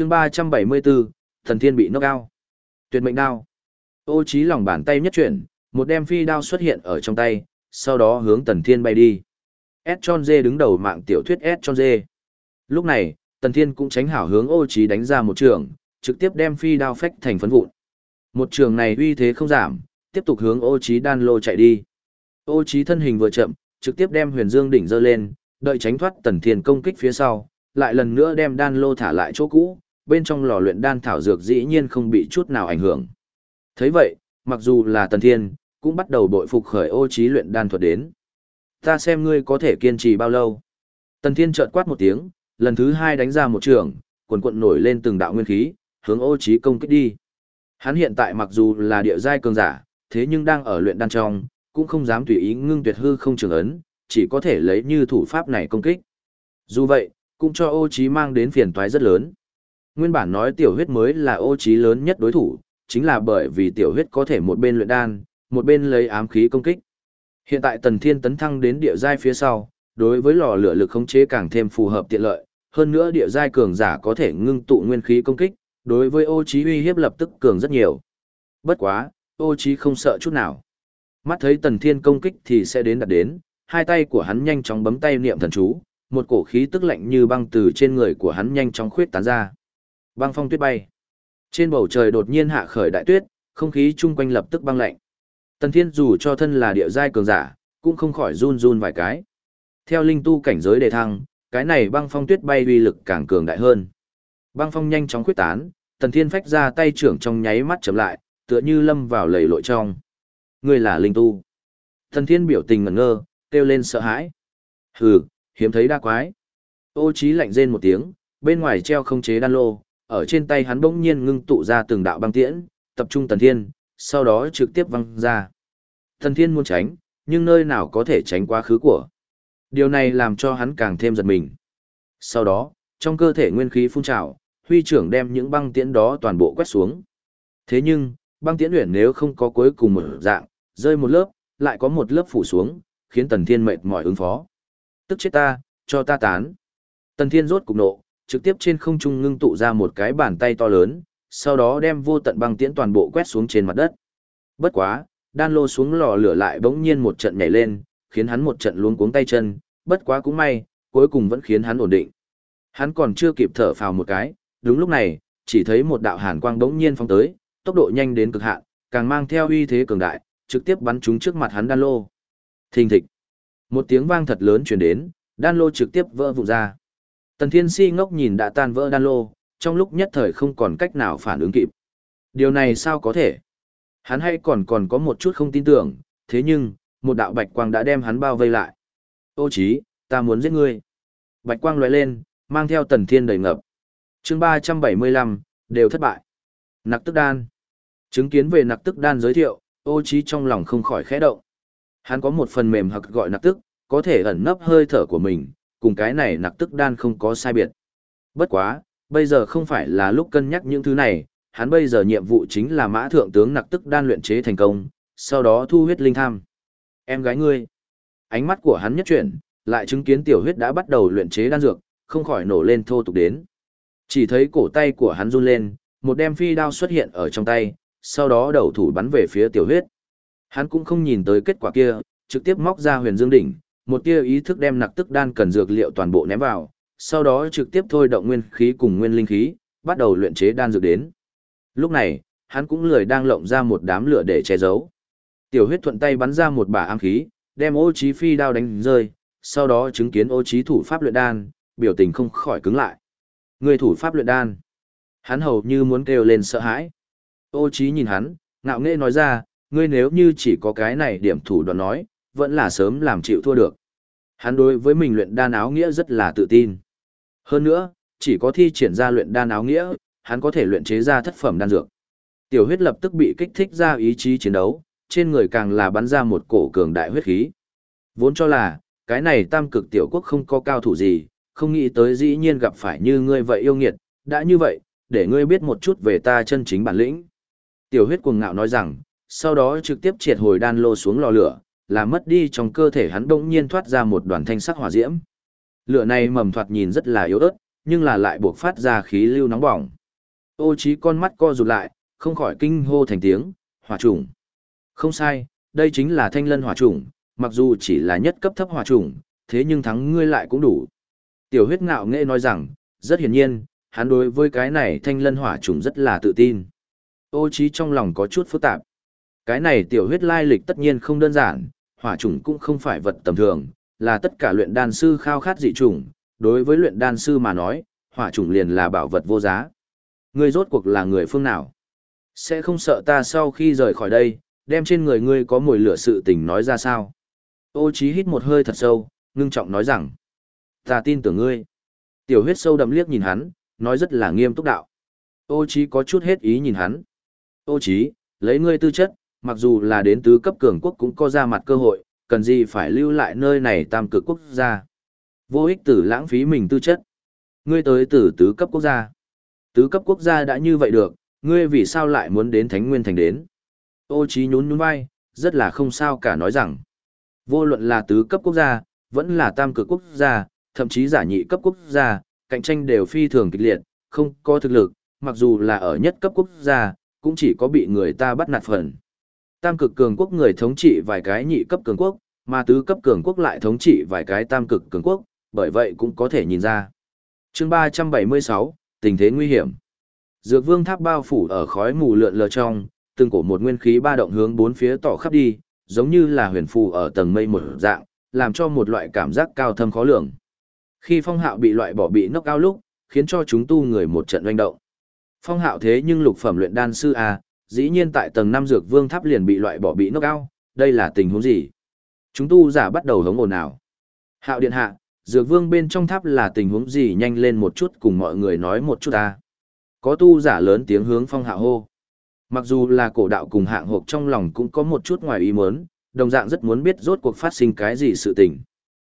chương 374, thần thiên bị knock out. Tuyệt mệnh đao. Ô trí lòng bàn tay nhất chuyển, một đem phi đao xuất hiện ở trong tay, sau đó hướng tần thiên bay đi. S tròn dê đứng đầu mạng tiểu thuyết S tròn dê. Lúc này, tần thiên cũng tránh hảo hướng ô trí đánh ra một trường, trực tiếp đem phi đao phách thành phấn vụn. Một trường này uy thế không giảm, tiếp tục hướng ô trí đan lô chạy đi. Ô trí thân hình vừa chậm, trực tiếp đem huyền dương đỉnh dơ lên, đợi tránh thoát tần thiên công kích phía sau, lại lần nữa đem đan lô thả lại chỗ cũ, bên trong lò luyện đan thảo dược dĩ nhiên không bị chút nào ảnh hưởng. thấy vậy, mặc dù là tần thiên, cũng bắt đầu bội phục khởi ô trí luyện đan thuật đến. Ta xem ngươi có thể kiên trì bao lâu. Tần thiên chợt quát một tiếng, lần thứ hai đánh ra một trường, quần quận nổi lên từng đạo nguyên khí, hướng ô trí công kích đi. Hắn hiện tại mặc dù là địa giai cường giả, thế nhưng đang ở luyện đan trong, cũng không dám tùy ý ngưng tuyệt hư không trường ấn, chỉ có thể lấy như thủ pháp này công kích. Dù vậy, cũng cho ô trí mang đến phiền toái rất lớn. Nguyên bản nói tiểu huyết mới là ô trí lớn nhất đối thủ, chính là bởi vì tiểu huyết có thể một bên luyện đan, một bên lấy ám khí công kích. Hiện tại tần thiên tấn thăng đến địa giai phía sau, đối với lò lửa lực khống chế càng thêm phù hợp tiện lợi, hơn nữa địa giai cường giả có thể ngưng tụ nguyên khí công kích, đối với ô trí uy hiếp lập tức cường rất nhiều. Bất quá, ô trí không sợ chút nào. Mắt thấy tần thiên công kích thì sẽ đến đặt đến, hai tay của hắn nhanh chóng bấm tay niệm thần chú, một cổ khí tức lạnh như băng từ trên người của hắn nhanh chóng khuyết tán ra. Băng phong tuyết bay. Trên bầu trời đột nhiên hạ khởi đại tuyết, không khí chung quanh lập tức băng lạnh. Tần Thiên dù cho thân là địa giai cường giả, cũng không khỏi run run vài cái. Theo linh tu cảnh giới đề thăng, cái này băng phong tuyết bay uy lực càng cường đại hơn. Băng phong nhanh chóng khuyết tán, Tần Thiên phách ra tay trưởng trong nháy mắt chậm lại, tựa như lâm vào lầy lội trong. Ngươi là linh tu. Tần Thiên biểu tình ngẩn ngơ, kêu lên sợ hãi. Hừ, hiếm thấy đa quái. Ô trí lạnh rên một tiếng, bên ngoài treo không chế đan lô, ở trên tay hắn bỗng nhiên ngưng tụ ra từng đạo băng tiễn, tập trung Tần Thiên, sau đó trực tiếp văng ra. Tần Thiên muốn tránh, nhưng nơi nào có thể tránh quá khứ của. Điều này làm cho hắn càng thêm giật mình. Sau đó, trong cơ thể nguyên khí phun trào, huy trưởng đem những băng tiễn đó toàn bộ quét xuống. Thế nhưng, băng tiễn luyện nếu không có cuối cùng một dạng, rơi một lớp, lại có một lớp phủ xuống, khiến Tần Thiên mệt mỏi ứng phó. Tức chết ta, cho ta tán. Tần Thiên rốt cục nộ, trực tiếp trên không trung ngưng tụ ra một cái bàn tay to lớn, sau đó đem vô tận băng tiễn toàn bộ quét xuống trên mặt đất. Bất quá, đan lô xuống lò lửa lại bỗng nhiên một trận nhảy lên, khiến hắn một trận luống cuống tay chân, bất quá cũng may, cuối cùng vẫn khiến hắn ổn định. Hắn còn chưa kịp thở phào một cái, đúng lúc này, chỉ thấy một đạo hàn quang bỗng nhiên phóng tới, tốc độ nhanh đến cực hạn, càng mang theo uy thế cường đại, trực tiếp bắn trúng trước mặt hắn đan lô. Thình thịch. Một tiếng vang thật lớn truyền đến, đan lô trực tiếp vỡ vụn ra. Tần Thiên Si ngốc nhìn đã tan vỡ đan lô, trong lúc nhất thời không còn cách nào phản ứng kịp. Điều này sao có thể? Hắn hay còn còn có một chút không tin tưởng, thế nhưng, một đạo bạch quang đã đem hắn bao vây lại. Ô chí, ta muốn giết ngươi. Bạch quang lóe lên, mang theo tần thiên đầy ngập. chương 375, đều thất bại. Nặc tức đan. Chứng kiến về nặc tức đan giới thiệu, ô chí trong lòng không khỏi khẽ động. Hắn có một phần mềm hoặc gọi nặc tức, có thể ẩn nấp hơi thở của mình, cùng cái này nặc tức đan không có sai biệt. Bất quá, bây giờ không phải là lúc cân nhắc những thứ này, hắn bây giờ nhiệm vụ chính là mã thượng tướng nặc tức đan luyện chế thành công, sau đó thu huyết linh tham. Em gái ngươi. Ánh mắt của hắn nhất chuyển, lại chứng kiến tiểu huyết đã bắt đầu luyện chế đan dược, không khỏi nổ lên thô tục đến. Chỉ thấy cổ tay của hắn run lên, một đem phi đao xuất hiện ở trong tay, sau đó đầu thủ bắn về phía tiểu huyết. Hắn cũng không nhìn tới kết quả kia, trực tiếp móc ra huyền dương đỉnh, một tia ý thức đem nặc tức đan cần dược liệu toàn bộ ném vào, sau đó trực tiếp thôi động nguyên khí cùng nguyên linh khí, bắt đầu luyện chế đan dược đến. Lúc này, hắn cũng lười đang lộng ra một đám lửa để che giấu. Tiểu huyết thuận tay bắn ra một bả ám khí, đem ô trí phi đao đánh rơi, sau đó chứng kiến ô trí thủ pháp luyện đan, biểu tình không khỏi cứng lại. Người thủ pháp luyện đan. Hắn hầu như muốn kêu lên sợ hãi. Ô trí nhìn hắn, ngạo nghễ nói ra, ngươi nếu như chỉ có cái này điểm thủ đoạn nói, vẫn là sớm làm chịu thua được. Hắn đối với mình luyện đan áo nghĩa rất là tự tin. Hơn nữa, chỉ có thi triển ra luyện đan áo nghĩa, hắn có thể luyện chế ra thất phẩm đan dược. Tiểu huyết lập tức bị kích thích ra ý chí chiến đấu, trên người càng là bắn ra một cổ cường đại huyết khí. Vốn cho là, cái này tam cực tiểu quốc không có cao thủ gì, không nghĩ tới dĩ nhiên gặp phải như ngươi vậy yêu nghiệt, đã như vậy, để ngươi biết một chút về ta chân chính bản lĩnh. Tiểu huyết cuồng ngạo nói rằng, sau đó trực tiếp triệt hồi đan lô xuống lò lửa, là mất đi trong cơ thể hắn bỗng nhiên thoát ra một đoàn thanh sắc hỏa diễm. Lửa này mầm thoạt nhìn rất là yếu ớt, nhưng là lại buộc phát ra khí lưu nóng bỏng. Ô trí con mắt co rụt lại, không khỏi kinh hô thành tiếng, hỏa trùng. Không sai, đây chính là thanh lân hỏa trùng, mặc dù chỉ là nhất cấp thấp hỏa trùng, thế nhưng thắng ngươi lại cũng đủ. Tiểu huyết ngạo nghệ nói rằng, rất hiển nhiên, hắn đối với cái này thanh lân hỏa trùng rất là tự tin. Ô trí trong lòng có chút phức tạp. Cái này tiểu huyết lai lịch tất nhiên không đơn giản, hỏa trùng cũng không phải vật tầm thường, là tất cả luyện đan sư khao khát dị trùng, đối với luyện đan sư mà nói, hỏa trùng liền là bảo vật vô giá. Ngươi rốt cuộc là người phương nào? Sẽ không sợ ta sau khi rời khỏi đây, đem trên người ngươi có mùi lửa sự tình nói ra sao? Ô Chí hít một hơi thật sâu, ngưng trọng nói rằng, ta tin tưởng ngươi. Tiểu huyết sâu đậm liếc nhìn hắn, nói rất là nghiêm túc đạo. Ô Chí có chút hết ý nhìn hắn. Ô Chí, lấy ngươi tư chất, mặc dù là đến tứ cấp cường quốc cũng có ra mặt cơ hội, cần gì phải lưu lại nơi này tam cực quốc gia. Vô ích tử lãng phí mình tư chất. Ngươi tới từ tứ cấp quốc gia. Tứ cấp quốc gia đã như vậy được, ngươi vì sao lại muốn đến Thánh Nguyên Thành đến? Ô trí nhún nhún vai, rất là không sao cả nói rằng. Vô luận là tứ cấp quốc gia, vẫn là tam cực quốc gia, thậm chí giả nhị cấp quốc gia, cạnh tranh đều phi thường kịch liệt, không có thực lực, mặc dù là ở nhất cấp quốc gia, cũng chỉ có bị người ta bắt nạt phần. Tam cực cường quốc người thống trị vài cái nhị cấp cường quốc, mà tứ cấp cường quốc lại thống trị vài cái tam cực cường quốc, bởi vậy cũng có thể nhìn ra. chương 376, tình thế nguy hiểm. Dược vương tháp bao phủ ở khói mù lượn lờ trong, từng cổ một nguyên khí ba động hướng bốn phía tỏ khắp đi, giống như là huyền phù ở tầng mây một dạng, làm cho một loại cảm giác cao thâm khó lường. Khi phong hạo bị loại bỏ bị nốc cao lúc, khiến cho chúng tu người một trận doanh động. Phong hạo thế nhưng lục phẩm luyện đan sư A, dĩ nhiên tại tầng năm dược vương tháp liền bị loại bỏ bị nốc cao, đây là tình huống gì? Chúng tu giả bắt đầu hống ồn ào. Hạo điện hạ, dược vương bên trong tháp là tình huống gì nhanh lên một chút cùng mọi người nói một chút ta. Có tu giả lớn tiếng hướng phong hạ hô. Mặc dù là cổ đạo cùng hạng hộp trong lòng cũng có một chút ngoài ý muốn, đồng dạng rất muốn biết rốt cuộc phát sinh cái gì sự tình.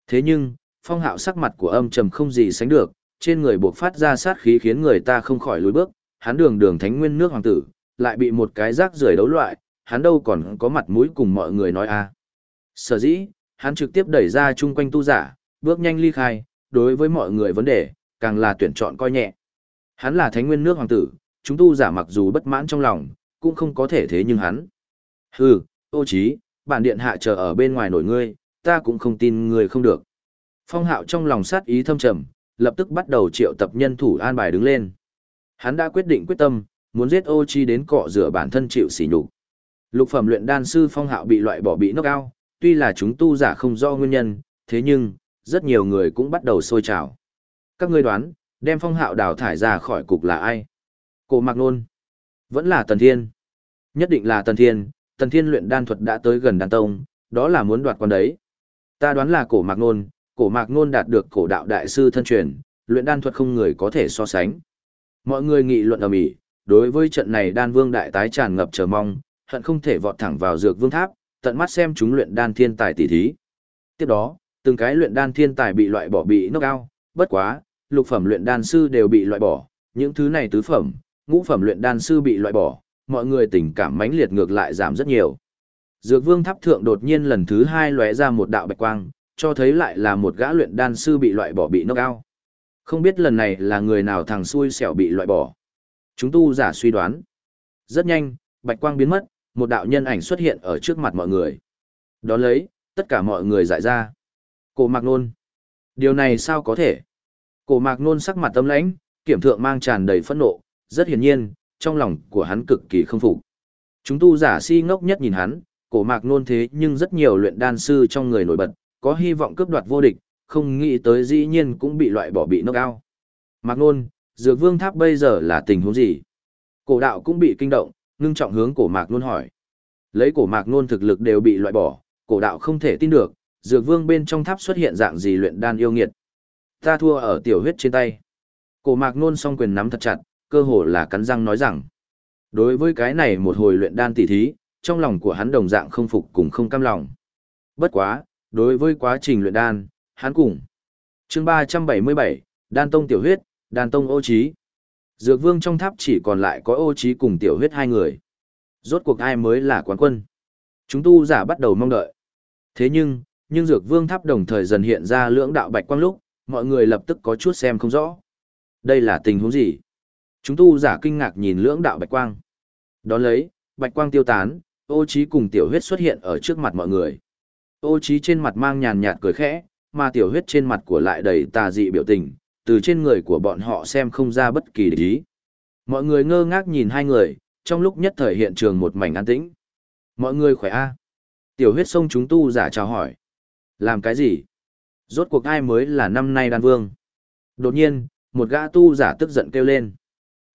Thế nhưng, phong hạo sắc mặt của âm trầm không gì sánh được, trên người buộc phát ra sát khí khiến người ta không khỏi lùi bước, hắn đường đường thánh nguyên nước hoàng tử, lại bị một cái rác rưởi đấu loại, hắn đâu còn có mặt mũi cùng mọi người nói a. Sở dĩ, hắn trực tiếp đẩy ra chung quanh tu giả, bước nhanh ly khai, đối với mọi người vấn đề, càng là tuyển chọn coi nhẹ. Hắn là thánh nguyên nước hoàng tử, chúng tu giả mặc dù bất mãn trong lòng, cũng không có thể thế nhưng hắn. Hừ, ô trí, bản điện hạ chờ ở bên ngoài nổi ngươi, ta cũng không tin ngươi không được. Phong hạo trong lòng sát ý thâm trầm, lập tức bắt đầu triệu tập nhân thủ an bài đứng lên. Hắn đã quyết định quyết tâm, muốn giết ô chi đến cọ rửa bản thân chịu sỉ nhục. Lục phẩm luyện đan sư phong hạo bị loại bỏ bị nốc ao, tuy là chúng tu giả không do nguyên nhân, thế nhưng, rất nhiều người cũng bắt đầu sôi trào. Các ngươi đoán, đem phong hạo đào thải ra khỏi cục là ai? Cổ Mạc Nôn. Vẫn là Tần Thiên. Nhất định là Tần Thiên, Tần Thiên luyện đan thuật đã tới gần đan tông, đó là muốn đoạt con đấy. Ta đoán là cổ Mạc Nôn, cổ Mạc Nôn đạt được cổ đạo đại sư thân truyền, luyện đan thuật không người có thể so sánh. Mọi người nghị luận ầm ĩ, đối với trận này đan vương đại tái tràn ngập chờ mong, hận không thể vọt thẳng vào dược vương tháp, tận mắt xem chúng luyện đan thiên tài tỷ thí. Tiếp đó, từng cái luyện đan thiên tài bị loại bỏ bị knock out, bất quá, lục phẩm luyện đan sư đều bị loại bỏ, những thứ này tứ phẩm, ngũ phẩm luyện đan sư bị loại bỏ, mọi người tình cảm mãnh liệt ngược lại giảm rất nhiều. Dược Vương Tháp thượng đột nhiên lần thứ hai lóe ra một đạo bạch quang, cho thấy lại là một gã luyện đan sư bị loại bỏ bị knock out. Không biết lần này là người nào thằng xui xẻo bị loại bỏ. Chúng tu giả suy đoán. Rất nhanh, bạch quang biến mất, một đạo nhân ảnh xuất hiện ở trước mặt mọi người. Đó lấy, tất cả mọi người giải ra. Cổ mạc nôn. Điều này sao có thể? Cổ mạc nôn sắc mặt tâm lãnh, kiểm thượng mang tràn đầy phẫn nộ, rất hiển nhiên, trong lòng của hắn cực kỳ không phục. Chúng tu giả si ngốc nhất nhìn hắn, cổ mạc nôn thế nhưng rất nhiều luyện đan sư trong người nổi bật, có hy vọng cướp đoạt vô địch, không nghĩ tới dĩ nhiên cũng bị loại bỏ bị nốc ao. Mạc nôn, dược vương tháp bây giờ là tình huống gì? Cổ đạo cũng bị kinh động, ngưng trọng hướng cổ mạc nôn hỏi. Lấy cổ mạc nôn thực lực đều bị loại bỏ, cổ đạo không thể tin được, dược vương bên trong tháp xuất hiện dạng gì luyện đan yêu nghiệt. Ta thua ở tiểu huyết trên tay. Cổ mạc nôn song quyền nắm thật chặt, cơ hồ là cắn răng nói rằng. Đối với cái này một hồi luyện đan tỉ thí, trong lòng của hắn đồng dạng không phục cùng không cam lòng. Bất quá, đối với quá trình luyện đan, hắn cùng. chương 377, đan tông tiểu huyết, đàn tông ô trí. Dược vương trong tháp chỉ còn lại có ô trí cùng tiểu huyết hai người. Rốt cuộc ai mới là quán quân. Chúng tu giả bắt đầu mong đợi. Thế nhưng, nhưng dược vương tháp đồng thời dần hiện ra lưỡng đạo bạch quang lúc, mọi người lập tức có chút xem không rõ. Đây là tình huống gì? Chúng tu giả kinh ngạc nhìn lưỡng đạo bạch quang. Đón lấy, bạch quang tiêu tán, ô trí cùng tiểu huyết xuất hiện ở trước mặt mọi người. Ô trí trên mặt mang nhàn nhạt cười khẽ, mà tiểu huyết trên mặt của lại đầy tà dị biểu tình, từ trên người của bọn họ xem không ra bất kỳ địch ý. Mọi người ngơ ngác nhìn hai người, trong lúc nhất thời hiện trường một mảnh an tĩnh. Mọi người khỏe a? Tiểu huyết sông chúng tu giả chào hỏi. Làm cái gì? Rốt cuộc ai mới là năm nay đan vương? Đột nhiên, một gã tu giả tức giận kêu lên.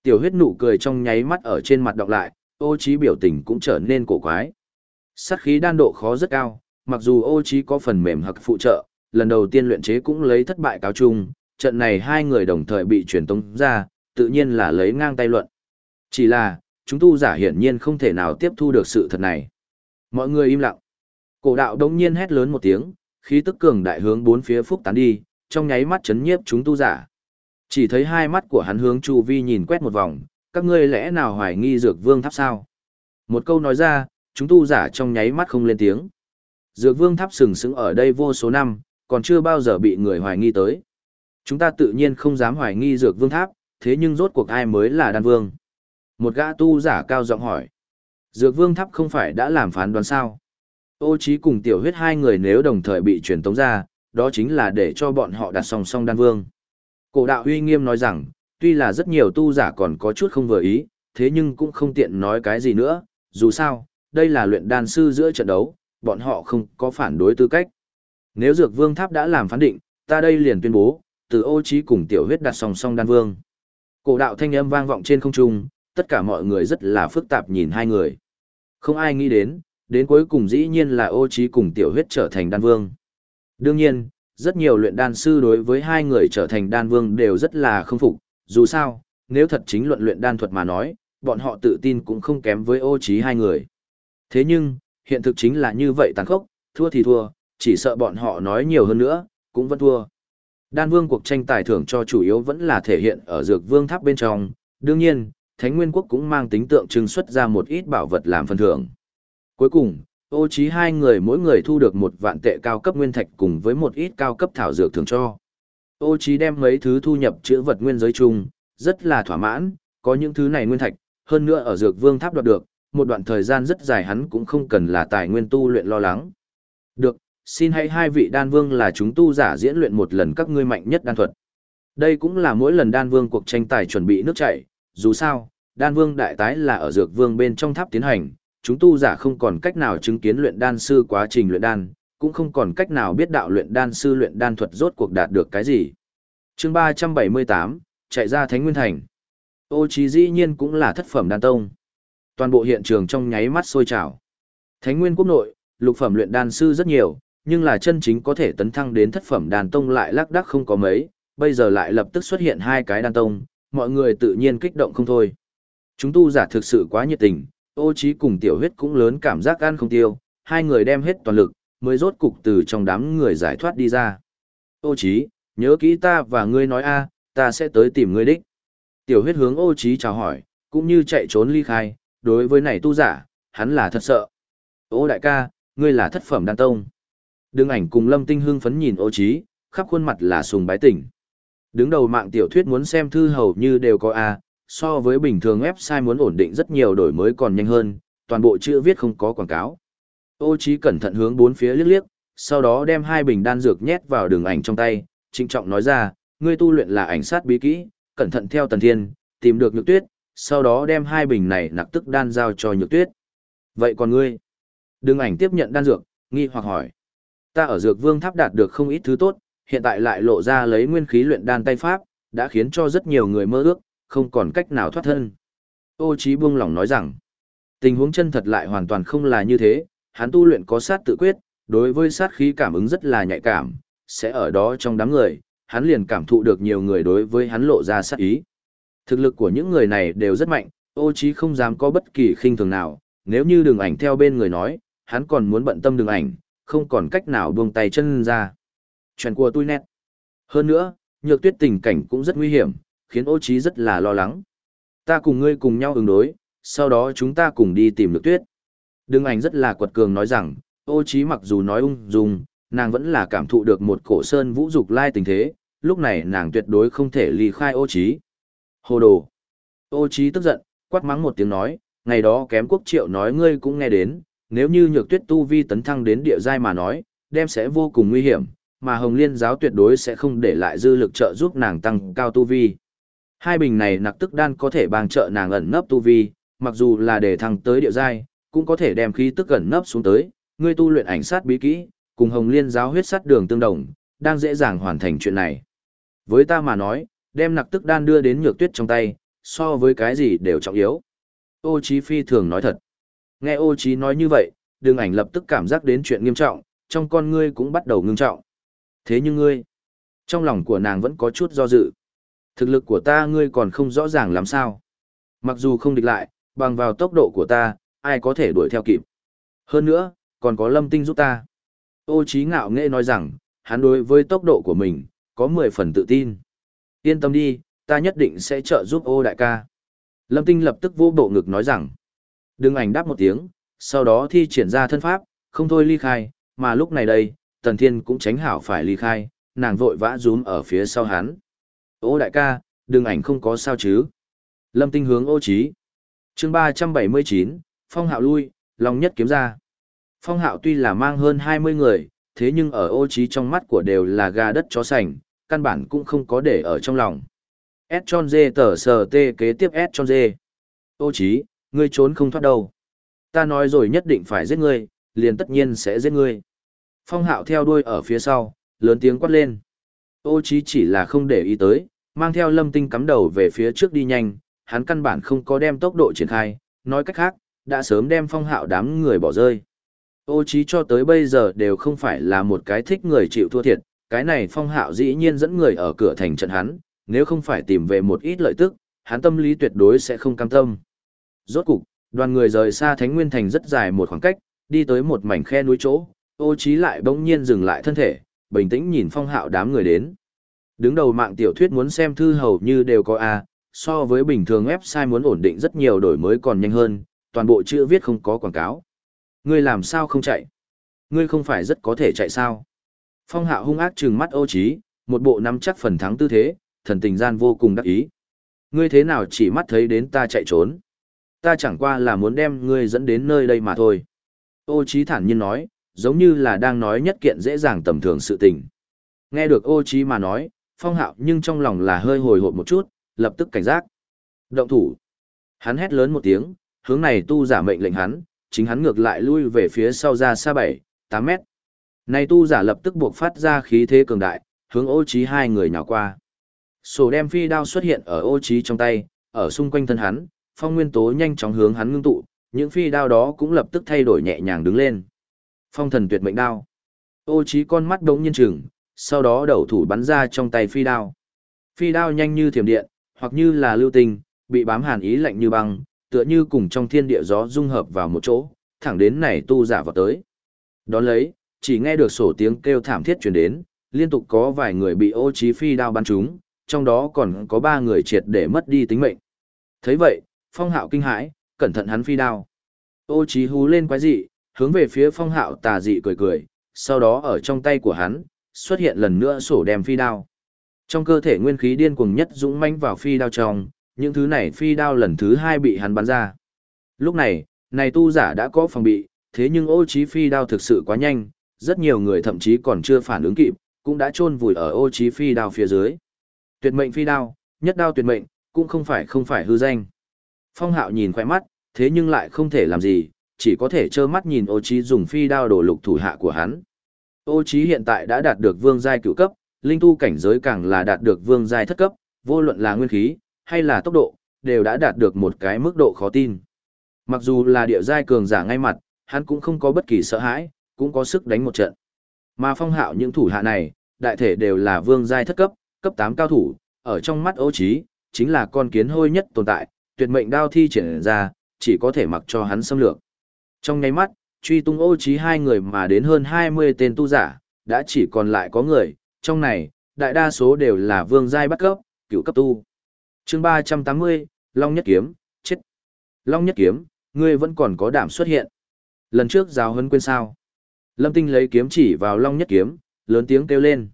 Tiểu huyết nụ cười trong nháy mắt ở trên mặt đọc lại, ô trí biểu tình cũng trở nên cổ quái. Sát khí đan độ khó rất cao, mặc dù ô trí có phần mềm hoặc phụ trợ, lần đầu tiên luyện chế cũng lấy thất bại cáo chung, trận này hai người đồng thời bị truyền tống ra, tự nhiên là lấy ngang tay luận. Chỉ là, chúng tu giả hiển nhiên không thể nào tiếp thu được sự thật này. Mọi người im lặng. Cổ đạo đống nhiên hét lớn một tiếng, khí tức cường đại hướng bốn phía phúc tán đi, trong nháy mắt chấn nhiếp chúng tu giả. Chỉ thấy hai mắt của hắn hướng chu vi nhìn quét một vòng, các ngươi lẽ nào hoài nghi dược vương tháp sao? Một câu nói ra, chúng tu giả trong nháy mắt không lên tiếng. Dược vương tháp sừng sững ở đây vô số năm, còn chưa bao giờ bị người hoài nghi tới. Chúng ta tự nhiên không dám hoài nghi dược vương tháp, thế nhưng rốt cuộc ai mới là đan vương? Một gã tu giả cao giọng hỏi. Dược vương tháp không phải đã làm phán đoán sao? Ô trí cùng tiểu huyết hai người nếu đồng thời bị truyền tống ra, đó chính là để cho bọn họ đặt song song đan vương. Cổ đạo huy nghiêm nói rằng, tuy là rất nhiều tu giả còn có chút không vừa ý, thế nhưng cũng không tiện nói cái gì nữa, dù sao, đây là luyện đan sư giữa trận đấu, bọn họ không có phản đối tư cách. Nếu Dược Vương Tháp đã làm phán định, ta đây liền tuyên bố, từ ô trí cùng tiểu huyết đặt song song đan vương. Cổ đạo thanh âm vang vọng trên không trung, tất cả mọi người rất là phức tạp nhìn hai người. Không ai nghĩ đến, đến cuối cùng dĩ nhiên là ô trí cùng tiểu huyết trở thành đan vương. Đương nhiên, rất nhiều luyện đan sư đối với hai người trở thành đan vương đều rất là không phục, dù sao, nếu thật chính luận luyện đan thuật mà nói, bọn họ tự tin cũng không kém với ô trí hai người. Thế nhưng, hiện thực chính là như vậy tàn khốc, thua thì thua, chỉ sợ bọn họ nói nhiều hơn nữa, cũng vẫn thua. Đan vương cuộc tranh tài thưởng cho chủ yếu vẫn là thể hiện ở dược vương tháp bên trong, đương nhiên, Thánh Nguyên Quốc cũng mang tính tượng trưng xuất ra một ít bảo vật làm phần thưởng. Cuối cùng, ô trí hai người mỗi người thu được một vạn tệ cao cấp nguyên thạch cùng với một ít cao cấp thảo dược thưởng cho. Ô trí đem mấy thứ thu nhập chữa vật nguyên giới chung, rất là thỏa mãn, có những thứ này nguyên thạch, hơn nữa ở dược vương tháp đoạt được, một đoạn thời gian rất dài hắn cũng không cần là tài nguyên tu luyện lo lắng. Được, xin hãy hai vị đan vương là chúng tu giả diễn luyện một lần các ngươi mạnh nhất đan thuật. Đây cũng là mỗi lần đan vương cuộc tranh tài chuẩn bị nước chảy, dù sao, đan vương đại tái là ở dược vương bên trong tháp tiến hành, chúng tu giả không còn cách nào chứng kiến luyện đan sư quá trình luyện đan, cũng không còn cách nào biết đạo luyện đan sư luyện đan thuật rốt cuộc đạt được cái gì. chương 378, chạy ra Thánh Nguyên Thành. Ô trí dĩ nhiên cũng là thất phẩm đan tông. Toàn bộ hiện trường trong nháy mắt sôi trào. Thánh Nguyên quốc nội, lục phẩm luyện đan sư rất nhiều, nhưng là chân chính có thể tấn thăng đến thất phẩm đàn tông lại lác đác không có mấy, bây giờ lại lập tức xuất hiện hai cái đàn tông, mọi người tự nhiên kích động không thôi. Chúng tu giả thực sự quá nhiệt tình, ô trí cùng tiểu huyết cũng lớn cảm giác ăn không tiêu, hai người đem hết toàn lực, mới rốt cục từ trong đám người giải thoát đi ra. Ô trí, nhớ kỹ ta và ngươi nói a, ta sẽ tới tìm ngươi đích. Tiểu huyết hướng ô trí chào hỏi, cũng như chạy trốn ly khai, đối với này tu giả, hắn là thật sợ. Ô đại ca, ngươi là thất phẩm đan tông. Đương ảnh cùng lâm tinh hương phấn nhìn ô trí, khắp khuôn mặt là sùng bái tỉnh. Đứng đầu mạng tiểu thuyết muốn xem thư hầu như đều có a, so với bình thường website muốn ổn định rất nhiều đổi mới còn nhanh hơn, toàn bộ chữ viết không có quảng cáo. Ô Chí cẩn thận hướng bốn phía liếc liếc, sau đó đem hai bình đan dược nhét vào đường ảnh trong tay, trinh trọng nói ra, ngươi tu luyện là ảnh sát bí kỹ, cẩn thận theo tần thiên, tìm được nhược tuyết, sau đó đem hai bình này nặc tức đan giao cho nhược tuyết. Vậy còn ngươi? Đường ảnh tiếp nhận đan dược, nghi hoặc hỏi. Ta ở dược vương tháp đạt được không ít thứ tốt, hiện tại lại lộ ra lấy nguyên khí luyện đan tay pháp, đã khiến cho rất nhiều người mơ ước, không còn cách nào thoát thân. Ô Chí buông lòng nói rằng, tình huống chân thật lại hoàn toàn không là như thế, hắn tu luyện có sát tự quyết, đối với sát khí cảm ứng rất là nhạy cảm, sẽ ở đó trong đám người, hắn liền cảm thụ được nhiều người đối với hắn lộ ra sát ý. Thực lực của những người này đều rất mạnh, ô Chí không dám có bất kỳ khinh thường nào, nếu như đường ảnh theo bên người nói, hắn còn muốn bận tâm đường ảnh, không còn cách nào buông tay chân ra. Chuyện của tôi nét. Hơn nữa, nhược tuyết tình cảnh cũng rất nguy hiểm, khiến ô trí rất là lo lắng. Ta cùng ngươi cùng nhau ứng đối, sau đó chúng ta cùng đi tìm Nhược tuyết. Đương ảnh rất là quật cường nói rằng, ô trí mặc dù nói ung dung, nàng vẫn là cảm thụ được một cổ sơn vũ dục lai tình thế, lúc này nàng tuyệt đối không thể ly khai ô trí. Hồ đồ. Ô trí tức giận, quát mắng một tiếng nói, ngày đó kém quốc triệu nói ngươi cũng nghe đến, nếu như nhược tuyết tu vi tấn thăng đến địa giai mà nói, đem sẽ vô cùng nguy hiểm, mà Hồng Liên giáo tuyệt đối sẽ không để lại dư lực trợ giúp nàng tăng cao tu vi. Hai bình này nặc tức đan có thể bằng trợ nàng ẩn nấp tu vi, mặc dù là để thăng tới địa giai, cũng có thể đem khí tức ẩn nấp xuống tới, ngươi tu luyện ảnh sát bí kỹ, cùng Hồng Liên giáo huyết sát đường tương đồng, đang dễ dàng hoàn thành chuyện này. Với ta mà nói, đem nặc tức đan đưa đến nhược tuyết trong tay, so với cái gì đều trọng yếu. Ô Chí Phi thường nói thật. Nghe ô Chí nói như vậy, đường ảnh lập tức cảm giác đến chuyện nghiêm trọng, trong con ngươi cũng bắt đầu ngưng trọng. Thế nhưng ngươi, trong lòng của nàng vẫn có chút do dự. Thực lực của ta ngươi còn không rõ ràng làm sao. Mặc dù không địch lại, bằng vào tốc độ của ta, ai có thể đuổi theo kịp. Hơn nữa, còn có lâm tinh giúp ta. Ô Chí ngạo nghệ nói rằng, hắn đối với tốc độ của mình, có 10 phần tự tin. Yên tâm đi, ta nhất định sẽ trợ giúp ô đại ca. Lâm Tinh lập tức vô bộ ngực nói rằng, đừng ảnh đáp một tiếng, sau đó thi triển ra thân pháp, không thôi ly khai, mà lúc này đây, Tần Thiên cũng tránh hảo phải ly khai, nàng vội vã rúm ở phía sau hắn. Ô đại ca, đừng ảnh không có sao chứ. Lâm Tinh hướng ô trí. chương 379, Phong Hạo lui, lòng nhất kiếm ra. Phong Hạo tuy là mang hơn 20 người, thế nhưng ở ô trí trong mắt của đều là gà đất chó sành, căn bản cũng không có để ở trong lòng. S tròn dê tờ sờ tê kế tiếp S tròn dê. Ô trí, ngươi trốn không thoát đâu. Ta nói rồi nhất định phải giết ngươi, liền tất nhiên sẽ giết ngươi. Phong hạo theo đuôi ở phía sau, lớn tiếng quát lên. Ô chí chỉ là không để ý tới, mang theo lâm tinh cắm đầu về phía trước đi nhanh, hắn căn bản không có đem tốc độ triển khai, nói cách khác, đã sớm đem phong hạo đám người bỏ rơi. Ô chí cho tới bây giờ đều không phải là một cái thích người chịu thua thiệt, cái này phong hạo dĩ nhiên dẫn người ở cửa thành trận hắn, nếu không phải tìm về một ít lợi tức, hắn tâm lý tuyệt đối sẽ không cam tâm. Rốt cục, đoàn người rời xa Thánh Nguyên Thành rất dài một khoảng cách, đi tới một mảnh khe núi chỗ, ô trí lại bỗng nhiên dừng lại thân thể, bình tĩnh nhìn phong hạo đám người đến. Đứng đầu mạng tiểu thuyết muốn xem thư hầu như đều có A, so với bình thường website muốn ổn định rất nhiều đổi mới còn nhanh hơn, toàn bộ chữ viết không có quảng cáo. Ngươi làm sao không chạy? Ngươi không phải rất có thể chạy sao? Phong hạo hung ác trừng mắt ô trí, một bộ nắm chắc phần thắng tư thế, thần tình gian vô cùng đắc ý. Ngươi thế nào chỉ mắt thấy đến ta chạy trốn? Ta chẳng qua là muốn đem ngươi dẫn đến nơi đây mà thôi. Ô Chí thản nhiên nói, giống như là đang nói nhất kiện dễ dàng tầm thường sự tình. Nghe được ô Chí mà nói, phong hạo nhưng trong lòng là hơi hồi hộp một chút, lập tức cảnh giác. Động thủ. Hắn hét lớn một tiếng, hướng này tu giả mệnh lệnh hắn, chính hắn ngược lại lui về phía sau ra xa 7, 8 mét. Này tu giả lập tức buộc phát ra khí thế cường đại, hướng ô Chí hai người nhào qua. Sổ đem phi đao xuất hiện ở ô Chí trong tay, ở xung quanh thân hắn, phong nguyên tố nhanh chóng hướng hắn ngưng tụ, những phi đao đó cũng lập tức thay đổi nhẹ nhàng đứng lên. Phong thần tuyệt mệnh đao. Ô trí con mắt đống nhiên trừng, sau đó đầu thủ bắn ra trong tay phi đao. Phi đao nhanh như thiểm điện, hoặc như là lưu tình, bị bám hàn ý lạnh như băng, tựa như cùng trong thiên địa gió dung hợp vào một chỗ, thẳng đến này tu giả vào tới. Đón lấy, chỉ nghe được sổ tiếng kêu thảm thiết truyền đến, liên tục có vài người bị ô trí phi đao bắn trúng, trong đó còn có ba người triệt để mất đi tính mệnh. thấy vậy, phong hạo kinh hãi, cẩn thận hắn phi đao. Ô trí hú lên quái dị, hướng về phía phong hạo tà dị cười cười, sau đó ở trong tay của hắn, xuất hiện lần nữa sổ đem phi đao. Trong cơ thể nguyên khí điên cuồng nhất dũng mãnh vào phi đao trong, những thứ này phi đao lần thứ hai bị hắn bắn ra. Lúc này, này tu giả đã có phòng bị, thế nhưng ô trí phi đao thực sự quá nhanh, rất nhiều người thậm chí còn chưa phản ứng kịp, cũng đã chôn vùi ở ô trí phi đao phía dưới. Tuyệt mệnh phi đao, nhất đao tuyệt mệnh, cũng không phải không phải hư danh. Phong hạo nhìn khoe mắt, thế nhưng lại không thể làm gì, chỉ có thể trơ mắt nhìn ô trí dùng phi đao đổ lục thủ hạ của hắn. Ô trí hiện tại đã đạt được vương giai cửu cấp, linh tu cảnh giới càng là đạt được vương giai thất cấp, vô luận là nguyên khí, hay là tốc độ, đều đã đạt được một cái mức độ khó tin. Mặc dù là địa giai cường giả ngay mặt, hắn cũng không có bất kỳ sợ hãi, cũng có sức đánh một trận. Mà phong hạo những thủ hạ này, đại thể đều là vương giai thất cấp, cấp 8 cao thủ, ở trong mắt ô trí, chính là con kiến hôi nhất tồn tại, tuyệt mệnh đao thi triển ra, chỉ có thể mặc cho hắn xâm lược. Trong nháy mắt, truy tung ô trí hai người mà đến hơn 20 tên tu giả, đã chỉ còn lại có người, trong này, đại đa số đều là vương giai bắt cấp, cựu cấp tu. Chương 380, Long Nhất Kiếm, chết. Long Nhất Kiếm, ngươi vẫn còn có đảm xuất hiện. Lần trước giáo huấn quên sao. Lâm Tinh lấy kiếm chỉ vào Long Nhất Kiếm, lớn tiếng kêu lên.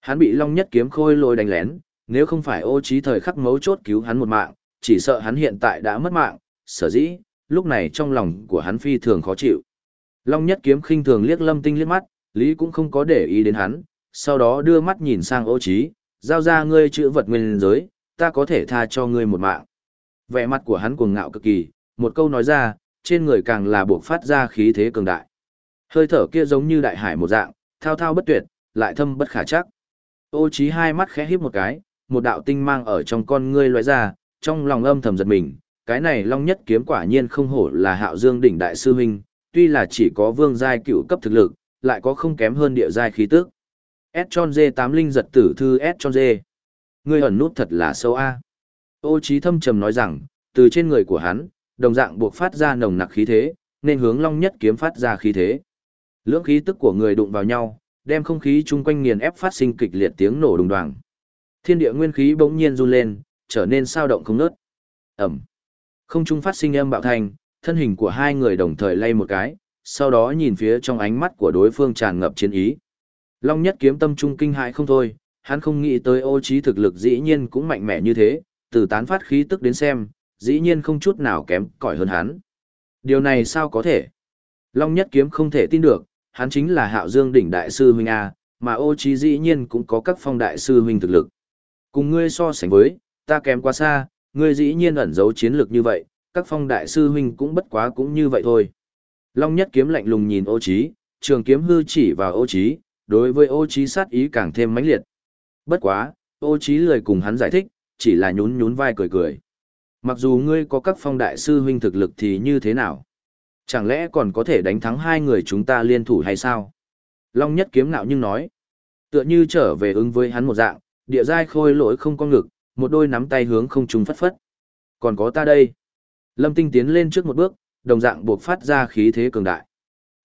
Hắn bị Long Nhất kiếm khôi lôi đánh lén, nếu không phải ô trí thời khắc mấu chốt cứu hắn một mạng, chỉ sợ hắn hiện tại đã mất mạng, sở dĩ, lúc này trong lòng của hắn phi thường khó chịu. Long Nhất kiếm khinh thường liếc Lâm Tinh liếc mắt, Lý cũng không có để ý đến hắn, sau đó đưa mắt nhìn sang ô Chí, giao ra ngươi chữ vật nguyên giới, ta có thể tha cho ngươi một mạng. Vẻ mặt của hắn cuồng ngạo cực kỳ, một câu nói ra, trên người càng là buộc phát ra khí thế cường đại. Hơi thở kia giống như đại hải một dạng, thao thao bất tuyệt, lại thâm bất khả chắc. Ô Chí hai mắt khẽ híp một cái, một đạo tinh mang ở trong con ngươi lóe ra, trong lòng âm thầm giật mình, cái này long nhất kiếm quả nhiên không hổ là hạo dương đỉnh đại sư huynh, tuy là chỉ có vương giai cựu cấp thực lực, lại có không kém hơn địa giai khí tức. S tròn dê tám linh giật tử thư S tròn dê. Ngươi ẩn nút thật là sâu a. Ô trí thâm trầm nói rằng, từ trên người của hắn, đồng dạng buộc phát ra nồng nặc khí thế, nên hướng long nhất kiếm phát ra khí thế. Lưỡng khí tức của người đụng vào nhau, đem không khí chung quanh nghiền ép phát sinh kịch liệt tiếng nổ đùng đoàng. Thiên địa nguyên khí bỗng nhiên run lên, trở nên sao động không nớt, Ẩm. Không trung phát sinh âm bạo thành, thân hình của hai người đồng thời lay một cái, sau đó nhìn phía trong ánh mắt của đối phương tràn ngập chiến ý. Long nhất kiếm tâm trung kinh hại không thôi, hắn không nghĩ tới ô trí thực lực dĩ nhiên cũng mạnh mẽ như thế, từ tán phát khí tức đến xem, dĩ nhiên không chút nào kém cỏi hơn hắn. Điều này sao có thể? Long nhất kiếm không thể tin được, hắn chính là hạo dương đỉnh đại sư huynh A, mà ô trí dĩ nhiên cũng có các phong đại sư huynh thực lực. Cùng ngươi so sánh với, ta kém quá xa, ngươi dĩ nhiên ẩn giấu chiến lược như vậy, các phong đại sư huynh cũng bất quá cũng như vậy thôi. Long nhất kiếm lạnh lùng nhìn ô Chí, trường kiếm hư chỉ vào ô Chí, đối với ô Chí sát ý càng thêm mãnh liệt. Bất quá, ô Chí lười cùng hắn giải thích, chỉ là nhún nhún vai cười cười. Mặc dù ngươi có các phong đại sư huynh thực lực thì như thế nào? Chẳng lẽ còn có thể đánh thắng hai người chúng ta liên thủ hay sao? Long nhất kiếm nạo nhưng nói. Tựa như trở về ứng với hắn một dạng, địa giai khôi lỗi không có ngực, một đôi nắm tay hướng không trung phất phất. Còn có ta đây. Lâm tinh tiến lên trước một bước, đồng dạng buộc phát ra khí thế cường đại.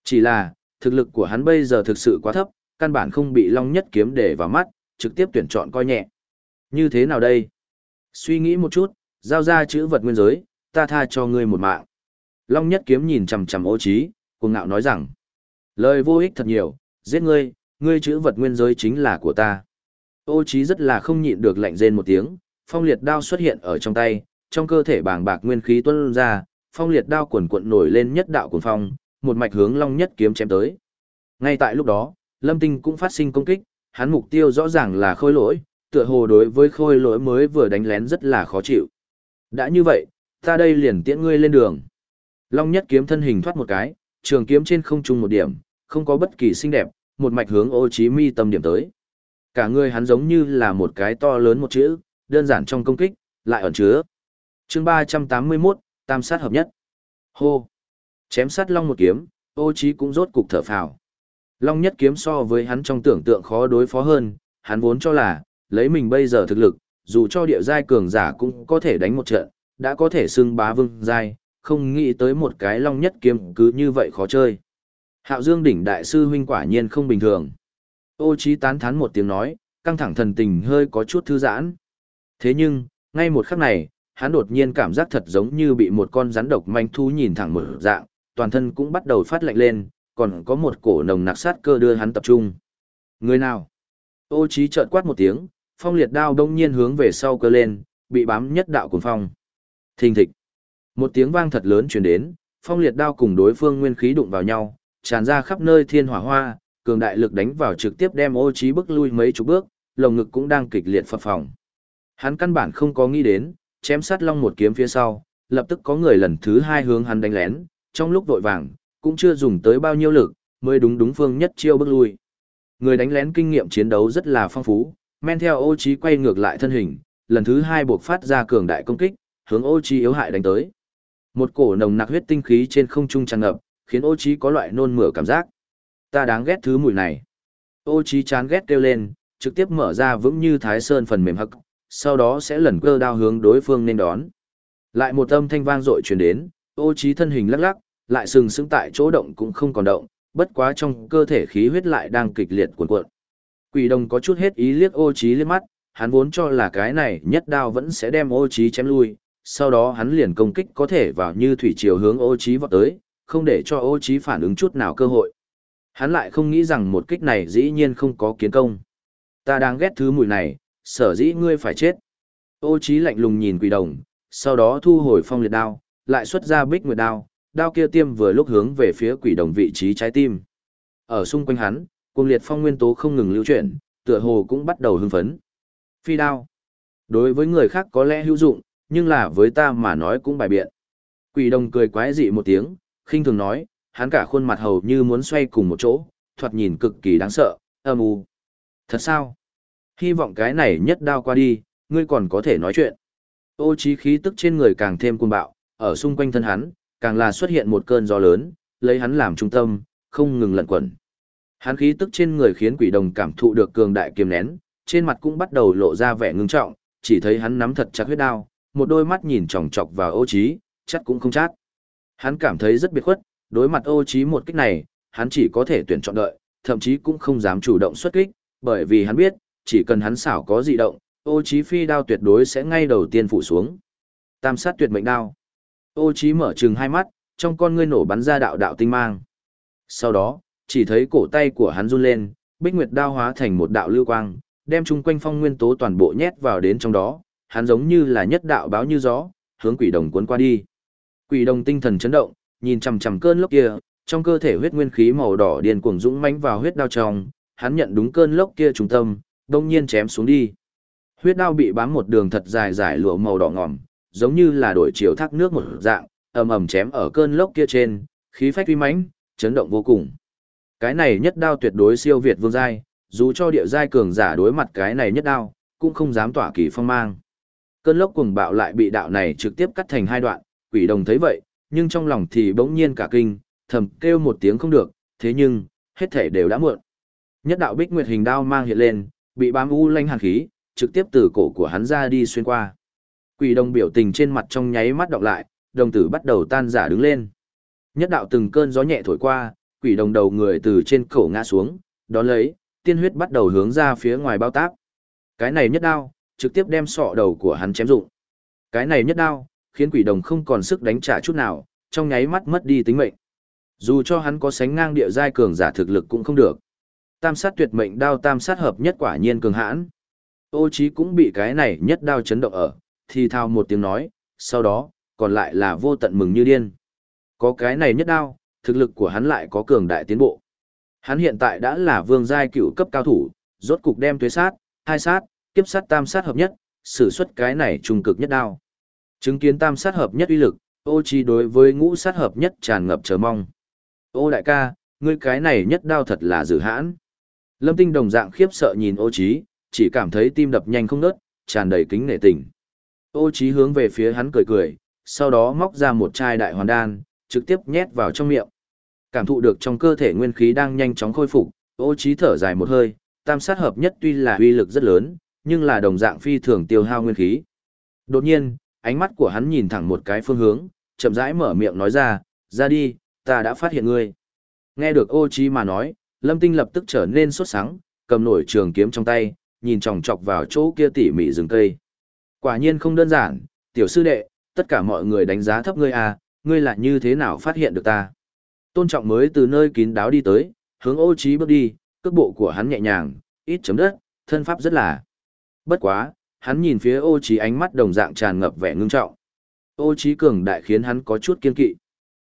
Chỉ là, thực lực của hắn bây giờ thực sự quá thấp, căn bản không bị Long nhất kiếm để vào mắt, trực tiếp tuyển chọn coi nhẹ. Như thế nào đây? Suy nghĩ một chút, giao ra chữ vật nguyên giới, ta tha cho ngươi một mạng. Long nhất kiếm nhìn chằm chằm ô trí, cuồng ngạo nói rằng. Lời vô ích thật nhiều, giết ngươi, ngươi chữ vật nguyên giới chính là của ta. Ô Chí rất là không nhịn được lạnh rên một tiếng, phong liệt đao xuất hiện ở trong tay, trong cơ thể bàng bạc nguyên khí tuôn ra, phong liệt đao cuộn cuộn nổi lên nhất đạo cuồng phong, một mạch hướng long nhất kiếm chém tới. Ngay tại lúc đó, lâm tinh cũng phát sinh công kích, hắn mục tiêu rõ ràng là khôi lỗi, tựa hồ đối với khôi lỗi mới vừa đánh lén rất là khó chịu. Đã như vậy, ta đây liền tiễn ngươi lên đường. Long nhất kiếm thân hình thoát một cái, trường kiếm trên không trung một điểm, không có bất kỳ xinh đẹp, một mạch hướng ô chí mi tâm điểm tới. Cả người hắn giống như là một cái to lớn một chữ, đơn giản trong công kích, lại ẩn chứa. Chương 381, tam sát hợp nhất. Hô. Chém sát long một kiếm, ô trí cũng rốt cục thở phào. Long nhất kiếm so với hắn trong tưởng tượng khó đối phó hơn, hắn vốn cho là, lấy mình bây giờ thực lực, dù cho địa giai cường giả cũng có thể đánh một trận, đã có thể xưng bá vương giai, không nghĩ tới một cái long nhất kiếm cứ như vậy khó chơi. Hạo Dương đỉnh đại sư huynh quả nhiên không bình thường. Ô Chí tán thán một tiếng nói, căng thẳng thần tình hơi có chút thư giãn. Thế nhưng, ngay một khắc này, hắn đột nhiên cảm giác thật giống như bị một con rắn độc manh thú nhìn thẳng mở dạng, toàn thân cũng bắt đầu phát lạnh lên, còn có một cổ nồng nặc sát cơ đưa hắn tập trung. Người nào? Ô Chí trợn quát một tiếng, phong liệt đao đông nhiên hướng về sau cơ lên, bị bám nhất đạo cuồng phong. Thình thịch. Một tiếng vang thật lớn truyền đến, phong liệt đao cùng đối phương nguyên khí đụng vào nhau, tràn ra khắp nơi thiên hỏa hoa, cường đại lực đánh vào trực tiếp đem ô trí bước lui mấy chục bước, lồng ngực cũng đang kịch liệt phập phồng. Hắn căn bản không có nghĩ đến, chém sát long một kiếm phía sau, lập tức có người lần thứ hai hướng hắn đánh lén, trong lúc vội vàng, cũng chưa dùng tới bao nhiêu lực, mới đúng đúng phương nhất chiêu bước lui. Người đánh lén kinh nghiệm chiến đấu rất là phong phú, men theo ô trí quay ngược lại thân hình, lần thứ hai buộc phát ra cường đại công kích, hướng ô trí yếu hại đánh tới. Một cổ nồng nặc huyết tinh khí trên không trung tràn ngập, khiến ô trí có loại nôn mửa cảm giác. Ta đáng ghét thứ mùi này. Ô trí chán ghét kêu lên, trực tiếp mở ra vững như thái sơn phần mềm hậc, sau đó sẽ lần cơ đao hướng đối phương nên đón. Lại một âm thanh vang dội truyền đến, ô trí thân hình lắc lắc, lại sừng sững tại chỗ động cũng không còn động, bất quá trong cơ thể khí huyết lại đang kịch liệt cuộn cuộn. Quỷ đồng có chút hết ý liếc ô trí liếc mắt, hắn vốn cho là cái này nhất đao vẫn sẽ đem ô trí chém lui, sau đó hắn liền công kích có thể vào như thủy triều hướng ô trí vọt tới, không để cho ô trí phản ứng chút nào cơ hội. Hắn lại không nghĩ rằng một kích này dĩ nhiên không có kiến công. Ta đang ghét thứ mùi này, sở dĩ ngươi phải chết. Ô trí lạnh lùng nhìn quỷ đồng, sau đó thu hồi phong liệt đao, lại xuất ra bích nguyệt đao, đao kia tiêm vừa lúc hướng về phía quỷ đồng vị trí trái tim. Ở xung quanh hắn, cuồng liệt phong nguyên tố không ngừng lưu chuyển, tựa hồ cũng bắt đầu hưng phấn. Phi đao. Đối với người khác có lẽ hữu dụng, nhưng là với ta mà nói cũng bài biện. Quỷ đồng cười quái dị một tiếng, khinh thường nói, hắn cả khuôn mặt hầu như muốn xoay cùng một chỗ, thoạt nhìn cực kỳ đáng sợ, âm u. Thật sao? Hy vọng cái này nhất đao qua đi, ngươi còn có thể nói chuyện. Ô trí khí tức trên người càng thêm cuồng bạo, ở xung quanh thân hắn, càng là xuất hiện một cơn gió lớn, lấy hắn làm trung tâm, không ngừng lẩn quẩn. Hắn khí tức trên người khiến quỷ đồng cảm thụ được cường đại kiềm nén, trên mặt cũng bắt đầu lộ ra vẻ ngưng trọng, chỉ thấy hắn nắm thật chặt huyết đao, một đôi mắt nhìn chòng chọc vào ô trí, chắc cũng không chát. Hắn cảm thấy rất biệt khuất, đối mặt ô trí một kích này, hắn chỉ có thể tuyển chọn đợi, thậm chí cũng không dám chủ động xuất kích, bởi vì hắn biết, chỉ cần hắn xảo có dị động, ô trí phi đao tuyệt đối sẽ ngay đầu tiên phủ xuống. Tam sát tuyệt mệnh đao. Ô trí mở trừng hai mắt, trong con ngươi nổ bắn ra đạo đạo tinh mang. Sau đó, chỉ thấy cổ tay của hắn run lên, bích nguyệt đao hóa thành một đạo lưu quang, đem chung quanh phong nguyên tố toàn bộ nhét vào đến trong đó, hắn giống như là nhất đạo báo như gió, hướng quỷ đồng cuốn qua đi. Quỷ đồng tinh thần chấn động, nhìn chằm chằm cơn lốc kia, trong cơ thể huyết nguyên khí màu đỏ điên cuồng dũng mãnh vào huyết đao trong, hắn nhận đúng cơn lốc kia trung tâm, đông nhiên chém xuống đi. Huyết đao bị bám một đường thật dài dài lụa màu đỏ ngòm, giống như là đổi chiều thác nước một dạng, ầm ầm chém ở cơn lốc kia trên, khí phách uy mãnh, chấn động vô cùng. Cái này nhất đao tuyệt đối siêu việt vương giai, dù cho địa giai cường giả đối mặt cái này nhất đao, cũng không dám tỏa kỳ phong mang. Cơn lốc cuồng bạo lại bị đạo này trực tiếp cắt thành hai đoạn, quỷ đồng thấy vậy, nhưng trong lòng thì bỗng nhiên cả kinh, thầm kêu một tiếng không được, thế nhưng, hết thể đều đã muộn. Nhất đạo bích nguyệt hình đao mang hiện lên, bị bám u lanh hàn khí, trực tiếp từ cổ của hắn ra đi xuyên qua. Quỷ đồng biểu tình trên mặt trong nháy mắt đọc lại, đồng tử bắt đầu tan giả đứng lên. Nhất đạo từng cơn gió nhẹ thổi qua, quỷ đồng đầu người từ trên cổ ngã xuống, đó lấy, tiên huyết bắt đầu hướng ra phía ngoài bao táp. Cái này nhất đao, trực tiếp đem sọ đầu của hắn chém rụng. Cái này nhất đao, khiến quỷ đồng không còn sức đánh trả chút nào, trong nháy mắt mất đi tính mệnh. Dù cho hắn có sánh ngang địa giai cường giả thực lực cũng không được. Tam sát tuyệt mệnh đao tam sát hợp nhất quả nhiên cường hãn. Ô chí cũng bị cái này nhất đao chấn động ở, thì thào một tiếng nói, sau đó, còn lại là vô tận mừng như điên. Có cái này nhất đao, thực lực của hắn lại có cường đại tiến bộ. Hắn hiện tại đã là vương giai cựu cấp cao thủ, rốt cục đem tuế sát, hai sát, kiếp sát tam sát hợp nhất, sử xuất cái này trùng cực nhất đao. Chứng kiến tam sát hợp nhất uy lực, ô chi đối với ngũ sát hợp nhất tràn ngập chờ mong. Ô đại ca, ngươi cái này nhất đao thật là dữ hãn. Lâm tinh đồng dạng khiếp sợ nhìn ô chí, chỉ cảm thấy tim đập nhanh không nớt, tràn đầy kính nể tình. Ô chí hướng về phía hắn cười cười, sau đó móc ra một chai đại hoàn đan, trực tiếp nhét vào trong miệng. Cảm thụ được trong cơ thể nguyên khí đang nhanh chóng khôi phục, ô chí thở dài một hơi, tam sát hợp nhất tuy là uy lực rất lớn, nhưng là đồng dạng phi thường tiêu hao nguyên khí. Đột nhiên, ánh mắt của hắn nhìn thẳng một cái phương hướng, chậm rãi mở miệng nói ra, ra đi, ta đã phát hiện ngươi. Nghe được ô Chi mà nói, lâm tinh lập tức trở nên sốt sắng, cầm nổi trường kiếm trong tay, nhìn chòng chọc vào chỗ kia tỉ mỉ rừng cây. Quả nhiên không đơn giản, tiểu sư đệ, tất cả mọi người đánh giá thấp ngươi à, ngươi là như thế nào phát hiện được ta. Tôn trọng mới từ nơi kín đáo đi tới, hướng ô trí bước đi, cước bộ của hắn nhẹ nhàng, ít chấm đất, thân pháp rất là. Bất quá, hắn nhìn phía ô trí ánh mắt đồng dạng tràn ngập vẻ ngưng trọng. Ô trí cường đại khiến hắn có chút kiên kỵ.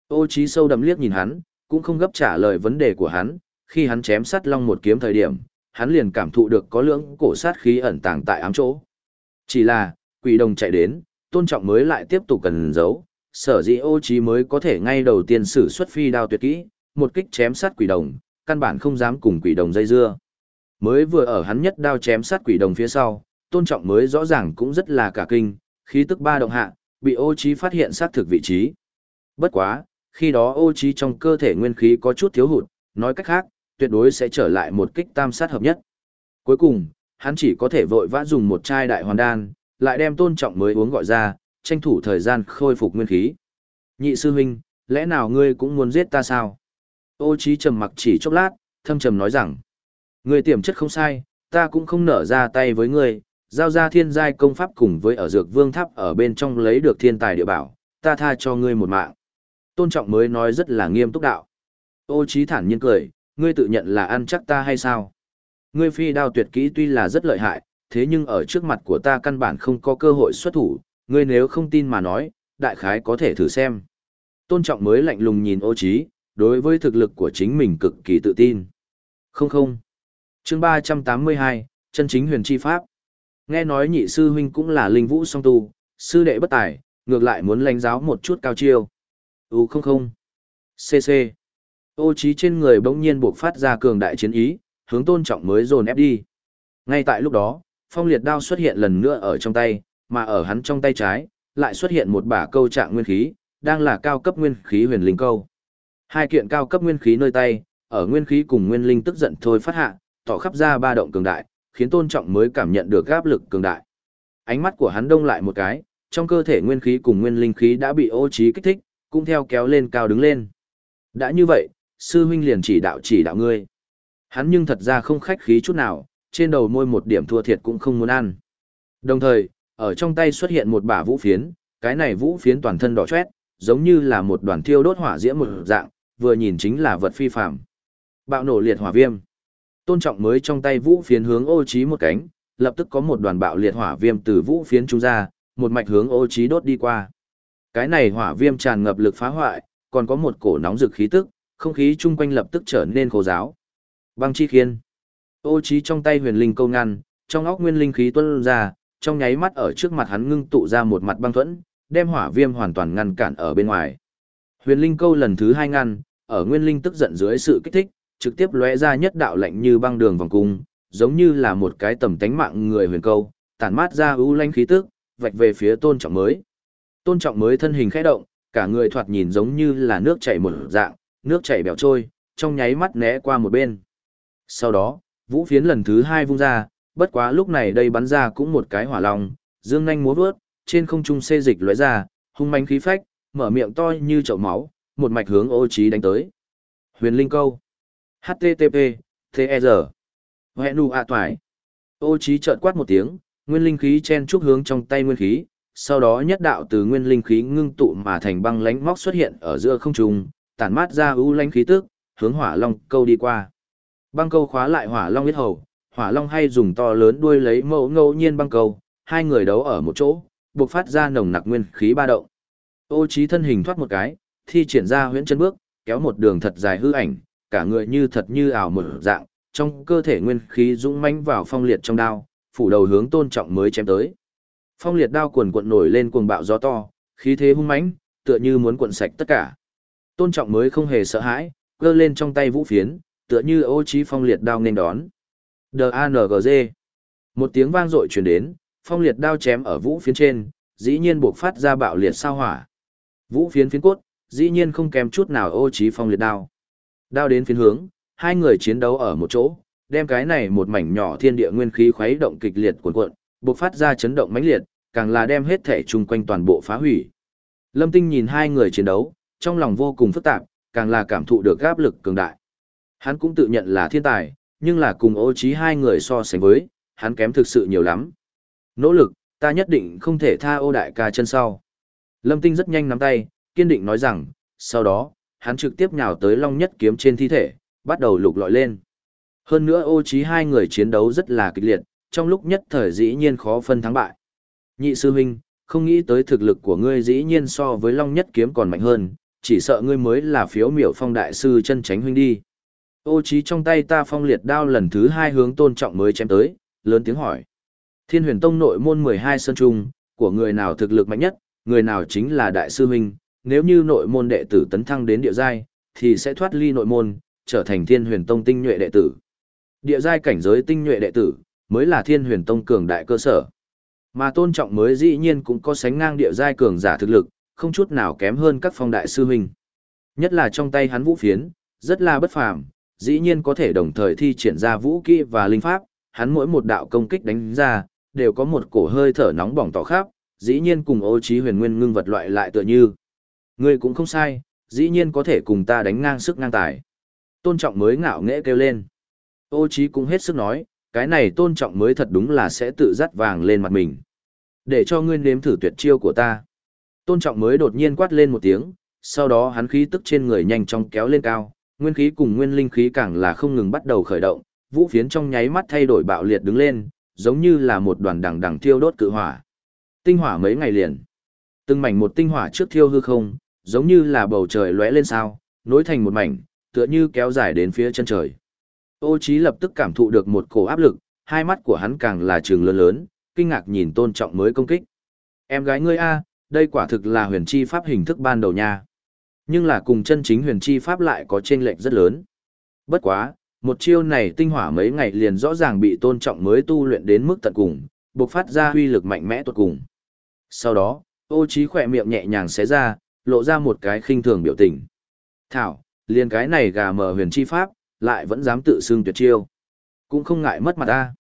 Ô trí sâu đậm liếc nhìn hắn, cũng không gấp trả lời vấn đề của hắn, khi hắn chém sát long một kiếm thời điểm, hắn liền cảm thụ được có lưỡng cổ sát khí ẩn tàng tại ám chỗ. Chỉ là, quỷ đồng chạy đến, tôn trọng mới lại tiếp tục cần giấu, sở dĩ ô trí mới có thể ngay đầu tiên sử xuất phi đao tuyệt kỹ, một kích chém sát quỷ đồng, căn bản không dám cùng quỷ đồng dây dưa. Mới vừa ở hắn nhất đao chém sát quỷ đồng phía sau, tôn trọng mới rõ ràng cũng rất là cả kinh, khí tức ba động hạ, bị ô trí phát hiện sát thực vị trí. Bất quá, khi đó ô trí trong cơ thể nguyên khí có chút thiếu hụt, nói cách khác, tuyệt đối sẽ trở lại một kích tam sát hợp nhất. Cuối cùng, hắn chỉ có thể vội vã dùng một chai đại hoàn đan, lại đem tôn trọng mới uống gọi ra, tranh thủ thời gian khôi phục nguyên khí. Nhị sư huynh, lẽ nào ngươi cũng muốn giết ta sao? Ô trí trầm mặc chỉ chốc lát, thâm trầm nói rằng, ngươi tiềm chất không sai, ta cũng không nở ra tay với ngươi, giao ra thiên giai công pháp cùng với ở dược vương tháp ở bên trong lấy được thiên tài địa bảo, ta tha cho ngươi một mạng. Tôn trọng mới nói rất là nghiêm túc đạo. Ô trí thản nhiên cười, ngươi tự nhận là ăn chắc ta hay sao? Ngươi phi đao tuyệt kỹ tuy là rất lợi hại, thế nhưng ở trước mặt của ta căn bản không có cơ hội xuất thủ, ngươi nếu không tin mà nói, đại khái có thể thử xem. Tôn trọng mới lạnh lùng nhìn ô trí, đối với thực lực của chính mình cực kỳ tự tin. Không không. Chương 382, chân chính huyền chi pháp. Nghe nói nhị sư huynh cũng là linh vũ song tu, sư đệ bất tài, ngược lại muốn lãnh giáo một chút cao chiêu. U không không. CC. Ô trí trên người bỗng nhiên buộc phát ra cường đại chiến ý, hướng tôn trọng mới dồn ép đi. Ngay tại lúc đó, phong liệt đao xuất hiện lần nữa ở trong tay, mà ở hắn trong tay trái, lại xuất hiện một bả câu trạng nguyên khí, đang là cao cấp nguyên khí huyền linh câu. Hai kiện cao cấp nguyên khí nơi tay, ở nguyên khí cùng nguyên linh tức giận thôi phát hạ, tỏ khắp ra ba động cường đại, khiến tôn trọng mới cảm nhận được áp lực cường đại. Ánh mắt của hắn đông lại một cái, trong cơ thể nguyên khí cùng nguyên linh khí đã bị ô trí kích thích, cũng theo kéo lên cao đứng lên. Đã như vậy, sư huynh liền chỉ đạo chỉ đạo ngươi. Hắn nhưng thật ra không khách khí chút nào, trên đầu môi một điểm thua thiệt cũng không muốn ăn. Đồng thời, ở trong tay xuất hiện một bả vũ phiến, cái này vũ phiến toàn thân đỏ chót, giống như là một đoàn thiêu đốt hỏa diễm một dạng, vừa nhìn chính là vật phi phàm. Bạo nổ liệt hỏa viêm. Tôn trọng mới trong tay vũ phiến hướng ô trí một cánh, lập tức có một đoàn bạo liệt hỏa viêm từ vũ phiến trung ra, một mạch hướng ô trí đốt đi qua. Cái này hỏa viêm tràn ngập lực phá hoại, còn có một cổ nóng rực khí tức, không khí chung quanh lập tức trở nên khô giáo. Băng chi khiên. Ô trí trong tay huyền linh câu ngăn, trong óc nguyên linh khí tuôn ra, trong nháy mắt ở trước mặt hắn ngưng tụ ra một mặt băng thuẫn, đem hỏa viêm hoàn toàn ngăn cản ở bên ngoài. Huyền linh câu lần thứ hai ngăn, ở nguyên linh tức giận dưới sự kích thích, trực tiếp lóe ra nhất đạo lạnh như băng đường vòng cung, giống như là một cái tầm tánh mạng người huyền câu, tản mát ra ưu lanh khí tức, vạch về phía tôn trọng mới. Tôn trọng mới thân hình khẽ động, cả người thoạt nhìn giống như là nước chảy một dạng, nước chảy bèo trôi, trong nháy mắt né qua một bên. Sau đó, vũ phiến lần thứ hai vung ra, bất quá lúc này đây bắn ra cũng một cái hỏa long, dương nhanh múa vớt, trên không trung xê dịch lóe ra, hung manh khí phách, mở miệng to như chậu máu, một mạch hướng ô trí đánh tới. Huyền Linh Câu HTTP, TR huệ nụ ạ toải Ô trí chợt quát một tiếng, nguyên linh khí chen trúc hướng trong tay nguyên khí, sau đó nhất đạo từ nguyên linh khí ngưng tụ mà thành băng lánh móc xuất hiện ở giữa không trung, tản mát ra ưu lánh khí tức, hướng hỏa long câu đi qua. Băng câu khóa lại hỏa long huyết hầu, hỏa long hay dùng to lớn đuôi lấy mẫu ngẫu nhiên băng câu, hai người đấu ở một chỗ, buộc phát ra nồng nặc nguyên khí ba động. Ô trí thân hình thoát một cái, thi triển ra huyễn chân bước, kéo một đường thật dài hư ảnh, cả người như thật như ảo một dạng, trong cơ thể nguyên khí dũng mãnh vào phong liệt trong đao, phủ đầu hướng tôn trọng mới chém tới. Phong liệt đao cuồn cuộn nổi lên cuồng bạo gió to, khí thế hung mãnh, tựa như muốn cuộn sạch tất cả. Tôn trọng mới không hề sợ hãi, cơ lên trong tay vũ phiến, tựa như ô trí phong liệt đao nên đón. D.A.N.G.Z. Một tiếng vang dội truyền đến, phong liệt đao chém ở vũ phiến trên, dĩ nhiên buộc phát ra bạo liệt sao hỏa. Vũ phiến phiến cốt, dĩ nhiên không kém chút nào ô trí phong liệt đao. Đao đến phiến hướng, hai người chiến đấu ở một chỗ, đem cái này một mảnh nhỏ thiên địa nguyên khí khuấy động kịch liệt cuộn cuộn, buộc phát ra chấn động mãnh liệt, càng là đem hết thể chung quanh toàn bộ phá hủy. Lâm Tinh nhìn hai người chiến đấu, trong lòng vô cùng phức tạp, càng là cảm thụ được áp lực cường đại. Hắn cũng tự nhận là thiên tài, nhưng là cùng ô trí hai người so sánh với, hắn kém thực sự nhiều lắm. Nỗ lực, ta nhất định không thể tha ô đại ca chân sau. Lâm Tinh rất nhanh nắm tay, kiên định nói rằng, sau đó, hắn trực tiếp nhào tới long nhất kiếm trên thi thể, bắt đầu lục lọi lên. Hơn nữa ô trí hai người chiến đấu rất là kịch liệt, trong lúc nhất thời dĩ nhiên khó phân thắng bại. Nhị sư huynh, không nghĩ tới thực lực của ngươi dĩ nhiên so với long nhất kiếm còn mạnh hơn, chỉ sợ ngươi mới là phiếu miểu phong đại sư chân tránh huynh đi. Ô trí trong tay ta phong liệt đao lần thứ hai hướng tôn trọng mới chém tới, lớn tiếng hỏi. Thiên huyền tông nội môn 12 sơn trung, của người nào thực lực mạnh nhất, người nào chính là đại sư huynh, nếu như nội môn đệ tử tấn thăng đến địa giai, thì sẽ thoát ly nội môn, trở thành thiên huyền tông tinh nhuệ đệ tử. Địa giai cảnh giới tinh nhuệ đệ tử, mới là thiên huyền tông cường đại cơ sở. Mà tôn trọng mới dĩ nhiên cũng có sánh ngang địa giai cường giả thực lực, không chút nào kém hơn các phong đại sư huynh. Nhất là trong tay hắn vũ phiến, rất là bất phàm, dĩ nhiên có thể đồng thời thi triển ra vũ kỹ và linh pháp, hắn mỗi một đạo công kích đánh ra, đều có một cổ hơi thở nóng bỏng tỏ khắp, dĩ nhiên cùng ô trí huyền nguyên ngưng vật loại lại tựa như. Ngươi cũng không sai, dĩ nhiên có thể cùng ta đánh ngang sức ngang tài. Tôn trọng mới ngạo nghễ kêu lên. Ô Chí cũng hết sức nói, cái này tôn trọng mới thật đúng là sẽ tự dắt vàng lên mặt mình. Để cho ngươi nếm thử tuyệt chiêu của ta. Tôn trọng mới đột nhiên quát lên một tiếng, sau đó hắn khí tức trên người nhanh chóng kéo lên cao, nguyên khí cùng nguyên linh khí càng là không ngừng bắt đầu khởi động, vũ phiến trong nháy mắt thay đổi bạo liệt đứng lên, giống như là một đoàn đằng đằng thiêu đốt cự hỏa. Tinh hỏa mấy ngày liền. Từng mảnh một tinh hỏa trước thiêu hư không, giống như là bầu trời lóe lên sao, nối thành một mảnh, tựa như kéo dài đến phía chân trời. Ô Chí lập tức cảm thụ được một cổ áp lực, hai mắt của hắn càng là trường lớn lớn, kinh ngạc nhìn tôn trọng mới công kích. Em gái ngươi a, đây quả thực là huyền chi pháp hình thức ban đầu nha. Nhưng là cùng chân chính huyền chi pháp lại có chênh lệch rất lớn. Bất quá, một chiêu này tinh hỏa mấy ngày liền rõ ràng bị tôn trọng mới tu luyện đến mức tận cùng, bộc phát ra huy lực mạnh mẽ tuột cùng. Sau đó, ô trí khỏe miệng nhẹ nhàng xé ra, lộ ra một cái khinh thường biểu tình. Thảo, liền cái này gà mờ huyền chi pháp, lại vẫn dám tự xưng tuyệt chiêu. Cũng không ngại mất mặt ta.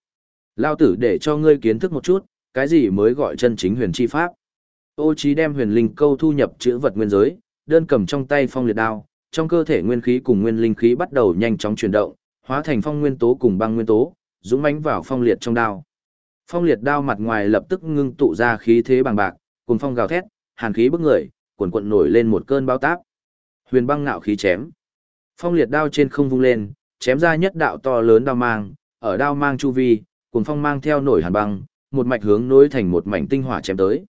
Lao tử để cho ngươi kiến thức một chút, cái gì mới gọi chân chính huyền chi pháp. Ô trí đem huyền linh câu thu nhập chữ vật nguyên giới, đơn cầm trong tay phong liệt đao, trong cơ thể nguyên khí cùng nguyên linh khí bắt đầu nhanh chóng chuyển động, hóa thành phong nguyên tố cùng băng nguyên tố, dũng mãnh vào phong liệt trong đao. Phong liệt đao mặt ngoài lập tức ngưng tụ ra khí thế bằng bạc, cùng phong gào thét, hàn khí bức người, cuồn cuộn nổi lên một cơn bao táp. Huyền băng ngạo khí chém. Phong liệt đao trên không vung lên, chém ra nhất đạo to lớn đao mang, ở đao mang chu vi, cùng phong mang theo nổi hàn băng, một mạch hướng nối thành một mảnh tinh hỏa chém tới.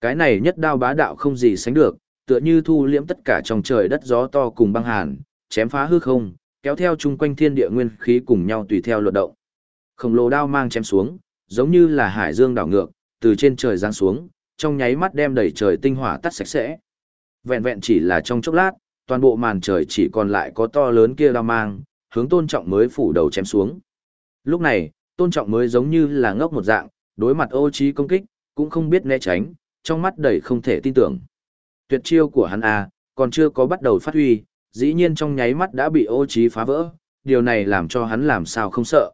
Cái này nhất đao bá đạo không gì sánh được, tựa như thu liễm tất cả trong trời đất gió to cùng băng hàn, chém phá hư không, kéo theo chung quanh thiên địa nguyên khí cùng nhau tùy theo luật động. Khổng lồ đao mang chém xuống, giống như là hải dương đảo ngược, từ trên trời giáng xuống, trong nháy mắt đem đầy trời tinh hỏa tắt sạch sẽ. Vẹn vẹn chỉ là trong chốc lát, toàn bộ màn trời chỉ còn lại có to lớn kia đao mang, hướng tôn trọng mới phủ đầu chém xuống. Lúc này, tôn trọng mới giống như là ngốc một dạng, đối mặt ô trí công kích, cũng không biết né tránh, trong mắt đầy không thể tin tưởng. Tuyệt chiêu của hắn à, còn chưa có bắt đầu phát huy, dĩ nhiên trong nháy mắt đã bị ô trí phá vỡ, điều này làm cho hắn làm sao không sợ.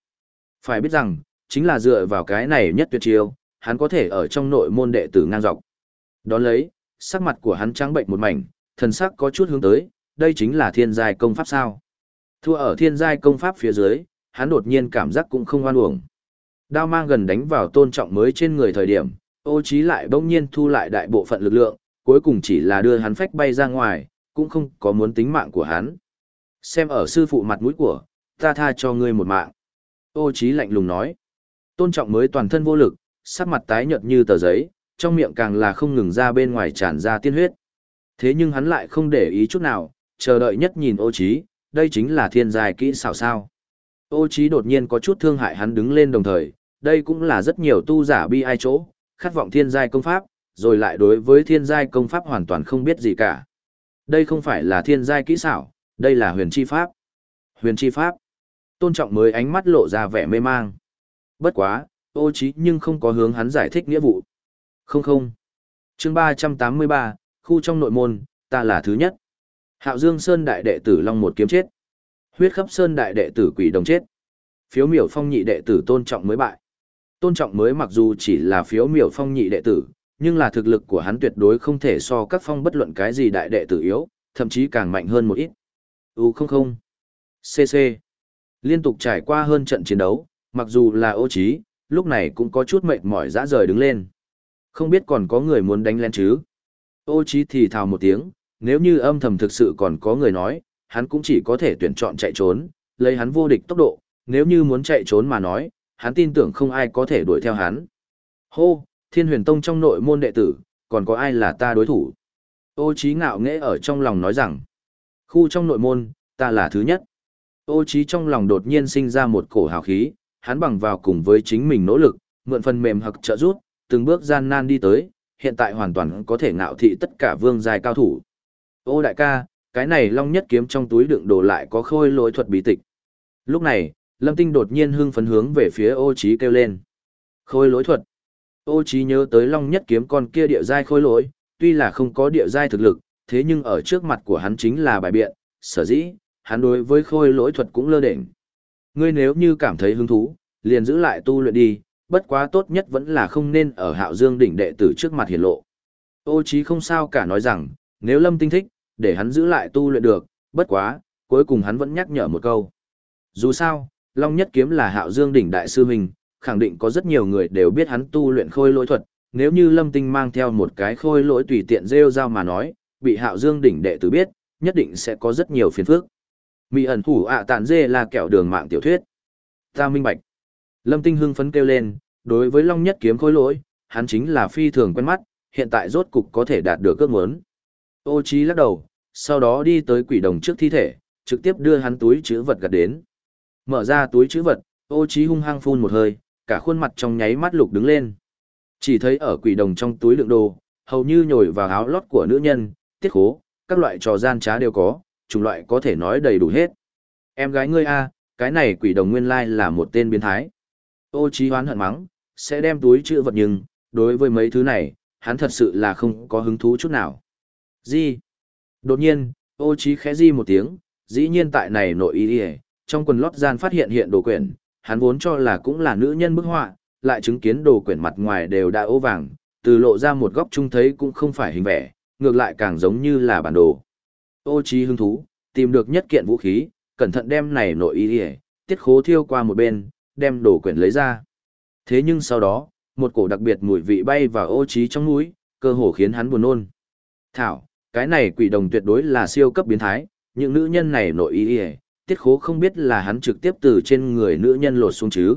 Phải biết rằng, chính là dựa vào cái này nhất tuyệt chiêu, hắn có thể ở trong nội môn đệ tử ngang dọc. Đón lấy, sắc mặt của hắn trắng bệnh một mảnh, thần sắc có chút hướng tới, đây chính là thiên giai công pháp sao. Thua ở thiên giai công pháp phía dưới, hắn đột nhiên cảm giác cũng không oan uổng. Đao mang gần đánh vào tôn trọng mới trên người thời điểm, ô trí lại bỗng nhiên thu lại đại bộ phận lực lượng, cuối cùng chỉ là đưa hắn phách bay ra ngoài, cũng không có muốn tính mạng của hắn. Xem ở sư phụ mặt mũi của, ta tha cho ngươi một mạng. Ô trí lạnh lùng nói. Tôn trọng mới toàn thân vô lực, sắc mặt tái nhợt như tờ giấy, trong miệng càng là không ngừng ra bên ngoài tràn ra tiên huyết. Thế nhưng hắn lại không để ý chút nào, chờ đợi nhất nhìn ô trí, đây chính là thiên giai kỹ xảo sao. Ô trí đột nhiên có chút thương hại hắn đứng lên đồng thời, đây cũng là rất nhiều tu giả bi ai chỗ, khát vọng thiên giai công pháp, rồi lại đối với thiên giai công pháp hoàn toàn không biết gì cả. Đây không phải là thiên giai kỹ xảo, đây là huyền chi pháp. Huyền chi pháp. Tôn trọng mới ánh mắt lộ ra vẻ mê mang. Bất quá, ô trí nhưng không có hướng hắn giải thích nghĩa vụ. Không không. Chương 383, khu trong nội môn, ta là thứ nhất. Hạo Dương Sơn đại đệ tử Long một kiếm chết. Huyết khắp Sơn đại đệ tử Quỷ Đồng chết. Phiếu miểu phong nhị đệ tử Tôn Trọng mới bại. Tôn Trọng mới mặc dù chỉ là phiếu miểu phong nhị đệ tử, nhưng là thực lực của hắn tuyệt đối không thể so các phong bất luận cái gì đại đệ tử yếu, thậm chí càng mạnh hơn một ít. U không không. CC. Liên tục trải qua hơn trận chiến đấu, mặc dù là ô trí, lúc này cũng có chút mệt mỏi dã rời đứng lên. Không biết còn có người muốn đánh lên chứ. Ô Chí thì thào một tiếng, nếu như âm thầm thực sự còn có người nói, hắn cũng chỉ có thể tuyển chọn chạy trốn, lấy hắn vô địch tốc độ, nếu như muốn chạy trốn mà nói, hắn tin tưởng không ai có thể đuổi theo hắn. Hô, thiên huyền tông trong nội môn đệ tử, còn có ai là ta đối thủ? Ô Chí ngạo nghễ ở trong lòng nói rằng, khu trong nội môn, ta là thứ nhất. Ô Chí trong lòng đột nhiên sinh ra một cổ hào khí, hắn bằng vào cùng với chính mình nỗ lực, mượn phần mềm hoặc trợ rút, từng bước gian nan đi tới, hiện tại hoàn toàn có thể ngạo thị tất cả vương giai cao thủ. Ô đại ca, cái này long nhất kiếm trong túi đựng đồ lại có khôi lỗi thuật bí tịch. Lúc này, Lâm Tinh đột nhiên hưng phấn hướng về phía ô trí kêu lên. Khôi lỗi thuật. Ô trí nhớ tới long nhất kiếm con kia địa giai khôi lỗi, tuy là không có địa giai thực lực, thế nhưng ở trước mặt của hắn chính là bài biện, sở dĩ, hắn đối với khôi lỗi thuật cũng lơ đỉnh. Ngươi nếu như cảm thấy hứng thú, liền giữ lại tu luyện đi, bất quá tốt nhất vẫn là không nên ở hạo dương đỉnh đệ tử trước mặt hiển lộ. Ô chí không sao cả nói rằng, nếu lâm tinh thích, để hắn giữ lại tu luyện được, bất quá, cuối cùng hắn vẫn nhắc nhở một câu. Dù sao, Long Nhất Kiếm là hạo dương đỉnh đại sư huynh, khẳng định có rất nhiều người đều biết hắn tu luyện khôi lỗi thuật, nếu như lâm tinh mang theo một cái khôi lỗi tùy tiện rêu rao mà nói, bị hạo dương đỉnh đệ tử biết, nhất định sẽ có rất nhiều phiền phức. Mỹ ẩn thủ ạ tản dê là kẹo đường mạng tiểu thuyết. Ta minh bạch. Lâm Tinh hưng phấn kêu lên, đối với Long Nhất kiếm khối lỗi, hắn chính là phi thường quen mắt, hiện tại rốt cục có thể đạt được ước muốn. Ô trí lắc đầu, sau đó đi tới quỷ đồng trước thi thể, trực tiếp đưa hắn túi chữ vật gặt đến. Mở ra túi chữ vật, Ô trí hung hăng phun một hơi, cả khuôn mặt trong nháy mắt lục đứng lên. Chỉ thấy ở quỷ đồng trong túi đựng đồ, hầu như nhồi vào áo lót của nữ nhân, tiết khố, các loại trò gian trá đều có, chủng loại có thể nói đầy đủ hết. Em gái ngươi a, cái này quỷ đồng nguyên lai là một tên biến thái. Ô Chí hoán hận mắng, sẽ đem túi chữ vật nhưng, đối với mấy thứ này, hắn thật sự là không có hứng thú chút nào. Gì? Đột nhiên, ô Chí khẽ di một tiếng, dĩ nhiên tại này nội ý đi trong quần lót gian phát hiện hiện đồ quyển, hắn vốn cho là cũng là nữ nhân bức họa, lại chứng kiến đồ quyển mặt ngoài đều đã ố vàng, từ lộ ra một góc trung thấy cũng không phải hình vẽ, ngược lại càng giống như là bản đồ. Ô trí hứng thú, tìm được nhất kiện vũ khí, cẩn thận đem này nội y đi tiết khố thiêu qua một bên, đem đồ quyển lấy ra. Thế nhưng sau đó, một cổ đặc biệt mùi vị bay vào ô trí trong mũi, cơ hồ khiến hắn buồn nôn. Thảo, cái này quỷ đồng tuyệt đối là siêu cấp biến thái, những nữ nhân này nội y đi tiết khố không biết là hắn trực tiếp từ trên người nữ nhân lột xuống chứ.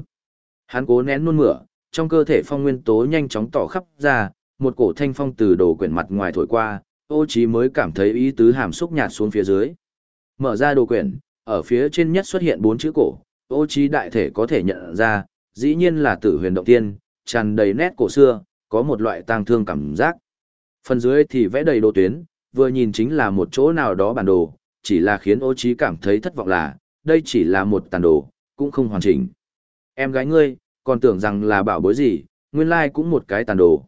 Hắn cố nén nôn mửa, trong cơ thể phong nguyên tố nhanh chóng tỏ khắp ra, một cổ thanh phong từ đồ quyển mặt ngoài thổi qua, ô trí mới cảm thấy ý tứ hàm xúc nhạt xuống phía dưới. Mở ra đồ quyển, ở phía trên nhất xuất hiện bốn chữ cổ, ô trí đại thể có thể nhận ra, dĩ nhiên là tử huyền động tiên, tràn đầy nét cổ xưa, có một loại tang thương cảm giác. Phần dưới thì vẽ đầy đồ tuyến, vừa nhìn chính là một chỗ nào đó bản đồ, chỉ là khiến ô trí cảm thấy thất vọng là, đây chỉ là một tàn đồ, cũng không hoàn chỉnh. Em gái ngươi, còn tưởng rằng là bảo bối gì, nguyên lai cũng một cái tàn đồ.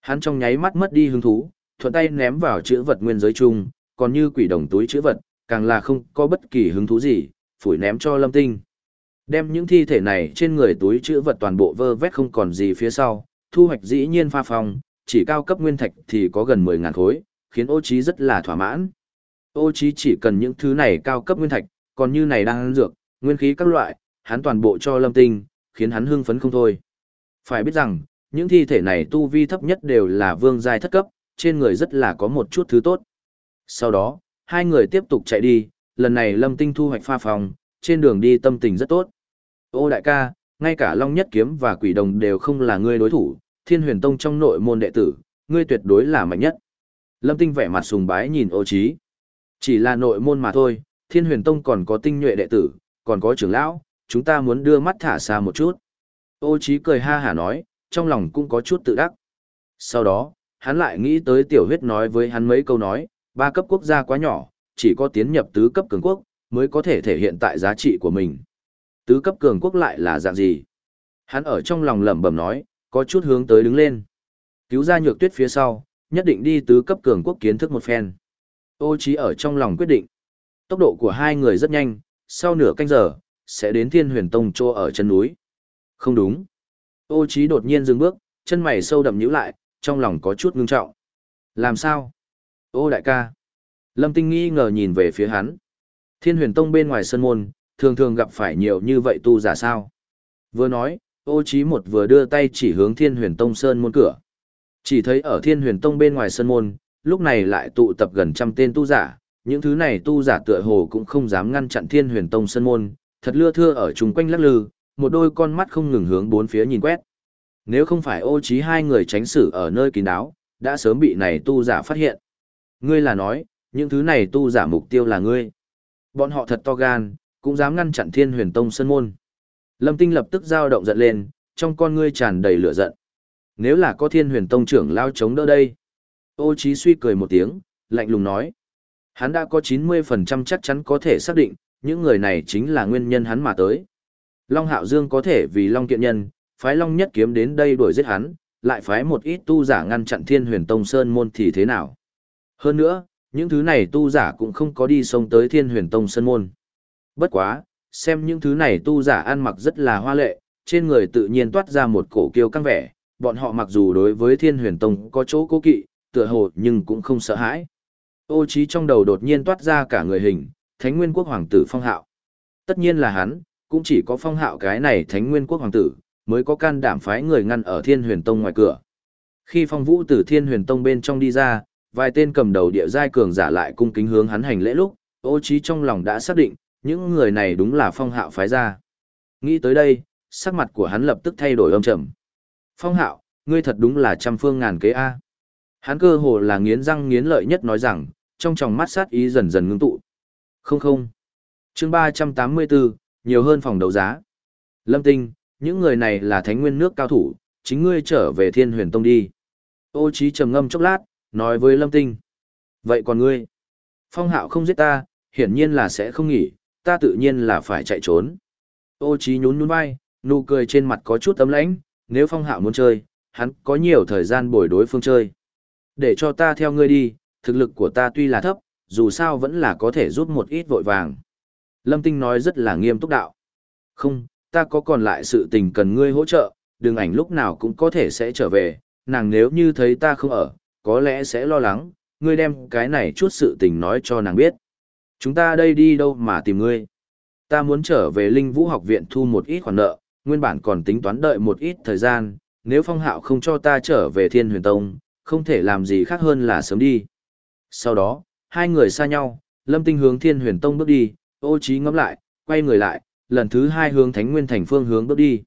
Hắn trong nháy mắt mất đi hứng thú, thuận tay ném vào chữ vật nguyên giới chung, còn như quỷ đồng túi chữ vật, càng là không có bất kỳ hứng thú gì, phủi ném cho lâm tinh. Đem những thi thể này trên người túi chữ vật toàn bộ vơ vét không còn gì phía sau, thu hoạch dĩ nhiên pha phong, chỉ cao cấp nguyên thạch thì có gần 10.000 khối, khiến ô trí rất là thỏa mãn. Ô trí chỉ cần những thứ này cao cấp nguyên thạch, còn như này đang dược, nguyên khí các loại, hắn toàn bộ cho lâm tinh, khiến hắn hưng phấn không thôi. Phải biết rằng, những thi thể này tu vi thấp nhất đều là vương giai thất cấp, trên người rất là có một chút thứ tốt. Sau đó, hai người tiếp tục chạy đi, lần này lâm tinh thu hoạch pha phòng, trên đường đi tâm tình rất tốt. Ô đại ca, ngay cả Long Nhất Kiếm và Quỷ Đồng đều không là ngươi đối thủ, Thiên Huyền Tông trong nội môn đệ tử, ngươi tuyệt đối là mạnh nhất. Lâm Tinh vẻ mặt sùng bái nhìn ô Chí, Chỉ là nội môn mà thôi, Thiên Huyền Tông còn có tinh nhuệ đệ tử, còn có trưởng lão, chúng ta muốn đưa mắt thả xa một chút. Ô Chí cười ha hả nói, trong lòng cũng có chút tự đắc. Sau đó, hắn lại nghĩ tới tiểu huyết nói với hắn mấy câu nói, ba cấp quốc gia quá nhỏ, chỉ có tiến nhập tứ cấp cường quốc, mới có thể thể hiện tại giá trị của mình. Tứ cấp cường quốc lại là dạng gì? Hắn ở trong lòng lẩm bẩm nói, có chút hướng tới đứng lên. Cứu ra nhược tuyết phía sau, nhất định đi tứ cấp cường quốc kiến thức một phen. Ô trí ở trong lòng quyết định. Tốc độ của hai người rất nhanh, sau nửa canh giờ, sẽ đến thiên huyền tông trô ở chân núi. Không đúng. Ô trí đột nhiên dừng bước, chân mày sâu đậm nhíu lại, trong lòng có chút ngưng trọng. Làm sao? Ô đại ca. Lâm Tinh nghi ngờ nhìn về phía hắn. Thiên huyền tông bên ngoài sân môn, thường thường gặp phải nhiều như vậy tu giả sao. Vừa nói, ô trí một vừa đưa tay chỉ hướng thiên huyền tông sơn môn cửa. Chỉ thấy ở thiên huyền tông bên ngoài sân môn, lúc này lại tụ tập gần trăm tên tu giả, những thứ này tu giả tựa hồ cũng không dám ngăn chặn thiên huyền tông sân môn, thật lưa thưa ở chung quanh lắc lư, một đôi con mắt không ngừng hướng bốn phía nhìn quét. Nếu không phải ô trí hai người tránh xử ở nơi kín đáo, đã sớm bị này tu giả phát hiện. Ngươi là nói, những thứ này tu giả mục tiêu là ngươi. Bọn họ thật to gan, cũng dám ngăn chặn thiên huyền tông sân môn. Lâm Tinh lập tức dao động giận lên, trong con ngươi tràn đầy lửa giận. Nếu là có thiên huyền tông trưởng lao chống đỡ đây. Ô Chí suy cười một tiếng, lạnh lùng nói. Hắn đã có 90% chắc chắn có thể xác định, những người này chính là nguyên nhân hắn mà tới. Long Hạo Dương có thể vì Long Kiện Nhân, phái Long Nhất Kiếm đến đây đuổi giết hắn, lại phái một ít tu giả ngăn chặn Thiên Huyền Tông Sơn môn thì thế nào? Hơn nữa, những thứ này tu giả cũng không có đi sông tới Thiên Huyền Tông Sơn môn. Bất quá, xem những thứ này tu giả ăn mặc rất là hoa lệ, trên người tự nhiên toát ra một cổ kiêu căng vẻ, bọn họ mặc dù đối với Thiên Huyền Tông có chỗ cố kỵ, tựa hồ nhưng cũng không sợ hãi. Ô trí trong đầu đột nhiên toát ra cả người hình, Thánh Nguyên Quốc Hoàng tử Phong Hạo. Tất nhiên là hắn, cũng chỉ có Phong Hạo cái này Thánh Nguyên Quốc Hoàng tử, mới có can đảm phái người ngăn ở Thiên Huyền Tông ngoài cửa. Khi Phong Vũ từ Thiên Huyền Tông bên trong đi ra, vài tên cầm đầu địa giai cường giả lại cung kính hướng hắn hành lễ lúc, ô trí trong lòng đã xác định, những người này đúng là Phong Hạo phái ra. Nghĩ tới đây, sắc mặt của hắn lập tức thay đổi âm trầm. Phong hạo, ngươi thật đúng là trăm phương ngàn kế A. Hắn cơ hồ là nghiến răng nghiến lợi nhất nói rằng, trong tròng mắt sát ý dần dần ngưng tụ. Không không. chương 384, nhiều hơn phòng đấu giá. Lâm Tinh, những người này là thánh nguyên nước cao thủ, chính ngươi trở về thiên huyền tông đi. Ô trí trầm ngâm chốc lát, nói với Lâm Tinh. Vậy còn ngươi? Phong hạo không giết ta, hiển nhiên là sẽ không nghỉ, ta tự nhiên là phải chạy trốn. Ô trí nhún nhún vai, nụ cười trên mặt có chút tấm lãnh, nếu phong hạo muốn chơi, hắn có nhiều thời gian bồi đối phương chơi. Để cho ta theo ngươi đi, thực lực của ta tuy là thấp, dù sao vẫn là có thể giúp một ít vội vàng. Lâm Tinh nói rất là nghiêm túc đạo. Không, ta có còn lại sự tình cần ngươi hỗ trợ, đường ảnh lúc nào cũng có thể sẽ trở về, nàng nếu như thấy ta không ở, có lẽ sẽ lo lắng, ngươi đem cái này chút sự tình nói cho nàng biết. Chúng ta đây đi đâu mà tìm ngươi? Ta muốn trở về Linh Vũ học viện thu một ít khoản nợ, nguyên bản còn tính toán đợi một ít thời gian, nếu phong hạo không cho ta trở về Thiên Huyền Tông, không thể làm gì khác hơn là sớm đi. Sau đó, hai người xa nhau, Lâm Tinh hướng Thiên Huyền Tông bước đi, ô trí ngắm lại, quay người lại, lần thứ hai hướng Thánh Nguyên Thành phương hướng bước đi.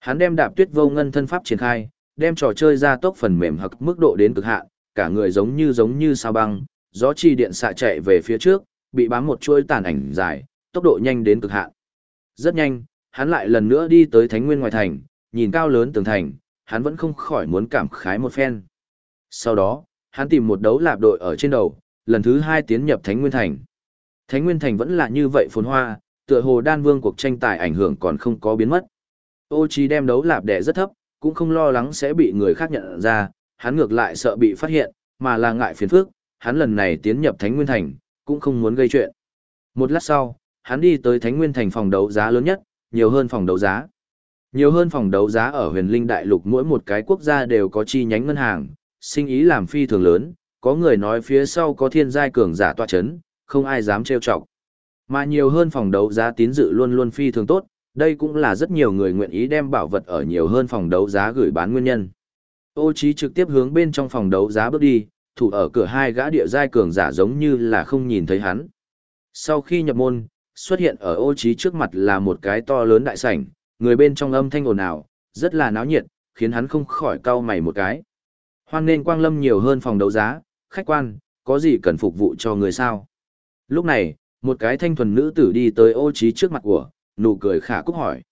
Hắn đem đạp tuyết vô ngân thân pháp triển khai, đem trò chơi ra tốc phần mềm hoặc mức độ đến cực hạn, cả người giống như giống như sao băng, gió chi điện xạ chạy về phía trước, bị bám một chuỗi tàn ảnh dài, tốc độ nhanh đến cực hạn. Rất nhanh, hắn lại lần nữa đi tới Thánh Nguyên ngoài thành, nhìn cao lớn tường thành, hắn vẫn không khỏi muốn cảm khái một phen. Sau đó, hắn tìm một đấu lạp đội ở trên đầu, lần thứ hai tiến nhập Thánh Nguyên Thành. Thánh Nguyên Thành vẫn là như vậy phồn hoa, tựa hồ đan vương cuộc tranh tài ảnh hưởng còn không có biến mất. Ô Chí đem đấu lạp đẻ rất thấp, cũng không lo lắng sẽ bị người khác nhận ra, hắn ngược lại sợ bị phát hiện, mà là ngại phiền phức, hắn lần này tiến nhập Thánh Nguyên Thành, cũng không muốn gây chuyện. Một lát sau, hắn đi tới Thánh Nguyên Thành phòng đấu giá lớn nhất, nhiều hơn phòng đấu giá. Nhiều hơn phòng đấu giá ở huyền linh đại lục mỗi một cái quốc gia đều có chi nhánh ngân hàng, sinh ý làm phi thường lớn, có người nói phía sau có thiên giai cường giả tọa chấn, không ai dám trêu chọc. Mà nhiều hơn phòng đấu giá tín dự luôn luôn phi thường tốt, đây cũng là rất nhiều người nguyện ý đem bảo vật ở nhiều hơn phòng đấu giá gửi bán nguyên nhân. Ô Chí trực tiếp hướng bên trong phòng đấu giá bước đi, thủ ở cửa hai gã địa giai cường giả giống như là không nhìn thấy hắn. Sau khi nhập môn, xuất hiện ở ô Chí trước mặt là một cái to lớn đại sảnh, người bên trong âm thanh ồn ào, rất là náo nhiệt, khiến hắn không khỏi cau mày một cái. Hoan nên quang lâm nhiều hơn phòng đấu giá, khách quan, có gì cần phục vụ cho người sao? Lúc này, một cái thanh thuần nữ tử đi tới ô trí trước mặt của, nụ cười khả cúc hỏi.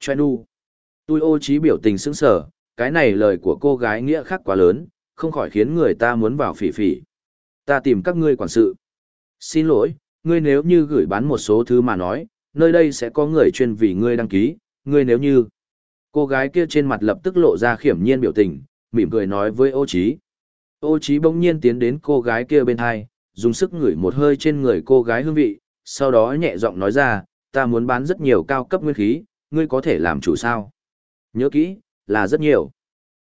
Choe nu. Tôi ô trí biểu tình sững sờ, cái này lời của cô gái nghĩa khác quá lớn, không khỏi khiến người ta muốn vào phỉ phỉ. Ta tìm các ngươi quản sự. Xin lỗi, ngươi nếu như gửi bán một số thứ mà nói, nơi đây sẽ có người chuyên vì ngươi đăng ký, ngươi nếu như. Cô gái kia trên mặt lập tức lộ ra khiểm nhiên biểu tình, mỉm cười nói với ô trí. Ô trí bỗng nhiên tiến đến cô gái kia bên hai, dùng sức ngửi một hơi trên người cô gái hương vị, sau đó nhẹ giọng nói ra, ta muốn bán rất nhiều cao cấp nguyên khí, ngươi có thể làm chủ sao? Nhớ kỹ, là rất nhiều.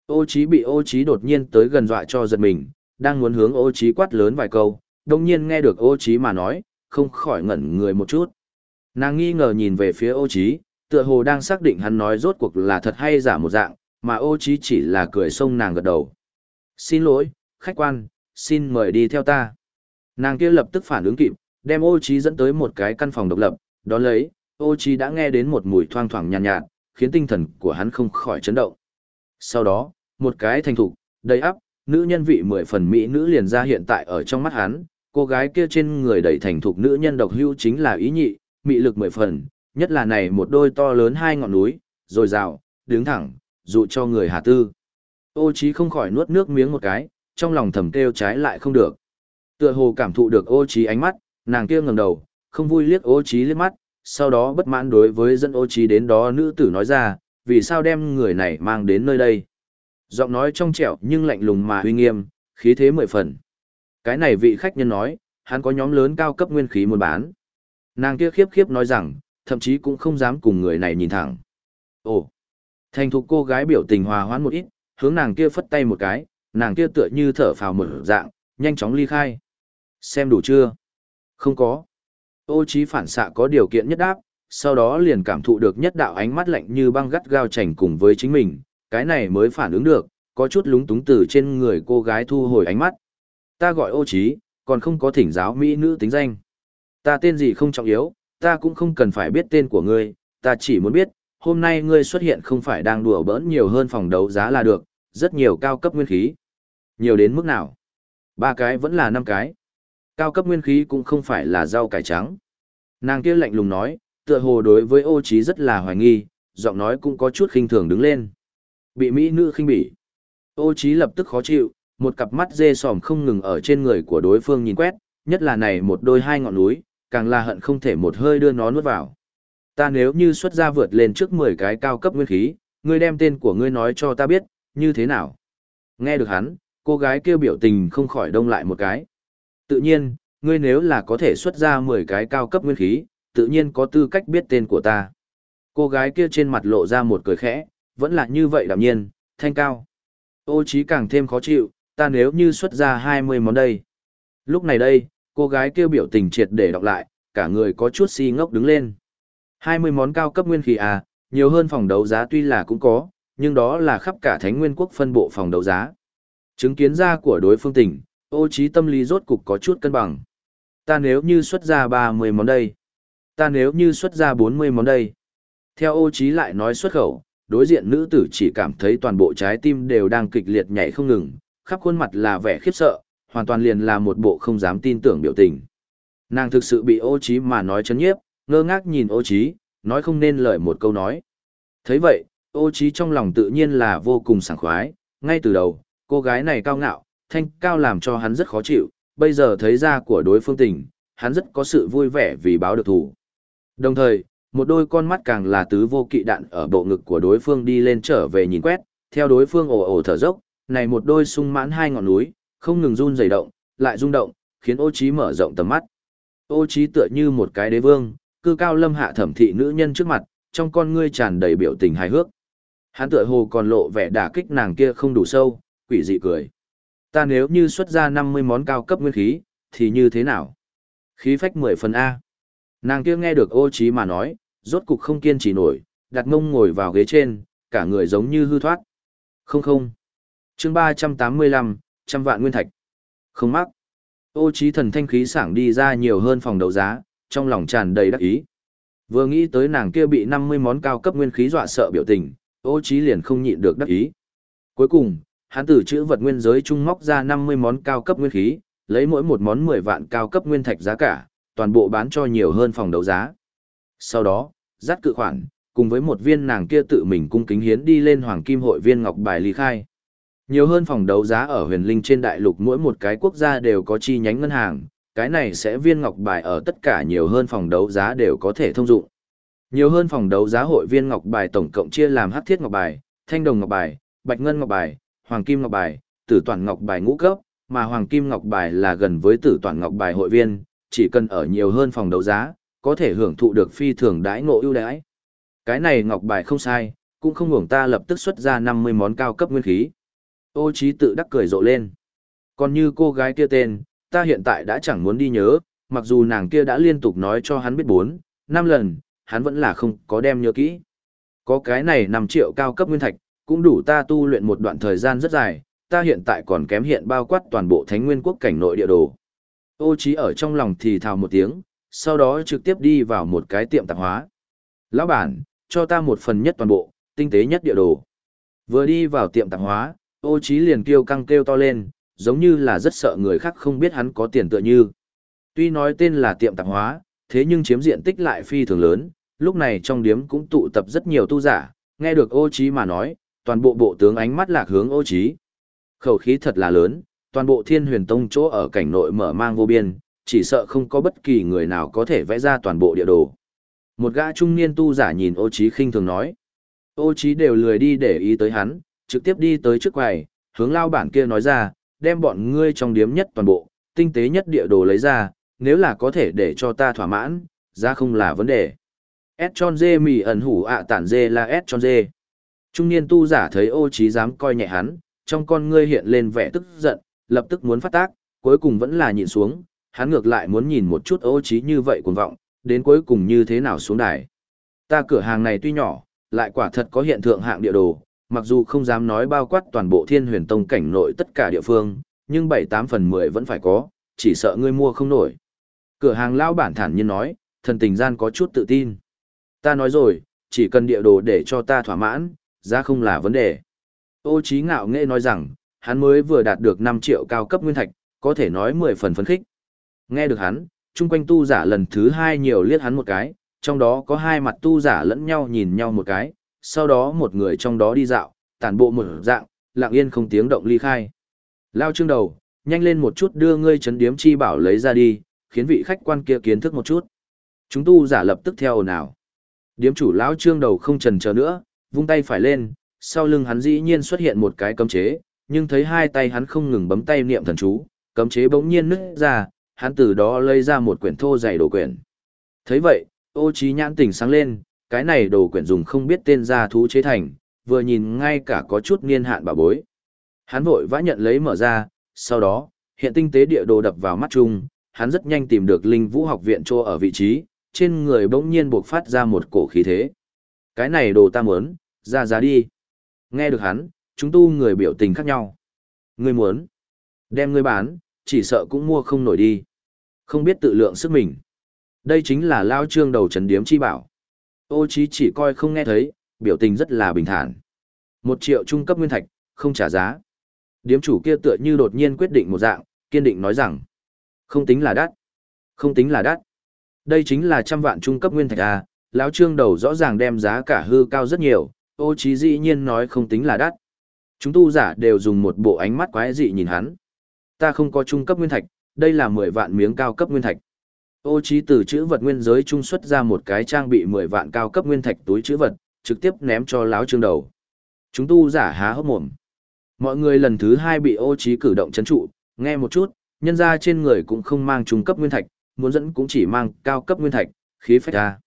Ô Chí bị ô Chí đột nhiên tới gần dọa cho giật mình, đang muốn hướng ô Chí quát lớn vài câu, đồng nhiên nghe được ô Chí mà nói, không khỏi ngẩn người một chút. Nàng nghi ngờ nhìn về phía ô Chí tựa hồ đang xác định hắn nói rốt cuộc là thật hay giả một dạng, mà ô Chí chỉ là cười xông nàng gật đầu. Xin lỗi, khách quan, xin mời đi theo ta. Nàng kia lập tức phản ứng kịp, đem ô trí dẫn tới một cái căn phòng độc lập, đó lấy, ô trí đã nghe đến một mùi thoang thoảng nhàn nhạt, nhạt, khiến tinh thần của hắn không khỏi chấn động. Sau đó, một cái thành thục, đầy ắp, nữ nhân vị mười phần mỹ nữ liền ra hiện tại ở trong mắt hắn, cô gái kia trên người đầy thành thục nữ nhân độc hưu chính là ý nhị, mỹ lực mười phần, nhất là này một đôi to lớn hai ngọn núi, rồi rào, đứng thẳng, dụ cho người hà tư. Ô trí không khỏi nuốt nước miếng một cái, trong lòng thầm kêu trái lại không được. Tựa hồ cảm thụ được ô trí ánh mắt, nàng kia ngẩng đầu, không vui liếc ô trí liếc mắt, sau đó bất mãn đối với dẫn ô trí đến đó nữ tử nói ra, vì sao đem người này mang đến nơi đây. Giọng nói trong trẻo nhưng lạnh lùng mà uy nghiêm, khí thế mười phần. Cái này vị khách nhân nói, hắn có nhóm lớn cao cấp nguyên khí muốn bán. Nàng kia khiếp khiếp nói rằng, thậm chí cũng không dám cùng người này nhìn thẳng. Ồ, thành thục cô gái biểu tình hòa hoãn một ít, hướng nàng kia phất tay một cái, nàng kia tựa như thở phào một dạng, nhanh chóng ly khai. Xem đủ chưa? Không có. Ô trí phản xạ có điều kiện nhất đáp, sau đó liền cảm thụ được nhất đạo ánh mắt lạnh như băng gắt gao chảnh cùng với chính mình, cái này mới phản ứng được, có chút lúng túng từ trên người cô gái thu hồi ánh mắt. Ta gọi ô trí, còn không có thỉnh giáo mỹ nữ tính danh. Ta tên gì không trọng yếu, ta cũng không cần phải biết tên của ngươi, ta chỉ muốn biết, hôm nay ngươi xuất hiện không phải đang đùa bỡn nhiều hơn phòng đấu giá là được, rất nhiều cao cấp nguyên khí. Nhiều đến mức nào? Ba cái vẫn là năm cái. Cao cấp nguyên khí cũng không phải là rau cải trắng. Nàng kia lạnh lùng nói, tựa hồ đối với ô trí rất là hoài nghi, giọng nói cũng có chút khinh thường đứng lên. Bị mỹ nữ khinh bỉ. Ô trí lập tức khó chịu, một cặp mắt dê sòm không ngừng ở trên người của đối phương nhìn quét, nhất là này một đôi hai ngọn núi, càng là hận không thể một hơi đưa nó nuốt vào. Ta nếu như xuất ra vượt lên trước 10 cái cao cấp nguyên khí, ngươi đem tên của ngươi nói cho ta biết, như thế nào? Nghe được hắn, cô gái kia biểu tình không khỏi đông lại một cái. Tự nhiên, ngươi nếu là có thể xuất ra 10 cái cao cấp nguyên khí, tự nhiên có tư cách biết tên của ta. Cô gái kia trên mặt lộ ra một cười khẽ, vẫn là như vậy đạm nhiên, thanh cao. Ô trí càng thêm khó chịu, ta nếu như xuất ra 20 món đây. Lúc này đây, cô gái kia biểu tình triệt để đọc lại, cả người có chút si ngốc đứng lên. 20 món cao cấp nguyên khí à, nhiều hơn phòng đấu giá tuy là cũng có, nhưng đó là khắp cả Thánh Nguyên Quốc phân bộ phòng đấu giá. Chứng kiến ra của đối phương tỉnh, ô trí tâm lý rốt cục có chút cân bằng. Ta nếu như xuất ra 30 món đây. Ta nếu như xuất ra 40 món đây. Theo ô trí lại nói xuất khẩu, đối diện nữ tử chỉ cảm thấy toàn bộ trái tim đều đang kịch liệt nhảy không ngừng, khắp khuôn mặt là vẻ khiếp sợ, hoàn toàn liền là một bộ không dám tin tưởng biểu tình. Nàng thực sự bị ô trí mà nói chấn nhiếp, ngơ ngác nhìn ô trí, nói không nên lời một câu nói. thấy vậy, ô trí trong lòng tự nhiên là vô cùng sảng khoái, ngay từ đầu, cô gái này cao ngạo, thanh cao làm cho hắn rất khó chịu, bây giờ thấy ra của đối phương tình, hắn rất có sự vui vẻ vì báo được thủ. Đồng thời, một đôi con mắt càng là tứ vô kỵ đạn ở bộ ngực của đối phương đi lên trở về nhìn quét, theo đối phương ồ ồ thở dốc, này một đôi sung mãn hai ngọn núi, không ngừng run rẩy động, lại rung động, khiến ô trí mở rộng tầm mắt. Ô trí tựa như một cái đế vương, cư cao lâm hạ thẩm thị nữ nhân trước mặt, trong con ngươi tràn đầy biểu tình hài hước. Hắn tựa hồ còn lộ vẻ đả kích nàng kia không đủ sâu, quỷ dị cười. Ta nếu như xuất ra 50 món cao cấp nguyên khí, thì như thế nào? Khí phách 10 phần A. Nàng kia nghe được ô trí mà nói, rốt cục không kiên trì nổi, đặt mông ngồi vào ghế trên, cả người giống như hư thoát. Không không. Chương 385, trăm vạn nguyên thạch. Không mắc. Ô trí thần thanh khí sảng đi ra nhiều hơn phòng đấu giá, trong lòng tràn đầy đắc ý. Vừa nghĩ tới nàng kia bị 50 món cao cấp nguyên khí dọa sợ biểu tình, ô trí liền không nhịn được đắc ý. Cuối cùng, hắn từ chữ vật nguyên giới trung móc ra 50 món cao cấp nguyên khí, lấy mỗi một món 10 vạn cao cấp nguyên thạch giá cả, toàn bộ bán cho nhiều hơn phòng đấu giá. Sau đó, dắt cự khoản, cùng với một viên nàng kia tự mình cung kính hiến đi lên hoàng kim hội viên ngọc bài ly khai. Nhiều hơn phòng đấu giá ở huyền linh trên đại lục mỗi một cái quốc gia đều có chi nhánh ngân hàng, cái này sẽ viên ngọc bài ở tất cả nhiều hơn phòng đấu giá đều có thể thông dụng. Nhiều hơn phòng đấu giá hội viên ngọc bài tổng cộng chia làm hắc thiết ngọc bài, thanh đồng ngọc bài, bạch ngân ngọc bài, hoàng kim ngọc bài, tử toàn ngọc bài ngũ cấp, mà hoàng kim ngọc bài là gần với tử toàn ngọc bài hội viên, chỉ cần ở nhiều hơn phòng đấu giá, có thể hưởng thụ được phi thường đãi ngộ ưu đãi. Cái này ngọc bài không sai, cũng không hưởng ta lập tức xuất ra 50 món cao cấp nguyên khí. Ô trí tự đắc cười rộ lên. Còn như cô gái kia tên, ta hiện tại đã chẳng muốn đi nhớ, mặc dù nàng kia đã liên tục nói cho hắn biết 4, 5 lần, hắn vẫn là không có đem nhớ kỹ. Có cái này 5 triệu cao cấp nguyên thạch, cũng đủ ta tu luyện một đoạn thời gian rất dài, ta hiện tại còn kém hiện bao quát toàn bộ thánh nguyên quốc cảnh nội địa đồ. Ô Chí ở trong lòng thì thào một tiếng, sau đó trực tiếp đi vào một cái tiệm tạp hóa. Lão bản, cho ta một phần nhất toàn bộ, tinh tế nhất địa đồ. Vừa đi vào tiệm tạp hóa, ô Chí liền kêu căng kêu to lên, giống như là rất sợ người khác không biết hắn có tiền tựa như. Tuy nói tên là tiệm tạp hóa, thế nhưng chiếm diện tích lại phi thường lớn, lúc này trong điếm cũng tụ tập rất nhiều tu giả, nghe được ô Chí mà nói, toàn bộ bộ tướng ánh mắt lạc hướng ô trí. Khẩu khí thật là lớn, toàn bộ thiên huyền tông chỗ ở cảnh nội mở mang vô biên, chỉ sợ không có bất kỳ người nào có thể vẽ ra toàn bộ địa đồ. Một gã trung niên tu giả nhìn ô trí khinh thường nói. Ô trí đều lười đi để ý tới hắn, trực tiếp đi tới trước quầy, hướng lao bản kia nói ra, đem bọn ngươi trong điếm nhất toàn bộ, tinh tế nhất địa đồ lấy ra, nếu là có thể để cho ta thỏa mãn, ra không là vấn đề. S tròn dê mì ẩn hủ ạ tản dê là S tròn dê. Trung niên tu giả thấy ô trí dám coi nhẹ hắn, trong con ngươi hiện lên vẻ tức giận, lập tức muốn phát tác, cuối cùng vẫn là nhịn xuống, hắn ngược lại muốn nhìn một chút ô trí như vậy cuồng vọng, đến cuối cùng như thế nào xuống đài. Ta cửa hàng này tuy nhỏ, lại quả thật có hiện thượng hạng địa đồ, mặc dù không dám nói bao quát toàn bộ thiên huyền tông cảnh nội tất cả địa phương, nhưng 7-8 phần 10 vẫn phải có, chỉ sợ ngươi mua không nổi. Cửa hàng lao bản thản nhiên nói, thần tình gian có chút tự tin. Ta nói rồi, Chỉ cần địa đồ để cho ta thỏa mãn, giá không là vấn đề. Ô Chí ngạo nghệ nói rằng, hắn mới vừa đạt được 5 triệu cao cấp nguyên thạch, có thể nói 10 phần phấn khích. Nghe được hắn, chung quanh tu giả lần thứ hai nhiều liếc hắn một cái, trong đó có hai mặt tu giả lẫn nhau nhìn nhau một cái, sau đó một người trong đó đi dạo, tản bộ một dạng, lặng yên không tiếng động ly khai. Lao trương đầu, nhanh lên một chút đưa ngươi chấn điếm chi bảo lấy ra đi, khiến vị khách quan kia kiến thức một chút. Chúng tu giả lập tức theo ồn ào. Điếm chủ lão trương đầu không trần chờ nữa, vung tay phải lên, sau lưng hắn dĩ nhiên xuất hiện một cái cấm chế, nhưng thấy hai tay hắn không ngừng bấm tay niệm thần chú, cấm chế bỗng nhiên nứt ra, hắn từ đó lấy ra một quyển thô dày đồ quyển. Thấy vậy, ô trí nhãn tỉnh sáng lên, cái này đồ quyển dùng không biết tên gia thú chế thành, vừa nhìn ngay cả có chút niên hạn bà bối. Hắn vội vã nhận lấy mở ra, sau đó, hiện tinh tế địa đồ đập vào mắt chung, hắn rất nhanh tìm được linh vũ học viện trô ở vị trí, trên người bỗng nhiên buộc phát ra một cổ khí thế. Cái này đồ ta muốn, ra giá đi. Nghe được hắn, chúng tu người biểu tình khác nhau. Ngươi muốn, đem ngươi bán, chỉ sợ cũng mua không nổi đi. Không biết tự lượng sức mình. Đây chính là lao trương đầu trấn điếm chi bảo. Ô chí chỉ coi không nghe thấy, biểu tình rất là bình thản. Một triệu trung cấp nguyên thạch, không trả giá. Điếm chủ kia tựa như đột nhiên quyết định một dạng, kiên định nói rằng. Không tính là đắt. Không tính là đắt. Đây chính là trăm vạn trung cấp nguyên thạch à, lão trương đầu rõ ràng đem giá cả hư cao rất nhiều, ô chí dĩ nhiên nói không tính là đắt. Chúng tu giả đều dùng một bộ ánh mắt quái dị nhìn hắn. Ta không có trung cấp nguyên thạch, đây là 10 vạn miếng cao cấp nguyên thạch. Ô trí từ chữ vật nguyên giới trung xuất ra một cái trang bị 10 vạn cao cấp nguyên thạch túi chữ vật, trực tiếp ném cho láo trương đầu. Chúng tu giả há hốc mồm. Mọi người lần thứ hai bị ô trí cử động chấn trụ, nghe một chút, nhân ra trên người cũng không mang trung cấp nguyên thạch, muốn dẫn cũng chỉ mang cao cấp nguyên thạch, khí phách ra.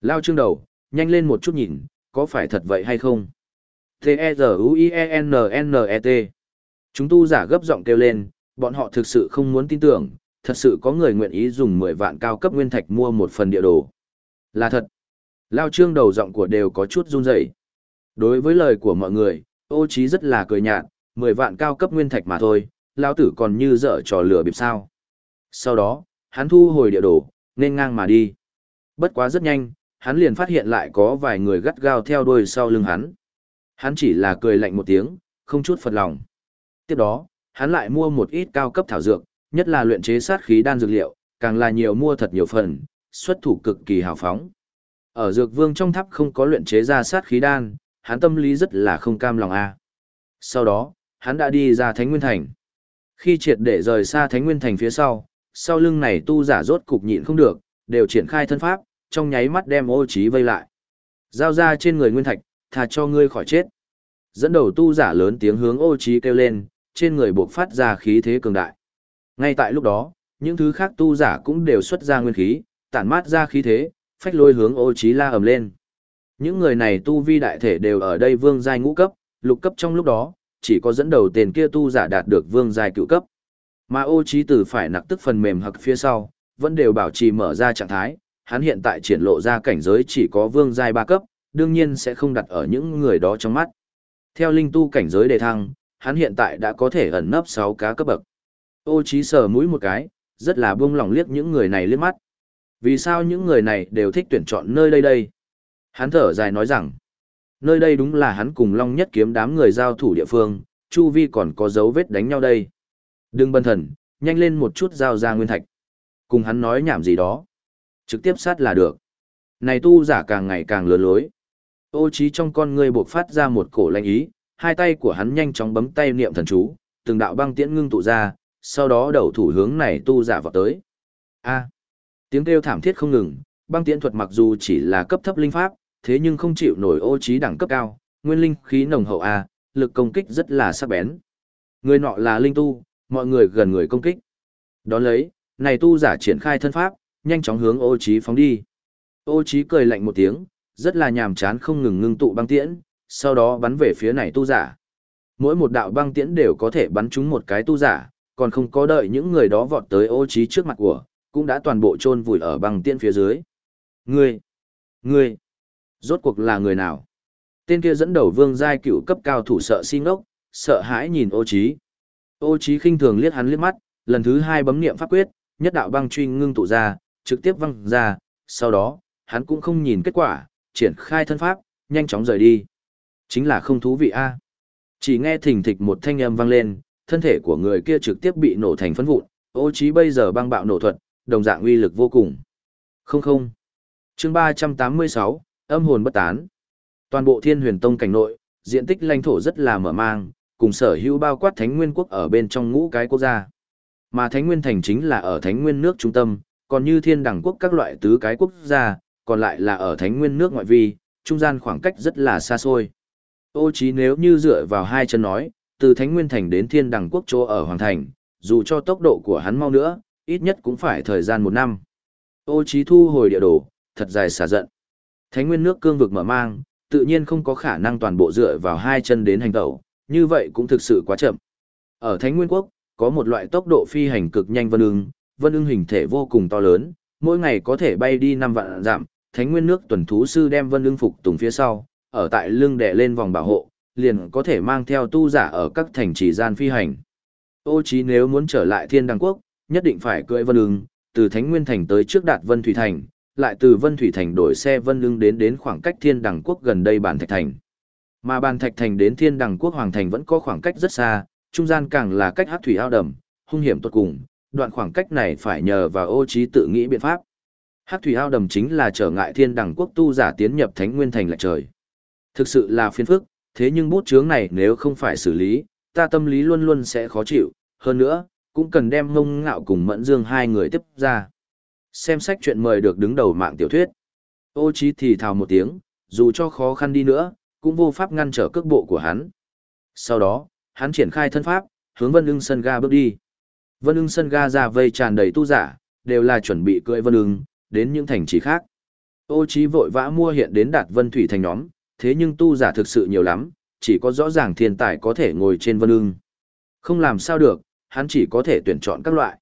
Lao trương đầu, nhanh lên một chút nhìn, có phải thật vậy hay không? T-E-Z-U-I-E-N-N-E-T Chúng tu giả gấp giọng kêu lên, bọn họ thực sự không muốn tin tưởng, thật sự có người nguyện ý dùng 10 vạn cao cấp nguyên thạch mua một phần địa đồ. Là thật. Lao trương đầu giọng của đều có chút run rẩy. Đối với lời của mọi người, ô trí rất là cười nhạt, 10 vạn cao cấp nguyên thạch mà thôi, Lao tử còn như dở trò lừa bịp sao. Sau đó, hắn thu hồi địa đồ, nên ngang mà đi. Bất quá rất nhanh, hắn liền phát hiện lại có vài người gắt gao theo đuôi sau lưng hắn. Hắn chỉ là cười lạnh một tiếng, không chút phật lòng. Tiếp đó, hắn lại mua một ít cao cấp thảo dược, nhất là luyện chế sát khí đan dược liệu, càng là nhiều mua thật nhiều phần, xuất thủ cực kỳ hào phóng. Ở dược vương trong tháp không có luyện chế ra sát khí đan, hắn tâm lý rất là không cam lòng a. Sau đó, hắn đã đi ra Thánh Nguyên Thành. Khi triệt để rời xa Thánh Nguyên Thành phía sau, sau lưng này tu giả rốt cục nhịn không được, đều triển khai thân pháp, trong nháy mắt đem ô trí vây lại. Giao ra trên người Nguyên Thạch, thà cho ngươi khỏi chết. Dẫn đầu tu giả lớn tiếng hướng ô trí kêu lên, trên người buộc phát ra khí thế cường đại. Ngay tại lúc đó, những thứ khác tu giả cũng đều xuất ra nguyên khí, tản mát ra khí thế, phách lôi hướng ô trí la ầm lên. Những người này tu vi đại thể đều ở đây vương giai ngũ cấp, lục cấp trong lúc đó, chỉ có dẫn đầu tiền kia tu giả đạt được vương giai cựu cấp. Mà ô trí tử phải nặc tức phần mềm hoặc phía sau, vẫn đều bảo trì mở ra trạng thái, hắn hiện tại triển lộ ra cảnh giới chỉ có vương giai ba cấp, đương nhiên sẽ không đặt ở những người đó trong mắt. Theo linh tu cảnh giới đề thăng, hắn hiện tại đã có thể ẩn nấp 6 cá cấp bậc. Ô trí sờ mũi một cái, rất là buông lòng liếc những người này liếc mắt. Vì sao những người này đều thích tuyển chọn nơi đây đây? Hắn thở dài nói rằng, nơi đây đúng là hắn cùng Long Nhất kiếm đám người giao thủ địa phương, chu vi còn có dấu vết đánh nhau đây. Đừng bần thần, nhanh lên một chút giao ra nguyên thạch. Cùng hắn nói nhảm gì đó. Trực tiếp sát là được. Này tu giả càng ngày càng lừa lối. Ô trí trong con ngươi bộc phát ra một cổ lạnh ý, hai tay của hắn nhanh chóng bấm tay niệm thần chú, từng đạo băng tiễn ngưng tụ ra, sau đó đầu thủ hướng này tu giả vào tới. A. À, tiếng kêu thảm thiết không ngừng, băng tiễn thuật mặc dù chỉ là cấp thấp linh pháp, thế nhưng không chịu nổi ô trí đẳng cấp cao, nguyên linh khí nồng hậu a, lực công kích rất là sắc bén. Người nọ là linh tu, mọi người gần người công kích. Đón lấy, này tu giả triển khai thân pháp, nhanh chóng hướng ô trí phóng đi. Ô trí cười lạnh một tiếng, rất là nhàm chán không ngừng ngưng tụ băng tiễn, sau đó bắn về phía này tu giả. Mỗi một đạo băng tiễn đều có thể bắn trúng một cái tu giả, còn không có đợi những người đó vọt tới ô trí trước mặt của, cũng đã toàn bộ chôn vùi ở băng tiễn phía dưới. Ngươi! Ngươi! Rốt cuộc là người nào? Tên kia dẫn đầu vương giai cựu cấp cao thủ sợ si ngốc, sợ hãi nhìn ô trí. Ô trí khinh thường liếc hắn liếc mắt, lần thứ hai bấm niệm pháp quyết, nhất đạo băng truy ngưng tụ ra, trực tiếp văng ra, sau đó, hắn cũng không nhìn kết quả, triển khai thân pháp, nhanh chóng rời đi. Chính là không thú vị a. Chỉ nghe thình thịch một thanh âm vang lên, thân thể của người kia trực tiếp bị nổ thành phấn vụn, ô trí bây giờ băng bạo nổ thuật, đồng dạng uy lực vô cùng. Không không. Chương 386, âm hồn bất tán. Toàn bộ Thiên Huyền Tông cảnh nội, diện tích lãnh thổ rất là mở mang, cùng sở hữu bao quát Thánh Nguyên quốc ở bên trong ngũ cái quốc gia. Mà Thánh Nguyên thành chính là ở Thánh Nguyên nước trung tâm, còn như Thiên Đẳng quốc các loại tứ cái quốc gia, còn lại là ở Thánh Nguyên nước ngoại vi, trung gian khoảng cách rất là xa xôi. Ô chí nếu như dựa vào hai chân nói, từ Thánh Nguyên thành đến Thiên Đẳng quốc chỗ ở Hoàng thành, dù cho tốc độ của hắn mau nữa, ít nhất cũng phải thời gian một năm. Ô chí thu hồi địa đồ, thật dài xả giận. Thánh Nguyên nước cương vực mở mang, tự nhiên không có khả năng toàn bộ dựa vào hai chân đến hành tẩu, như vậy cũng thực sự quá chậm. Ở Thánh Nguyên Quốc, có một loại tốc độ phi hành cực nhanh vân ưng, vân ưng hình thể vô cùng to lớn, mỗi ngày có thể bay đi 5 vạn dặm, Thánh Nguyên nước tuần thú sư đem vân ưng phục tùng phía sau, ở tại lưng đè lên vòng bảo hộ, liền có thể mang theo tu giả ở các thành trì gian phi hành. Ô chí nếu muốn trở lại Thiên Đăng Quốc, nhất định phải cưỡi vân ưng, từ Thánh Nguyên Thành tới trước đạt Vân Thủy Thành, lại từ Vân Thủy Thành đổi xe Vân ưng đến đến khoảng cách Thiên Đăng Quốc gần đây Bản Thạch Thành. Mà Bản Thạch Thành đến Thiên Đăng Quốc Hoàng Thành vẫn có khoảng cách rất xa, trung gian càng là cách hát thủy ao đầm, hung hiểm tốt cùng, đoạn khoảng cách này phải nhờ vào ô trí tự nghĩ biện pháp. Hắc thủy ao đầm chính là trở ngại Thiên Đẳng Quốc tu giả tiến nhập Thánh Nguyên Thành lại trời. Thực sự là phiền phức, thế nhưng bút chướng này nếu không phải xử lý, ta tâm lý luôn luôn sẽ khó chịu, hơn nữa, cũng cần đem ngông ngạo cùng mẫn dương hai người tiếp ra. Xem sách chuyện mời được đứng đầu mạng tiểu thuyết. Ô trí thì thào một tiếng, dù cho khó khăn đi nữa, cũng vô pháp ngăn trở cước bộ của hắn. Sau đó, hắn triển khai thân pháp, hướng vân ưng sân ga bước đi. Vân ưng sân ga ra vây tràn đầy tu giả, đều là chuẩn bị cưỡi vân ưng, đến những thành trì khác. Ô trí vội vã mua hiện đến đạt vân thủy thành nhóm, thế nhưng tu giả thực sự nhiều lắm, chỉ có rõ ràng thiên tài có thể ngồi trên vân ưng. Không làm sao được, hắn chỉ có thể tuyển chọn các loại.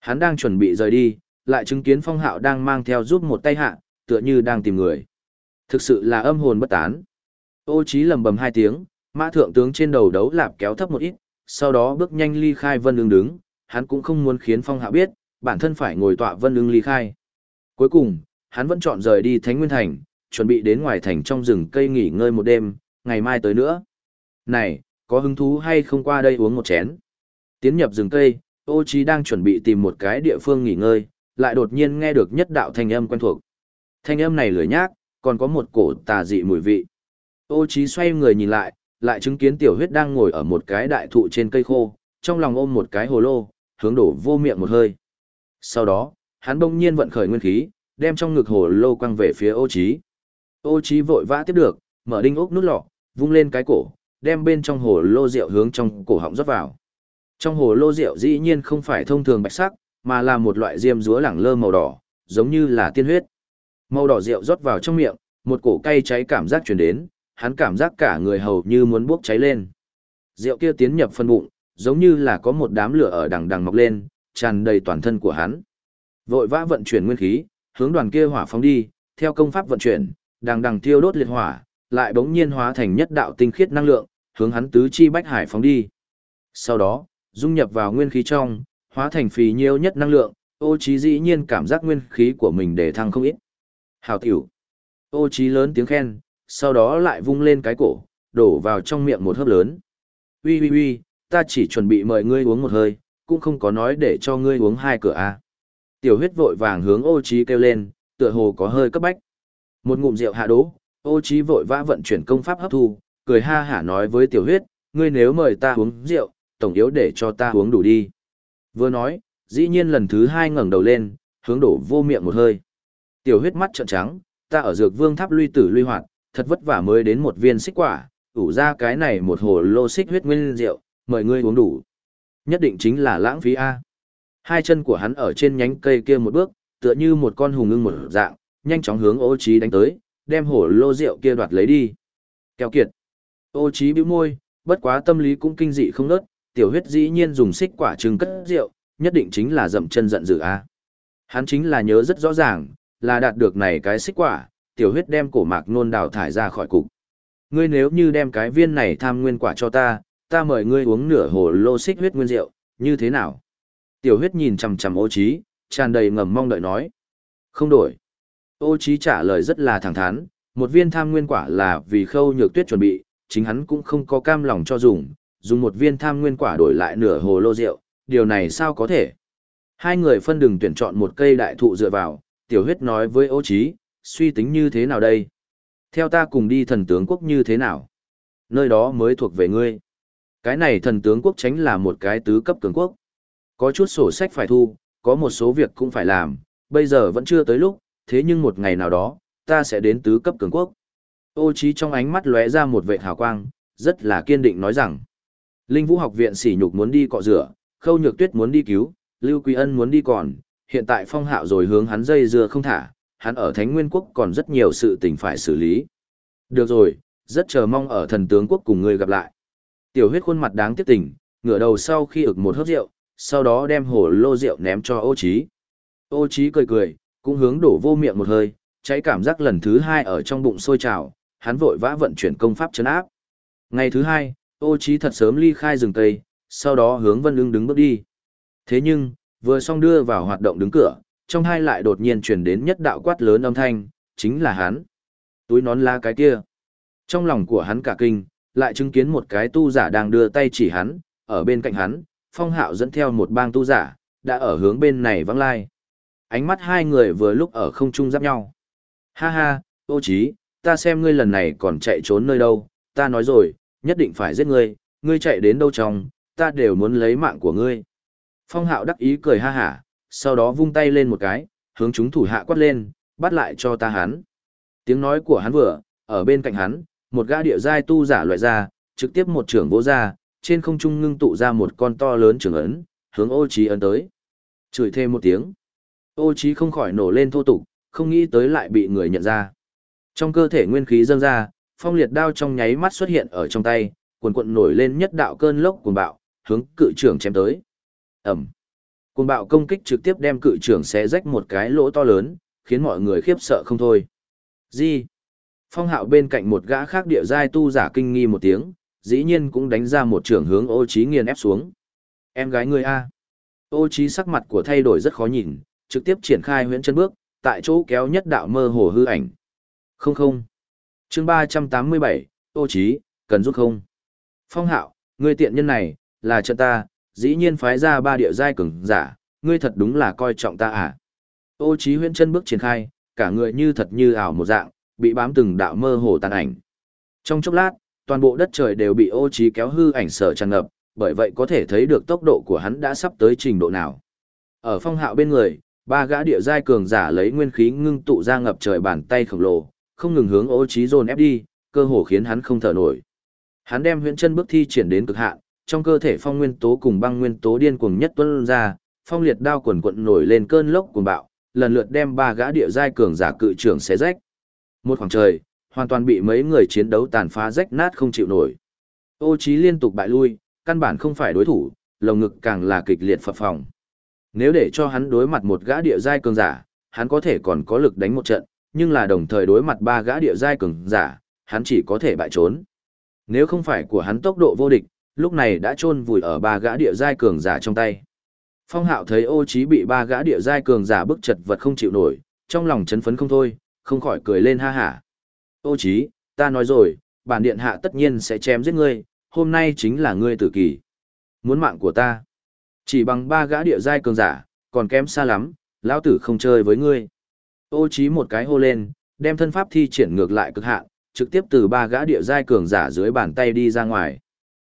Hắn đang chuẩn bị rời đi, lại chứng kiến phong hạo đang mang theo giúp một tay hạ, tựa như đang tìm người. Thực sự là âm hồn bất tán. Ô trí lầm bầm hai tiếng, mã thượng tướng trên đầu đấu lạp kéo thấp một ít, sau đó bước nhanh ly khai vân ưng đứng, hắn cũng không muốn khiến phong hạo biết, bản thân phải ngồi tọa vân ưng ly khai. Cuối cùng, hắn vẫn chọn rời đi Thánh Nguyên Thành, chuẩn bị đến ngoài thành trong rừng cây nghỉ ngơi một đêm, ngày mai tới nữa. Này, có hứng thú hay không qua đây uống một chén? Tiến nhập rừng cây, ô trí đang chuẩn bị tìm một cái địa phương nghỉ ngơi, lại đột nhiên nghe được nhất đạo thanh âm quen thuộc. Thanh âm này lười nhác, còn có một cổ tà dị mùi vị. Ô trí xoay người nhìn lại, lại chứng kiến tiểu huyết đang ngồi ở một cái đại thụ trên cây khô, trong lòng ôm một cái hồ lô, hướng đổ vô miệng một hơi. Sau đó, hắn bỗng nhiên vận khởi nguyên khí, đem trong ngực hồ lô quăng về phía ô trí. Ô trí vội vã tiếp được, mở đinh ốc nút lọ, vung lên cái cổ, đem bên trong hồ lô rượu hướng trong cổ họng rót vào. Trong hồ lô rượu dĩ nhiên không phải thông thường bạch sắc, mà là một loại diêm rúa lẳng lơ màu đỏ, giống như là tiên huyết. Màu đỏ rượu rót vào trong miệng, một cổ cay cháy cảm giác truyền đến, hắn cảm giác cả người hầu như muốn bốc cháy lên. Rượu kia tiến nhập phân bụng, giống như là có một đám lửa ở đằng đằng mọc lên, tràn đầy toàn thân của hắn. Vội vã vận chuyển nguyên khí, hướng đoàn kia hỏa phóng đi, theo công pháp vận chuyển, đằng đằng thiêu đốt liệt hỏa, lại bỗng nhiên hóa thành nhất đạo tinh khiết năng lượng, hướng hắn tứ chi bách hải phóng đi. Sau đó, dung nhập vào nguyên khí trong, hóa thành phì nhiêu nhất năng lượng, ô Chí dĩ nhiên cảm giác nguyên khí của mình để thăng không ít. Hảo tiểu. Ô Chí lớn tiếng khen, sau đó lại vung lên cái cổ, đổ vào trong miệng một hớp lớn. Ui ui ui, ta chỉ chuẩn bị mời ngươi uống một hơi, cũng không có nói để cho ngươi uống hai cửa a. Tiểu huyết vội vàng hướng ô trí kêu lên, tựa hồ có hơi cấp bách. Một ngụm rượu hạ đố, ô trí vội vã vận chuyển công pháp hấp thu, cười ha hả nói với tiểu huyết, ngươi nếu mời ta uống rượu, tổng yếu để cho ta uống đủ đi. Vừa nói, dĩ nhiên lần thứ hai ngẩng đầu lên, hướng đổ vô miệng một hơi. Tiểu huyết mắt trợn trắng, ta ở dược vương tháp luy tử luy hoạt, thật vất vả mới đến một viên xích quả, ủ ra cái này một hồ lô xích huyết nguyên rượu, mời ngươi uống đủ. Nhất định chính là lãng phí A. Hai chân của hắn ở trên nhánh cây kia một bước, tựa như một con hùng ưng một dạng, nhanh chóng hướng ô trí đánh tới, đem hổ lô rượu kia đoạt lấy đi. Kéo kiệt. Ô trí bĩu môi, bất quá tâm lý cũng kinh dị không nớt, tiểu huyết dĩ nhiên dùng xích quả trừng cất rượu, nhất định chính là dậm chân giận dữ a. Hắn chính là nhớ rất rõ ràng, là đạt được này cái xích quả, tiểu huyết đem cổ mạc nôn đào thải ra khỏi cục. Ngươi nếu như đem cái viên này tham nguyên quả cho ta, ta mời ngươi uống nửa hồ lô xích huyết nguyên rượu, như thế nào? Tiểu huyết nhìn chằm chằm ô trí, tràn đầy ngầm mong đợi nói. Không đổi. Ô trí trả lời rất là thẳng thắn, một viên tham nguyên quả là vì khâu nhược tuyết chuẩn bị, chính hắn cũng không có cam lòng cho dùng, dùng một viên tham nguyên quả đổi lại nửa hồ lô rượu, điều này sao có thể. Hai người phân đường tuyển chọn một cây đại thụ dựa vào, tiểu huyết nói với ô trí, suy tính như thế nào đây? Theo ta cùng đi thần tướng quốc như thế nào? Nơi đó mới thuộc về ngươi. Cái này thần tướng quốc tránh là một cái tứ cấp cường quốc. Có chút sổ sách phải thu, có một số việc cũng phải làm, bây giờ vẫn chưa tới lúc, thế nhưng một ngày nào đó, ta sẽ đến tứ cấp cường quốc. Ô trí trong ánh mắt lóe ra một vệ hào quang, rất là kiên định nói rằng. Linh Vũ học viện sỉ nhục muốn đi cọ rửa, Khâu Nhược Tuyết muốn đi cứu, Lưu Quý Ân muốn đi còn, hiện tại phong hạo rồi hướng hắn dây dưa không thả, hắn ở Thánh Nguyên Quốc còn rất nhiều sự tình phải xử lý. Được rồi, rất chờ mong ở thần tướng quốc cùng ngươi gặp lại. Tiểu huyết khuôn mặt đáng tiếc tỉnh, ngửa đầu sau khi ực một hớp rượu, sau đó đem hồ lô rượu ném cho ô trí. Ô trí cười cười, cũng hướng đổ vô miệng một hơi, cháy cảm giác lần thứ hai ở trong bụng sôi trào, hắn vội vã vận chuyển công pháp chấn áp. Ngày thứ hai, ô trí thật sớm ly khai rừng tây, sau đó hướng vân ưng đứng bước đi. Thế nhưng, vừa xong đưa vào hoạt động đứng cửa, trong hai lại đột nhiên truyền đến nhất đạo quát lớn âm thanh, chính là hắn. Túi nón lá cái kia. Trong lòng của hắn cả kinh, lại chứng kiến một cái tu giả đang đưa tay chỉ hắn, ở bên cạnh hắn, phong hạo dẫn theo một bang tu giả, đã ở hướng bên này vắng lai. Ánh mắt hai người vừa lúc ở không trung giáp nhau. Ha ha, ô trí, ta xem ngươi lần này còn chạy trốn nơi đâu, ta nói rồi, nhất định phải giết ngươi, ngươi chạy đến đâu trong, ta đều muốn lấy mạng của ngươi. Phong hạo đắc ý cười ha hả, sau đó vung tay lên một cái, hướng chúng thủ hạ quát lên, bắt lại cho ta hắn. Tiếng nói của hắn vừa, ở bên cạnh hắn, một gã địa giai tu giả loại ra, trực tiếp một trưởng vỗ ra, trên không trung ngưng tụ ra một con to lớn trưởng ấn, hướng ô trí ấn tới. Chửi thêm một tiếng. Ô trí không khỏi nổ lên thô tục, không nghĩ tới lại bị người nhận ra. Trong cơ thể nguyên khí dâng ra, phong liệt đao trong nháy mắt xuất hiện ở trong tay, cuồn cuộn nổi lên nhất đạo cơn lốc cuồng bạo, hướng cự trưởng chém tới. ầm Cuồng bạo công kích trực tiếp đem cự trưởng xé rách một cái lỗ to lớn, khiến mọi người khiếp sợ không thôi. Gì? Phong hạo bên cạnh một gã khác địa giai tu giả kinh nghi một tiếng, dĩ nhiên cũng đánh ra một trưởng hướng ô trí nghiền ép xuống. Em gái ngươi A. Ô trí sắc mặt của thay đổi rất khó nhìn, trực tiếp triển khai huyễn chân bước, tại chỗ kéo nhất đạo mơ hồ hư ảnh. Không không. Chương 387, ô trí, cần rút không. Phong hạo, ngươi tiện nhân này, là trận ta, dĩ nhiên phái ra ba địa giai cường giả, ngươi thật đúng là coi trọng ta à. Ô trí huyễn chân bước triển khai, cả người như thật như ảo một dạng, bị bám từng đạo mơ hồ tàn ảnh. Trong chốc lát, toàn bộ đất trời đều bị ô trí kéo hư ảnh sở tràn ngập, bởi vậy có thể thấy được tốc độ của hắn đã sắp tới trình độ nào. Ở phong hạo bên người, ba gã địa giai cường giả lấy nguyên khí ngưng tụ ra ngập trời bàn tay khổng lồ, không ngừng hướng ô trí dồn ép đi, cơ hồ khiến hắn không thở nổi. Hắn đem huyễn chân bước thi triển đến cực hạn, trong cơ thể phong nguyên tố cùng băng nguyên tố điên cuồng nhất tuôn ra, phong liệt đao quần quận nổi lên cơn lốc cuồng bạo, lần lượt đem ba gã địa giai cường giả cự trưởng xé rách. Một khoảng trời, hoàn toàn bị mấy người chiến đấu tàn phá rách nát không chịu nổi. Ô Chí liên tục bại lui, căn bản không phải đối thủ, lồng ngực càng là kịch liệt phập phồng. Nếu để cho hắn đối mặt một gã địa giai cường giả, hắn có thể còn có lực đánh một trận, nhưng là đồng thời đối mặt ba gã địa giai cường giả, hắn chỉ có thể bại trốn. Nếu không phải của hắn tốc độ vô địch, lúc này đã chôn vùi ở ba gã địa giai cường giả trong tay. Phong Hạo thấy Ô Chí bị ba gã địa giai cường giả bức chật vật không chịu nổi, trong lòng chấn phấn không thôi, không khỏi cười lên ha hả. Ô Chí, ta nói rồi, bản điện hạ tất nhiên sẽ chém giết ngươi, hôm nay chính là ngươi tử kỳ. Muốn mạng của ta. Chỉ bằng ba gã địa giai cường giả, còn kém xa lắm, lão tử không chơi với ngươi. Ô Chí một cái hô lên, đem thân pháp thi triển ngược lại cực hạn, trực tiếp từ ba gã địa giai cường giả dưới bàn tay đi ra ngoài.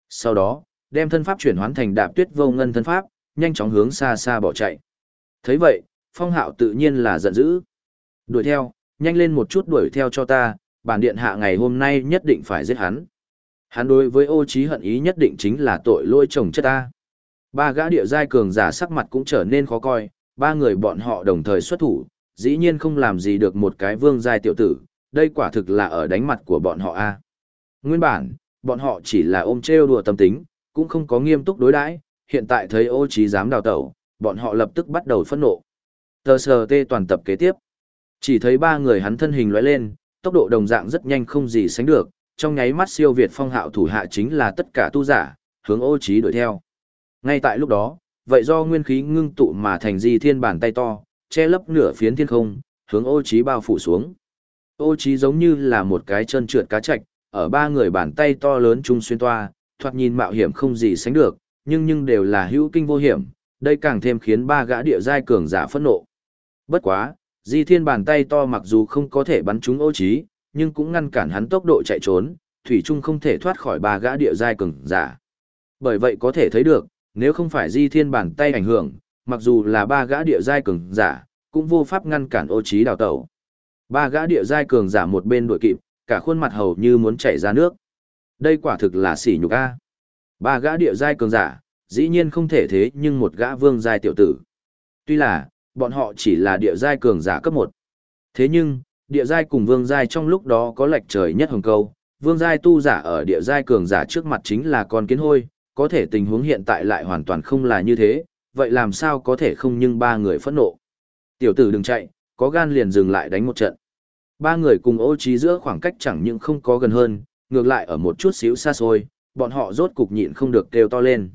Sau đó, đem thân pháp chuyển hoán thành đạp tuyết vô ngân thân pháp, nhanh chóng hướng xa xa bỏ chạy. Thấy vậy, phong hạo tự nhiên là giận dữ. Đuổi theo, nhanh lên một chút đuổi theo cho ta, bản điện hạ ngày hôm nay nhất định phải giết hắn. Hắn đối với ô trí hận ý nhất định chính là tội lỗi chồng chất ta. Ba gã địa giai cường giả sắc mặt cũng trở nên khó coi, ba người bọn họ đồng thời xuất thủ, dĩ nhiên không làm gì được một cái vương giai tiểu tử, đây quả thực là ở đánh mặt của bọn họ a. Nguyên bản, bọn họ chỉ là ôm trêu đùa tâm tính, cũng không có nghiêm túc đối đãi, hiện tại thấy ô trí dám đào tẩu, bọn họ lập tức bắt đầu phẫn nộ. Tờ sờ tê toàn tập kế tiếp. Chỉ thấy ba người hắn thân hình lóe lên, tốc độ đồng dạng rất nhanh không gì sánh được, trong nháy mắt siêu việt phong hạo thủ hạ chính là tất cả tu giả, hướng ô trí đuổi theo. Ngay tại lúc đó, vậy do nguyên khí ngưng tụ mà thành di thiên bản tay to, che lấp nửa phiến thiên không, hướng ô trí bao phủ xuống. Ô trí giống như là một cái chân trượt cá chạch, ở ba người bàn tay to lớn chung xuyên toa, thoạt nhìn mạo hiểm không gì sánh được, nhưng nhưng đều là hữu kinh vô hiểm, đây càng thêm khiến ba gã địa giai cường giả phẫn nộ. Bất quá, Di Thiên bàn tay to mặc dù không có thể bắn trúng ô Chí, nhưng cũng ngăn cản hắn tốc độ chạy trốn, thủy chung không thể thoát khỏi ba gã địa giai cường giả. Bởi vậy có thể thấy được, nếu không phải Di Thiên bàn tay ảnh hưởng, mặc dù là ba gã địa giai cường giả, cũng vô pháp ngăn cản ô Chí đào tẩu. Ba gã địa giai cường giả một bên đuổi kịp, cả khuôn mặt hầu như muốn chảy ra nước. Đây quả thực là sỉ nhục a. Ba gã địa giai cường giả, dĩ nhiên không thể thế nhưng một gã vương giai tiểu tử. Tuy là, bọn họ chỉ là địa giai cường giả cấp 1. Thế nhưng, địa giai cùng vương giai trong lúc đó có lệch trời nhất hồng câu, vương giai tu giả ở địa giai cường giả trước mặt chính là con kiến hôi, có thể tình huống hiện tại lại hoàn toàn không là như thế, vậy làm sao có thể không nhưng ba người phẫn nộ. Tiểu tử đừng chạy, có gan liền dừng lại đánh một trận. Ba người cùng ô trí giữa khoảng cách chẳng những không có gần hơn, ngược lại ở một chút xíu xa xôi, bọn họ rốt cục nhịn không được kêu to lên.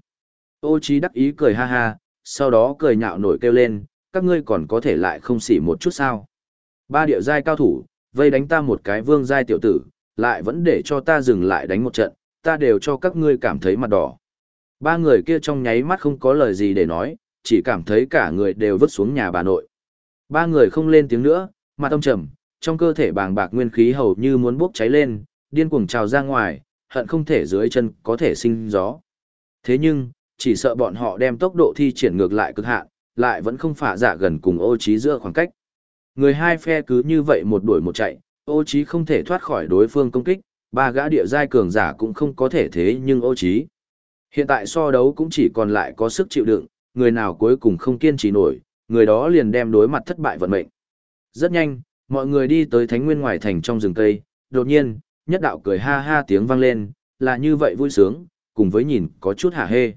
Ô trí đắc ý cười ha ha, sau đó cười nhạo nổi kêu lên, các ngươi còn có thể lại không xỉ một chút sao. Ba địa giai cao thủ, vây đánh ta một cái vương giai tiểu tử, lại vẫn để cho ta dừng lại đánh một trận, ta đều cho các ngươi cảm thấy mặt đỏ. Ba người kia trong nháy mắt không có lời gì để nói, chỉ cảm thấy cả người đều vứt xuống nhà bà nội. Ba người không lên tiếng nữa, mặt tâm trầm, trong cơ thể bàng bạc nguyên khí hầu như muốn bốc cháy lên, điên cuồng trào ra ngoài, hận không thể dưới chân có thể sinh gió. Thế nhưng, chỉ sợ bọn họ đem tốc độ thi triển ngược lại cực hạn, lại vẫn không phả dạ gần cùng ô trí giữa khoảng cách. Người hai phe cứ như vậy một đuổi một chạy, ô trí không thể thoát khỏi đối phương công kích, ba gã địa giai cường giả cũng không có thể thế nhưng ô trí. Hiện tại so đấu cũng chỉ còn lại có sức chịu đựng, người nào cuối cùng không kiên trì nổi, người đó liền đem đối mặt thất bại vận mệnh. Rất nhanh, mọi người đi tới thánh nguyên ngoài thành trong rừng cây, đột nhiên, nhất đạo cười ha ha tiếng vang lên, là như vậy vui sướng, cùng với nhìn có chút hả hê.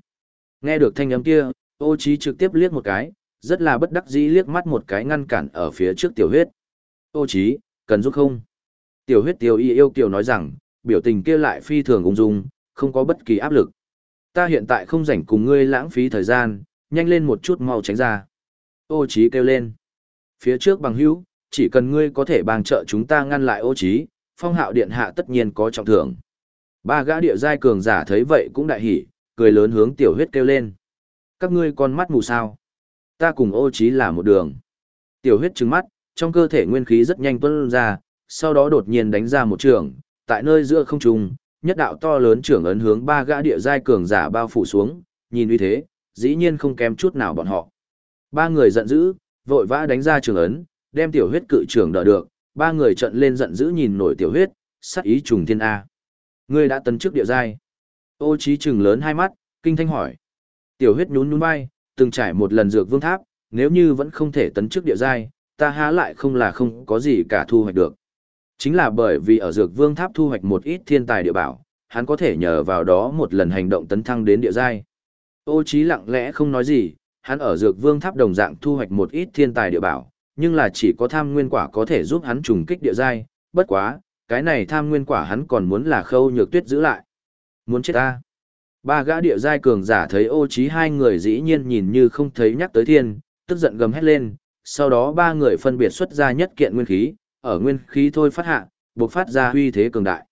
Nghe được thanh âm kia, ô Chí trực tiếp liếc một cái, rất là bất đắc dĩ liếc mắt một cái ngăn cản ở phía trước tiểu huyết. Ô Chí, cần giúp không? Tiểu huyết tiểu y yêu kiều nói rằng, biểu tình kia lại phi thường ung dung, không có bất kỳ áp lực. Ta hiện tại không rảnh cùng ngươi lãng phí thời gian, nhanh lên một chút mau tránh ra. Ô Chí kêu lên. Phía trước bằng hữu, chỉ cần ngươi có thể bằng trợ chúng ta ngăn lại ô Chí. phong hạo điện hạ tất nhiên có trọng thưởng. Ba gã địa giai cường giả thấy vậy cũng đại hỉ, cười lớn hướng tiểu huyết kêu lên. Các ngươi con mắt mù sao? Ta cùng ô trí là một đường. Tiểu huyết trừng mắt, trong cơ thể nguyên khí rất nhanh tuôn ra, sau đó đột nhiên đánh ra một trường, tại nơi giữa không trung, nhất đạo to lớn trưởng ấn hướng ba gã địa giai cường giả bao phủ xuống, nhìn uy thế, dĩ nhiên không kém chút nào bọn họ. Ba người giận dữ, vội vã đánh ra trường ấn, đem tiểu huyết cự trưởng đỡ được, ba người trận lên giận dữ nhìn nổi tiểu huyết, sắc ý trùng thiên A. Ngươi đã tấn chức địa giai. Ô trí trừng lớn hai mắt, kinh thanh hỏi. Tiểu huyết nhún nhún vai, từng trải một lần dược vương tháp, nếu như vẫn không thể tấn chức địa giai, ta há lại không là không có gì cả thu hoạch được. Chính là bởi vì ở dược vương tháp thu hoạch một ít thiên tài địa bảo, hắn có thể nhờ vào đó một lần hành động tấn thăng đến địa giai. Ô trí lặng lẽ không nói gì, hắn ở dược vương tháp đồng dạng thu hoạch một ít thiên tài địa bảo, nhưng là chỉ có tham nguyên quả có thể giúp hắn trùng kích địa giai, bất quá, cái này tham nguyên quả hắn còn muốn là khâu nhược tuyết giữ lại. Muốn chết ta. Ba gã địa giai cường giả thấy ô trí hai người dĩ nhiên nhìn như không thấy nhắc tới thiên, tức giận gầm hét lên, sau đó ba người phân biệt xuất ra nhất kiện nguyên khí, ở nguyên khí thôi phát hạ, bộc phát ra huy thế cường đại.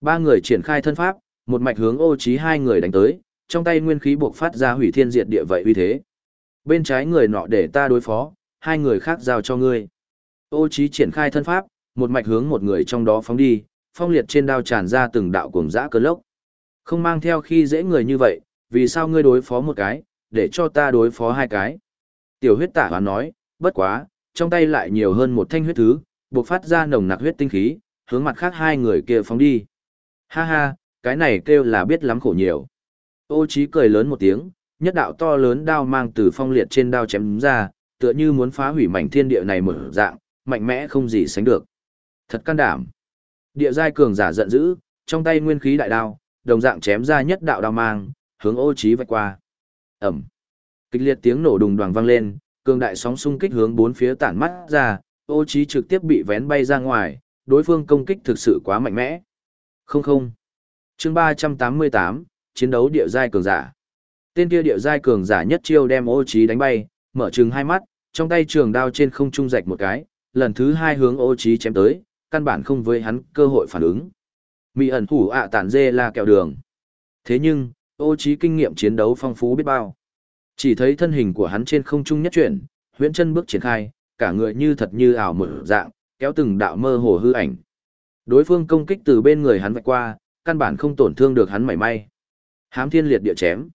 Ba người triển khai thân pháp, một mạch hướng ô trí hai người đánh tới, trong tay nguyên khí bộc phát ra hủy thiên diệt địa vậy huy thế. Bên trái người nọ để ta đối phó, hai người khác giao cho ngươi. Ô trí triển khai thân pháp, một mạch hướng một người trong đó phóng đi, phong liệt trên đao tràn ra từng đạo cuồng dã cơn lốc. Không mang theo khi dễ người như vậy, vì sao ngươi đối phó một cái, để cho ta đối phó hai cái. Tiểu huyết tả hoán nói, bất quá, trong tay lại nhiều hơn một thanh huyết thứ, bộc phát ra nồng nặc huyết tinh khí, hướng mặt khác hai người kia phóng đi. Ha ha, cái này kêu là biết lắm khổ nhiều. Ô trí cười lớn một tiếng, nhất đạo to lớn đao mang từ phong liệt trên đao chém ra, tựa như muốn phá hủy mảnh thiên địa này mở dạng, mạnh mẽ không gì sánh được. Thật can đảm. Địa giai cường giả giận dữ, trong tay nguyên khí đại đao, đồng dạng chém ra nhất đạo đao mang, hướng ô Chí vạch qua. ầm, Kịch liệt tiếng nổ đùng đoàng vang lên, cường đại sóng xung kích hướng bốn phía tản mắt ra, ô Chí trực tiếp bị vén bay ra ngoài, đối phương công kích thực sự quá mạnh mẽ. Không không. Chương 388, chiến đấu địa giai cường giả. Tên kia địa giai cường giả nhất chiêu đem ô Chí đánh bay, mở trừng hai mắt, trong tay trường đao trên không trung rạch một cái, lần thứ hai hướng ô Chí chém tới, căn bản không với hắn cơ hội phản ứng. Mỹ ẩn thủ ạ tản dê là kẹo đường. Thế nhưng, ô trí kinh nghiệm chiến đấu phong phú biết bao. Chỉ thấy thân hình của hắn trên không trung nhất chuyển, huyễn chân bước triển khai, cả người như thật như ảo mở dạng, kéo từng đạo mơ hồ hư ảnh. Đối phương công kích từ bên người hắn vạch qua, căn bản không tổn thương được hắn mảy may. Hám thiên liệt địa chém.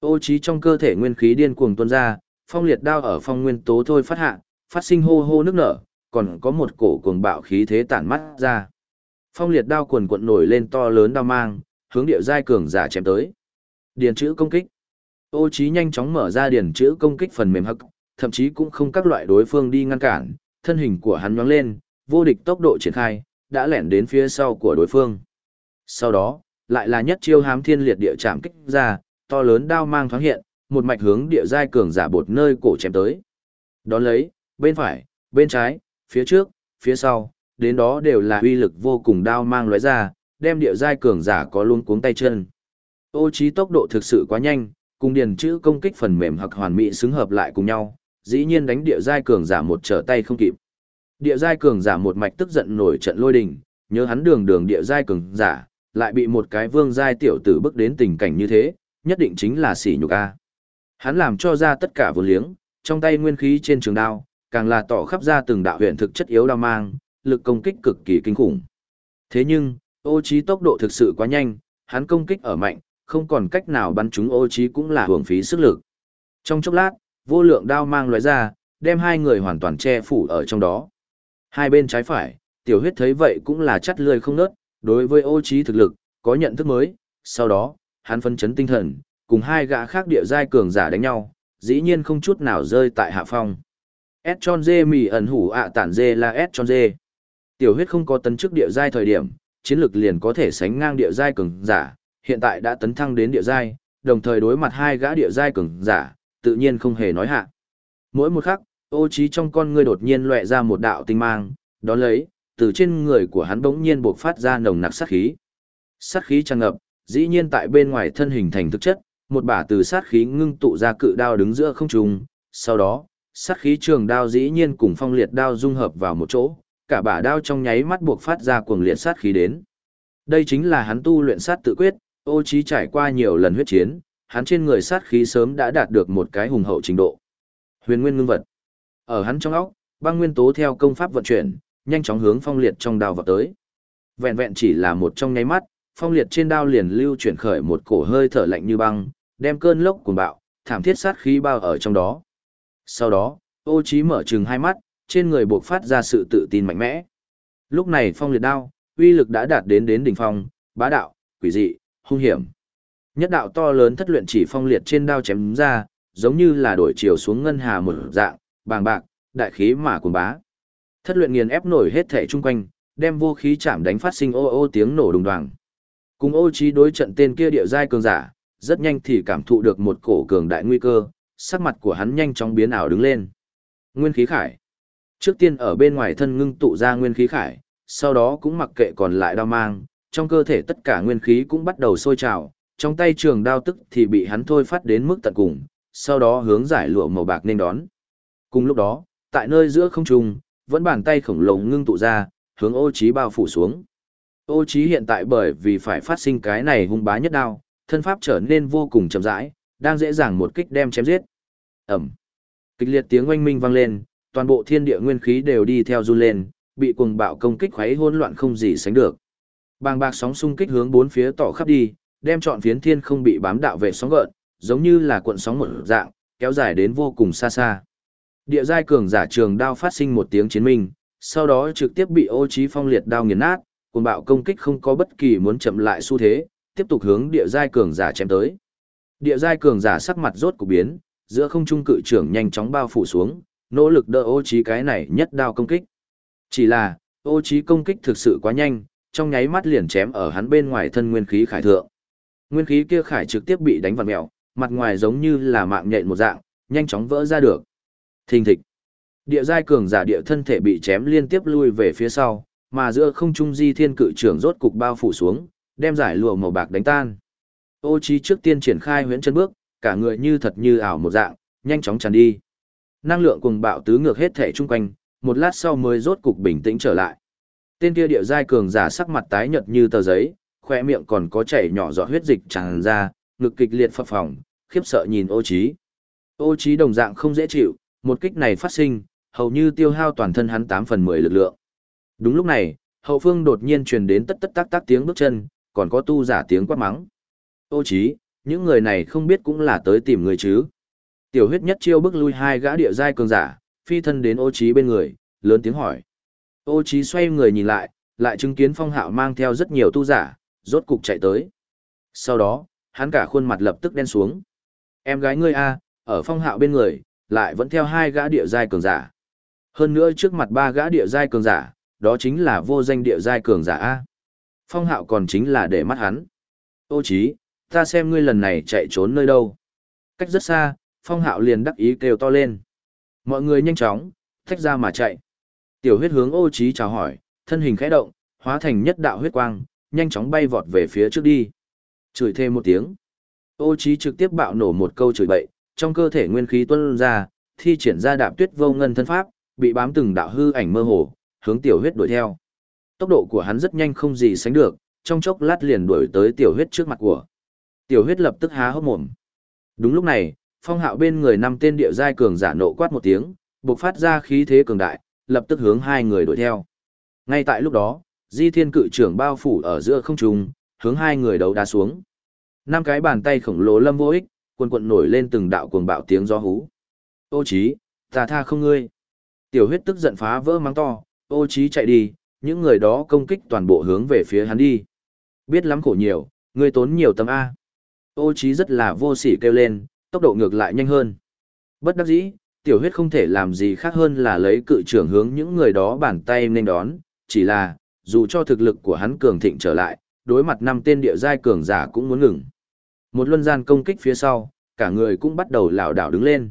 Ô trí trong cơ thể nguyên khí điên cuồng tuôn ra, phong liệt đao ở phong nguyên tố thôi phát hạ, phát sinh hô hô nước nở, còn có một cổ cuồng bạo khí thế tản mắt ra. Phong liệt đao cuồn cuộn nổi lên to lớn đao mang, hướng địa giai cường giả chém tới. Điền chữ công kích. Ô trí nhanh chóng mở ra điền chữ công kích phần mềm hắc, thậm chí cũng không các loại đối phương đi ngăn cản, thân hình của hắn nhoáng lên, vô địch tốc độ triển khai, đã lẻn đến phía sau của đối phương. Sau đó, lại là nhất chiêu hám thiên liệt địa chạm kích ra, to lớn đao mang thoáng hiện, một mạch hướng địa giai cường giả bột nơi cổ chém tới. Đón lấy, bên phải, bên trái, phía trước, phía sau, đến đó đều là uy lực vô cùng đao mang lóe ra, đem địa giai cường giả có luôn cuống tay chân. Ô trí tốc độ thực sự quá nhanh, cùng điền chữ công kích phần mềm hoặc hoàn mỹ xứng hợp lại cùng nhau, dĩ nhiên đánh địa giai cường giả một trở tay không kịp. Địa giai cường giả một mạch tức giận nổi trận lôi đình, nhớ hắn đường đường địa giai cường giả, lại bị một cái vương giai tiểu tử bức đến tình cảnh như thế, nhất định chính là sỉ nhục a. Hắn làm cho ra tất cả vô liếng, trong tay nguyên khí trên trường đao, càng là tỏ khắp ra từng đạo huyền thực chất yếu đao mang, lực công kích cực kỳ kinh khủng. Thế nhưng, ô trí tốc độ thực sự quá nhanh, hắn công kích ở mạnh, không còn cách nào bắn trúng ô trí cũng là hưởng phí sức lực. Trong chốc lát, vô lượng đao mang lóe ra, đem hai người hoàn toàn che phủ ở trong đó. Hai bên trái phải, tiểu huyết thấy vậy cũng là chắt lươi không nớt, đối với ô trí thực lực, có nhận thức mới, sau đó, hắn phân chấn tinh thần, cùng hai gã khác địa giai cường giả đánh nhau, dĩ nhiên không chút nào rơi tại hạ phong. S tròn dê mì ẩn hủ ạ tản dê là S tròn dê. Tiểu huyết không có tấn chức địa giai thời điểm, chiến lực liền có thể sánh ngang địa giai cường giả, hiện tại đã tấn thăng đến địa giai, đồng thời đối mặt hai gã địa giai cường giả, tự nhiên không hề nói hạ. Mỗi một khắc, ô trí trong con ngươi đột nhiên lóe ra một đạo tinh mang, đó lấy, từ trên người của hắn bỗng nhiên bộc phát ra nồng nặc sát khí. Sát khí tràn ngập, dĩ nhiên tại bên ngoài thân hình thành thực chất, một bả từ sát khí ngưng tụ ra cự đao đứng giữa không trung, sau đó, sát khí trường đao dĩ nhiên cùng phong liệt đao dung hợp vào một chỗ, cả bả đao trong nháy mắt buộc phát ra cuồng liệt sát khí đến. Đây chính là hắn tu luyện sát tự quyết, ô trí trải qua nhiều lần huyết chiến, hắn trên người sát khí sớm đã đạt được một cái hùng hậu trình độ. Huyền nguyên ngưng vật. Ở hắn trong óc, băng nguyên tố theo công pháp vận chuyển, nhanh chóng hướng phong liệt trong đao vào tới. Vẹn vẹn chỉ là một trong nháy mắt, phong liệt trên đao liền lưu chuyển khởi một cổ hơi thở lạnh như băng, đem cơn lốc cuồng bạo, thảm thiết sát khí bao ở trong đó. Sau đó, ô trí mở trừng hai mắt, trên người buộc phát ra sự tự tin mạnh mẽ. Lúc này phong liệt đao, uy lực đã đạt đến đến đỉnh phong, bá đạo, quỷ dị, hung hiểm. Nhất đạo to lớn thất luyện chỉ phong liệt trên đao chém ra, giống như là đổi chiều xuống ngân hà một dạng, bàng bạc, đại khí mà cuồng bá. Thất luyện nghiền ép nổi hết thể chung quanh, đem vô khí chạm đánh phát sinh ô ô tiếng nổ đùng đoàng. Cùng ô trí đối trận tên kia địa giai cường giả, rất nhanh thì cảm thụ được một cổ cường đại nguy cơ, sắc mặt của hắn nhanh chóng biến ảo đứng lên. Nguyên khí khải. Trước tiên ở bên ngoài thân ngưng tụ ra nguyên khí khải, sau đó cũng mặc kệ còn lại đao mang, trong cơ thể tất cả nguyên khí cũng bắt đầu sôi trào, trong tay trường đao tức thì bị hắn thôi phát đến mức tận cùng, sau đó hướng giải lụa màu bạc nên đón. Cùng lúc đó, tại nơi giữa không trung, vẫn bàn tay khổng lồ ngưng tụ ra, hướng ô trí bao phủ xuống. Ô trí hiện tại bởi vì phải phát sinh cái này hung bá nhất đao, thân pháp trở nên vô cùng chậm rãi, đang dễ dàng một kích đem chém giết. Ẩm. Kịch liệt tiếng oanh minh vang lên, toàn bộ thiên địa nguyên khí đều đi theo run lên, bị cuồng bạo công kích khuấy hỗn loạn không gì sánh được. Bàng bạc sóng xung kích hướng bốn phía tỏ khắp đi, đem trọn phiến thiên không bị bám đạo về sóng gợn, giống như là cuộn sóng một dạng, kéo dài đến vô cùng xa xa. Địa giai cường giả trường đao phát sinh một tiếng chiến minh, sau đó trực tiếp bị ô trí phong liệt đao nghiền nát, cuồng bạo công kích không có bất kỳ muốn chậm lại xu thế, tiếp tục hướng địa giai cường giả chém tới. Địa giai cường giả sắc mặt rốt cục biến, giữa không trung cự trưởng nhanh chóng bao phủ xuống, nỗ lực đỡ ô trí cái này nhất đao công kích. Chỉ là, ô trí công kích thực sự quá nhanh, trong nháy mắt liền chém ở hắn bên ngoài thân nguyên khí khải thượng. Nguyên khí kia khải trực tiếp bị đánh vặn mèo, mặt ngoài giống như là mạng nhện một dạng, nhanh chóng vỡ ra được. Thình thịch. Địa giai cường giả địa thân thể bị chém liên tiếp lui về phía sau, mà giữa không trung di thiên cự trưởng rốt cục bao phủ xuống, đem giải lụa màu bạc đánh tan. Ô trí trước tiên triển khai huyễn chân bước, cả người như thật như ảo một dạng, nhanh chóng tràn đi. Năng lượng cùng bạo tứ ngược hết thể chung quanh, một lát sau mới rốt cục bình tĩnh trở lại. Tên kia địa giai cường giả sắc mặt tái nhợt như tờ giấy, khoe miệng còn có chảy nhỏ giọt huyết dịch tràn ra, ngực kịch liệt phập phồng, khiếp sợ nhìn ô Chí. Ô Chí đồng dạng không dễ chịu, một kích này phát sinh, hầu như tiêu hao toàn thân hắn 8 phần 10 lực lượng. Đúng lúc này, hậu phương đột nhiên truyền đến tất tất tác tác tiếng bước chân, còn có tu giả tiếng quát mắng. Ô Chí, những người này không biết cũng là tới tìm người chứ. Tiểu huyết nhất chiêu bước lui hai gã địa giai cường giả, phi thân đến ô trí bên người, lớn tiếng hỏi. Ô trí xoay người nhìn lại, lại chứng kiến phong hạo mang theo rất nhiều tu giả, rốt cục chạy tới. Sau đó, hắn cả khuôn mặt lập tức đen xuống. Em gái ngươi a, ở phong hạo bên người, lại vẫn theo hai gã địa giai cường giả. Hơn nữa trước mặt ba gã địa giai cường giả, đó chính là vô danh địa giai cường giả a. Phong hạo còn chính là để mắt hắn. Ô chí, ta xem ngươi lần này chạy trốn nơi đâu. Cách rất xa, phong hạo liền đắc ý kêu to lên. Mọi người nhanh chóng, thách ra mà chạy. Tiểu huyết hướng ô chí chào hỏi, thân hình khẽ động, hóa thành nhất đạo huyết quang, nhanh chóng bay vọt về phía trước đi. Chửi thêm một tiếng. Ô trí trực tiếp bạo nổ một câu chửi bậy, trong cơ thể nguyên khí tuôn ra, thi triển ra đạp tuyết vô ngân thân pháp, bị bám từng đạo hư ảnh mơ hồ, hướng tiểu huyết đuổi theo. Tốc độ của hắn rất nhanh không gì sánh được, trong chốc lát liền đuổi tới tiểu huyết trước mặt của. Tiểu huyết lập tức há hốc mồm. Đúng lúc này, phong hạo bên người năm tên địa giai cường giả nộ quát một tiếng, bộc phát ra khí thế cường đại, lập tức hướng hai người đuổi theo. Ngay tại lúc đó, di thiên cự trưởng bao phủ ở giữa không trung, hướng hai người đấu đá xuống. Năm cái bàn tay khổng lồ lâm vô ích, quần quận nổi lên từng đạo cuồng bạo tiếng gió hú. Ô chí, ta tha không ngươi. Tiểu huyết tức giận phá vỡ mắng to, ô chí chạy đi, những người đó công kích toàn bộ hướng về phía hắn đi. Biết lắm khổ nhiều, ngươi tốn nhiều tâm A. Ô chí rất là vô sỉ kêu lên, tốc độ ngược lại nhanh hơn. Bất đắc dĩ, tiểu huyết không thể làm gì khác hơn là lấy cự trưởng hướng những người đó bàn tay nên đón, chỉ là, dù cho thực lực của hắn cường thịnh trở lại, đối mặt năm tên địa giai cường giả cũng muốn ngừng. Một luân gian công kích phía sau, cả người cũng bắt đầu lảo đảo đứng lên.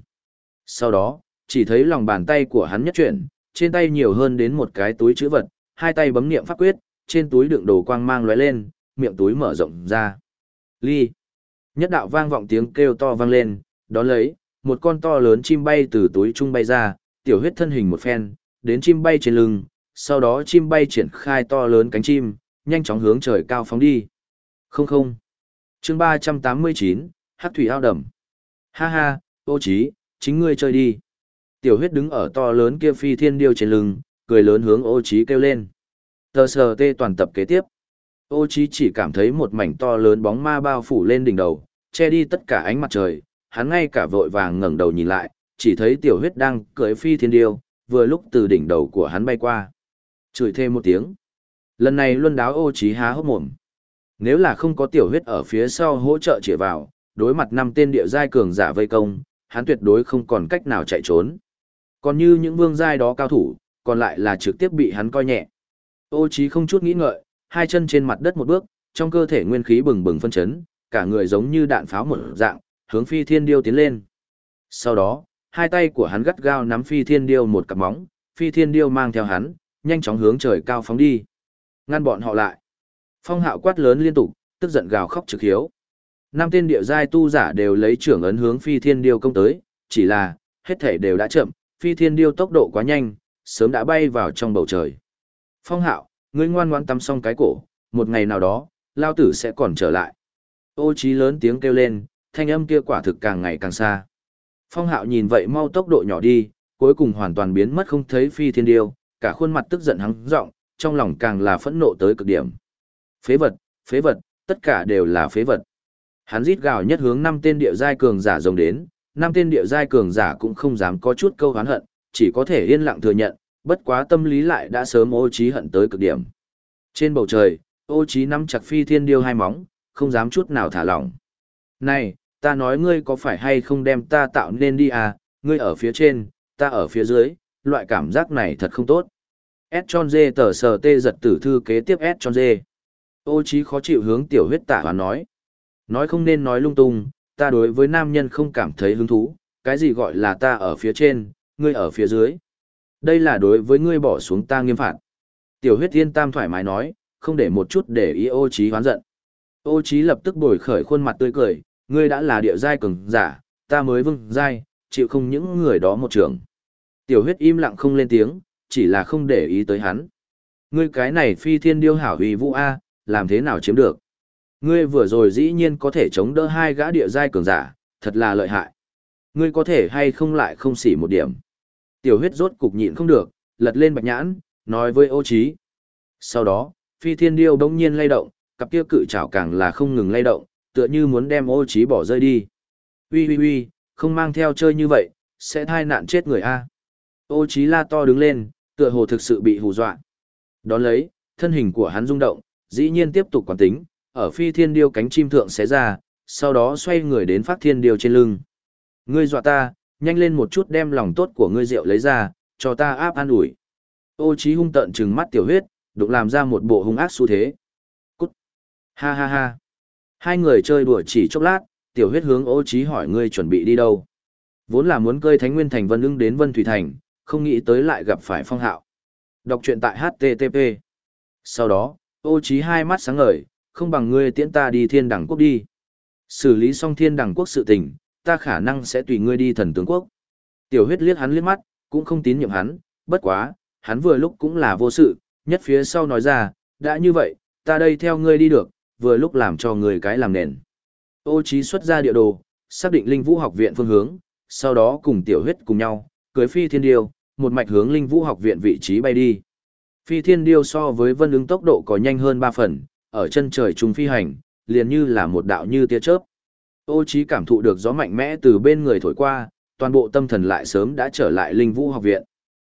Sau đó, chỉ thấy lòng bàn tay của hắn nhất chuyển, trên tay nhiều hơn đến một cái túi chữ vật, hai tay bấm niệm pháp quyết, trên túi đựng đồ quang mang lóe lên, miệng túi mở rộng ra. Ly. Nhất đạo vang vọng tiếng kêu to vang lên, đó lấy, một con to lớn chim bay từ túi trung bay ra, tiểu huyết thân hình một phen, đến chim bay trên lưng, sau đó chim bay triển khai to lớn cánh chim, nhanh chóng hướng trời cao phóng đi. Không không. chương 389, Hát thủy ao đầm. Ha ha, ô Chí, chính ngươi chơi đi. Tiểu huyết đứng ở to lớn kia phi thiên điêu trên lưng, cười lớn hướng ô Chí kêu lên. Tờ sờ tê toàn tập kế tiếp. Ô Chí chỉ cảm thấy một mảnh to lớn bóng ma bao phủ lên đỉnh đầu, che đi tất cả ánh mặt trời, hắn ngay cả vội vàng ngẩng đầu nhìn lại, chỉ thấy tiểu huyết đang cưỡi phi thiên điêu, vừa lúc từ đỉnh đầu của hắn bay qua. Chửi thêm một tiếng. Lần này luân đáo ô Chí há hốc mồm. Nếu là không có tiểu huyết ở phía sau hỗ trợ chỉ vào, đối mặt năm tên địa giai cường giả vây công, hắn tuyệt đối không còn cách nào chạy trốn. Còn như những vương giai đó cao thủ, còn lại là trực tiếp bị hắn coi nhẹ. Ô Chí không chút nghĩ ngợi, hai chân trên mặt đất một bước, trong cơ thể nguyên khí bừng bừng phân chấn, cả người giống như đạn pháo một dạng, hướng phi thiên điêu tiến lên. Sau đó, hai tay của hắn gắt gao nắm phi thiên điêu một cặp móng, phi thiên điêu mang theo hắn, nhanh chóng hướng trời cao phóng đi. Ngăn bọn họ lại. Phong hạo quát lớn liên tục, tức giận gào khóc trực hiếu. Năm tên địa giai tu giả đều lấy trưởng ấn hướng phi thiên điêu công tới, chỉ là, hết thể đều đã chậm, phi thiên điêu tốc độ quá nhanh, sớm đã bay vào trong bầu trời. Phong hạo, ngươi ngoan ngoãn tắm xong cái cổ, một ngày nào đó, lao tử sẽ còn trở lại. Ô trí lớn tiếng kêu lên, thanh âm kia quả thực càng ngày càng xa. Phong hạo nhìn vậy mau tốc độ nhỏ đi, cuối cùng hoàn toàn biến mất không thấy phi thiên điêu, cả khuôn mặt tức giận hắng giọng, trong lòng càng là phẫn nộ tới cực điểm. Phế vật, phế vật, tất cả đều là phế vật. Hắn rít gào nhất hướng năm tên địa giai cường giả rồng đến, năm tên địa giai cường giả cũng không dám có chút câu hán hận, chỉ có thể yên lặng thừa nhận, bất quá tâm lý lại đã sớm ô trí hận tới cực điểm. Trên bầu trời, ô trí nắm chặt phi thiên điêu hai móng, không dám chút nào thả lỏng. Này, ta nói ngươi có phải hay không đem ta tạo nên đi à, ngươi ở phía trên, ta ở phía dưới, loại cảm giác này thật không tốt. S tròn dê tờ sờ tê giật tử thư kế tiếp S tròn dê. Ô trí khó chịu hướng tiểu huyết tạ và nói. Nói không nên nói lung tung, ta đối với nam nhân không cảm thấy hứng thú, cái gì gọi là ta ở phía trên, ngươi ở phía dưới. Đây là đối với ngươi bỏ xuống ta nghiêm phạt. Tiểu huyết yên tam thoải mái nói, không để một chút để ý ô trí hoán giận. Ô trí lập tức bồi khởi khuôn mặt tươi cười, ngươi đã là địa giai cường giả, ta mới vương giai, chịu không những người đó một trường. Tiểu huyết im lặng không lên tiếng, chỉ là không để ý tới hắn. Ngươi cái này phi thiên điêu hảo uy vũ A, làm thế nào chiếm được? Ngươi vừa rồi dĩ nhiên có thể chống đỡ hai gã địa giai cường giả, thật là lợi hại. Ngươi có thể hay không lại không xỉ một điểm. Tiểu huyết rốt cục nhịn không được, lật lên bạch nhãn, nói với ô trí. Sau đó, phi thiên điêu bỗng nhiên lay động, cặp kia cự chảo càng là không ngừng lay động, tựa như muốn đem ô trí bỏ rơi đi. Ui ui ui, không mang theo chơi như vậy, sẽ thai nạn chết người A. Ô trí la to đứng lên, tựa hồ thực sự bị hù dọa. Đón lấy, thân hình của hắn rung động, dĩ nhiên tiếp tục quán tính, ở phi thiên điêu cánh chim thượng xé ra, sau đó xoay người đến phát thiên điêu trên lưng. Ngươi dọa ta, nhanh lên một chút đem lòng tốt của ngươi rượu lấy ra, cho ta áp an ủi. Ô trí hung tận trừng mắt tiểu huyết, đụng làm ra một bộ hung ác xu thế. Cút! Ha ha ha! Hai người chơi đùa chỉ chốc lát, tiểu huyết hướng ô trí hỏi ngươi chuẩn bị đi đâu. Vốn là muốn cơi Thánh Nguyên Thành Vân ưng đến Vân Thủy Thành, không nghĩ tới lại gặp phải phong hạo. Đọc truyện tại HTTP. Sau đó, ô trí hai mắt sáng ngời, không bằng ngươi tiễn ta đi thiên đẳng quốc đi. Xử lý xong thiên đẳng quốc sự tình, ta khả năng sẽ tùy ngươi đi thần tướng quốc. Tiểu huyết liếc hắn liếc mắt, cũng không tín nhiệm hắn, bất quá, hắn vừa lúc cũng là vô sự, nhất phía sau nói ra, đã như vậy, ta đây theo ngươi đi được, vừa lúc làm cho người cái làm nền. Ô trí xuất ra địa đồ, xác định linh vũ học viện phương hướng, sau đó cùng tiểu huyết cùng nhau, cưới phi thiên điêu, một mạch hướng linh vũ học viện vị trí bay đi. Phi thiên điêu so với vân ứng tốc độ có nhanh hơn 3 phần, ở chân trời trùng phi hành, liền như là một đạo như tia chớp. Ô Chí cảm thụ được gió mạnh mẽ từ bên người thổi qua, toàn bộ tâm thần lại sớm đã trở lại linh vũ học viện.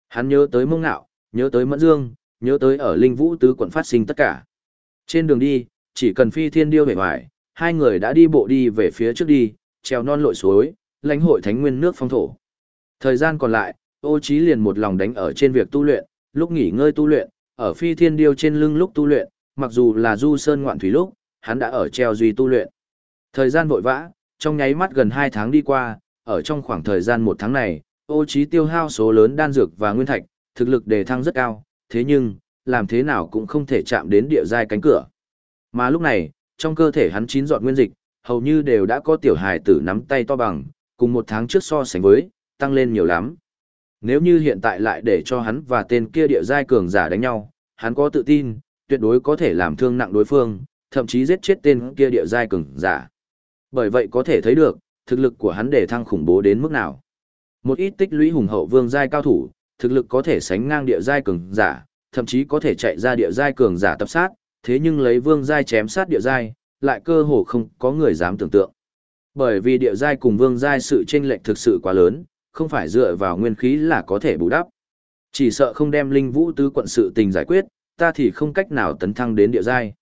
Hắn nhớ tới mông ngạo, nhớ tới mẫn dương, nhớ tới ở linh vũ tứ quận phát sinh tất cả. Trên đường đi, chỉ cần phi thiên điêu về ngoài, hai người đã đi bộ đi về phía trước đi, treo non lội suối, lãnh hội thánh nguyên nước phong thổ. Thời gian còn lại, ô Chí liền một lòng đánh ở trên việc tu luyện, lúc nghỉ ngơi tu luyện, ở phi thiên điêu trên lưng lúc tu luyện, mặc dù là du sơn ngoạn thủy lúc, hắn đã ở treo duy tu luyện. Thời gian vội vã, trong nháy mắt gần 2 tháng đi qua, ở trong khoảng thời gian một tháng này, ô trí tiêu hao số lớn đan dược và nguyên thạch, thực lực đề thăng rất cao, thế nhưng, làm thế nào cũng không thể chạm đến địa giai cánh cửa. Mà lúc này, trong cơ thể hắn chín giọt nguyên dịch, hầu như đều đã có tiểu hài tử nắm tay to bằng, cùng một tháng trước so sánh với, tăng lên nhiều lắm. Nếu như hiện tại lại để cho hắn và tên kia địa giai cường giả đánh nhau, hắn có tự tin, tuyệt đối có thể làm thương nặng đối phương, thậm chí giết chết tên kia địa giai cường giả. Bởi vậy có thể thấy được, thực lực của hắn để thăng khủng bố đến mức nào. Một ít tích lũy hùng hậu vương giai cao thủ, thực lực có thể sánh ngang địa giai cường giả, thậm chí có thể chạy ra địa giai cường giả tập sát, thế nhưng lấy vương giai chém sát địa giai, lại cơ hồ không có người dám tưởng tượng. Bởi vì địa giai cùng vương giai sự chênh lệch thực sự quá lớn, không phải dựa vào nguyên khí là có thể bù đắp. Chỉ sợ không đem linh vũ tứ quận sự tình giải quyết, ta thì không cách nào tấn thăng đến địa giai.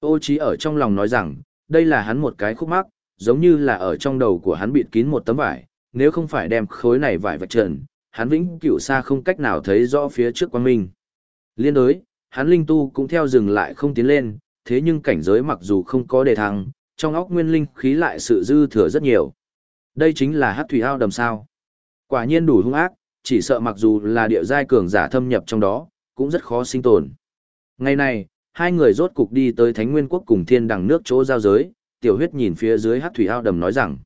Ô trí ở trong lòng nói rằng, đây là hắn một cái khúc mắc, giống như là ở trong đầu của hắn bịt kín một tấm vải, nếu không phải đem khối này vải vạch trần, hắn vĩnh cửu xa không cách nào thấy rõ phía trước quang minh. Liên đối, hắn linh tu cũng theo dừng lại không tiến lên, thế nhưng cảnh giới mặc dù không có đề thăng, trong óc nguyên linh khí lại sự dư thừa rất nhiều. Đây chính là hát thủy ao đầm sao. Quả nhiên đủ hung ác, chỉ sợ mặc dù là địa giai cường giả thâm nhập trong đó, cũng rất khó sinh tồn. Ngày này, hai người rốt cục đi tới Thánh Nguyên Quốc cùng Thiên Đằng nước chỗ giao giới, tiểu huyết nhìn phía dưới hát thủy ao đầm nói rằng,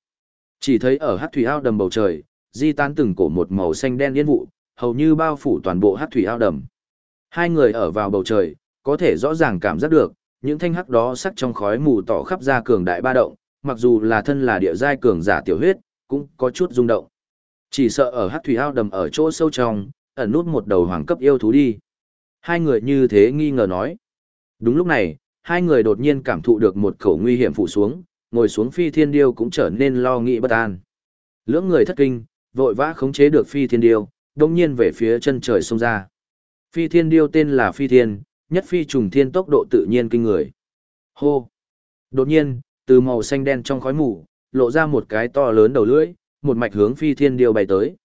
chỉ thấy ở hát thủy ao đầm bầu trời, di tán từng cổ một màu xanh đen yên vụ, hầu như bao phủ toàn bộ hát thủy ao đầm. Hai người ở vào bầu trời, có thể rõ ràng cảm giác được, những thanh hắc đó sắc trong khói mù tỏ khắp ra cường đại ba động, mặc dù là thân là địa giai cường giả tiểu huyết, cũng có chút rung động. Chỉ sợ ở hát thủy ao đầm ở chỗ sâu trong, ẩn nút một đầu hoàng cấp yêu thú đi. Hai người như thế nghi ngờ nói. Đúng lúc này, hai người đột nhiên cảm thụ được một khẩu nguy hiểm phụ xuống, ngồi xuống phi thiên điêu cũng trở nên lo nghĩ bất an. Lưỡng người thất kinh, vội vã khống chế được phi thiên điêu, đồng nhiên về phía chân trời xông ra. Phi thiên điêu tên là phi thiên, nhất phi trùng thiên tốc độ tự nhiên kinh người. Hô! Đột nhiên, từ màu xanh đen trong khói mù, lộ ra một cái to lớn đầu lưỡi, một mạch hướng phi thiên điêu bay tới.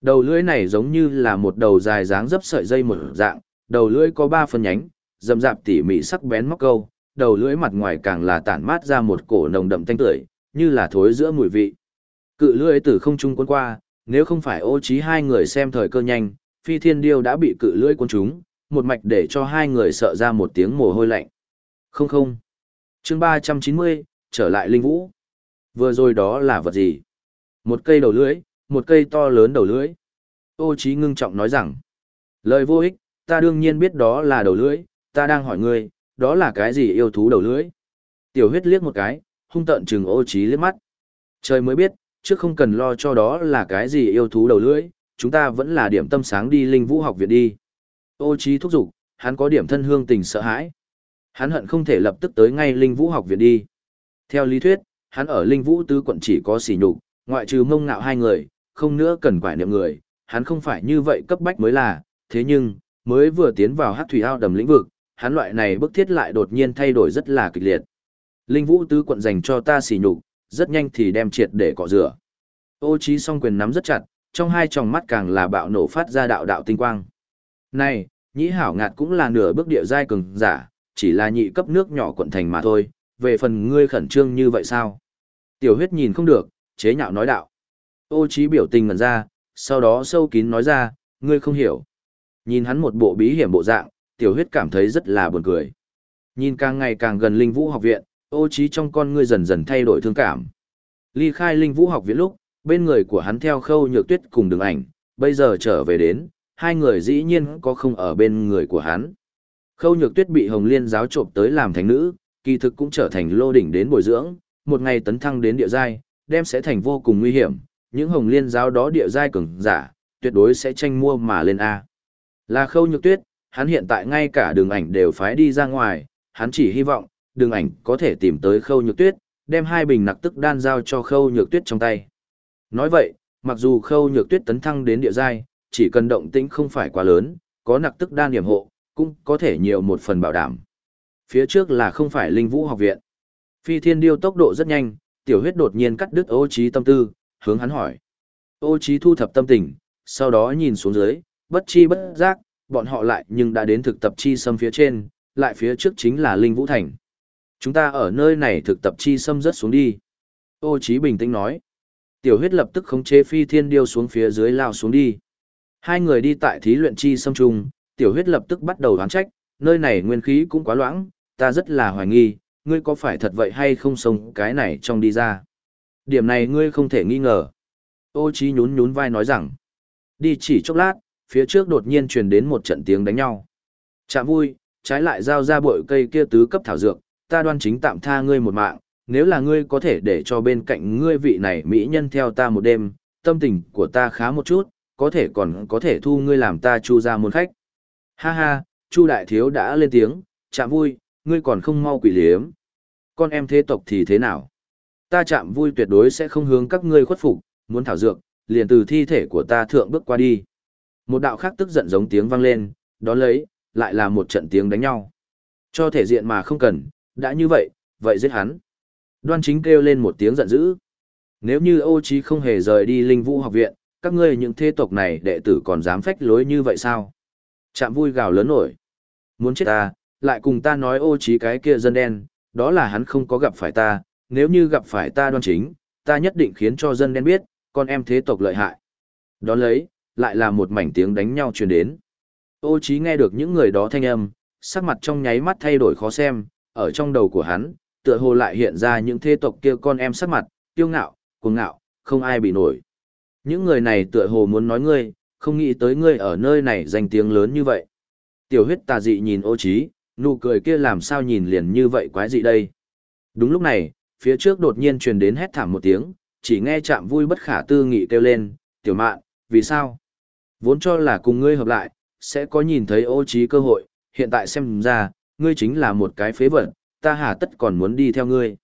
Đầu lưỡi này giống như là một đầu dài dáng dấp sợi dây một dạng, đầu lưỡi có ba phần nhánh, dầm dạp tỉ mỉ sắc bén móc câu, đầu lưỡi mặt ngoài càng là tản mát ra một cổ nồng đậm thanh tưởi, như là thối giữa mùi vị. Cự lưỡi từ không trung cuốn qua, nếu không phải ô trí hai người xem thời cơ nhanh, phi thiên điêu đã bị cự lưỡi cuốn trúng, một mạch để cho hai người sợ ra một tiếng mồ hôi lạnh. Không không. Chương 390, trở lại linh vũ. Vừa rồi đó là vật gì? Một cây đầu lưỡi, một cây to lớn đầu lưỡi. Ô trí ngưng trọng nói rằng, lời vô ích, ta đương nhiên biết đó là đầu lưỡi, ta đang hỏi ngươi, đó là cái gì yêu thú đầu lưỡi? Tiểu huyết liếc một cái, hung tợn chừng ô trí liếc mắt. Trời mới biết, trước không cần lo cho đó là cái gì yêu thú đầu lưỡi, chúng ta vẫn là điểm tâm sáng đi linh vũ học viện đi. Ô trí thúc giục, hắn có điểm thân hương tình sợ hãi. Hắn hận không thể lập tức tới ngay linh vũ học viện đi. Theo lý thuyết, hắn ở linh vũ tứ quận chỉ có sỉ nhục, ngoại trừ mông ngạo hai người, không nữa cần quải niệm người, hắn không phải như vậy cấp bách mới là, thế nhưng, mới vừa tiến vào hát thủy ao đầm lĩnh vực, hắn loại này bức thiết lại đột nhiên thay đổi rất là kịch liệt. Linh vũ tứ quận dành cho ta xỉ nhục, rất nhanh thì đem triệt để cọ rửa. Ô trí song quyền nắm rất chặt, trong hai tròng mắt càng là bạo nổ phát ra đạo đạo tinh quang. Này, nhĩ hảo ngạt cũng là nửa bước địa giai cường giả, chỉ là nhị cấp nước nhỏ quận thành mà thôi, về phần ngươi khẩn trương như vậy sao? Tiểu huyết nhìn không được, chế nhạo nói đạo. Ô trí biểu tình ngẩn ra, sau đó sâu kín nói ra, ngươi không hiểu. Nhìn hắn một bộ bí hiểm bộ dạng, tiểu huyết cảm thấy rất là buồn cười. Nhìn càng ngày càng gần linh vũ học viện, ô trí trong con ngươi dần dần thay đổi thương cảm. Ly khai linh vũ học viện lúc, bên người của hắn theo khâu nhược tuyết cùng đường ảnh, bây giờ trở về đến, hai người dĩ nhiên có không ở bên người của hắn. Khâu nhược tuyết bị Hồng Liên giáo trộm tới làm thánh nữ, kỳ thực cũng trở thành lô đỉnh đến bồi dưỡng, một ngày tấn thăng đến địa giai, đem sẽ thành vô cùng nguy hiểm, những Hồng Liên giáo đó địa giai cường giả, tuyệt đối sẽ tranh mua mà lên A. Là khâu nhược tuyết, hắn hiện tại ngay cả đường ảnh đều phái đi ra ngoài, hắn chỉ hy vọng, đường ảnh có thể tìm tới khâu nhược tuyết, đem hai bình nặc tức đan giao cho khâu nhược tuyết trong tay. Nói vậy, mặc dù khâu nhược tuyết tấn thăng đến địa giai, chỉ cần động tĩnh không phải quá lớn, có nặc tức đan điểm hộ, cũng có thể nhiều một phần bảo đảm. Phía trước là không phải linh vũ học viện. Phi thiên điêu tốc độ rất nhanh, tiểu huyết đột nhiên cắt đứt ô trí tâm tư, hướng hắn hỏi. Ô trí thu thập tâm tình, sau đó nhìn xuống dưới, bất chi bất giác, bọn họ lại nhưng đã đến thực tập chi xâm phía trên, lại phía trước chính là linh vũ thành. Chúng ta ở nơi này thực tập chi xâm rất xuống đi. Ô trí bình tĩnh nói. Tiểu huyết lập tức khống chế phi thiên điêu xuống phía dưới lao xuống đi. Hai người đi tại thí luyện chi xâm trùng, tiểu huyết lập tức bắt đầu đoán trách, nơi này nguyên khí cũng quá loãng, ta rất là hoài nghi, ngươi có phải thật vậy hay không sống cái này trong đi ra. Điểm này ngươi không thể nghi ngờ. Ô Chí nhún nhún vai nói rằng, đi chỉ chốc lát, phía trước đột nhiên truyền đến một trận tiếng đánh nhau. Chạm vui, trái lại giao ra bội cây kia tứ cấp thảo dược, ta đoan chính tạm tha ngươi một mạng, nếu là ngươi có thể để cho bên cạnh ngươi vị này mỹ nhân theo ta một đêm, tâm tình của ta khá một chút, có thể còn có thể thu ngươi làm ta chu ra môn khách. Ha ha, chu đại thiếu đã lên tiếng, chạm vui, ngươi còn không mau quỷ liếm. Con em thế tộc thì thế nào? Ta chạm vui tuyệt đối sẽ không hướng các ngươi khuất phục, muốn thảo dược, liền từ thi thể của ta thượng bước qua đi. Một đạo khác tức giận giống tiếng vang lên, đó lấy, lại là một trận tiếng đánh nhau. Cho thể diện mà không cần, đã như vậy, vậy giết hắn. Đoan chính kêu lên một tiếng giận dữ. Nếu như ô trí không hề rời đi linh vũ học viện, các ngươi những thế tộc này đệ tử còn dám phách lối như vậy sao? Chạm vui gào lớn nổi. Muốn chết ta, lại cùng ta nói ô trí cái kia dân đen, đó là hắn không có gặp phải ta, nếu như gặp phải ta đoan chính, ta nhất định khiến cho dân đen biết, con em thế tộc lợi hại. Đón lấy, lại là một mảnh tiếng đánh nhau truyền đến. Ô Chí nghe được những người đó thanh âm, sắc mặt trong nháy mắt thay đổi khó xem, ở trong đầu của hắn, tựa hồ lại hiện ra những thế tộc kia con em sắc mặt, kiêu ngạo, cuồng ngạo, không ai bị nổi. Những người này tựa hồ muốn nói ngươi, không nghĩ tới ngươi ở nơi này danh tiếng lớn như vậy. Tiểu huyết tà dị nhìn ô Chí, nụ cười kia làm sao nhìn liền như vậy quái dị đây. Đúng lúc này, phía trước đột nhiên truyền đến hét thảm một tiếng, chỉ nghe chạm vui bất khả tư nghị kêu lên, tiểu mạn, vì sao? Vốn cho là cùng ngươi hợp lại, sẽ có nhìn thấy ô trí cơ hội, hiện tại xem ra, ngươi chính là một cái phế vật, ta hà tất còn muốn đi theo ngươi.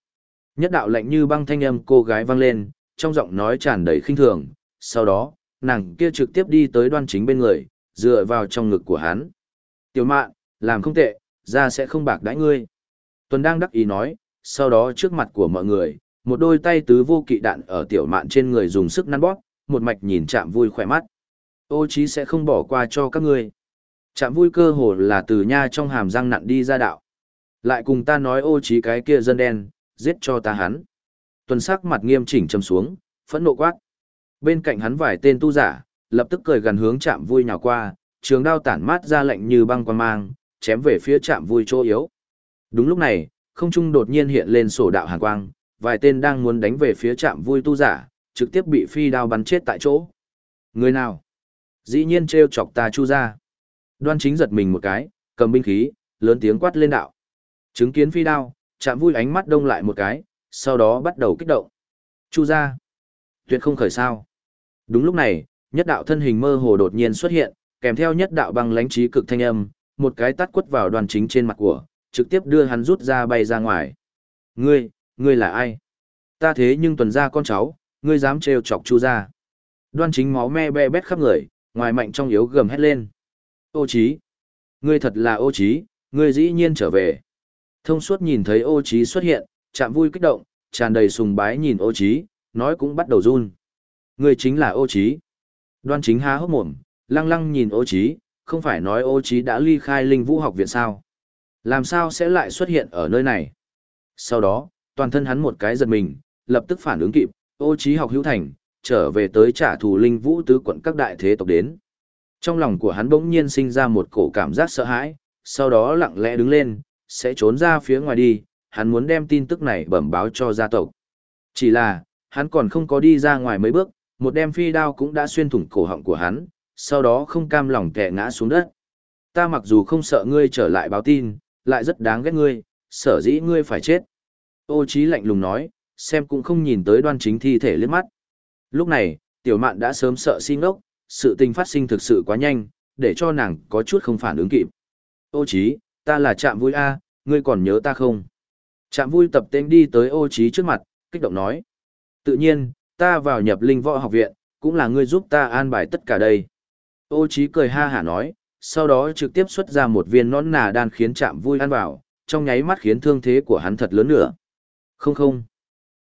Nhất đạo lạnh như băng thanh âm cô gái vang lên, trong giọng nói tràn đầy khinh thường, sau đó, nàng kia trực tiếp đi tới đoan chính bên người, dựa vào trong ngực của hắn. Tiểu mạn, làm không tệ, ra sẽ không bạc đãi ngươi. Tuần đang đắc ý nói, sau đó trước mặt của mọi người, một đôi tay tứ vô kỵ đạn ở tiểu mạn trên người dùng sức năn bóp, một mạch nhìn chạm vui khỏe mắt. Ô chí sẽ không bỏ qua cho các ngươi. Chạm vui cơ hồ là từ nha trong hàm răng nặn đi ra đạo. Lại cùng ta nói ô chí cái kia dân đen, giết cho ta hắn. Tuần sắc mặt nghiêm chỉnh trầm xuống, phẫn nộ quát. Bên cạnh hắn vài tên tu giả, lập tức cười gần hướng chạm vui nhào qua, trường đao tản mát ra lệnh như băng quan mang, chém về phía chạm vui chỗ yếu. Đúng lúc này, không trung đột nhiên hiện lên sổ đạo hàn quang, vài tên đang muốn đánh về phía chạm vui tu giả, trực tiếp bị phi đao bắn chết tại chỗ. Người nào? Dĩ nhiên treo chọc ta chu ra. Đoan chính giật mình một cái, cầm binh khí, lớn tiếng quát lên đạo. Chứng kiến phi đao, chạm vui ánh mắt đông lại một cái, sau đó bắt đầu kích động. Chu ra. Tuyệt không khởi sao. Đúng lúc này, nhất đạo thân hình mơ hồ đột nhiên xuất hiện, kèm theo nhất đạo băng lãnh trí cực thanh âm, một cái tát quất vào đoàn chính trên mặt của, trực tiếp đưa hắn rút ra bay ra ngoài. Ngươi, ngươi là ai? Ta thế nhưng tuần ra con cháu, ngươi dám trêu chọc chu ra. Đoan chính máu me be bét khắp người, ngoài mạnh trong yếu gầm hét lên. Ô trí! Ngươi thật là ô trí, ngươi dĩ nhiên trở về. Thông suốt nhìn thấy ô trí xuất hiện, chạm vui kích động, tràn đầy sùng bái nhìn ô trí, nói cũng bắt đầu run. Ngươi chính là ô trí. Đoan chính há hốc mồm, lăng lăng nhìn ô trí, không phải nói ô trí đã ly khai linh vũ học viện sao. Làm sao sẽ lại xuất hiện ở nơi này? Sau đó, toàn thân hắn một cái giật mình, lập tức phản ứng kịp, ô trí học hữu thành, trở về tới trả thù linh vũ tứ quận các đại thế tộc đến. Trong lòng của hắn bỗng nhiên sinh ra một cổ cảm giác sợ hãi, sau đó lặng lẽ đứng lên, sẽ trốn ra phía ngoài đi, hắn muốn đem tin tức này bẩm báo cho gia tộc. Chỉ là, hắn còn không có đi ra ngoài mấy bước, một đem phi đao cũng đã xuyên thủng cổ họng của hắn, sau đó không cam lòng tệ ngã xuống đất. Ta mặc dù không sợ ngươi trở lại báo tin, lại rất đáng ghét ngươi, sở dĩ ngươi phải chết. Ô Chí lạnh lùng nói, xem cũng không nhìn tới đoan chính thi thể liếc mắt. Lúc này, tiểu mạn đã sớm sợ si ngốc, sự tình phát sinh thực sự quá nhanh, để cho nàng có chút không phản ứng kịp. Ô Chí, ta là Trạm Vui A, ngươi còn nhớ ta không? Trạm Vui tập tên đi tới ô Chí trước mặt, kích động nói. Tự nhiên, ta vào nhập linh võ học viện, cũng là ngươi giúp ta an bài tất cả đây. Ô Chí cười ha hả nói, sau đó trực tiếp xuất ra một viên nón nà đan khiến Trạm vui ăn vào, trong nháy mắt khiến thương thế của hắn thật lớn nữa. Không không.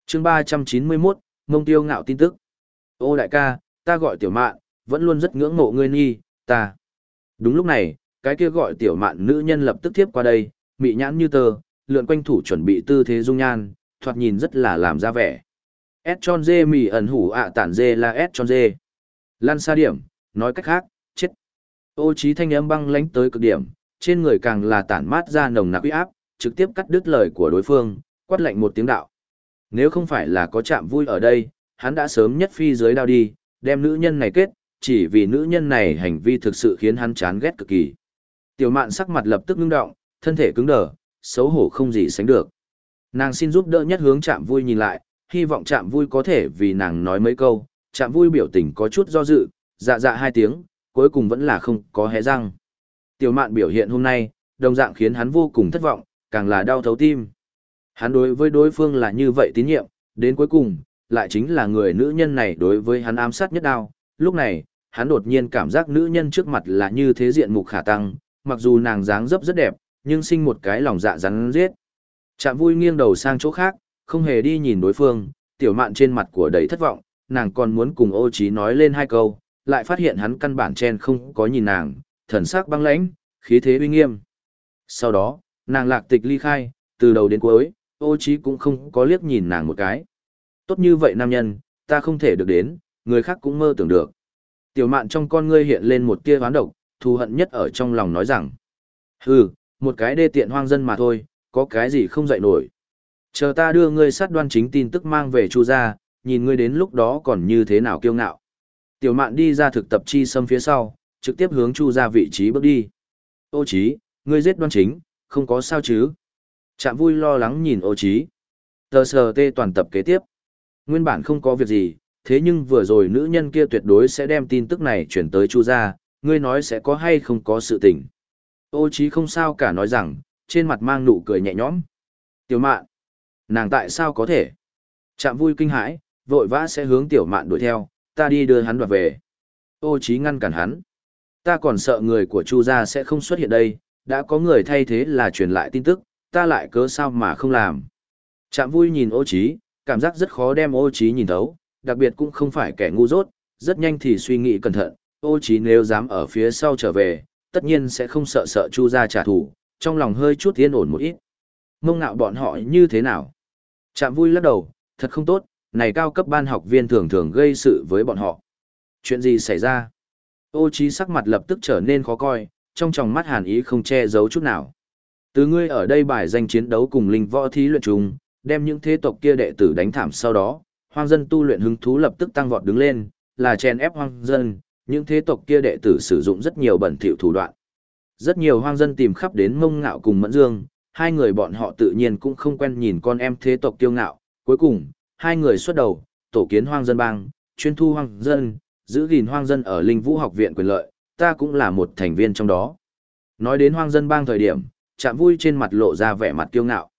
Chương 391, Mông Tiêu ngạo tin tức. Ô đại ca, ta gọi tiểu mạn, vẫn luôn rất ngưỡng mộ ngươi nhi, ta. Đúng lúc này, cái kia gọi tiểu mạn nữ nhân lập tức tiếp qua đây, mị nhãn như tờ, lượn quanh thủ chuẩn bị tư thế dung nhan, thoạt nhìn rất là làm ra vẻ. S tròn dê mì ẩn hủ ạ tản dê là S tròn dê. Lan xa điểm, nói cách khác, chết. Ô trí thanh âm băng lãnh tới cực điểm, trên người càng là tản mát ra nồng nặc uy áp, trực tiếp cắt đứt lời của đối phương, quát lạnh một tiếng đạo. Nếu không phải là có chạm vui ở đây, hắn đã sớm nhất phi dưới đao đi, đem nữ nhân này kết, chỉ vì nữ nhân này hành vi thực sự khiến hắn chán ghét cực kỳ. Tiểu mạn sắc mặt lập tức ngưng động, thân thể cứng đờ, xấu hổ không gì sánh được. Nàng xin giúp đỡ nhất hướng chạm vui nhìn lại, hy vọng chạm vui có thể vì nàng nói mấy câu, chạm vui biểu tình có chút do dự, dạ dạ hai tiếng, cuối cùng vẫn là không có hé răng. Tiểu mạn biểu hiện hôm nay, đồng dạng khiến hắn vô cùng thất vọng, càng là đau thấu tim. Hắn đối với đối phương là như vậy tín nhiệm, đến cuối cùng, lại chính là người nữ nhân này đối với hắn ám sát nhất đau. Lúc này, hắn đột nhiên cảm giác nữ nhân trước mặt là như thế diện mục khả tăng, mặc dù nàng dáng dấp rất đẹp, nhưng sinh một cái lòng dạ rắn giết. Chạm vui nghiêng đầu sang chỗ khác, không hề đi nhìn đối phương, tiểu mạn trên mặt của đầy thất vọng, nàng còn muốn cùng ô Chí nói lên hai câu, lại phát hiện hắn căn bản chen không có nhìn nàng, thần sắc băng lãnh, khí thế uy nghiêm. Sau đó, nàng lạc tịch ly khai, từ đầu đến cuối, ô Chí cũng không có liếc nhìn nàng một cái. Tốt như vậy nam nhân, ta không thể được đến, người khác cũng mơ tưởng được. Tiểu mạn trong con ngươi hiện lên một tia hoán độc, thù hận nhất ở trong lòng nói rằng. Hừ, một cái đê tiện hoang dân mà thôi, có cái gì không dạy nổi. Chờ ta đưa ngươi sát đoan chính tin tức mang về chu gia, nhìn ngươi đến lúc đó còn như thế nào kiêu ngạo. Tiểu mạn đi ra thực tập chi xâm phía sau, trực tiếp hướng chu ra vị trí bước đi. Ô trí, ngươi giết đoan chính, không có sao chứ. Chạm vui lo lắng nhìn ô trí. Tờ sờ tê toàn tập kế tiếp. Nguyên bản không có việc gì, thế nhưng vừa rồi nữ nhân kia tuyệt đối sẽ đem tin tức này chuyển tới chu Gia. ngươi nói sẽ có hay không có sự tình. Ô Chí không sao cả nói rằng, trên mặt mang nụ cười nhẹ nhõm. Tiểu mạn, nàng tại sao có thể? Chạm vui kinh hãi, vội vã sẽ hướng tiểu mạn đuổi theo, ta đi đưa hắn đoạt về. Ô Chí ngăn cản hắn. Ta còn sợ người của Chu gia sẽ không xuất hiện đây, đã có người thay thế là truyền lại tin tức, ta lại cớ sao mà không làm. Chạm vui nhìn ô Chí, cảm giác rất khó đem ô Chí nhìn thấu, đặc biệt cũng không phải kẻ ngu dốt, rất nhanh thì suy nghĩ cẩn thận, ô Chí nếu dám ở phía sau trở về, tất nhiên sẽ không sợ sợ Chu gia trả thù, trong lòng hơi chút yên ổn một ít. Mông ngạo bọn họ như thế nào? Chạm vui lắc đầu, thật không tốt, này cao cấp ban học viên thường thường gây sự với bọn họ. Chuyện gì xảy ra? Ô trí sắc mặt lập tức trở nên khó coi, trong tròng mắt hàn ý không che giấu chút nào. Từ ngươi ở đây bài danh chiến đấu cùng linh võ thí luyện trùng, đem những thế tộc kia đệ tử đánh thảm sau đó, hoang dân tu luyện hứng thú lập tức tăng vọt đứng lên, là chen ép hoang dân, những thế tộc kia đệ tử sử dụng rất nhiều bẩn thỉu thủ đoạn. Rất nhiều hoang dân tìm khắp đến mông ngạo cùng mẫn dương, hai người bọn họ tự nhiên cũng không quen nhìn con em thế tộc kiêu ngạo. Cuối cùng, hai người xuất đầu, tổ kiến hoang dân bang, chuyên thu hoang dân, giữ gìn hoang dân ở linh vũ học viện quyền lợi, ta cũng là một thành viên trong đó. Nói đến hoang dân bang thời điểm, chạm vui trên mặt lộ ra vẻ mặt kiêu ngạo.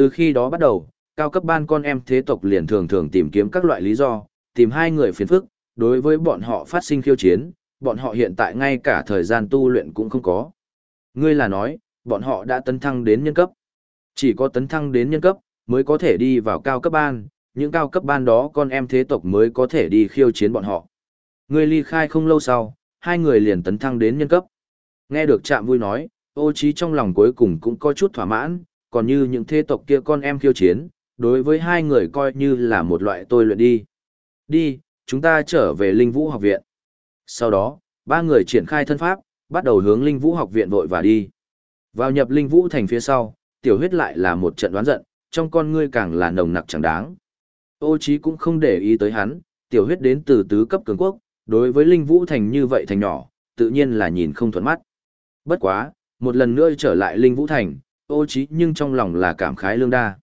Từ khi đó bắt đầu, cao cấp ban con em thế tộc liền thường thường tìm kiếm các loại lý do, tìm hai người phiền phức, đối với bọn họ phát sinh khiêu chiến, bọn họ hiện tại ngay cả thời gian tu luyện cũng không có. Ngươi là nói, bọn họ đã tấn thăng đến nhân cấp. Chỉ có tấn thăng đến nhân cấp, mới có thể đi vào cao cấp ban, những cao cấp ban đó con em thế tộc mới có thể đi khiêu chiến bọn họ. Ngươi ly khai không lâu sau, hai người liền tấn thăng đến nhân cấp. Nghe được chạm vui nói, ô trí trong lòng cuối cùng cũng có chút thỏa mãn, còn như những thế tộc kia con em khiêu chiến, đối với hai người coi như là một loại tôi luyện đi. Đi, chúng ta trở về Linh Vũ học viện. Sau đó, ba người triển khai thân pháp, bắt đầu hướng Linh Vũ học viện vội và đi. Vào nhập Linh Vũ thành phía sau, tiểu huyết lại là một trận đoán giận, trong con ngươi càng là nồng nặc chẳng đáng. Ô Chí cũng không để ý tới hắn, tiểu huyết đến từ tứ cấp cường quốc, đối với Linh Vũ thành như vậy thành nhỏ, tự nhiên là nhìn không thuận mắt. Bất quá, một lần nữa trở lại Linh Vũ thành, ô Chí nhưng trong lòng là cảm khái lương đa.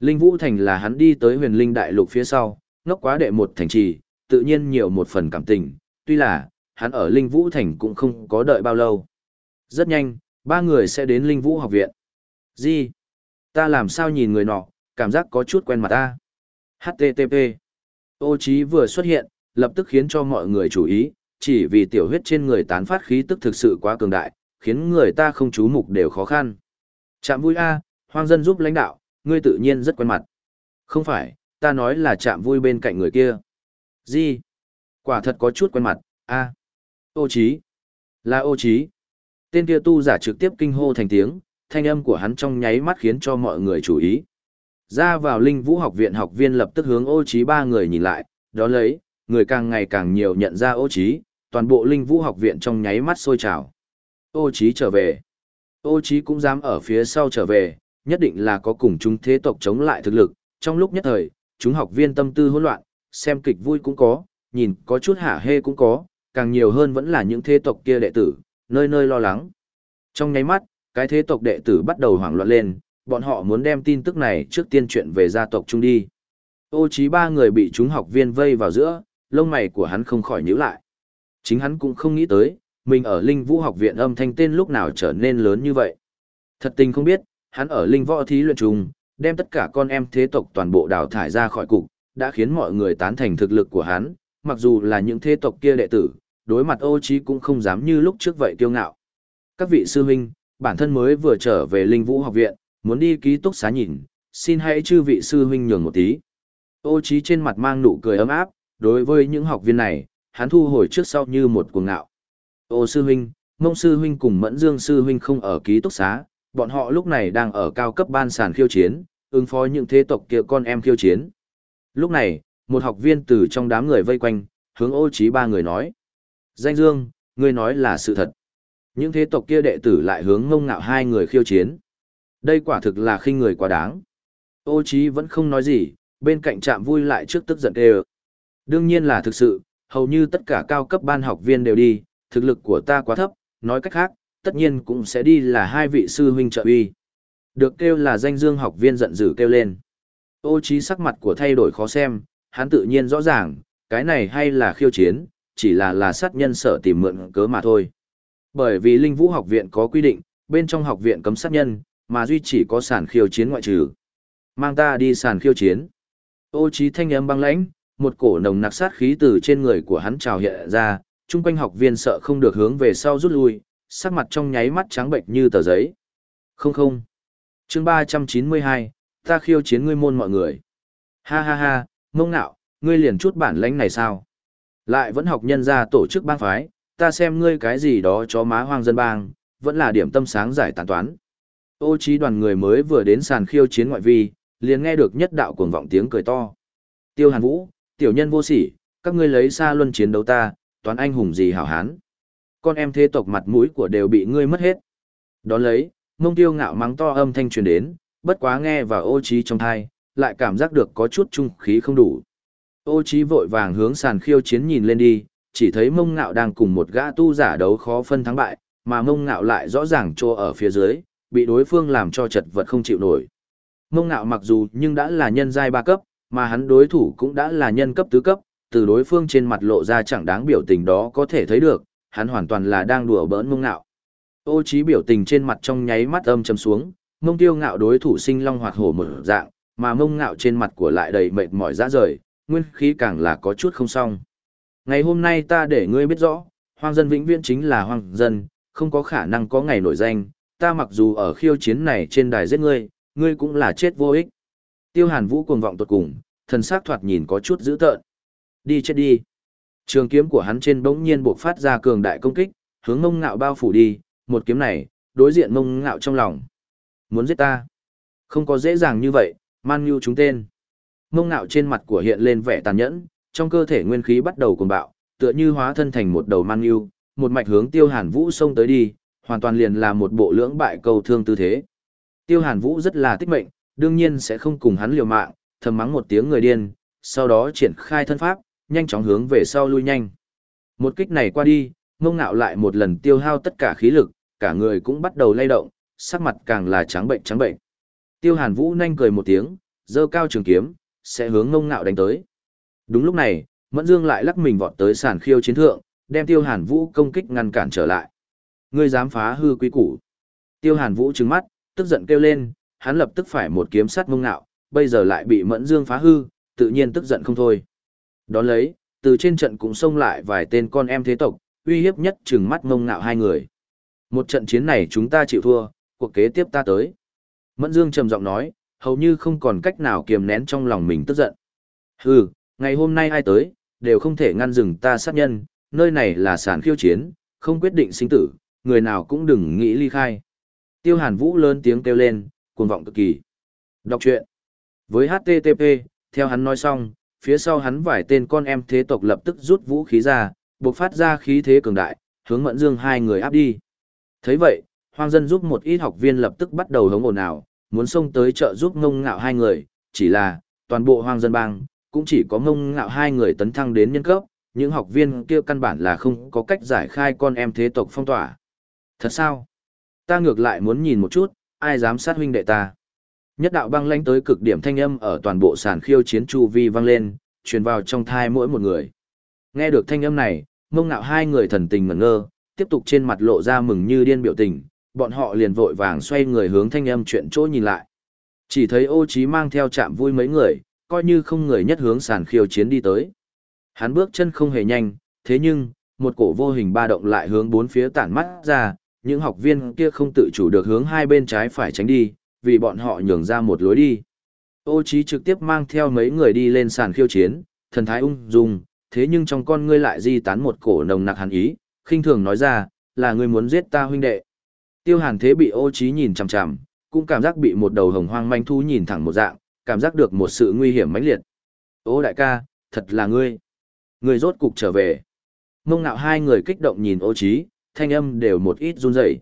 Linh Vũ thành là hắn đi tới huyền linh đại lục phía sau, ngốc quá đệ một thành trì, tự nhiên nhiều một phần cảm tình, tuy là, hắn ở Linh Vũ Thành cũng không có đợi bao lâu. Rất nhanh, ba người sẽ đến Linh Vũ học viện. Gì? Ta làm sao nhìn người nọ, cảm giác có chút quen mặt ta. HTTP. Ô Chí vừa xuất hiện, lập tức khiến cho mọi người chú ý, chỉ vì tiểu huyết trên người tán phát khí tức thực sự quá cường đại, khiến người ta không chú mục đều khó khăn. Trạm vui A, hoang dân giúp lãnh đạo, ngươi tự nhiên rất quen mặt. Không phải, ta nói là Trạm vui bên cạnh người kia. Gì? Quả thật có chút quen mặt, a Ô trí. Là ô trí. Tên kia tu giả trực tiếp kinh hô thành tiếng, thanh âm của hắn trong nháy mắt khiến cho mọi người chú ý. Ra vào linh vũ học viện học viên lập tức hướng ô trí ba người nhìn lại, đó lấy, người càng ngày càng nhiều nhận ra ô trí, toàn bộ linh vũ học viện trong nháy mắt sôi trào. Ô trí trở về. Ô Chí cũng dám ở phía sau trở về, nhất định là có cùng chúng thế tộc chống lại thực lực, trong lúc nhất thời, chúng học viên tâm tư hỗn loạn, xem kịch vui cũng có, nhìn có chút hả hê cũng có, càng nhiều hơn vẫn là những thế tộc kia đệ tử, nơi nơi lo lắng. Trong nháy mắt, cái thế tộc đệ tử bắt đầu hoảng loạn lên, bọn họ muốn đem tin tức này trước tiên chuyện về gia tộc chung đi. Ô Chí ba người bị chúng học viên vây vào giữa, lông mày của hắn không khỏi nhíu lại. Chính hắn cũng không nghĩ tới, mình ở Linh Vũ học viện âm thanh tên lúc nào trở nên lớn như vậy. Thật tình không biết, hắn ở Linh Võ thí luyện trùng, đem tất cả con em thế tộc toàn bộ đào thải ra khỏi cục, đã khiến mọi người tán thành thực lực của hắn, mặc dù là những thế tộc kia đệ tử, đối mặt ô trí cũng không dám như lúc trước vậy kiêu ngạo. Các vị sư huynh, bản thân mới vừa trở về linh vũ học viện, muốn đi ký túc xá nhìn, xin hãy chư vị sư huynh nhường một tí. Ô trí trên mặt mang nụ cười ấm áp, đối với những học viên này, hắn thu hồi trước sau như một cuồng ngạo. Ô sư huynh, mông sư huynh cùng mẫn dương sư huynh không ở ký túc xá, bọn họ lúc này đang ở cao cấp ban sàn khiêu chiến, ứng phó những thế tộc kia con em khiêu chiến. Lúc này, một học viên từ trong đám người vây quanh, hướng ô trí ba người nói. Danh Dương, ngươi nói là sự thật. Những thế tộc kia đệ tử lại hướng ngông ngạo hai người khiêu chiến. Đây quả thực là khinh người quá đáng. Ô trí vẫn không nói gì, bên cạnh chạm vui lại trước tức giận đều. Đương nhiên là thực sự, hầu như tất cả cao cấp ban học viên đều đi, thực lực của ta quá thấp, nói cách khác, tất nhiên cũng sẽ đi là hai vị sư huynh trợ uy. Được kêu là danh dương học viên giận dữ kêu lên. Ô trí sắc mặt của thay đổi khó xem, hắn tự nhiên rõ ràng, cái này hay là khiêu chiến, chỉ là là sát nhân sở tìm mượn cớ mà thôi. Bởi vì Linh Vũ học viện có quy định, bên trong học viện cấm sát nhân, mà duy chỉ có sàn khiêu chiến ngoại trừ. Mang ta đi sàn khiêu chiến. Ô trí thanh âm băng lãnh, một cổ nồng nặc sát khí từ trên người của hắn trào hiện ra, chung quanh học viên sợ không được hướng về sau rút lui, sắc mặt trong nháy mắt trắng bệnh như tờ giấy. Không không. Chương 392, ta khiêu chiến ngươi môn mọi người. Ha ha ha, mông nạo, ngươi liền chút bản lãnh này sao? Lại vẫn học nhân ra tổ chức bang phái, ta xem ngươi cái gì đó cho má hoang dân bang, vẫn là điểm tâm sáng giải tàn toán. Ô trí đoàn người mới vừa đến sàn khiêu chiến ngoại vi, liền nghe được nhất đạo cuồng vọng tiếng cười to. Tiêu Hàn Vũ, tiểu nhân vô sỉ, các ngươi lấy xa luân chiến đấu ta, toán anh hùng gì hảo hán. Con em thế tộc mặt mũi của đều bị ngươi mất hết. Đón lấy, mông tiêu ngạo mắng to âm thanh truyền đến, bất quá nghe vào ô trí trong thai, lại cảm giác được có chút trung khí không đủ. Ô trí vội vàng hướng sàn khiêu chiến nhìn lên đi, chỉ thấy mông ngạo đang cùng một gã tu giả đấu khó phân thắng bại, mà mông ngạo lại rõ ràng trô ở phía dưới, bị đối phương làm cho chật vật không chịu nổi. Mông ngạo mặc dù nhưng đã là nhân giai ba cấp, mà hắn đối thủ cũng đã là nhân cấp tứ cấp, từ đối phương trên mặt lộ ra chẳng đáng biểu tình đó có thể thấy được, hắn hoàn toàn là đang đùa bỡn mông ngạo. Ô trí biểu tình trên mặt trong nháy mắt âm trầm xuống, mông tiêu ngạo đối thủ sinh long hoạt hổ mở dạng, mà mông ngạo trên mặt của lại đầy mệt mỏi ra rời, nguyên khí càng là có chút không xong. Ngày hôm nay ta để ngươi biết rõ, hoang dân vĩnh viễn chính là hoang dân, không có khả năng có ngày nổi danh, ta mặc dù ở khiêu chiến này trên đài giết ngươi, ngươi cũng là chết vô ích. Tiêu Hàn Vũ cuồng vọng tột cùng, thần sắc thoạt nhìn có chút dữ tợn. Đi chết đi. Trường kiếm của hắn trên bỗng nhiên bộc phát ra cường đại công kích, hướng mông ngạo bao phủ đi, một kiếm này, đối diện mông ngạo trong lòng. Muốn giết ta? Không có dễ dàng như vậy, man nhu chúng tên. Mông ngạo trên mặt của hiện lên vẻ tàn nhẫn, trong cơ thể nguyên khí bắt đầu cuồng bạo, tựa như hóa thân thành một đầu man nhu, một mạch hướng tiêu hàn vũ xông tới đi, hoàn toàn liền là một bộ lưỡng bại cầu thương tư thế. Tiêu hàn vũ rất là tích mệnh, đương nhiên sẽ không cùng hắn liều mạng, thầm mắng một tiếng người điên, sau đó triển khai thân pháp, nhanh chóng hướng về sau lui nhanh. Một kích này qua đi, mông ngạo lại một lần tiêu hao tất cả khí lực, cả người cũng bắt đầu lay động, sắc mặt càng là trắng bệnh trắng bệnh. Tiêu hàn vũ nhanh cười một tiếng, giơ cao trường kiếm, sẽ hướng mông ngạo đánh tới. Đúng lúc này, Mẫn Dương lại lắc mình vọt tới sàn khiêu chiến thượng, đem Tiêu Hàn Vũ công kích ngăn cản trở lại. Ngươi dám phá hư quý củ. Tiêu Hàn Vũ trừng mắt, tức giận kêu lên, hắn lập tức phải một kiếm sắt mông ngạo, bây giờ lại bị Mẫn Dương phá hư, tự nhiên tức giận không thôi. Đón lấy, từ trên trận cũng xông lại vài tên con em thế tộc, uy hiếp nhất trừng mắt ngông ngạo hai người. Một trận chiến này chúng ta chịu thua, cuộc kế tiếp ta tới. Mẫn Dương trầm giọng nói, hầu như không còn cách nào kiềm nén trong lòng mình tức giận. Hừ, ngày hôm nay ai tới, đều không thể ngăn dừng ta sát nhân, nơi này là sàn khiêu chiến, không quyết định sinh tử, người nào cũng đừng nghĩ ly khai. Tiêu Hàn Vũ lớn tiếng kêu lên, cuồng vọng cực kỳ. Đọc truyện. Với HTTP, theo hắn nói xong, phía sau hắn vài tên con em thế tộc lập tức rút vũ khí ra, buộc phát ra khí thế cường đại, hướng Mẫn Dương hai người áp đi. thấy vậy, hoang dân giúp một ít học viên lập tức bắt đầu hống ồn ào, muốn xông tới trợ giúp ngông ngạo hai người, chỉ là, toàn bộ hoang dân bang, cũng chỉ có ngông ngạo hai người tấn thăng đến nhân cấp, những học viên kia căn bản là không có cách giải khai con em thế tộc phong tỏa. Thật sao? Ta ngược lại muốn nhìn một chút, ai dám sát huynh đệ ta. Nhất đạo băng lãnh tới cực điểm thanh âm ở toàn bộ sàn khiêu chiến chu vi vang lên, truyền vào trong thai mỗi một người. Nghe được thanh âm này, mông ngạo hai người thần tình ngẩn ngơ, tiếp tục trên mặt lộ ra mừng như điên biểu tình, bọn họ liền vội vàng xoay người hướng thanh âm chuyện chỗ nhìn lại. Chỉ thấy ô trí mang theo chạm vui mấy người, coi như không người nhất hướng sàn khiêu chiến đi tới. Hắn bước chân không hề nhanh, thế nhưng, một cổ vô hình ba động lại hướng bốn phía tản mắt ra, những học viên kia không tự chủ được hướng hai bên trái phải tránh đi, vì bọn họ nhường ra một lối đi. Ô Chí trực tiếp mang theo mấy người đi lên sàn khiêu chiến, thần thái ung dung, thế nhưng trong con ngươi lại di tán một cổ nồng nặc hàn ý, khinh thường nói ra, là ngươi muốn giết ta huynh đệ. Tiêu Hàn Thế bị Ô Chí nhìn chằm chằm, cũng cảm giác bị một đầu hồng hoang manh thú nhìn thẳng một dạng, cảm giác được một sự nguy hiểm mãnh liệt. Ô đại ca, thật là ngươi. Ngươi rốt cục trở về. Mông nạo hai người kích động nhìn Ô Chí, thanh âm đều một ít run rẩy.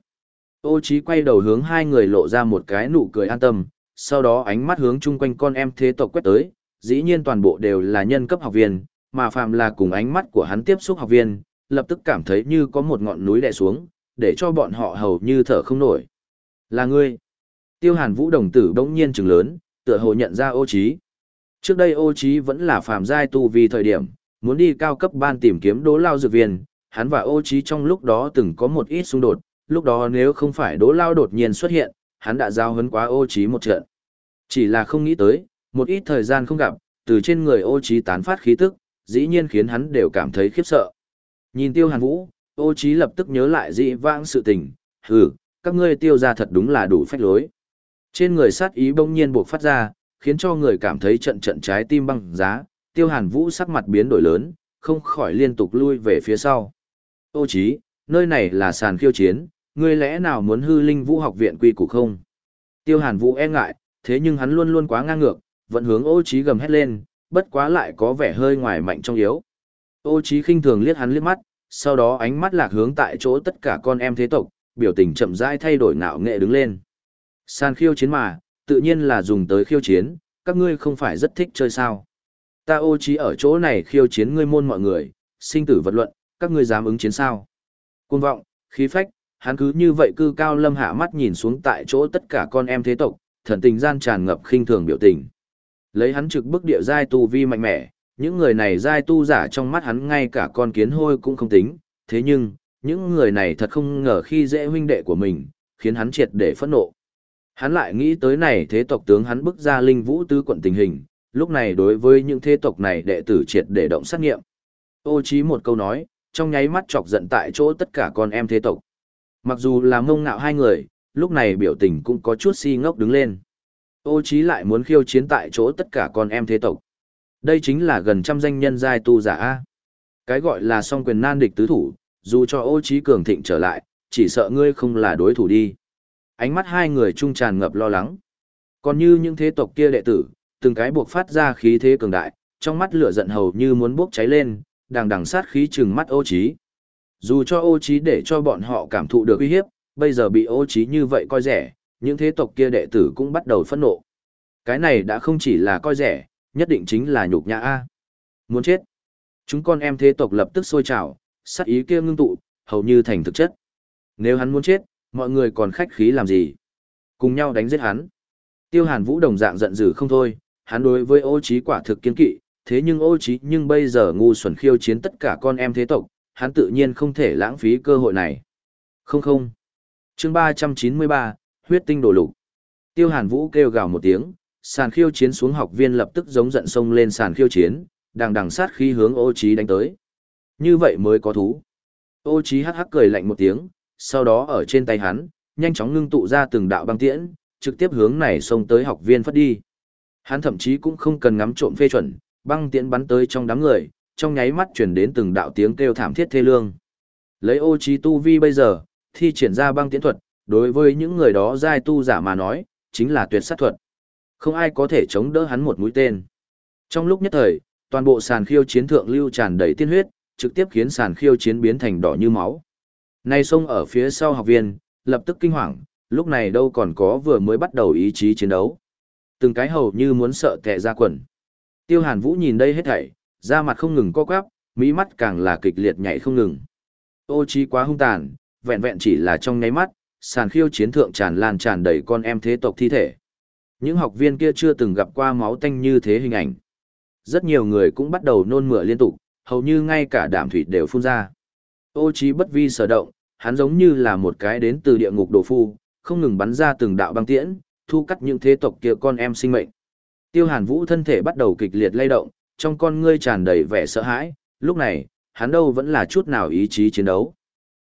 Ô Chí quay đầu hướng hai người lộ ra một cái nụ cười an tâm, sau đó ánh mắt hướng chung quanh con em thế tộc quét tới, dĩ nhiên toàn bộ đều là nhân cấp học viên, mà phàm là cùng ánh mắt của hắn tiếp xúc học viên, lập tức cảm thấy như có một ngọn núi đè xuống, để cho bọn họ hầu như thở không nổi. Là ngươi. Tiêu Hàn Vũ đồng tử bỗng nhiên trừng lớn, tựa hồ nhận ra Ô Chí. Trước đây Ô Chí vẫn là phàm giai tu vi thời điểm, muốn đi cao cấp ban tìm kiếm đố lao dược viên, hắn và Ô Chí trong lúc đó từng có một ít xung đột, lúc đó nếu không phải đỗ lao đột nhiên xuất hiện, hắn đã giao hấn quá ô trí một trận. Chỉ là không nghĩ tới, một ít thời gian không gặp, từ trên người ô trí tán phát khí tức, dĩ nhiên khiến hắn đều cảm thấy khiếp sợ. Nhìn tiêu hàn vũ, ô trí lập tức nhớ lại dị vãng sự tình, hừ, các ngươi tiêu ra thật đúng là đủ phách lối. Trên người sát ý bỗng nhiên buộc phát ra, khiến cho người cảm thấy trận trận trái tim băng giá, tiêu hàn vũ sắc mặt biến đổi lớn, không khỏi liên tục lui về phía sau. Ô trí, nơi này là sàn khiêu chiến, ngươi lẽ nào muốn hư linh vũ học viện quy củ không? Tiêu hàn vũ e ngại, thế nhưng hắn luôn luôn quá ngang ngược, vẫn hướng ô trí gầm hét lên, bất quá lại có vẻ hơi ngoài mạnh trong yếu. Ô trí khinh thường liếc hắn liếc mắt, sau đó ánh mắt lạc hướng tại chỗ tất cả con em thế tộc, biểu tình chậm rãi thay đổi ngạo nghệ đứng lên. San khiêu chiến mà, tự nhiên là dùng tới khiêu chiến, các ngươi không phải rất thích chơi sao. Ta ô trí ở chỗ này khiêu chiến ngươi môn mọi người, sinh tử vật luận, các ngươi dám ứng chiến sao. Cuồng vọng, khí phách, hắn cứ như vậy cư cao lâm hạ mắt nhìn xuống tại chỗ tất cả con em thế tộc, thần tình gian tràn ngập khinh thường biểu tình. Lấy hắn trực bức địa giai tu vi mạnh mẽ, những người này giai tu giả trong mắt hắn ngay cả con kiến hôi cũng không tính, thế nhưng, những người này thật không ngờ khi dễ huynh đệ của mình, khiến hắn triệt để phẫn nộ. Hắn lại nghĩ tới này thế tộc tướng hắn bức ra linh vũ tứ quận tình hình, lúc này đối với những thế tộc này đệ tử triệt để động sát nghiệm. Ô chí một câu nói, trong nháy mắt chọc giận tại chỗ tất cả con em thế tộc. Mặc dù là mông ngạo hai người, lúc này biểu tình cũng có chút si ngốc đứng lên. Ô chí lại muốn khiêu chiến tại chỗ tất cả con em thế tộc. Đây chính là gần trăm danh nhân giai tu giả A. Cái gọi là song quyền nan địch tứ thủ, dù cho ô Chí cường thịnh trở lại, chỉ sợ ngươi không là đối thủ đi. Ánh mắt hai người trung tràn ngập lo lắng. Còn như những thế tộc kia đệ tử, từng cái buộc phát ra khí thế cường đại, trong mắt lửa giận hầu như muốn bốc cháy lên, đằng đằng sát khí trừng mắt ô Chí. Dù cho ô trí để cho bọn họ cảm thụ được uy hiếp, bây giờ bị ô trí như vậy coi rẻ, những thế tộc kia đệ tử cũng bắt đầu phẫn nộ. Cái này đã không chỉ là coi rẻ, nhất định chính là nhục nhã A. Muốn chết. Chúng con em thế tộc lập tức sôi trào, sát ý kia ngưng tụ, hầu như thành thực chất. Nếu hắn muốn chết, mọi người còn khách khí làm gì? Cùng nhau đánh giết hắn. Tiêu Hàn Vũ đồng dạng giận dữ không thôi, hắn đối với ô trí quả thực kiên kỵ, thế nhưng ô trí nhưng bây giờ ngu xuẩn khiêu chiến tất cả con em thế tộc, hắn tự nhiên không thể lãng phí cơ hội này. Không không. Chương 393, huyết tinh đổ lục. Tiêu Hàn Vũ kêu gào một tiếng, sàn khiêu chiến xuống học viên lập tức giống giận sông lên sàn khiêu chiến, đằng đằng sát khí hướng ô trí đánh tới. Như vậy mới có thú. Ô trí hắc hắc cười lạnh một tiếng, sau đó ở trên tay hắn, nhanh chóng ngưng tụ ra từng đạo băng tiễn, trực tiếp hướng này xông tới học viên phất đi. Hắn thậm chí cũng không cần ngắm trộm phê chuẩn, băng tiễn bắn tới trong đám người, trong nháy mắt truyền đến từng đạo tiếng kêu thảm thiết thê lương. Lấy ô trí tu vi bây giờ, thi triển ra băng tiễn thuật, đối với những người đó giai tu giả mà nói, chính là tuyệt sát thuật. Không ai có thể chống đỡ hắn một mũi tên. Trong lúc nhất thời, toàn bộ sàn khiêu chiến thượng lưu tràn đầy tiên huyết, trực tiếp khiến sàn khiêu chiến biến thành đỏ như máu. Nay xông ở phía sau học viên, lập tức kinh hoàng, lúc này đâu còn có vừa mới bắt đầu ý chí chiến đấu. Từng cái hầu như muốn sợ tệ ra quần. Tiêu Hàn Vũ nhìn đây hết thảy, da mặt không ngừng co quắp, mỹ mắt càng là kịch liệt nhảy không ngừng. Ô trí quá hung tàn, vẹn vẹn chỉ là trong nháy mắt, sàn khiêu chiến thượng tràn lan tràn đầy con em thế tộc thi thể. Những học viên kia chưa từng gặp qua máu tanh như thế hình ảnh. Rất nhiều người cũng bắt đầu nôn mửa liên tục, hầu như ngay cả đạm thủy đều phun ra. Ô trí bất vi sở động, hắn giống như là một cái đến từ địa ngục đồ phu, không ngừng bắn ra từng đạo băng tiễn, thu cắt những thế tộc kia con em sinh mệnh. Tiêu Hàn Vũ thân thể bắt đầu kịch liệt lay động, trong con ngươi tràn đầy vẻ sợ hãi, lúc này, hắn đâu vẫn là chút nào ý chí chiến đấu.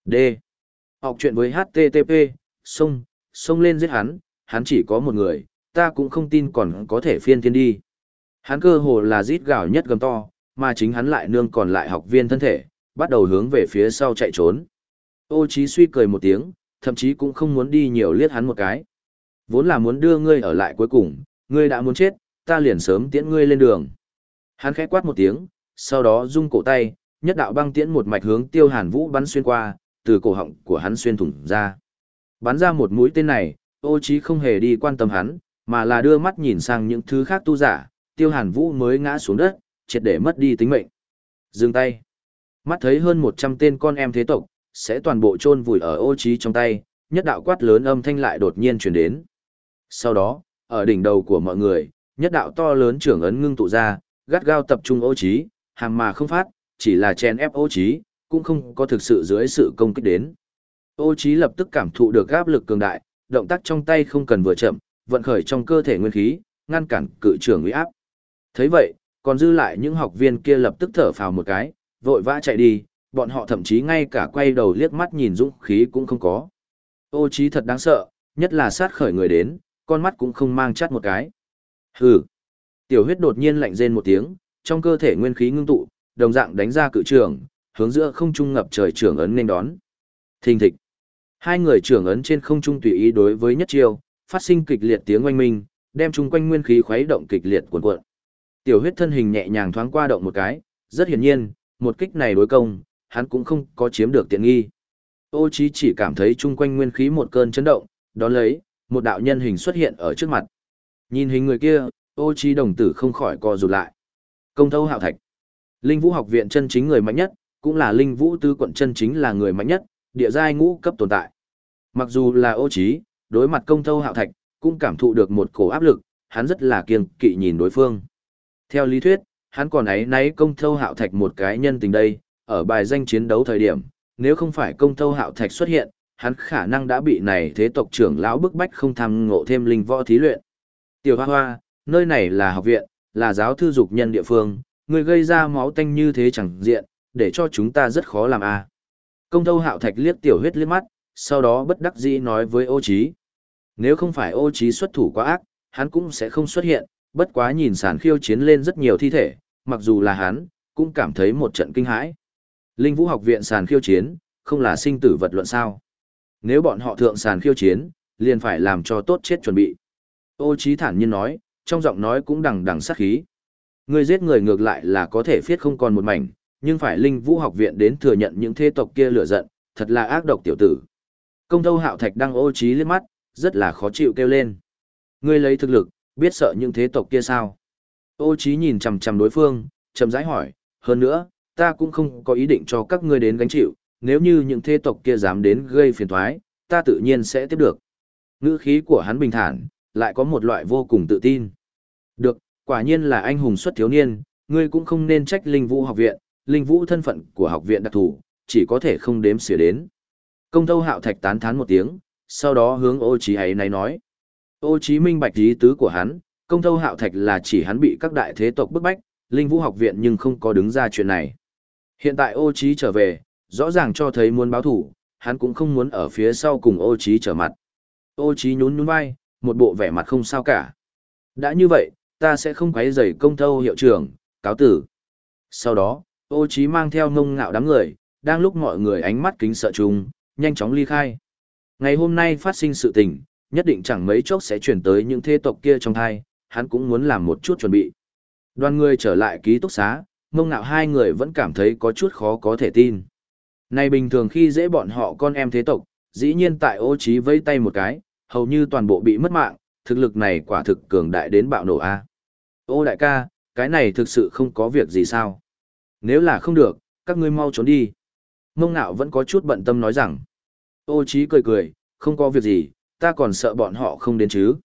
D. Học chuyện với HTTP, xông, xông lên giết hắn, hắn chỉ có một người, ta cũng không tin còn có thể phiên thiên đi. Hắn cơ hồ là rít gào nhất gầm to, mà chính hắn lại nương còn lại học viên thân thể, bắt đầu hướng về phía sau chạy trốn. Ô Chí suy cười một tiếng, thậm chí cũng không muốn đi nhiều liếc hắn một cái. Vốn là muốn đưa ngươi ở lại cuối cùng, ngươi đã muốn chết, ta liền sớm tiễn ngươi lên đường. Hắn khẽ quát một tiếng, sau đó rung cổ tay, nhất đạo băng tiễn một mạch hướng Tiêu Hàn Vũ bắn xuyên qua, từ cổ họng của hắn xuyên thủng ra. Bắn ra một mũi tên này, Ô Chí không hề đi quan tâm hắn, mà là đưa mắt nhìn sang những thứ khác tu giả, Tiêu Hàn Vũ mới ngã xuống đất, triệt để mất đi tính mệnh. Dừng tay. Mắt thấy hơn 100 tên con em thế tộc, sẽ toàn bộ chôn vùi ở ô Chí trong tay, nhất đạo quát lớn âm thanh lại đột nhiên truyền đến. Sau đó, ở đỉnh đầu của mọi người, nhất đạo to lớn trưởng ấn ngưng tụ ra, gắt gao tập trung ô trí, hàm mà không phát, chỉ là chèn ép ô trí, cũng không có thực sự dưới sự công kích đến. Ô trí lập tức cảm thụ được áp lực cường đại, động tác trong tay không cần vừa chậm, vận khởi trong cơ thể nguyên khí, ngăn cản cự trưởng uy áp. Thấy vậy, còn dư lại những học viên kia lập tức thở phào một cái, vội vã chạy đi, bọn họ thậm chí ngay cả quay đầu liếc mắt nhìn dũng khí cũng không có. Ô trí thật đáng sợ, nhất là sát khởi người đến, con mắt cũng không mang chắt một cái. Hừ. Tiểu huyết đột nhiên lạnh rên một tiếng, trong cơ thể nguyên khí ngưng tụ, đồng dạng đánh ra cự trường, hướng giữa không trung ngập trời trưởng ấn nên đón. Thình thịch. Hai người trưởng ấn trên không trung tùy ý đối với nhất chiêu, phát sinh kịch liệt tiếng oanh minh, đem chung quanh nguyên khí khuấy động kịch liệt cuộn cuộn. Tiểu huyết thân hình nhẹ nhàng thoáng qua động một cái, rất hiển nhiên, một kích này đối công, hắn cũng không có chiếm được tiện nghi. Ô Chí chỉ cảm thấy chung quanh nguyên khí một cơn chấn động, đón lấy, một đạo nhân hình xuất hiện ở trước mặt. Nhìn hình người kia, Ô Chi đồng tử không khỏi co rụt lại. Công thâu hạo thạch. Linh Vũ học viện chân chính người mạnh nhất, cũng là Linh Vũ tứ quận chân chính là người mạnh nhất, địa giai ngũ cấp tồn tại. Mặc dù là ô trí, đối mặt công thâu hạo thạch, cũng cảm thụ được một cổ áp lực, hắn rất là kiêng kỵ nhìn đối phương. Theo lý thuyết, hắn còn ấy náy công thâu hạo thạch một cái nhân tình đây, ở bài danh chiến đấu thời điểm, nếu không phải công thâu hạo thạch xuất hiện, hắn khả năng đã bị này thế tộc trưởng lão bức bách không tham ngộ thêm linh võ thí luyện. Tiểu hoa hoa, nơi này là học viện, là giáo thư dục nhân địa phương, người gây ra máu tanh như thế chẳng diện, để cho chúng ta rất khó làm a. Công thâu hạo thạch liếc tiểu huyết liếc mắt, sau đó bất đắc dĩ nói với ô Chí: Nếu không phải ô Chí xuất thủ quá ác, hắn cũng sẽ không xuất hiện, bất quá nhìn sàn khiêu chiến lên rất nhiều thi thể, mặc dù là hắn, cũng cảm thấy một trận kinh hãi. Linh vũ học viện sàn khiêu chiến, không là sinh tử vật luận sao. Nếu bọn họ thượng sàn khiêu chiến, liền phải làm cho tốt chết chuẩn bị. Ô Chí thản nhiên nói, trong giọng nói cũng đằng đằng sát khí. Người giết người ngược lại là có thể phiết không còn một mảnh, nhưng phải linh vũ học viện đến thừa nhận những thế tộc kia lửa giận, thật là ác độc tiểu tử. Công thâu hạo thạch đang ô trí liếc mắt, rất là khó chịu kêu lên. Ngươi lấy thực lực, biết sợ những thế tộc kia sao? Ô trí nhìn chằm chằm đối phương, chậm rãi hỏi, hơn nữa, ta cũng không có ý định cho các ngươi đến gánh chịu, nếu như những thế tộc kia dám đến gây phiền toái, ta tự nhiên sẽ tiếp được. Ngữ khí của hắn bình thản, lại có một loại vô cùng tự tin. Được, quả nhiên là anh hùng xuất thiếu niên, ngươi cũng không nên trách linh vũ học viện, linh vũ thân phận của học viện đặc thù, chỉ có thể không đếm xỉa đến. Công thâu hạo thạch tán thán một tiếng, sau đó hướng ô trí ấy này nói. Ô trí minh bạch ý tứ của hắn, công thâu hạo thạch là chỉ hắn bị các đại thế tộc bức bách, linh vũ học viện nhưng không có đứng ra chuyện này. Hiện tại ô trí trở về, rõ ràng cho thấy muốn báo thủ, hắn cũng không muốn ở phía sau cùng ô trí trở mặt. Ô trí nhún nhún vai, một bộ vẻ mặt không sao cả. Đã như vậy, ta sẽ không quấy rầy công thâu hiệu trưởng, cáo tử. Sau đó, ô trí mang theo ngông ngạo đám người, đang lúc mọi người ánh mắt kính sợ chung, nhanh chóng ly khai. Ngày hôm nay phát sinh sự tình, nhất định chẳng mấy chốc sẽ chuyển tới những thế tộc kia trong thai, hắn cũng muốn làm một chút chuẩn bị. Đoàn người trở lại ký túc xá, ngông ngạo hai người vẫn cảm thấy có chút khó có thể tin. Này bình thường khi dễ bọn họ con em thế tộc, dĩ nhiên tại ô trí vẫy tay một cái, hầu như toàn bộ bị mất mạng, thực lực này quả thực cường đại đến bạo nổ a. Ô đại ca, cái này thực sự không có việc gì sao? Nếu là không được, các ngươi mau trốn đi. Mông ngạo vẫn có chút bận tâm nói rằng. Ô trí cười cười, không có việc gì, ta còn sợ bọn họ không đến chứ.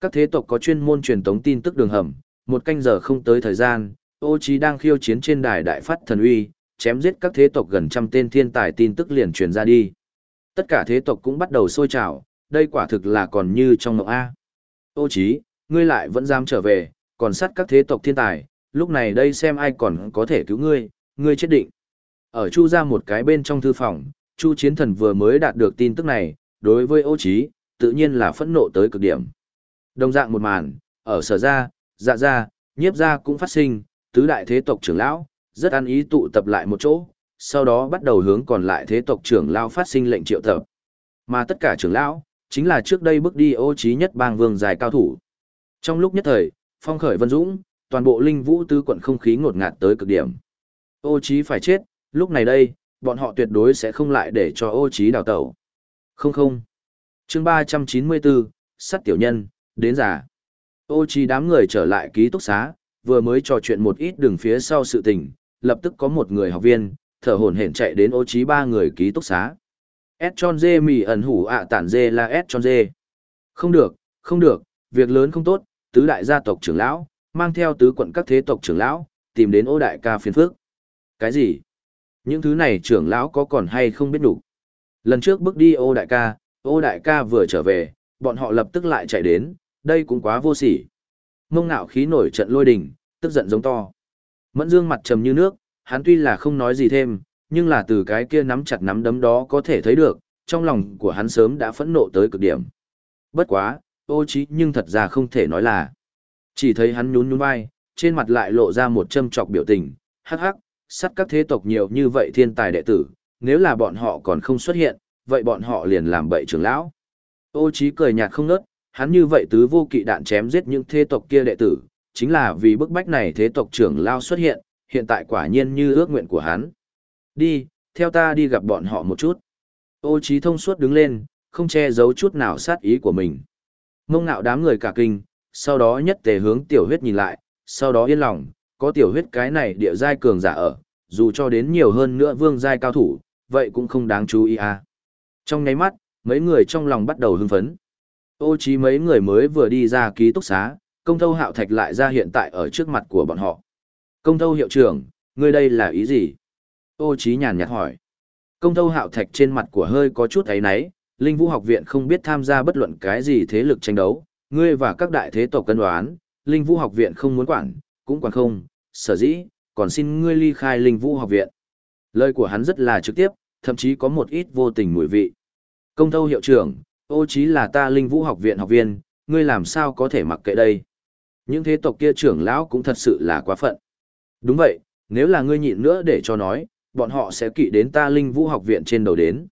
Các thế tộc có chuyên môn truyền tống tin tức đường hầm, một canh giờ không tới thời gian, ô trí đang khiêu chiến trên đài đại phát thần uy, chém giết các thế tộc gần trăm tên thiên tài tin tức liền truyền ra đi. Tất cả thế tộc cũng bắt đầu sôi trào, đây quả thực là còn như trong ngọc A. Ô trí, ngươi lại vẫn dám trở về, còn sát các thế tộc thiên tài, lúc này đây xem ai còn có thể cứu ngươi, ngươi chết định. Ở Chu ra một cái bên trong thư phòng, Chu Chiến Thần vừa mới đạt được tin tức này, đối với ô trí, tự nhiên là phẫn nộ tới cực điểm. Đồng dạng một màn, ở sở gia, dạ gia, nhiếp gia cũng phát sinh, tứ đại thế tộc trưởng lão, rất ăn ý tụ tập lại một chỗ, sau đó bắt đầu hướng còn lại thế tộc trưởng lão phát sinh lệnh triệu tập. Mà tất cả trưởng lão, chính là trước đây bước đi ô trí nhất bang vương dài cao thủ. Trong lúc nhất thời, phong khởi vân dũng, toàn bộ linh vũ tứ quận không khí ngột ngạt tới cực điểm. Ô trí phải chết, lúc này đây, bọn họ tuyệt đối sẽ không lại để cho ô trí đào tẩu. Không không. Chương 394, sắt tiểu nhân, đến giả. Ô trí đám người trở lại ký túc xá, vừa mới trò chuyện một ít đường phía sau sự tình, lập tức có một người học viên, thở hổn hển chạy đến ô trí ba người ký túc xá. S tròn dê mì ẩn hủ ạ tản dê là S tròn dê. Không được, không được, việc lớn không tốt, tứ đại gia tộc trưởng lão, mang theo tứ quận các thế tộc trưởng lão, tìm đến ô đại ca phiền phước. Cái gì? Những thứ này trưởng lão có còn hay không biết đủ. Lần trước bước đi ô đại ca, ô đại ca vừa trở về, bọn họ lập tức lại chạy đến, đây cũng quá vô sỉ. Mông ngạo khí nổi trận lôi đình, tức giận giống to. Mẫn dương mặt trầm như nước, hắn tuy là không nói gì thêm, nhưng là từ cái kia nắm chặt nắm đấm đó có thể thấy được, trong lòng của hắn sớm đã phẫn nộ tới cực điểm. Bất quá, ô trí nhưng thật ra không thể nói là. Chỉ thấy hắn nhún nhún vai, trên mặt lại lộ ra một châm trọc biểu tình, hắc hắc, sắt các thế tộc nhiều như vậy thiên tài đệ tử, nếu là bọn họ còn không xuất hiện, vậy bọn họ liền làm bậy trưởng lão. Ô Chí cười nhạt không ngớt, hắn như vậy tứ vô kỵ đạn chém giết những thế tộc kia đệ tử, chính là vì bức bách này thế tộc trưởng lão xuất hiện, hiện tại quả nhiên như ước nguyện của hắn. Đi, theo ta đi gặp bọn họ một chút. Ô Chí thông suốt đứng lên, không che giấu chút nào sát ý của mình. Mông ngạo đám người cả kinh, sau đó nhất tề hướng tiểu huyết nhìn lại, sau đó yên lòng, có tiểu huyết cái này địa giai cường giả ở, dù cho đến nhiều hơn nữa vương giai cao thủ, vậy cũng không đáng chú ý à. Trong nháy mắt, mấy người trong lòng bắt đầu hưng phấn. Ô trí mấy người mới vừa đi ra ký túc xá, công thâu hạo thạch lại ra hiện tại ở trước mặt của bọn họ. Công thâu hiệu trưởng, ngươi đây là ý gì? Ô Chí nhàn nhạt hỏi. Công thâu hạo thạch trên mặt của hơi có chút ấy náy, Linh Vũ học viện không biết tham gia bất luận cái gì thế lực tranh đấu, ngươi và các đại thế tộc cân đoán, Linh Vũ học viện không muốn quản, cũng quản không, sở dĩ, còn xin ngươi ly khai Linh Vũ học viện. Lời của hắn rất là trực tiếp, thậm chí có một ít vô tình mùi vị. Công thâu hiệu trưởng, ô chí là ta Linh Vũ học viện học viên, ngươi làm sao có thể mặc kệ đây? Những thế tộc kia trưởng lão cũng thật sự là quá phận. Đúng vậy, nếu là ngươi nhịn nữa để cho nói, bọn họ sẽ kỵ đến ta Linh Vũ học viện trên đầu đến.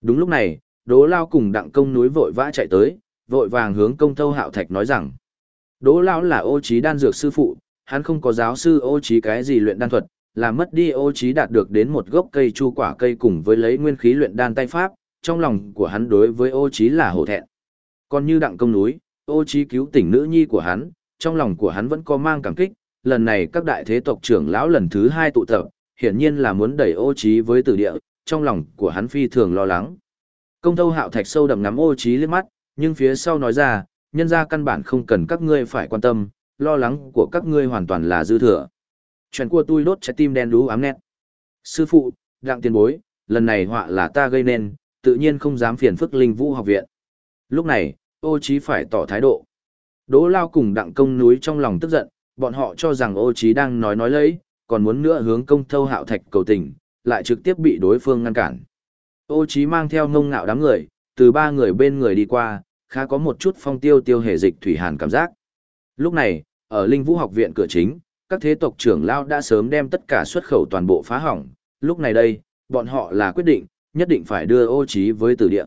Đúng lúc này, Đỗ Lao cùng Đặng Công núi vội vã chạy tới, vội vàng hướng Công Thâu Hạo Thạch nói rằng: Đỗ Lão là ô trí đan dược sư phụ, hắn không có giáo sư ô trí cái gì luyện đan thuật, là mất đi ô trí đạt được đến một gốc cây chu quả cây cùng với lấy nguyên khí luyện đan tay pháp, trong lòng của hắn đối với ô trí là hổ thẹn. Còn như Đặng Công núi, ô trí cứu tỉnh nữ nhi của hắn, trong lòng của hắn vẫn có mang cảm kích, lần này các đại thế tộc trưởng lão lần thứ hai tụ tập, hiển nhiên là muốn đẩy ô trí với tử địa, trong lòng của hắn phi thường lo lắng. Công thâu hạo thạch sâu đậm ngắm ô trí liếc mắt, nhưng phía sau nói ra, nhân ra căn bản không cần các ngươi phải quan tâm, lo lắng của các ngươi hoàn toàn là dư thừa. Chuyện của tôi đốt trái tim đen đú ám nét. Sư phụ, đặng tiền bối, lần này họa là ta gây nên, tự nhiên không dám phiền phức linh vũ học viện. Lúc này, ô trí phải tỏ thái độ. Đỗ lao cùng đặng công núi trong lòng tức giận, bọn họ cho rằng ô trí đang nói nói lấy, còn muốn nữa hướng công thâu hạo thạch cầu tình, lại trực tiếp bị đối phương ngăn cản. Ô trí mang theo ngông ngạo đám người, từ ba người bên người đi qua, khá có một chút phong tiêu tiêu hề dịch thủy hàn cảm giác. Lúc này, ở Linh Vũ học viện cửa chính, các thế tộc trưởng lao đã sớm đem tất cả xuất khẩu toàn bộ phá hỏng, lúc này đây, bọn họ là quyết định, nhất định phải đưa ô trí với tử địa.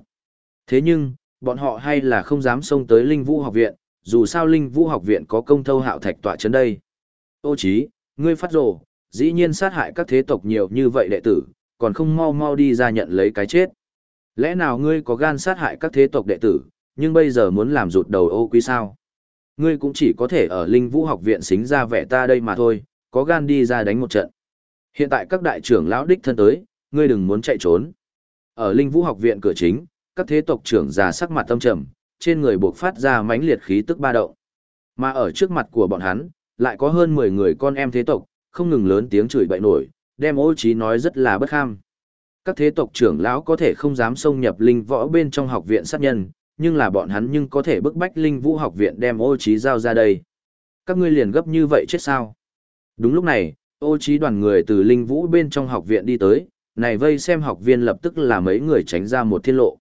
Thế nhưng, bọn họ hay là không dám xông tới Linh Vũ học viện, dù sao Linh Vũ học viện có công thâu hạo thạch tọa chấn đây. Ô trí, ngươi phát rồ, dĩ nhiên sát hại các thế tộc nhiều như vậy đệ tử, còn không mau mau đi ra nhận lấy cái chết. Lẽ nào ngươi có gan sát hại các thế tộc đệ tử, nhưng bây giờ muốn làm rụt đầu ô quý sao? Ngươi cũng chỉ có thể ở Linh Vũ học viện xính ra vẻ ta đây mà thôi, có gan đi ra đánh một trận. Hiện tại các đại trưởng lão đích thân tới, ngươi đừng muốn chạy trốn. Ở Linh Vũ học viện cửa chính, các thế tộc trưởng già sắc mặt tâm trầm, trên người buộc phát ra mãnh liệt khí tức ba động. Mà ở trước mặt của bọn hắn, lại có hơn 10 người con em thế tộc, không ngừng lớn tiếng chửi bậy nổi, đem ô trí nói rất là bất kham. Các thế tộc trưởng lão có thể không dám xông nhập linh võ bên trong học viện sát nhân, nhưng là bọn hắn nhưng có thể bức bách linh vũ học viện đem ô trí giao ra đây. Các ngươi liền gấp như vậy chết sao? Đúng lúc này, ô trí đoàn người từ linh vũ bên trong học viện đi tới, này vây xem học viên lập tức là mấy người tránh ra một thiên lộ.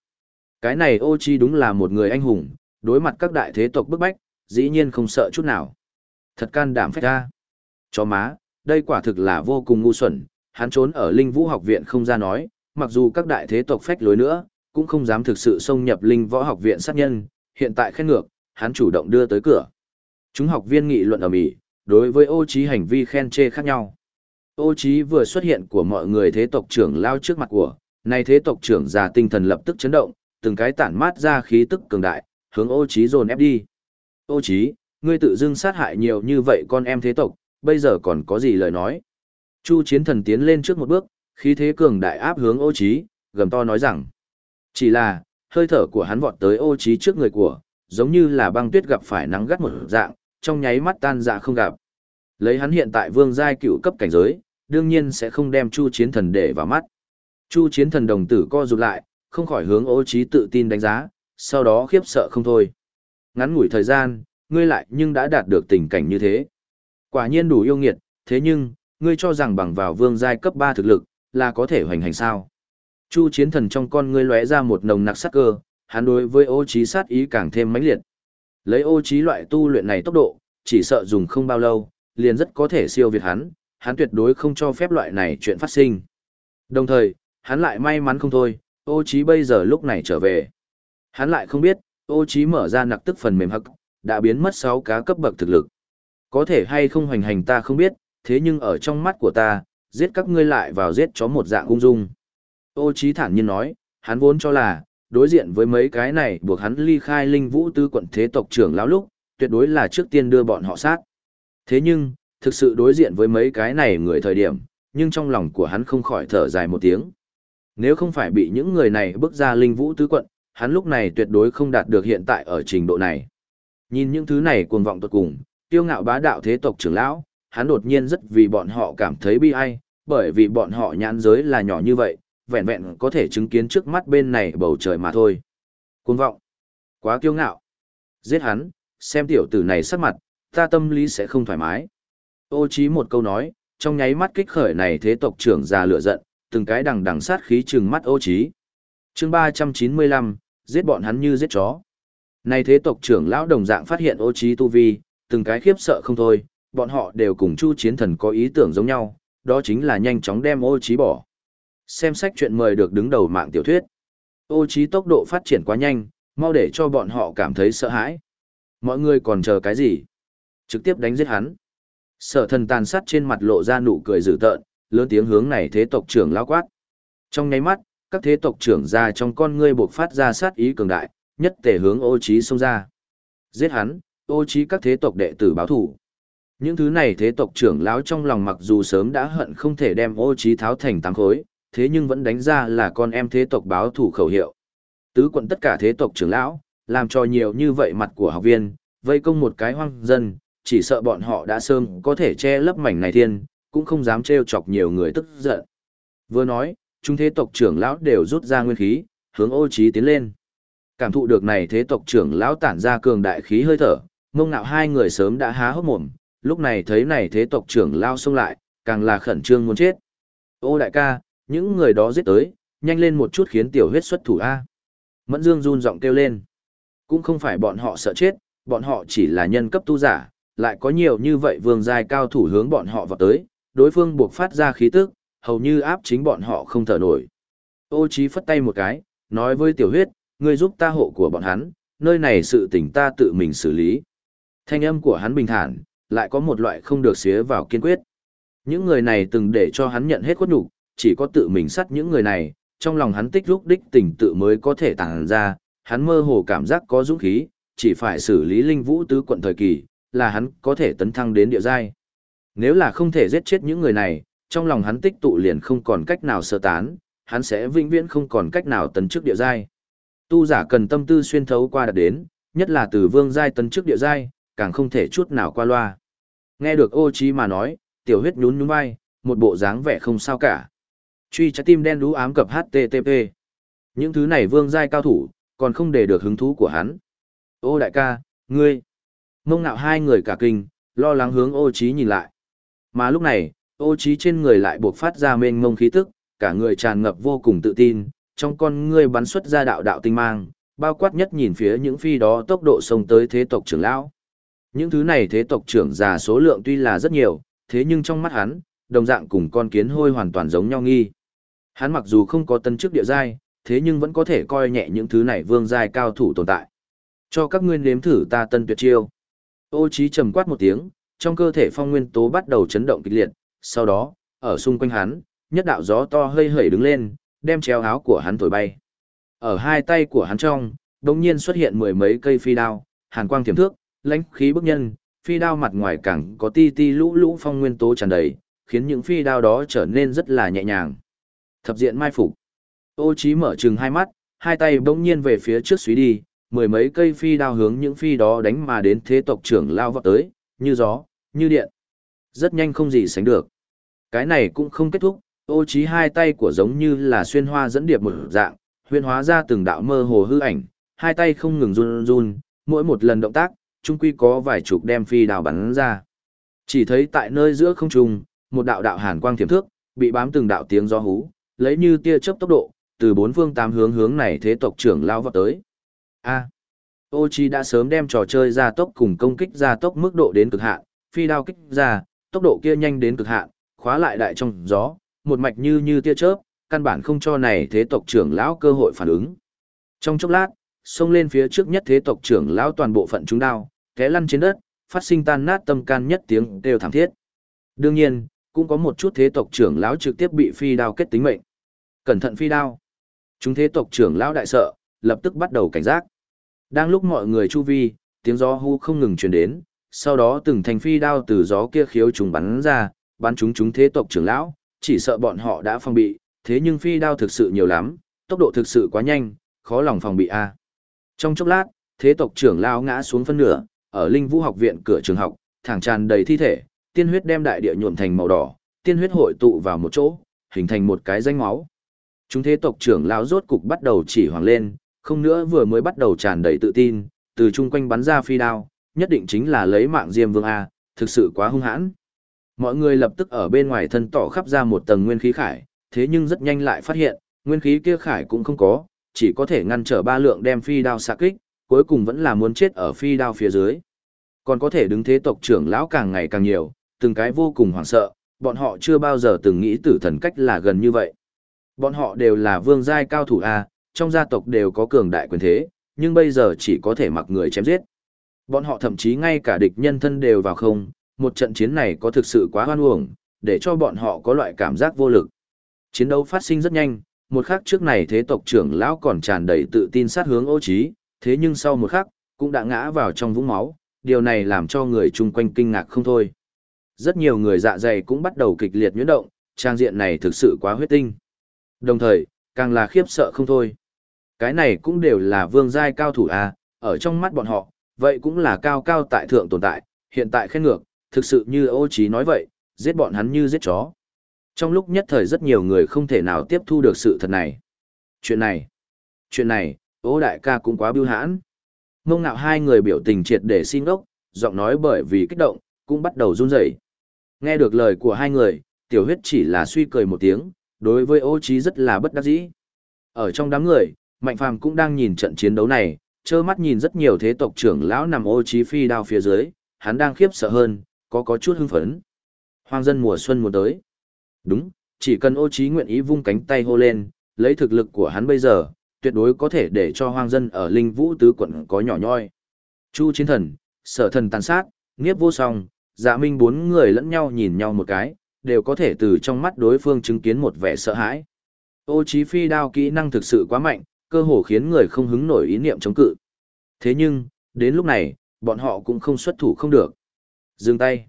Cái này ô trí đúng là một người anh hùng, đối mặt các đại thế tộc bức bách, dĩ nhiên không sợ chút nào. Thật can đảm phách ra. Cho má, đây quả thực là vô cùng ngu xuẩn, hắn trốn ở linh vũ học viện không ra nói, mặc dù các đại thế tộc phách lối nữa, cũng không dám thực sự xông nhập linh võ học viện sát nhân, hiện tại khen ngược, hắn chủ động đưa tới cửa. Chúng học viên nghị luận ở mỹ, đối với ô trí hành vi khen chê khác nhau. Ô trí vừa xuất hiện của mọi người thế tộc trưởng lao trước mặt của, nay thế tộc trưởng già tinh thần lập tức chấn động, từng cái tản mát ra khí tức cường đại, hướng ô trí dồn ép đi. Ô trí, ngươi tự dưng sát hại nhiều như vậy con em thế tộc, bây giờ còn có gì lời nói. Chu chiến thần tiến lên trước một bước, khí thế cường đại áp hướng ô trí, gầm to nói rằng. Chỉ là, hơi thở của hắn vọt tới ô trí trước người của, giống như là băng tuyết gặp phải nắng gắt một dạng, trong nháy mắt tan dạ không gặp. Lấy hắn hiện tại vương giai cựu cấp cảnh giới, đương nhiên sẽ không đem Chu Chiến Thần để vào mắt. Chu Chiến Thần đồng tử co rụt lại, không khỏi hướng Ô Chí tự tin đánh giá, sau đó khiếp sợ không thôi. Ngắn ngủi thời gian, ngươi lại nhưng đã đạt được tình cảnh như thế. Quả nhiên đủ yêu nghiệt, thế nhưng, ngươi cho rằng bằng vào vương giai cấp 3 thực lực, là có thể hoành hành sao? Chu chiến thần trong con ngươi lóe ra một nồng nặc sát cơ, hắn đối với ô trí sát ý càng thêm mãnh liệt. Lấy ô trí loại tu luyện này tốc độ, chỉ sợ dùng không bao lâu, liền rất có thể siêu việt hắn, hắn tuyệt đối không cho phép loại này chuyện phát sinh. Đồng thời, hắn lại may mắn không thôi, ô trí bây giờ lúc này trở về. Hắn lại không biết, ô trí mở ra nặc tức phần mềm hắc, đã biến mất 6 cá cấp bậc thực lực. Có thể hay không hoành hành ta không biết, thế nhưng ở trong mắt của ta, giết các ngươi lại vào giết chó một dạng ung dung. Ô Chí thản nhiên nói, hắn vốn cho là, đối diện với mấy cái này buộc hắn ly khai linh vũ tứ quận thế tộc trưởng lão lúc, tuyệt đối là trước tiên đưa bọn họ sát. Thế nhưng, thực sự đối diện với mấy cái này người thời điểm, nhưng trong lòng của hắn không khỏi thở dài một tiếng. Nếu không phải bị những người này bước ra linh vũ tứ quận, hắn lúc này tuyệt đối không đạt được hiện tại ở trình độ này. Nhìn những thứ này cuồng vọng tuột cùng, tiêu ngạo bá đạo thế tộc trưởng lão, hắn đột nhiên rất vì bọn họ cảm thấy bi ai, bởi vì bọn họ nhãn giới là nhỏ như vậy, vẹn vẹn có thể chứng kiến trước mắt bên này bầu trời mà thôi. Cuồng vọng, quá kiêu ngạo. Giết hắn, xem tiểu tử này sắc mặt, ta tâm lý sẽ không thoải mái. Ô chí một câu nói, trong nháy mắt kích khởi này thế tộc trưởng già lửa giận, từng cái đằng đằng sát khí trừng mắt ô chí. Chương 395, giết bọn hắn như giết chó. Này thế tộc trưởng lão đồng dạng phát hiện ô trí tu vi, từng cái khiếp sợ không thôi, bọn họ đều cùng Chu Chiến Thần có ý tưởng giống nhau, đó chính là nhanh chóng đem ô trí bỏ. Xem sách chuyện mời được đứng đầu mạng tiểu thuyết. Ô trí tốc độ phát triển quá nhanh, mau để cho bọn họ cảm thấy sợ hãi. Mọi người còn chờ cái gì? Trực tiếp đánh giết hắn. Sở thần tàn sát trên mặt lộ ra nụ cười dữ tợn, lớn tiếng hướng này thế tộc trưởng lao quát. Trong nháy mắt, các thế tộc trưởng ra trong con ngươi buộc phát ra sát ý cường đại, nhất tề hướng ô trí xông ra. Giết hắn, ô trí các thế tộc đệ tử báo thủ. Những thứ này thế tộc trưởng lão trong lòng mặc dù sớm đã hận không thể đem ô trí tháo thành tám khối, thế nhưng vẫn đánh ra là con em thế tộc báo thủ khẩu hiệu. Tứ quận tất cả thế tộc trưởng lão, làm cho nhiều như vậy mặt của học viên, vây công một cái hoang dân, chỉ sợ bọn họ đã sớm có thể che lấp mảnh này thiên, cũng không dám trêu chọc nhiều người tức giận. Vừa nói, chúng thế tộc trưởng lão đều rút ra nguyên khí, hướng ô trí tiến lên. Cảm thụ được này thế tộc trưởng lão tản ra cường đại khí hơi thở, mông ngạo hai người sớm đã há hốc mồm, lúc này thấy này thế tộc trưởng lao xông lại, càng là khẩn trương muốn chết. Ô đại ca, những người đó giết tới, nhanh lên một chút khiến tiểu huyết xuất thủ A. Mẫn Dương run giọng kêu lên. Cũng không phải bọn họ sợ chết, bọn họ chỉ là nhân cấp tu giả, lại có nhiều như vậy vương giai cao thủ hướng bọn họ vào tới, đối phương buộc phát ra khí tức, hầu như áp chính bọn họ không thở nổi. Ô Chí phất tay một cái, nói với tiểu huyết, ngươi giúp ta hộ của bọn hắn, nơi này sự tình ta tự mình xử lý. Thanh âm của hắn bình thản, lại có một loại không được xía vào kiên quyết. Những người này từng để cho hắn nhận hết khuất nhục, chỉ có tự mình sát những người này, trong lòng hắn tích lúc đích tình tự mới có thể tàng ra, hắn mơ hồ cảm giác có dũng khí, chỉ phải xử lý linh vũ tứ quận thời kỳ, là hắn có thể tấn thăng đến địa giai. Nếu là không thể giết chết những người này, trong lòng hắn tích tụ liền không còn cách nào sơ tán, hắn sẽ vĩnh viễn không còn cách nào tấn chức địa giai. Tu giả cần tâm tư xuyên thấu qua đạt đến, nhất là từ vương giai tấn trước địa giai, càng không thể chút nào qua loa. Nghe được ô trí mà nói, tiểu huyết nhún nhún vai, một bộ dáng vẻ không sao cả. Truy trái tim đen đú ám cập HTTP. Những thứ này vương giai cao thủ, còn không để được hứng thú của hắn. Ô đại ca, ngươi. Mông ngạo hai người cả kinh, lo lắng hướng ô trí nhìn lại. Mà lúc này, ô trí trên người lại buộc phát ra mênh mông khí tức, cả người tràn ngập vô cùng tự tin, trong con ngươi bắn xuất ra đạo đạo tinh mang, bao quát nhất nhìn phía những phi đó tốc độ sông tới thế tộc trưởng lão. Những thứ này thế tộc trưởng già số lượng tuy là rất nhiều, thế nhưng trong mắt hắn, đồng dạng cùng con kiến hôi hoàn toàn giống nhau nghi. Hắn mặc dù không có tân chức địa giai, thế nhưng vẫn có thể coi nhẹ những thứ này vương giai cao thủ tồn tại. Cho các ngươi nếm thử ta tân tuyệt chiêu. Ô trí trầm quát một tiếng, trong cơ thể phong nguyên tố bắt đầu chấn động kịch liệt, sau đó, ở xung quanh hắn, nhất đạo gió to hơi hởi đứng lên, đem treo áo của hắn thổi bay. Ở hai tay của hắn trong, đồng nhiên xuất hiện mười mấy cây phi đao, hàn quang thiểm thước, lãnh khí bức nhân, phi đao mặt ngoài cẳng có ti ti lũ lũ phong nguyên tố tràn đầy, khiến những phi đao đó trở nên rất là nhẹ nhàng. Thập diện mai phục. Ô Chí mở trừng hai mắt, hai tay bỗng nhiên về phía trước suy đi, mười mấy cây phi đao hướng những phi đó đánh mà đến thế tộc trưởng lao vọt tới, như gió, như điện. Rất nhanh không gì sánh được. Cái này cũng không kết thúc, ô trí hai tay của giống như là xuyên hoa dẫn điệp một dạng, huyên hóa ra từng đạo mơ hồ hư ảnh, hai tay không ngừng run run, mỗi một lần động tác, trung quy có vài chục đem phi đào bắn ra. Chỉ thấy tại nơi giữa không trung, một đạo đạo hàn quang thiểm thước, bị bám từng đạo tiếng gió hú, lấy như tia chớp tốc độ, từ bốn phương tám hướng hướng này thế tộc trưởng lao vào tới. A. Ô Chi đã sớm đem trò chơi ra tốc cùng công kích ra tốc mức độ đến cực hạn, phi đao kích ra, tốc độ kia nhanh đến cực hạn, khóa lại đại trong gió, một mạch như như tia chớp, căn bản không cho này thế tộc trưởng lão cơ hội phản ứng. Trong chốc lát, xông lên phía trước nhất thế tộc trưởng lão toàn bộ phận chúng đao, té lăn trên đất, phát sinh tan nát tâm can nhất tiếng đều thảm thiết. Đương nhiên, cũng có một chút thế tộc trưởng lão trực tiếp bị phi đao kết tính mệnh. Cẩn thận phi đao. Chúng thế tộc trưởng lão đại sợ, lập tức bắt đầu cảnh giác. Đang lúc mọi người chu vi, tiếng gió hu không ngừng truyền đến, sau đó từng thành phi đao từ gió kia khiếu trùng bắn ra, bắn chúng chúng thế tộc trưởng lão, chỉ sợ bọn họ đã phòng bị, thế nhưng phi đao thực sự nhiều lắm, tốc độ thực sự quá nhanh, khó lòng phòng bị a. Trong chốc lát, thế tộc trưởng lao ngã xuống phân nửa, ở Linh Vũ học viện cửa trường học, thẳng tràn đầy thi thể, tiên huyết đem đại địa nhuộm thành màu đỏ, tiên huyết hội tụ vào một chỗ, hình thành một cái danh máu. Chúng thế tộc trưởng lao rốt cục bắt đầu chỉ hoàng lên, không nữa vừa mới bắt đầu tràn đầy tự tin, từ chung quanh bắn ra phi đao, nhất định chính là lấy mạng Diêm Vương A, thực sự quá hung hãn. Mọi người lập tức ở bên ngoài thân tỏ khắp ra một tầng nguyên khí khải, thế nhưng rất nhanh lại phát hiện, nguyên khí kia khải cũng không có, chỉ có thể ngăn trở ba lượng đem phi đao xạ kích, cuối cùng vẫn là muốn chết ở phi đao phía dưới. Còn có thể đứng thế tộc trưởng lão càng ngày càng nhiều, từng cái vô cùng hoảng sợ, bọn họ chưa bao giờ từng nghĩ tử thần cách là gần như vậy. Bọn họ đều là vương giai cao thủ A, trong gia tộc đều có cường đại quyền thế, nhưng bây giờ chỉ có thể mặc người chém giết. Bọn họ thậm chí ngay cả địch nhân thân đều vào không, một trận chiến này có thực sự quá hoan uổng, để cho bọn họ có loại cảm giác vô lực. Chiến đấu phát sinh rất nhanh, một khắc trước này thế tộc trưởng lão còn tràn đầy tự tin sát hướng ô trí, thế nhưng sau một khắc, cũng đã ngã vào trong vũng máu, điều này làm cho người chung quanh kinh ngạc không thôi. Rất nhiều người dạ dày cũng bắt đầu kịch liệt nhuyễn động, trang diện này thực sự quá huyết tinh. Đồng thời, càng là khiếp sợ không thôi. Cái này cũng đều là vương giai cao thủ à, ở trong mắt bọn họ, vậy cũng là cao cao tại thượng tồn tại, hiện tại khen ngược, thực sự như ô trí nói vậy, giết bọn hắn như giết chó. Trong lúc nhất thời rất nhiều người không thể nào tiếp thu được sự thật này. Chuyện này, chuyện này, ô đại ca cũng quá biêu hãn. Mông ngạo hai người biểu tình triệt để xin ốc, giọng nói bởi vì kích động, cũng bắt đầu run rẩy. Nghe được lời của hai người, tiểu huyết chỉ là suy cười một tiếng, đối với ô trí rất là bất đắc dĩ. Ở trong đám người, Mạnh Phàm cũng đang nhìn trận chiến đấu này, trơ mắt nhìn rất nhiều thế tộc trưởng lão nằm ô trí phi đao phía dưới, hắn đang khiếp sợ hơn, có có chút hưng phấn. Hoang dân mùa xuân mùa tới. Đúng, chỉ cần ô trí nguyện ý vung cánh tay hô lên, lấy thực lực của hắn bây giờ, tuyệt đối có thể để cho hoang dân ở linh vũ tứ quận có nhỏ nhoi. Chu chiến thần, sở thần tàn sát, nghiếp vô song, dạ minh bốn người lẫn nhau nhìn nhau một cái, đều có thể từ trong mắt đối phương chứng kiến một vẻ sợ hãi. Ô trí phi đao kỹ năng thực sự quá mạnh, cơ hồ khiến người không hứng nổi ý niệm chống cự. Thế nhưng, đến lúc này, bọn họ cũng không xuất thủ không được. Dừng tay.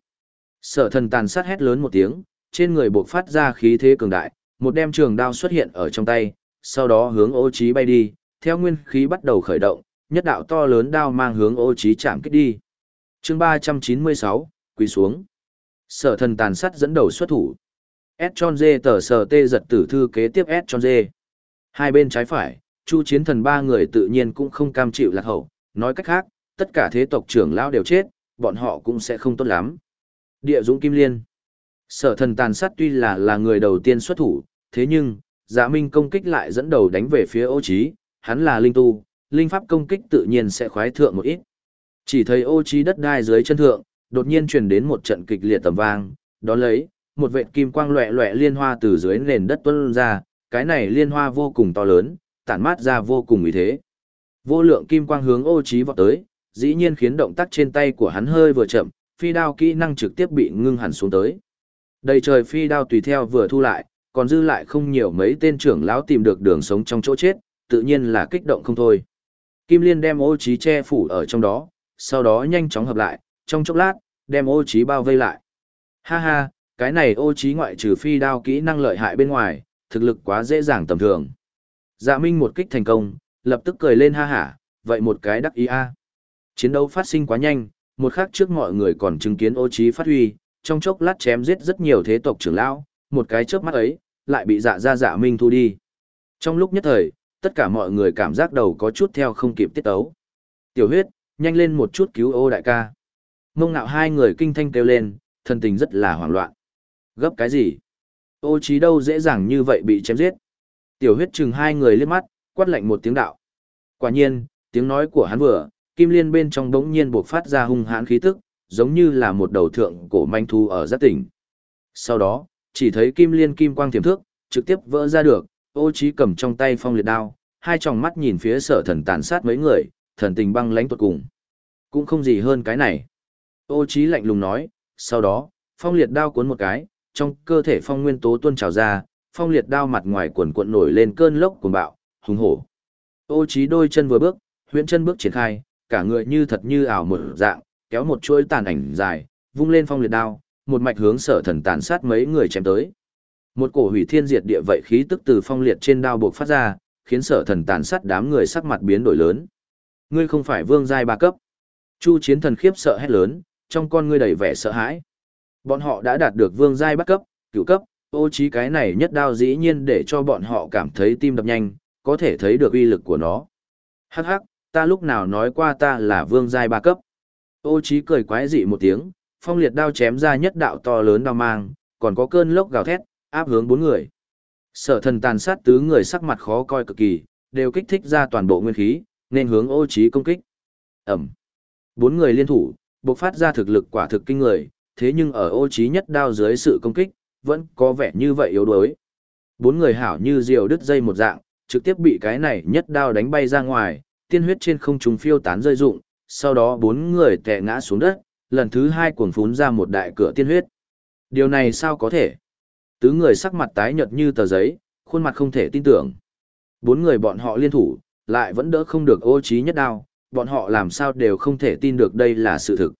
Sở thần tàn sát hét lớn một tiếng, trên người bộc phát ra khí thế cường đại, một đem trường đao xuất hiện ở trong tay, sau đó hướng ô trí bay đi, theo nguyên khí bắt đầu khởi động, nhất đạo to lớn đao mang hướng ô trí chạm kích đi. Chương 396, quỳ xuống. Sở thần tàn sát dẫn đầu xuất thủ. S tròn dê tờ sở tê giật tử thư kế tiếp S tròn dê. Hai bên trái phải, chu chiến thần ba người tự nhiên cũng không cam chịu lạc hậu, nói cách khác, tất cả thế tộc trưởng lão đều chết, bọn họ cũng sẽ không tốt lắm. Địa dũng kim liên. Sở thần tàn sát tuy là là người đầu tiên xuất thủ, thế nhưng, giả minh công kích lại dẫn đầu đánh về phía ô Chí, hắn là linh tu, linh pháp công kích tự nhiên sẽ khoái thượng một ít. Chỉ thấy ô Chí đất đai dưới chân thượng, đột nhiên truyền đến một trận kịch liệt tầm vang, đó lấy, một vệt kim quang loẹ loẹ liên hoa từ dưới nền đất tuôn ra, cái này liên hoa vô cùng to lớn, tản mát ra vô cùng ý thế. Vô lượng kim quang hướng ô Chí vọt tới, dĩ nhiên khiến động tác trên tay của hắn hơi vừa chậm, phi đao kỹ năng trực tiếp bị ngưng hẳn xuống tới. Đầy trời phi đao tùy theo vừa thu lại, còn dư lại không nhiều mấy tên trưởng lão tìm được đường sống trong chỗ chết, tự nhiên là kích động không thôi. Kim Liên đem ô trí che phủ ở trong đó, sau đó nhanh chóng hợp lại, trong chốc lát, đem ô trí bao vây lại. Ha ha, cái này ô trí ngoại trừ phi đao kỹ năng lợi hại bên ngoài, thực lực quá dễ dàng tầm thường. Dạ Minh một kích thành công, lập tức cười lên ha hả, vậy một cái đắc ý a. Chiến đấu phát sinh quá nhanh, một khắc trước mọi người còn chứng kiến ô trí phát huy, trong chốc lát chém giết rất nhiều thế tộc trưởng lão, một cái chớp mắt ấy, lại bị dạ ra dạ minh thu đi. Trong lúc nhất thời, tất cả mọi người cảm giác đầu có chút theo không kịp tiết ấu. Tiểu huyết, nhanh lên một chút cứu ô đại ca. Mông ngạo hai người kinh thanh kêu lên, thân tình rất là hoảng loạn. Gấp cái gì? Ô trí đâu dễ dàng như vậy bị chém giết. Tiểu huyết chừng hai người liếc mắt, quát lạnh một tiếng đạo. Quả nhiên, tiếng nói của hắn vừa, kim liên bên trong bỗng nhiên buộc phát ra hung hãn khí tức, giống như là một đầu thượng cổ manh thu ở giác tỉnh. Sau đó, chỉ thấy kim liên kim quang tiềm thước, trực tiếp vỡ ra được, ô trí cầm trong tay phong liệt đao, hai tròng mắt nhìn phía sở thần tàn sát mấy người, thần tình băng lãnh tuột cùng. Cũng không gì hơn cái này. Ô trí lạnh lùng nói, sau đó, phong liệt đao cuốn một cái, trong cơ thể phong nguyên tố tuôn trào ra, phong liệt đao mặt ngoài cuộn cuộn nổi lên cơn lốc cuồng bạo, hùng hổ. Ô trí đôi chân vừa bước, huyễn chân bước triển khai, cả người như thật như ảo một dạng, kéo một chuỗi tàn ảnh dài, vung lên phong liệt đao, một mạch hướng sở thần tàn sát mấy người chém tới. Một cổ hủy thiên diệt địa vậy khí tức từ phong liệt trên đao buộc phát ra, khiến sở thần tàn sát đám người sắc mặt biến đổi lớn. Ngươi không phải vương giai ba cấp. Chu chiến thần khiếp sợ hét lớn, trong con ngươi đầy vẻ sợ hãi. Bọn họ đã đạt được vương giai bắt cấp, cửu cấp, ô trí cái này nhất đao dĩ nhiên để cho bọn họ cảm thấy tim đập nhanh, có thể thấy được uy lực của nó. Hắc hắc, ta lúc nào nói qua ta là vương giai ba cấp. Ô trí cười quái dị một tiếng, phong liệt đao chém ra nhất đạo to lớn đao mang, còn có cơn lốc gào thét, áp hướng bốn người. Sở thần tàn sát tứ người sắc mặt khó coi cực kỳ, đều kích thích ra toàn bộ nguyên khí, nên hướng ô trí công kích. Ẩm. Bốn người liên thủ, bộc phát ra thực lực quả thực kinh người, thế nhưng ở ô trí nhất đao dưới sự công kích, vẫn có vẻ như vậy yếu đuối. Bốn người hảo như diều đứt dây một dạng, trực tiếp bị cái này nhất đao đánh bay ra ngoài, tiên huyết trên không trung phiêu tán rơi rụng, sau đó bốn người tè ngã xuống đất, lần thứ hai cuồng phún ra một đại cửa tiên huyết. Điều này sao có thể? Tứ người sắc mặt tái nhợt như tờ giấy, khuôn mặt không thể tin tưởng. Bốn người bọn họ liên thủ, lại vẫn đỡ không được ô trí nhất đao, bọn họ làm sao đều không thể tin được đây là sự thực.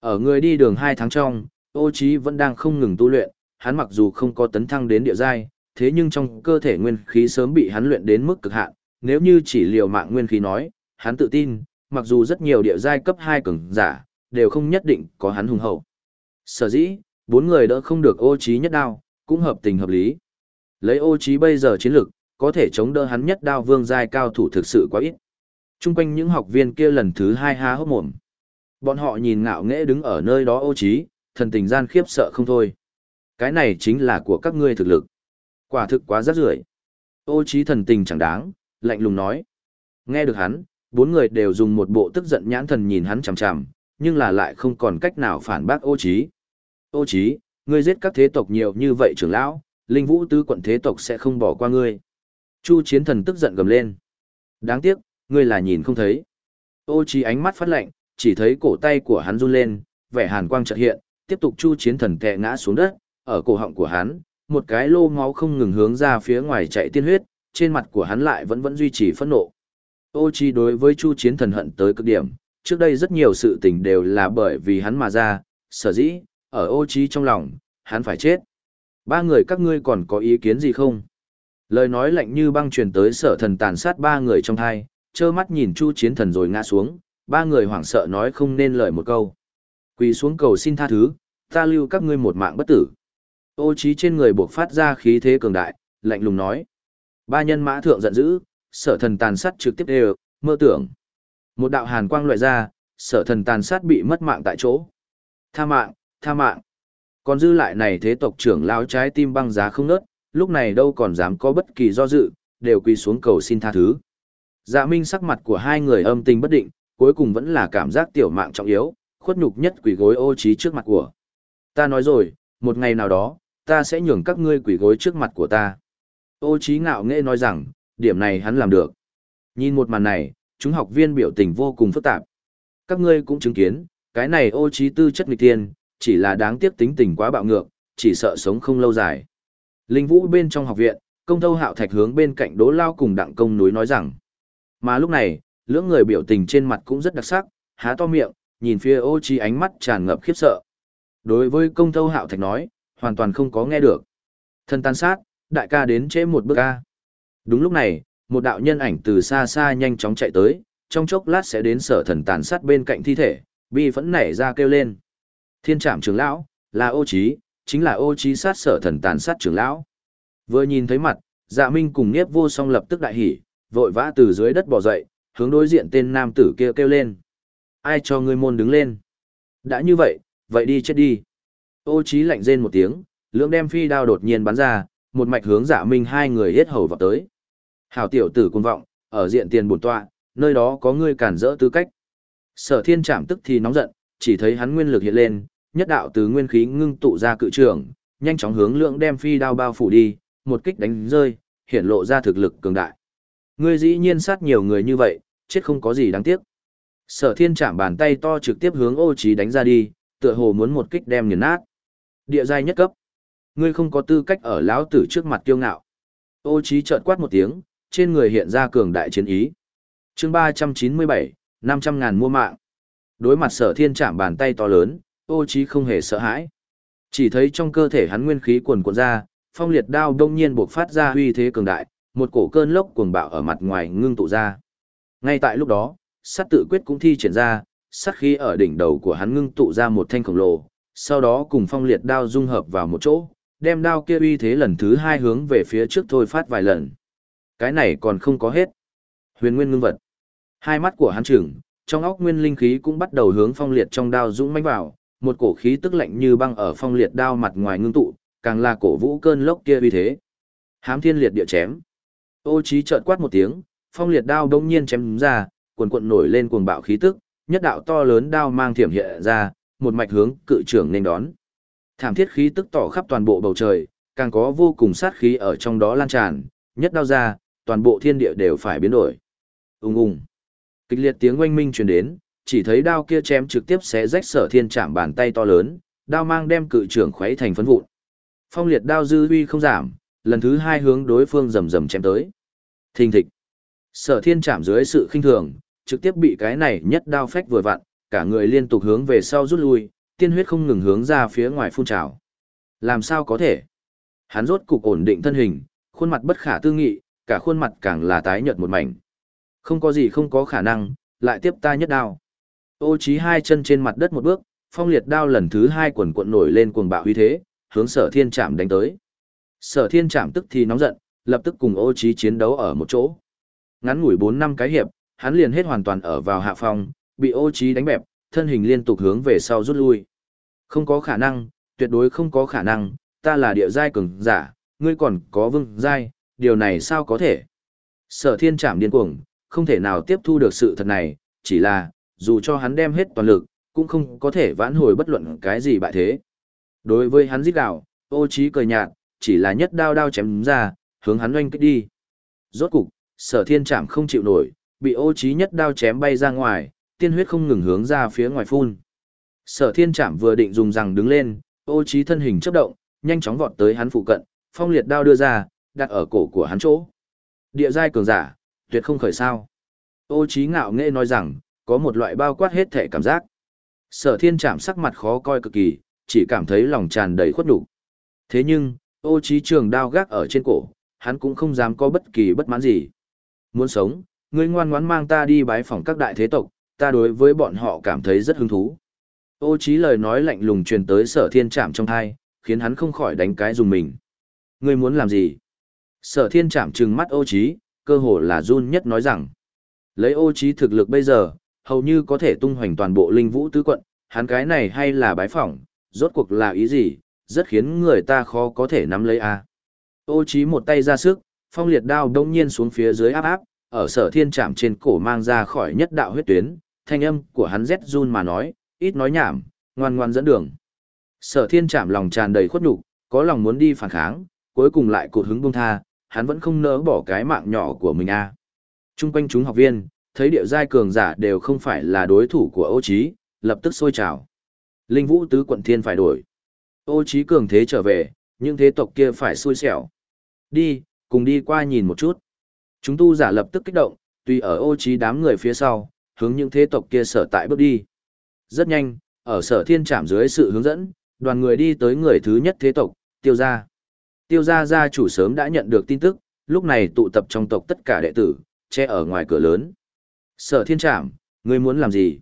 Ở người đi đường hai tháng trong, ô trí vẫn đang không ngừng tu luyện, hắn mặc dù không có tấn thăng đến địa giai, thế nhưng trong cơ thể nguyên khí sớm bị hắn luyện đến mức cực hạn, nếu như chỉ liều mạng nguyên khí nói, hắn tự tin, mặc dù rất nhiều địa giai cấp 2 cường giả, đều không nhất định có hắn hùng hậu. Sở dĩ, bốn người đỡ không được ô trí nhất đao, cũng hợp tình hợp lý. Lấy ô trí bây giờ chiến lực, có thể chống đỡ hắn nhất đao vương giai cao thủ thực sự quá ít. Trung quanh những học viên kia lần thứ hai há hốc mồm. Bọn họ nhìn ngạo nghễ đứng ở nơi đó ô trí, thần tình gian khiếp sợ không thôi. Cái này chính là của các ngươi thực lực. Quả thực quá rất rưởi. Ô trí thần tình chẳng đáng, lạnh lùng nói. Nghe được hắn, bốn người đều dùng một bộ tức giận nhãn thần nhìn hắn chằm chằm, nhưng là lại không còn cách nào phản bác ô trí. Ô trí, ngươi giết các thế tộc nhiều như vậy trưởng lão, linh vũ tứ quận thế tộc sẽ không bỏ qua ngươi. Chu chiến thần tức giận gầm lên. Đáng tiếc, ngươi là nhìn không thấy. Ô trí ánh mắt phát lạnh, chỉ thấy cổ tay của hắn run lên, vẻ hàn quang chợt hiện, tiếp tục chu chiến thần tè ngã xuống đất, ở cổ họng của hắn, một cái lô máu không ngừng hướng ra phía ngoài chạy tiên huyết, trên mặt của hắn lại vẫn vẫn duy trì phẫn nộ. Ô chi đối với chu chiến thần hận tới cực điểm, trước đây rất nhiều sự tình đều là bởi vì hắn mà ra, sở dĩ, ở ô chi trong lòng, hắn phải chết. Ba người các ngươi còn có ý kiến gì không? Lời nói lạnh như băng truyền tới sở thần tàn sát ba người trong thai, trơ mắt nhìn chu chiến thần rồi ngã xuống, ba người hoảng sợ nói không nên lời một câu. Quỳ xuống cầu xin tha thứ, ta lưu các ngươi một mạng bất tử. Ô trí trên người buộc phát ra khí thế cường đại, lạnh lùng nói. Ba nhân mã thượng giận dữ, sở thần tàn sát trực tiếp đều, mơ tưởng. Một đạo hàn quang loại ra, sở thần tàn sát bị mất mạng tại chỗ. Tha mạng, tha mạng. Còn dư lại này thế tộc trưởng lao trái tim băng giá không nớt, lúc này đâu còn dám có bất kỳ do dự, đều quỳ xuống cầu xin tha thứ. Dạ Minh sắc mặt của hai người âm tình bất định, cuối cùng vẫn là cảm giác tiểu mạng trọng yếu, khuất nhục nhất quỷ gối ô trí trước mặt của. Ta nói rồi, một ngày nào đó, ta sẽ nhường các ngươi quỷ gối trước mặt của ta. Ô trí ngạo nghệ nói rằng, điểm này hắn làm được. Nhìn một màn này, chúng học viên biểu tình vô cùng phức tạp. Các ngươi cũng chứng kiến, cái này ô trí tư chất nghịch tiên, chỉ là đáng tiếc tính tình quá bạo ngược, chỉ sợ sống không lâu dài. Linh vũ bên trong học viện, công thâu hạo thạch hướng bên cạnh đỗ lao cùng đặng công núi nói rằng. Mà lúc này, lưỡng người biểu tình trên mặt cũng rất đặc sắc, há to miệng, nhìn phía ô trí ánh mắt tràn ngập khiếp sợ. Đối với công thâu hạo thạch nói, hoàn toàn không có nghe được. Thân tan sát, đại ca đến trễ một bước ca. Đúng lúc này, một đạo nhân ảnh từ xa xa nhanh chóng chạy tới, trong chốc lát sẽ đến sở thần tàn sát bên cạnh thi thể, bi phẫn nảy ra kêu lên. Thiên trảm trưởng lão, là ô trí, chính là ô trí sát sở thần tàn sát trưởng lão. Vừa nhìn thấy mặt, dạ minh cùng nghiếp vô song lập tức đại hỉ, vội vã từ dưới đất bò dậy, hướng đối diện tên nam tử kia kêu lên. Ai cho ngươi môn đứng lên? Đã như vậy, vậy đi chết đi. Ô trí lạnh rên một tiếng, lưỡng đem phi đao đột nhiên bắn ra, một mạch hướng dạ minh hai người hết hầu vào tới. Hảo tiểu tử cuồng vọng, ở diện tiền bổn tọa, nơi đó có ngươi cản rỡ tư cách. Sở thiên trạm tức thì nóng giận, chỉ thấy hắn nguyên lực hiện lên, nhất đạo từ nguyên khí ngưng tụ ra cự trường, nhanh chóng hướng lượng đem phi đao bao phủ đi, một kích đánh rơi, hiện lộ ra thực lực cường đại. Ngươi dĩ nhiên sát nhiều người như vậy, chết không có gì đáng tiếc. Sở thiên chạm bàn tay to trực tiếp hướng ô trí đánh ra đi, tựa hồ muốn một kích đem nghiền nát. Địa giai nhất cấp. Ngươi không có tư cách ở lão tử trước mặt kiêu ngạo. Ô trí chợt quát một tiếng, trên người hiện ra cường đại chiến ý. Chương 397, 500 ngàn mua mạng. Đối mặt sở thiên chạm bàn tay to lớn, ô trí không hề sợ hãi. Chỉ thấy trong cơ thể hắn nguyên khí cuồn cuộn ra, phong liệt đao đông nhiên bộc phát ra uy thế cường đại, một cổ cơn lốc cuồng bạo ở mặt ngoài ngưng tụ ra. Ngay tại lúc đó, sát tự quyết cũng thi triển ra, sát khí ở đỉnh đầu của hắn ngưng tụ ra một thanh khổng lồ, sau đó cùng phong liệt đao dung hợp vào một chỗ, đem đao kia uy thế lần thứ hai hướng về phía trước thôi phát vài lần. Cái này còn không có hết. Huyền nguyên ngưng vật. Hai mắt của hắn trừng, trong óc nguyên linh khí cũng bắt đầu hướng phong liệt trong đao dũng mãnh vào, một cổ khí tức lạnh như băng ở phong liệt đao mặt ngoài ngưng tụ, càng là cổ vũ cơn lốc kia uy thế. Hám thiên liệt địa chém. Ô Chí chợt quát một tiếng, phong liệt đao đông nhiên chém ra, cuồn cuộn nổi lên cuồng bạo khí tức, nhất đạo to lớn đao mang thiểm hiện ra, một mạch hướng cự trưởng nên đón. Thảm thiết khí tức tỏ khắp toàn bộ bầu trời, càng có vô cùng sát khí ở trong đó lan tràn, nhất đao ra, toàn bộ thiên địa đều phải biến đổi. Ùng ùng. Kịch liệt tiếng oanh minh truyền đến, chỉ thấy đao kia chém trực tiếp xé rách Sở Thiên chạm bàn tay to lớn, đao mang đem cự trưởng khuấy thành phấn vụn. Phong liệt đao dư uy không giảm, lần thứ hai hướng đối phương rầm rầm chém tới. Thình thịch. Sở Thiên chạm dưới sự khinh thường, trực tiếp bị cái này nhất đao phách vừa vặn, cả người liên tục hướng về sau rút lui, tiên huyết không ngừng hướng ra phía ngoài phun trào. Làm sao có thể? Hắn rốt cục ổn định thân hình, khuôn mặt bất khả tư nghị, cả khuôn mặt càng là tái nhợt một mảnh. Không có gì không có khả năng, lại tiếp ta nhất đao. Ô trí hai chân trên mặt đất một bước, phong liệt đao lần thứ hai quần cuộn nổi lên cuồng bạo huy thế, hướng sở thiên trạm đánh tới. Sở thiên trạm tức thì nóng giận, lập tức cùng ô trí chiến đấu ở một chỗ. Ngắn ngủi 4 năm cái hiệp, hắn liền hết hoàn toàn ở vào hạ phong, bị ô trí đánh bẹp, thân hình liên tục hướng về sau rút lui. Không có khả năng, tuyệt đối không có khả năng, ta là địa giai cường giả, ngươi còn có vương giai, điều này sao có thể? Sở thiên trạm điên cuồng, không thể nào tiếp thu được sự thật này, chỉ là, dù cho hắn đem hết toàn lực, cũng không có thể vãn hồi bất luận cái gì bại thế. Đối với hắn giết đạo, ô trí cười nhạt, chỉ là nhất đao đao chém ra, hướng hắn oanh kích đi. Rốt cục, sở thiên trạm không chịu nổi, bị ô trí nhất đao chém bay ra ngoài, tiên huyết không ngừng hướng ra phía ngoài phun. Sở thiên trạm vừa định dùng rằng đứng lên, ô trí thân hình chấp động, nhanh chóng vọt tới hắn phụ cận, phong liệt đao đưa ra, đặt ở cổ của hắn chỗ. Địa giai cường giả, tuyệt không khởi sao. Ô trí ngạo nghễ nói rằng, có một loại bao quát hết thể cảm giác. Sở thiên trạm sắc mặt khó coi cực kỳ, chỉ cảm thấy lòng tràn đầy khuất đủ. Thế nhưng, ô trí trường đao gác ở trên cổ, hắn cũng không dám có bất kỳ bất mãn gì. Muốn sống, ngươi ngoan ngoãn mang ta đi bái phỏng các đại thế tộc, ta đối với bọn họ cảm thấy rất hứng thú. Ô trí lời nói lạnh lùng truyền tới sở thiên trạm trong thai, khiến hắn không khỏi đánh cái dùng mình. Ngươi muốn làm gì? Sở thiên trạm trừng mắt ô trí, cơ hồ là run nhất nói rằng. Lấy ô trí thực lực bây giờ, hầu như có thể tung hoành toàn bộ linh vũ tứ quận, hắn cái này hay là bái phỏng, rốt cuộc là ý gì, rất khiến người ta khó có thể nắm lấy a. Ô trí một tay ra sức, phong liệt đao đông nhiên xuống phía dưới áp áp, ở sở thiên Trạm trên cổ mang ra khỏi nhất đạo huyết tuyến, thanh âm của hắn rét run mà nói, ít nói nhảm, ngoan ngoan dẫn đường. Sở thiên chạm lòng tràn đầy khuất nhục, có lòng muốn đi phản kháng, cuối cùng lại cụt hứng buông tha, hắn vẫn không nỡ bỏ cái mạng nhỏ của mình a. Trung quanh chúng học viên, thấy địa giai cường giả đều không phải là đối thủ của ô Chí, lập tức sôi trào. Linh vũ tứ quận thiên phải đổi. Ô Chí cường thế trở về, nhưng thế tộc kia phải xui xẻo. Đi, cùng đi qua nhìn một chút. Chúng tu giả lập tức kích động, tùy ở ô Chí đám người phía sau, hướng những thế tộc kia sở tại bước đi. Rất nhanh, ở sở thiên trạm dưới sự hướng dẫn, đoàn người đi tới người thứ nhất thế tộc, tiêu gia. Tiêu gia gia chủ sớm đã nhận được tin tức, lúc này tụ tập trong tộc tất cả đệ tử, che ở ngoài cửa lớn. Sở thiên trạm, ngươi muốn làm gì?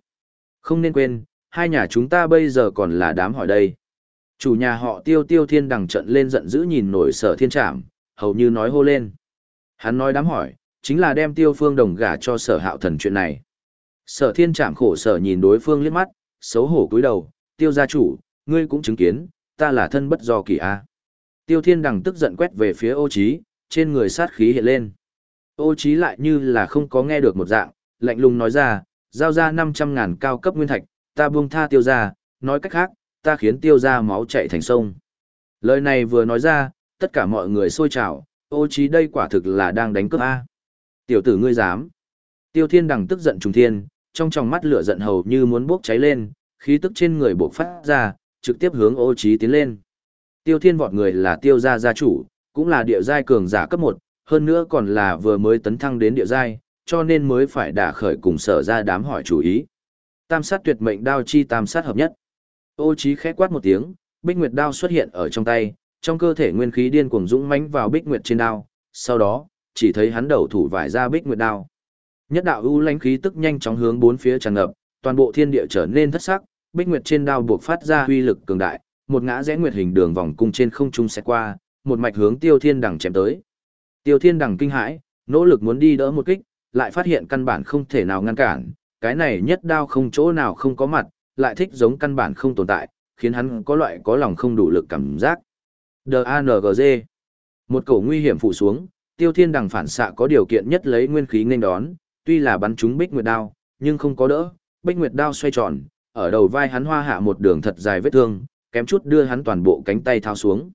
Không nên quên, hai nhà chúng ta bây giờ còn là đám hỏi đây. Chủ nhà họ tiêu tiêu thiên đằng trận lên giận dữ nhìn nổi sở thiên trạm, hầu như nói hô lên. Hắn nói đám hỏi, chính là đem tiêu phương đồng gả cho sở hạo thần chuyện này. Sở thiên trạm khổ sở nhìn đối phương liếc mắt, xấu hổ cúi đầu, tiêu gia chủ, ngươi cũng chứng kiến, ta là thân bất do kỳ a. Tiêu thiên đằng tức giận quét về phía ô trí, trên người sát khí hiện lên. Ô trí lại như là không có nghe được một dạng, lạnh lùng nói ra, giao ra 500 ngàn cao cấp nguyên thạch, ta buông tha tiêu gia, nói cách khác, ta khiến tiêu gia máu chảy thành sông. Lời này vừa nói ra, tất cả mọi người sôi trào, ô trí đây quả thực là đang đánh cướp A. Tiểu tử ngươi dám. Tiêu thiên đằng tức giận trùng thiên, trong tròng mắt lửa giận hầu như muốn bốc cháy lên, khí tức trên người bộc phát ra, trực tiếp hướng ô Chí tiến lên. Tiêu thiên vọt người là tiêu gia gia chủ, cũng là địa giai cường giả cấp 1, hơn nữa còn là vừa mới tấn thăng đến địa giai, cho nên mới phải đả khởi cùng sở ra đám hỏi chủ ý. Tam sát tuyệt mệnh đao chi tam sát hợp nhất. Ô Chí khẽ quát một tiếng, Bích Nguyệt đao xuất hiện ở trong tay, trong cơ thể nguyên khí điên cuồng dũng mãnh vào Bích Nguyệt trên đao, sau đó, chỉ thấy hắn đầu thủ vải ra bích nguyệt đao. Nhất đạo u lãnh khí tức nhanh chóng hướng bốn phía tràn ngập, toàn bộ thiên địa trở nên thất sắc, bích nguyệt trên đao buộc phát ra uy lực cường đại, một ngã rẽ nguyệt hình đường vòng cung trên không trung sẽ qua, một mạch hướng Tiêu Thiên Đằng chém tới. Tiêu Thiên Đằng kinh hãi, nỗ lực muốn đi đỡ một kích, lại phát hiện căn bản không thể nào ngăn cản, cái này nhất đao không chỗ nào không có mặt, lại thích giống căn bản không tồn tại, khiến hắn có loại có lòng không đủ lực cảm giác. D H L G, Một cổ nguy hiểm phụ xuống, Tiêu Thiên Đằng phản xạ có điều kiện nhất lấy nguyên khí nên đón, tuy là bắn trúng Bích Nguyệt đao, nhưng không có đỡ, Bích Nguyệt đao xoay tròn, ở đầu vai hắn hoa hạ một đường thật dài vết thương, kém chút đưa hắn toàn bộ cánh tay thao xuống.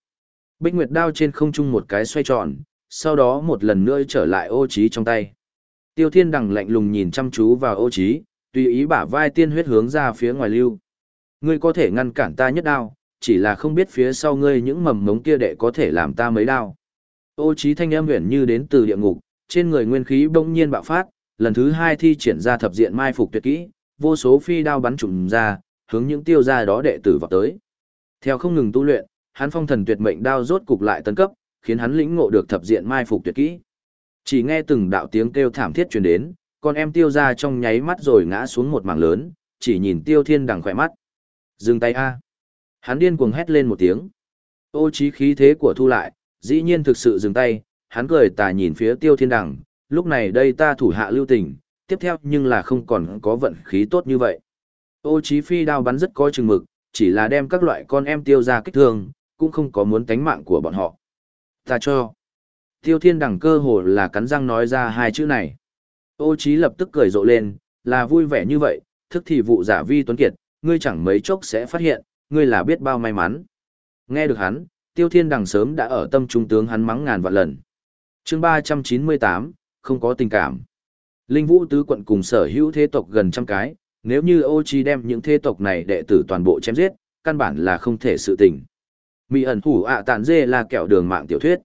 Bích Nguyệt đao trên không trung một cái xoay tròn, sau đó một lần nữa trở lại ô trí trong tay. Tiêu Thiên Đằng lạnh lùng nhìn chăm chú vào ô trí, tùy ý bả vai tiên huyết hướng ra phía ngoài lưu. Ngươi có thể ngăn cản ta nhất đao, chỉ là không biết phía sau ngươi những mầm mống kia đệ có thể làm ta mấy đao. Ô trí thanh âm huyền như đến từ địa ngục, trên người nguyên khí bỗng nhiên bạo phát, lần thứ hai thi triển ra thập diện mai phục tuyệt kỹ, vô số phi đao bắn trùm ra, hướng những tiêu gia đó đệ tử vào tới. Theo không ngừng tu luyện, hắn phong thần tuyệt mệnh đao rốt cục lại tấn cấp, khiến hắn lĩnh ngộ được thập diện mai phục tuyệt kỹ. Chỉ nghe từng đạo tiếng kêu thảm thiết truyền đến, con em tiêu ra trong nháy mắt rồi ngã xuống một mảng lớn, chỉ nhìn tiêu thiên đằng khỏe mắt. Dừng tay a. Hắn điên cuồng hét lên một tiếng. Ô trí khí thế của thu lại, dĩ nhiên thực sự dừng tay, hắn cười tà nhìn phía tiêu thiên đằng, lúc này đây ta thủ hạ lưu tình, tiếp theo nhưng là không còn có vận khí tốt như vậy. Ô Chí phi đao bắn rất có chừng mực, chỉ là đem các loại con em tiêu ra kích thương, cũng không có muốn tánh mạng của bọn họ. Ta cho. Tiêu thiên đẳng cơ hồ là cắn răng nói ra hai chữ này. Ô Chí lập tức cười rộ lên, là vui vẻ như vậy, thức thì vụ giả vi tuấn kiệt, ngươi chẳng mấy chốc sẽ phát hiện, ngươi là biết bao may mắn. Nghe được hắn, tiêu thiên đằng sớm đã ở tâm trung tướng hắn mắng ngàn vạn lần. chương 398, không có tình cảm. Linh vũ tứ quận cùng sở hữu thế tộc gần trăm cái, nếu như ô chi đem những thế tộc này đệ tử toàn bộ chém giết, căn bản là không thể sự tình. Mị ẩn thủ ạ tản dê là kẹo đường mạng tiểu thuyết.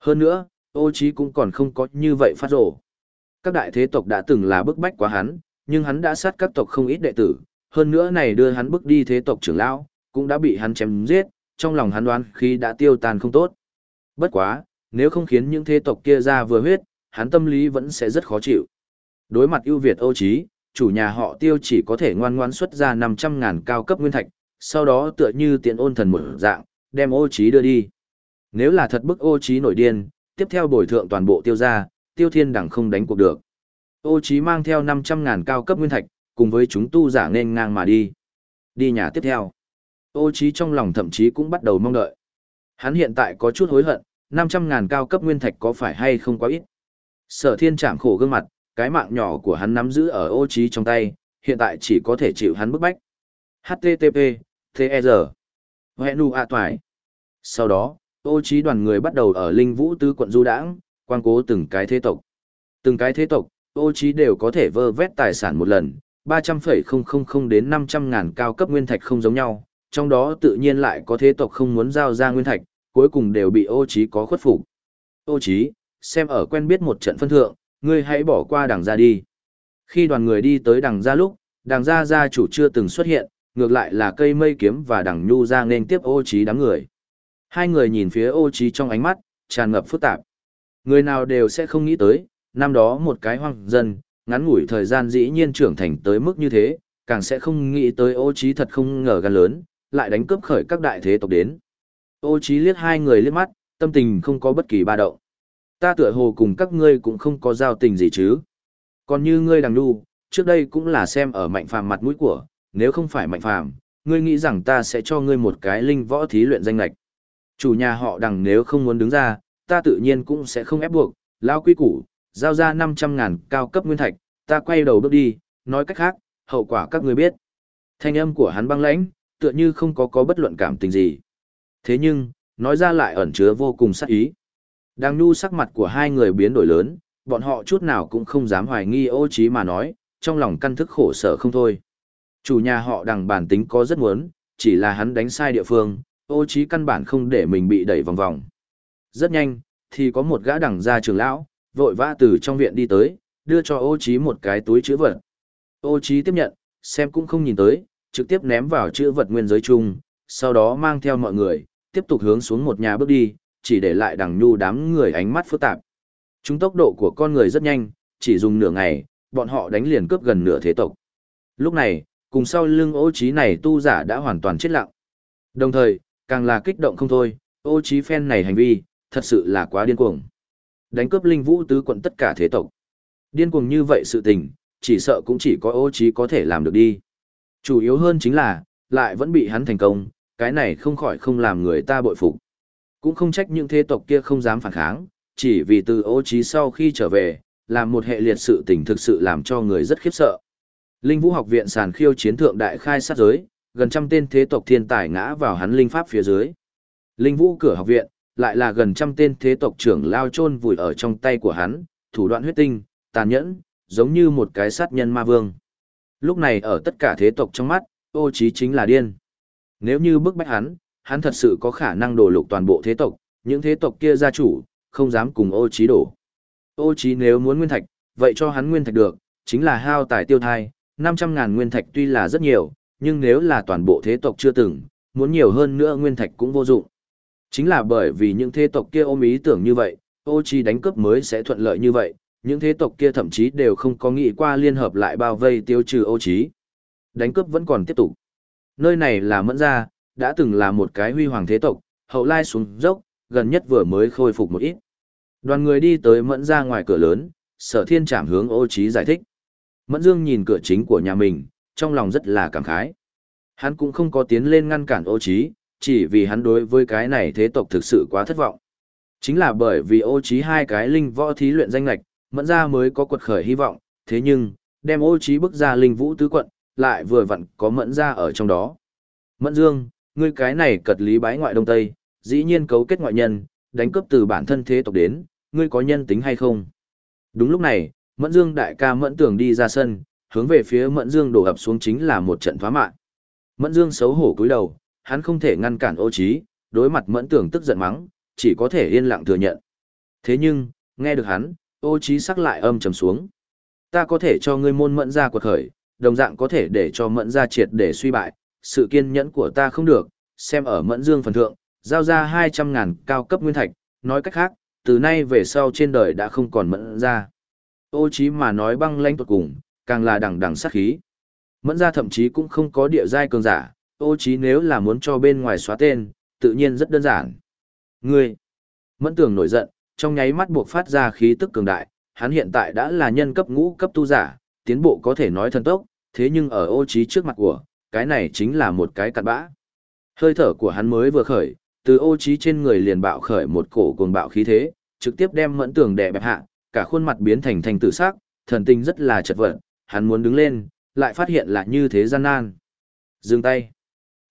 Hơn nữa, ô chi cũng còn không có như vậy phát rổ. Các đại thế tộc đã từng là bức bách quá hắn, nhưng hắn đã sát các tộc không ít đệ tử, hơn nữa này đưa hắn bước đi thế tộc trưởng lão, cũng đã bị hắn chém giết, trong lòng hắn đoán khi đã tiêu tan không tốt. Bất quá, nếu không khiến những thế tộc kia ra vừa huyết, hắn tâm lý vẫn sẽ rất khó chịu. Đối mặt ưu việt Âu Chí, chủ nhà họ tiêu chỉ có thể ngoan ngoãn xuất ra 500 ngàn cao cấp nguyên thạch, sau đó tựa như tiện ôn thần một dạng, đem ô Chí đưa đi. Nếu là thật bức ô Chí nổi điên, tiếp theo bồi thượng toàn bộ tiêu gia, tiêu thiên đẳng không đánh cuộc được. Ô Chí mang theo 500 ngàn cao cấp nguyên thạch, cùng với chúng tu giả nên ngang mà đi. Đi nhà tiếp theo. Ô Chí trong lòng thậm chí cũng bắt đầu mong đợi. Hắn hiện tại có chút hối hận, 500 ngàn cao cấp nguyên thạch có phải hay không quá ít. Sở thiên chạm khổ gương mặt, cái mạng nhỏ của hắn nắm giữ ở ô trí trong tay, hiện tại chỉ có thể chịu hắn bức bách. HTTP, TR. nụ A Toài. Sau đó, ô trí đoàn người bắt đầu ở Linh Vũ Tứ quận Du Đãng, quan cố từng cái thế tộc. Từng cái thế tộc, ô trí đều có thể vơ vét tài sản một lần, 300,000 đến 500 ngàn cao cấp nguyên thạch không giống nhau, trong đó tự nhiên lại có thế tộc không muốn giao ra nguyên thạch, cuối cùng đều bị ô trí có khuất phục. Ô trí, xem ở quen biết một trận phân thượng, ngươi hãy bỏ qua đằng ra đi. Khi đoàn người đi tới đằng ra lúc, đằng ra gia chủ chưa từng xuất hiện, ngược lại là cây mây kiếm và đằng nhu ra nên tiếp ô trí đám người. Hai người nhìn phía ô trí trong ánh mắt, tràn ngập phức tạp. Người nào đều sẽ không nghĩ tới, năm đó một cái hoang dân, ngắn ngủi thời gian dĩ nhiên trưởng thành tới mức như thế, càng sẽ không nghĩ tới ô trí thật không ngờ gan lớn, lại đánh cướp khởi các đại thế tộc đến. Ô trí liếc hai người liếc mắt, tâm tình không có bất kỳ ba động. Ta tựa hồ cùng các ngươi cũng không có giao tình gì chứ. Còn như ngươi đằng đu, trước đây cũng là xem ở mạnh phàm mặt mũi của, nếu không phải mạnh phàm, ngươi nghĩ rằng ta sẽ cho ngươi một cái linh võ thí luyện danh lạch. Chủ nhà họ đằng nếu không muốn đứng ra, ta tự nhiên cũng sẽ không ép buộc, lao quy củ, giao ra 500 ngàn cao cấp nguyên thạch, ta quay đầu bước đi, nói cách khác, hậu quả các ngươi biết. Thanh âm của hắn băng lãnh, tựa như không có có bất luận cảm tình gì. Thế nhưng, nói ra lại ẩn chứa vô cùng sát ý. Đang nhu sắc mặt của hai người biến đổi lớn, bọn họ chút nào cũng không dám hoài nghi ô trí mà nói, trong lòng căn thức khổ sở không thôi. Chủ nhà họ đằng bản tính có rất muốn, chỉ là hắn đánh sai địa phương, ô trí căn bản không để mình bị đẩy vòng vòng. Rất nhanh, thì có một gã đằng gia trưởng lão, vội vã từ trong viện đi tới, đưa cho ô trí một cái túi chữ vật. Ô trí tiếp nhận, xem cũng không nhìn tới, trực tiếp ném vào chữ vật nguyên giới chung, sau đó mang theo mọi người, tiếp tục hướng xuống một nhà bước đi, chỉ để lại đằng nhu đám người ánh mắt phức tạp. Chúng tốc độ của con người rất nhanh, chỉ dùng nửa ngày, bọn họ đánh liền cướp gần nửa thế tộc. Lúc này, cùng sau lưng ô trí này tu giả đã hoàn toàn chết lặng. Đồng thời, càng là kích động không thôi, ô trí phen này hành vi, thật sự là quá điên cuồng. Đánh cướp linh vũ tứ quận tất cả thế tộc. Điên cuồng như vậy sự tình, chỉ sợ cũng chỉ có ô trí có thể làm được đi. Chủ yếu hơn chính là, lại vẫn bị hắn thành công, cái này không khỏi không làm người ta bội phục. Cũng không trách những thế tộc kia không dám phản kháng, chỉ vì từ ô trí sau khi trở về, làm một hệ liệt sự tình thực sự làm cho người rất khiếp sợ. Linh Vũ học viện sàn khiêu chiến thượng đại khai sát giới, gần trăm tên thế tộc thiên tài ngã vào hắn linh pháp phía dưới. Linh Vũ cửa học viện, lại là gần trăm tên thế tộc trưởng lao chôn vùi ở trong tay của hắn, thủ đoạn huyết tinh, tàn nhẫn, giống như một cái sát nhân ma vương. Lúc này ở tất cả thế tộc trong mắt, ô trí chính là điên. Nếu như bức bách hắn, hắn thật sự có khả năng đổ lục toàn bộ thế tộc, những thế tộc kia gia chủ, không dám cùng ô trí đổ. Ô trí nếu muốn nguyên thạch, vậy cho hắn nguyên thạch được, chính là hao tài tiêu thai, 500.000 nguyên thạch tuy là rất nhiều, nhưng nếu là toàn bộ thế tộc chưa từng, muốn nhiều hơn nữa nguyên thạch cũng vô dụng. Chính là bởi vì những thế tộc kia ôm ý tưởng như vậy, ô trí đánh cướp mới sẽ thuận lợi như vậy, những thế tộc kia thậm chí đều không có nghĩ qua liên hợp lại bao vây tiêu trừ ô trí. Đánh cướp vẫn còn tiếp tục. Nơi này là mẫn gia, đã từng là một cái huy hoàng thế tộc, hậu lai xuống dốc, gần nhất vừa mới khôi phục một ít. Đoàn người đi tới mẫn ra ngoài cửa lớn, sở thiên trảm hướng ô trí giải thích. Mẫn dương nhìn cửa chính của nhà mình, trong lòng rất là cảm khái. Hắn cũng không có tiến lên ngăn cản ô trí, chỉ vì hắn đối với cái này thế tộc thực sự quá thất vọng. Chính là bởi vì ô trí hai cái linh võ thí luyện danh lạch, mẫn Ra mới có quật khởi hy vọng, thế nhưng, đem ô trí bức ra linh vũ tứ quận, lại vừa vặn có mẫn Ra ở trong đó. Mẫn dương, ngươi cái này cật lý bái ngoại đông tây, dĩ nhiên cấu kết ngoại nhân, đánh cướp từ bản thân thế tộc đến, ngươi có nhân tính hay không? Đúng lúc này, Mẫn Dương đại ca Mẫn Tường đi ra sân, hướng về phía Mẫn Dương đổ ập xuống chính là một trận phá mạng. Mẫn Dương xấu hổ cúi đầu, hắn không thể ngăn cản ô trí, đối mặt Mẫn Tường tức giận mắng, chỉ có thể yên lặng thừa nhận. Thế nhưng, nghe được hắn, ô trí sắc lại âm trầm xuống. Ta có thể cho ngươi môn Mẫn gia quật khởi, đồng dạng có thể để cho Mẫn gia triệt để suy bại, sự kiên nhẫn của ta không được, xem ở Mẫn Dương phần thượng, giao ra 200 ngàn cao cấp nguyên thạch, nói cách khác, từ nay về sau trên đời đã không còn Mẫn ra. Ô chí mà nói băng lãnh tuột cùng, càng là đằng đằng sát khí. Mẫn ra thậm chí cũng không có địa giai cường giả, ô chí nếu là muốn cho bên ngoài xóa tên, tự nhiên rất đơn giản. Ngươi! Mẫn tưởng nổi giận, trong nháy mắt buộc phát ra khí tức cường đại, hắn hiện tại đã là nhân cấp ngũ cấp tu giả, tiến bộ có thể nói thần tốc, thế nhưng ở ô trí trước mặt của, cái này chính là một cái cặn bã. Hơi thở của hắn mới vừa khởi, từ ô trí trên người liền bạo khởi một cổ cuồng bạo khí thế, trực tiếp đem mẫn tưởng đè bẹp hạ, cả khuôn mặt biến thành thành tử sắc, thần tình rất là chật vật, hắn muốn đứng lên, lại phát hiện là như thế gian nan. Dừng tay.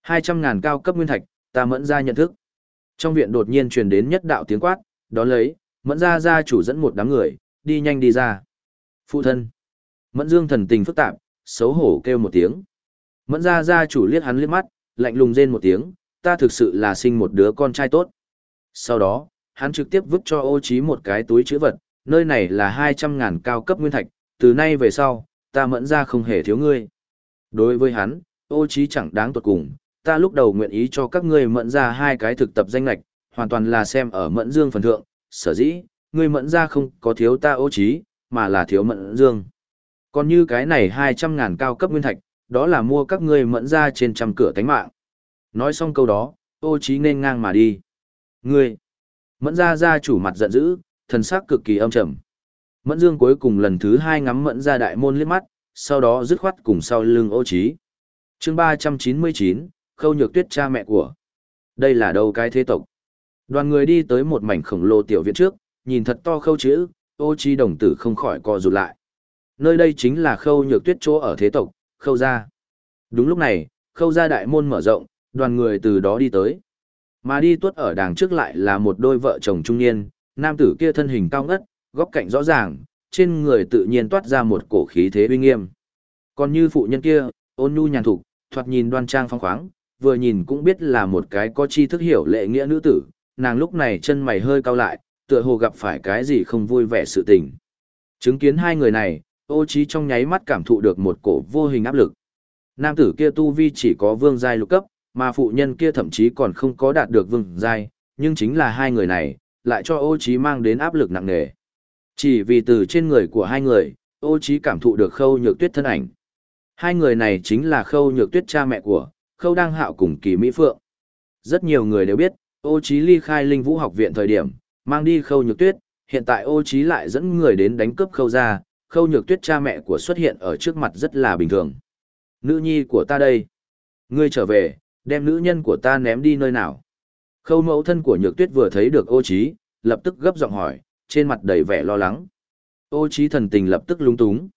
200 ngàn cao cấp nguyên thạch, ta mẫn ra nhận thức. Trong viện đột nhiên truyền đến nhất đạo tiếng quát, đó lấy, mẫn ra gia chủ dẫn một đám người, đi nhanh đi ra. Phụ thân. Mẫn dương thần tình phức tạp, xấu hổ kêu một tiếng. Mẫn ra gia chủ liếc hắn liếc mắt, lạnh lùng rên một tiếng, ta thực sự là sinh một đứa con trai tốt. Sau đó, hắn trực tiếp vứt cho ô trí một cái túi chữ vật, nơi này là 200 ngàn cao cấp nguyên thạch, từ nay về sau, ta mẫn ra không hề thiếu ngươi. Đối với hắn, ô trí chẳng đáng tuột cùng, ta lúc đầu nguyện ý cho các ngươi mẫn ra hai cái thực tập danh lạch, hoàn toàn là xem ở mẫn dương phần thượng, sở dĩ, ngươi mẫn ra không có thiếu ta ô trí, mà là thiếu mẫn dương. Còn như cái này 200 ngàn cao cấp nguyên thạch, đó là mua các ngươi mẫn ra trên trăm cửa tánh mạng. Nói xong câu đó, ô trí nên ngang mà đi. Ngươi, mẫn ra ra chủ mặt giận dữ, thần sắc cực kỳ âm trầm. Mẫn Dương cuối cùng lần thứ hai ngắm mẫn ra đại môn liếc mắt, sau đó dứt khoát cùng sau lưng ô trí. Chương 399, Khâu Nhược Tuyết cha mẹ của. Đây là đâu cái thế tộc? Đoàn người đi tới một mảnh khổng lồ tiểu viện trước, nhìn thật to khâu chữ, ô trí đồng tử không khỏi co rụt lại. Nơi đây chính là khâu nhược tuyết chỗ ở thế tộc, khâu gia. Đúng lúc này, khâu gia đại môn mở rộng, đoàn người từ đó đi tới. Mà đi tuốt ở đàng trước lại là một đôi vợ chồng trung niên, nam tử kia thân hình cao ngất, góc cạnh rõ ràng, trên người tự nhiên toát ra một cổ khí thế uy nghiêm. Còn như phụ nhân kia, ôn nhu nhàn thục, thoạt nhìn đoan trang phong khoáng, vừa nhìn cũng biết là một cái có chi thức hiểu lệ nghĩa nữ tử, nàng lúc này chân mày hơi cau lại, tựa hồ gặp phải cái gì không vui vẻ sự tình. Chứng kiến hai người này, ô trí trong nháy mắt cảm thụ được một cổ vô hình áp lực. Nam tử kia tu vi chỉ có vương giai lục cấp, mà phụ nhân kia thậm chí còn không có đạt được vương giai, nhưng chính là hai người này, lại cho ô trí mang đến áp lực nặng nề. Chỉ vì từ trên người của hai người, ô trí cảm thụ được khâu nhược tuyết thân ảnh. Hai người này chính là khâu nhược tuyết cha mẹ của, khâu đang hạo cùng kỳ Mỹ Phượng. Rất nhiều người đều biết, ô trí ly khai linh vũ học viện thời điểm, mang đi khâu nhược tuyết, hiện tại ô trí lại dẫn người đến đánh cướp khâu ra, khâu nhược tuyết cha mẹ của xuất hiện ở trước mặt rất là bình thường. Nữ nhi của ta đây. Ngươi trở về, đem nữ nhân của ta ném đi nơi nào. Khâu mẫu thân của nhược tuyết vừa thấy được ô trí, lập tức gấp giọng hỏi, trên mặt đầy vẻ lo lắng. Ô trí thần tình lập tức lúng túng.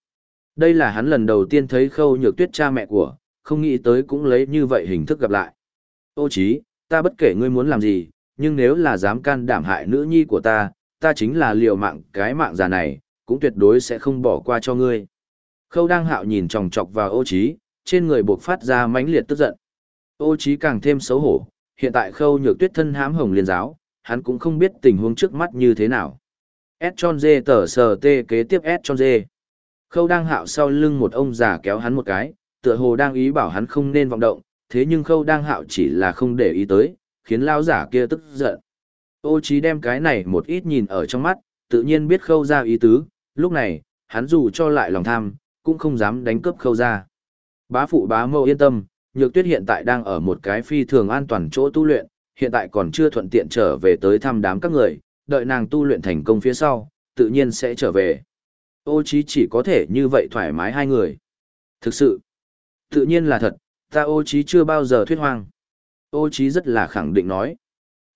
Đây là hắn lần đầu tiên thấy khâu nhược tuyết cha mẹ của, không nghĩ tới cũng lấy như vậy hình thức gặp lại. Ô trí, ta bất kể ngươi muốn làm gì, nhưng nếu là dám can đảm hại nữ nhi của ta, ta chính là liều mạng cái mạng già này, cũng tuyệt đối sẽ không bỏ qua cho ngươi. Khâu đang hạo nhìn chòng chọc vào ô Chí, trên người buộc phát ra mãnh liệt tức giận. Ô Chí càng thêm xấu hổ, hiện tại khâu nhược tuyết thân hám hồng liên giáo, hắn cũng không biết tình huống trước mắt như thế nào. S tròn dê tờ sờ tê kế tiếp S tròn dê. Khâu đang hạo sau lưng một ông già kéo hắn một cái, tựa hồ đang ý bảo hắn không nên vọng động, thế nhưng khâu đang hạo chỉ là không để ý tới, khiến lao giả kia tức giận. Ô Chí đem cái này một ít nhìn ở trong mắt, tự nhiên biết khâu ra ý tứ, lúc này, hắn dù cho lại lòng tham, cũng không dám đánh cướp khâu ra. Bá phụ bá mâu yên tâm, nhược tuyết hiện tại đang ở một cái phi thường an toàn chỗ tu luyện, hiện tại còn chưa thuận tiện trở về tới thăm đám các người, đợi nàng tu luyện thành công phía sau, tự nhiên sẽ trở về. Ô chí chỉ có thể như vậy thoải mái hai người. Thực sự, tự nhiên là thật, ta ô chí chưa bao giờ thuyết hoang. Ô chí rất là khẳng định nói.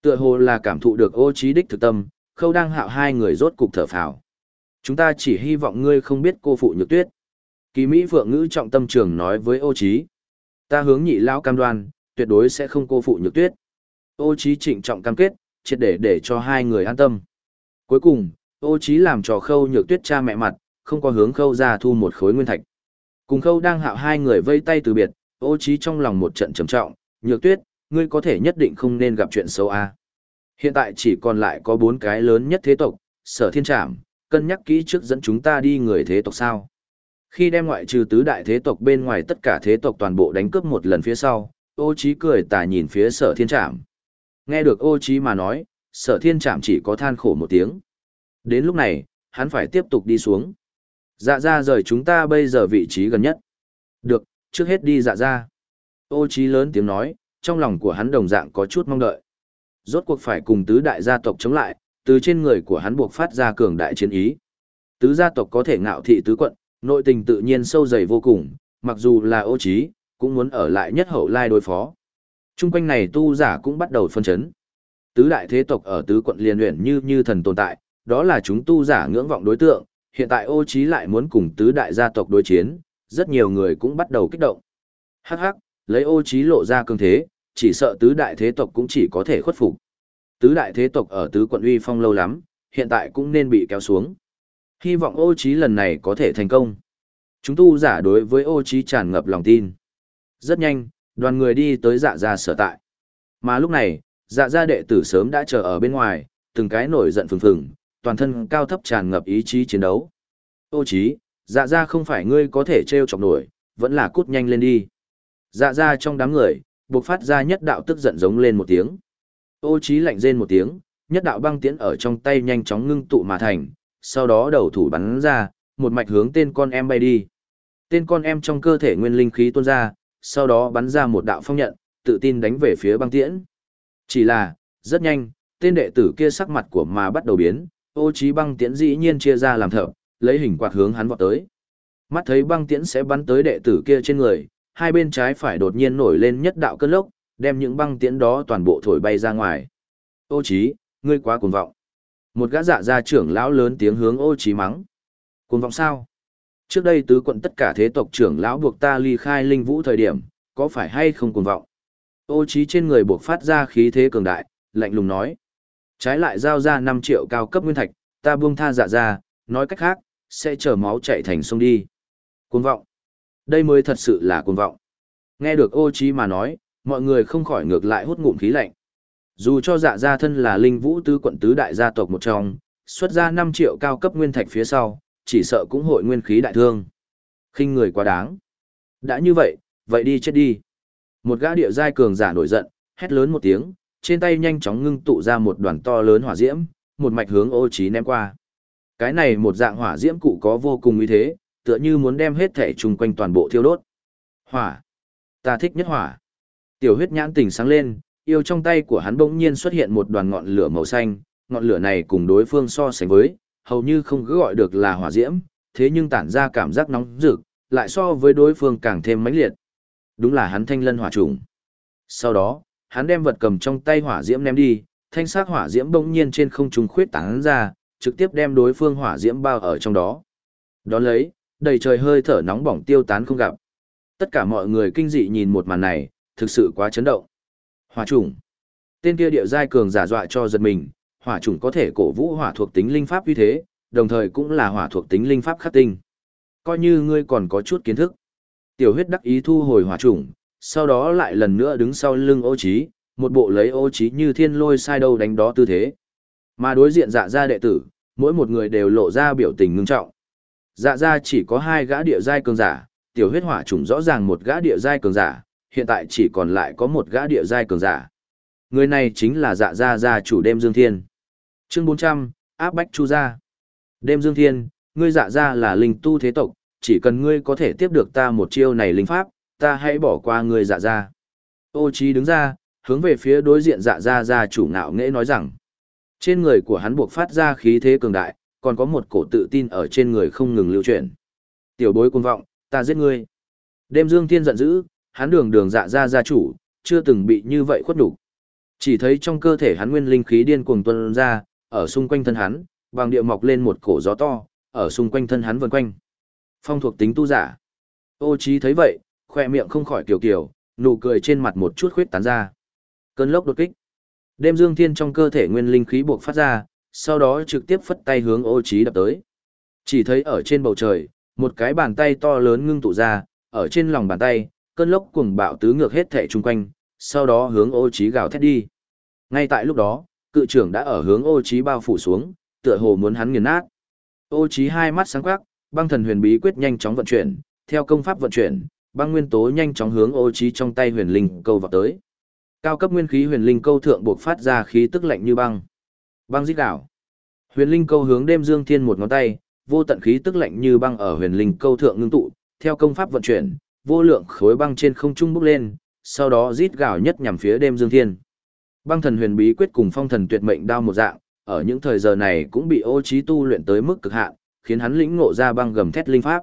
Tựa hồ là cảm thụ được ô chí đích thực tâm, khâu đang hạo hai người rốt cục thở phào. Chúng ta chỉ hy vọng ngươi không biết cô phụ nhược tuyết. Kỳ Mỹ Phượng ngữ trọng tâm trường nói với ô Chí, Ta hướng nhị lão cam đoan, tuyệt đối sẽ không cô phụ nhược tuyết. Ô Chí trịnh trọng cam kết, triệt để để cho hai người an tâm. Cuối cùng, ô Chí làm trò khâu nhược tuyết cha mẹ mặt, không có hướng khâu ra thu một khối nguyên thạch. Cùng khâu đang hạo hai người vây tay từ biệt, ô Chí trong lòng một trận trầm trọng, nhược tuyết, ngươi có thể nhất định không nên gặp chuyện xấu a. Hiện tại chỉ còn lại có bốn cái lớn nhất thế tộc, sở thiên trảm, cân nhắc kỹ trước dẫn chúng ta đi người thế tộc sao. Khi đem ngoại trừ tứ đại thế tộc bên ngoài tất cả thế tộc toàn bộ đánh cướp một lần phía sau, ô trí cười tà nhìn phía sở thiên trạm. Nghe được ô trí mà nói, sở thiên trạm chỉ có than khổ một tiếng. Đến lúc này, hắn phải tiếp tục đi xuống. Dạ ra rời chúng ta bây giờ vị trí gần nhất. Được, trước hết đi dạ ra. Ô trí lớn tiếng nói, trong lòng của hắn đồng dạng có chút mong đợi. Rốt cuộc phải cùng tứ đại gia tộc chống lại, từ trên người của hắn buộc phát ra cường đại chiến ý. Tứ gia tộc có thể ngạo thị tứ quận, nội tình tự nhiên sâu dày vô cùng, mặc dù là ô trí, cũng muốn ở lại nhất hậu lai đối phó. Trung quanh này tu giả cũng bắt đầu phân chấn. Tứ đại thế tộc ở tứ quận liên luyện như như thần tồn tại, đó là chúng tu giả ngưỡng vọng đối tượng, hiện tại ô trí lại muốn cùng tứ đại gia tộc đối chiến, rất nhiều người cũng bắt đầu kích động. Hắc hắc, lấy ô trí lộ ra cường thế, chỉ sợ tứ đại thế tộc cũng chỉ có thể khuất phục. Tứ đại thế tộc ở tứ quận uy phong lâu lắm, hiện tại cũng nên bị kéo xuống. Hy vọng ô trí lần này có thể thành công. Chúng tu giả đối với ô trí tràn ngập lòng tin. Rất nhanh, đoàn người đi tới dạ gia sở tại. Mà lúc này, dạ gia đệ tử sớm đã chờ ở bên ngoài, từng cái nổi giận phừng phừng, toàn thân cao thấp tràn ngập ý chí chiến đấu. Ô trí, dạ gia không phải ngươi có thể treo chọc nổi, vẫn là cút nhanh lên đi. Dạ gia trong đám người, buộc phát ra nhất đạo tức giận giống lên một tiếng. Ô Chí lạnh rên một tiếng, nhất đạo băng tiễn ở trong tay nhanh chóng ngưng tụ mà thành, sau đó đầu thủ bắn ra, một mạch hướng tên con em bay đi. Tên con em trong cơ thể nguyên linh khí tuôn ra, sau đó bắn ra một đạo phong nhận, tự tin đánh về phía băng tiễn. Chỉ là, rất nhanh, tên đệ tử kia sắc mặt của mà bắt đầu biến, ô trí băng tiễn dĩ nhiên chia ra làm thợ, lấy hình quạt hướng hắn vọt tới. Mắt thấy băng tiễn sẽ bắn tới đệ tử kia trên người, hai bên trái phải đột nhiên nổi lên nhất đạo cơn lốc, đem những băng tiễn đó toàn bộ thổi bay ra ngoài. Ô Chí, ngươi quá cuồng vọng. Một gã dạ gia trưởng lão lớn tiếng hướng ô Chí mắng. Cuồng vọng sao? Trước đây tứ quận tất cả thế tộc trưởng lão buộc ta ly khai linh vũ thời điểm, có phải hay không cuồng vọng? Ô Chí trên người buộc phát ra khí thế cường đại, lạnh lùng nói. Trái lại giao ra 5 triệu cao cấp nguyên thạch, ta buông tha dạ gia, nói cách khác, sẽ chở máu chạy thành sông đi. Cuồng vọng. Đây mới thật sự là cuồng vọng. Nghe được ô Chí mà nói, mọi người không khỏi ngược lại hút ngụm khí lạnh. Dù cho dạ gia thân là linh vũ tứ quận tứ đại gia tộc một trong, xuất ra 5 triệu cao cấp nguyên thạch phía sau, chỉ sợ cũng hội nguyên khí đại thương. khinh người quá đáng. Đã như vậy, vậy đi chết đi. Một gã địa giai cường giả nổi giận, hét lớn một tiếng, trên tay nhanh chóng ngưng tụ ra một đoàn to lớn hỏa diễm, một mạch hướng ô trí ném qua. Cái này một dạng hỏa diễm cụ có vô cùng uy thế, tựa như muốn đem hết thể chung quanh toàn bộ thiêu đốt. Hỏa. Ta thích nhất hỏa. Tiểu huyết nhãn tỉnh sáng lên, yêu trong tay của hắn bỗng nhiên xuất hiện một đoàn ngọn lửa màu xanh, ngọn lửa này cùng đối phương so sánh với, hầu như không cứ gọi được là hỏa diễm, thế nhưng tản ra cảm giác nóng rực, lại so với đối phương càng thêm mãnh liệt. Đúng là hắn thanh lân hỏa trùng. Sau đó, hắn đem vật cầm trong tay hỏa diễm ném đi, thanh sắc hỏa diễm bỗng nhiên trên không trung khuyết tán ra, trực tiếp đem đối phương hỏa diễm bao ở trong đó. Đón lấy, đầy trời hơi thở nóng bỏng tiêu tán không gặp. Tất cả mọi người kinh dị nhìn một màn này, thực sự quá chấn động. Hỏa trùng. Tên kia điệu giai cường giả dọa cho giật mình, hỏa trùng có thể cổ vũ hỏa thuộc tính linh pháp như thế, đồng thời cũng là hỏa thuộc tính linh pháp khắc tinh. Coi như ngươi còn có chút kiến thức. Tiểu huyết đắc ý thu hồi hỏa trùng, sau đó lại lần nữa đứng sau lưng ô trí, một bộ lấy ô trí như thiên lôi sai đâu đánh đó tư thế. Mà đối diện dạ gia đệ tử, mỗi một người đều lộ ra biểu tình ngưng trọng. Dạ gia chỉ có hai gã địa giai cường giả, tiểu huyết hỏa trùng rõ ràng một gã địa giai cường giả, hiện tại chỉ còn lại có một gã địa giai cường giả. Người này chính là dạ gia gia chủ đêm Dương Thiên. Chương 400, áp bách chu gia. Đêm Dương Thiên, ngươi dạ gia là linh tu thế tộc, chỉ cần ngươi có thể tiếp được ta một chiêu này linh pháp, ta hãy bỏ qua ngươi dạ gia. Ô Chí đứng ra, hướng về phía đối diện dạ gia gia chủ ngạo nghễ nói rằng, trên người của hắn buộc phát ra khí thế cường đại, còn có một cổ tự tin ở trên người không ngừng lưu chuyển. Tiểu bối cuồng vọng, ta giết ngươi. Đêm Dương Thiên giận dữ, hắn đường đường dạ Ra gia chủ, chưa từng bị như vậy khuất nhục. Chỉ thấy trong cơ thể hắn nguyên linh khí điên cuồng tuôn ra, ở xung quanh thân hắn, bằng địa mọc lên một cổ gió to, ở xung quanh thân hắn vần quanh. Phong thuộc tính tu giả. Ô trí thấy vậy, khoe miệng không khỏi kiều kiều, nụ cười trên mặt một chút khuyết tán ra. Cơn lốc đột kích. Đêm Dương Thiên trong cơ thể nguyên linh khí buộc phát ra, sau đó trực tiếp phất tay hướng Ô trí đập tới. Chỉ thấy ở trên bầu trời, một cái bàn tay to lớn ngưng tụ ra, ở trên lòng bàn tay, cơn lốc cuồng bạo tứ ngược hết thể chung quanh, sau đó hướng Ô Chí gào thét đi. Ngay tại lúc đó, cự trưởng đã ở hướng Ô Chí bao phủ xuống, tựa hồ muốn hắn nghiền nát. Ô Chí hai mắt sáng quắc, băng thần huyền bí quyết nhanh chóng vận chuyển, theo công pháp vận chuyển, băng nguyên tố nhanh chóng hướng Ô Chí trong tay huyền linh câu vào tới. Cao cấp nguyên khí huyền linh câu thượng buộc phát ra khí tức lạnh như băng. Băng giết đảo. Huyền linh câu hướng đêm dương thiên một ngón tay, vô tận khí tức lạnh như băng ở huyền linh câu thượng ngưng tụ, theo công pháp vận chuyển, vô lượng khối băng trên không trung bốc lên, sau đó rít gào nhất nhằm phía đêm dương thiên. Băng thần huyền bí quyết cùng phong thần tuyệt mệnh đao một dạng, ở những thời giờ này cũng bị ô trí tu luyện tới mức cực hạn, khiến hắn lĩnh ngộ ra băng gầm thét linh pháp.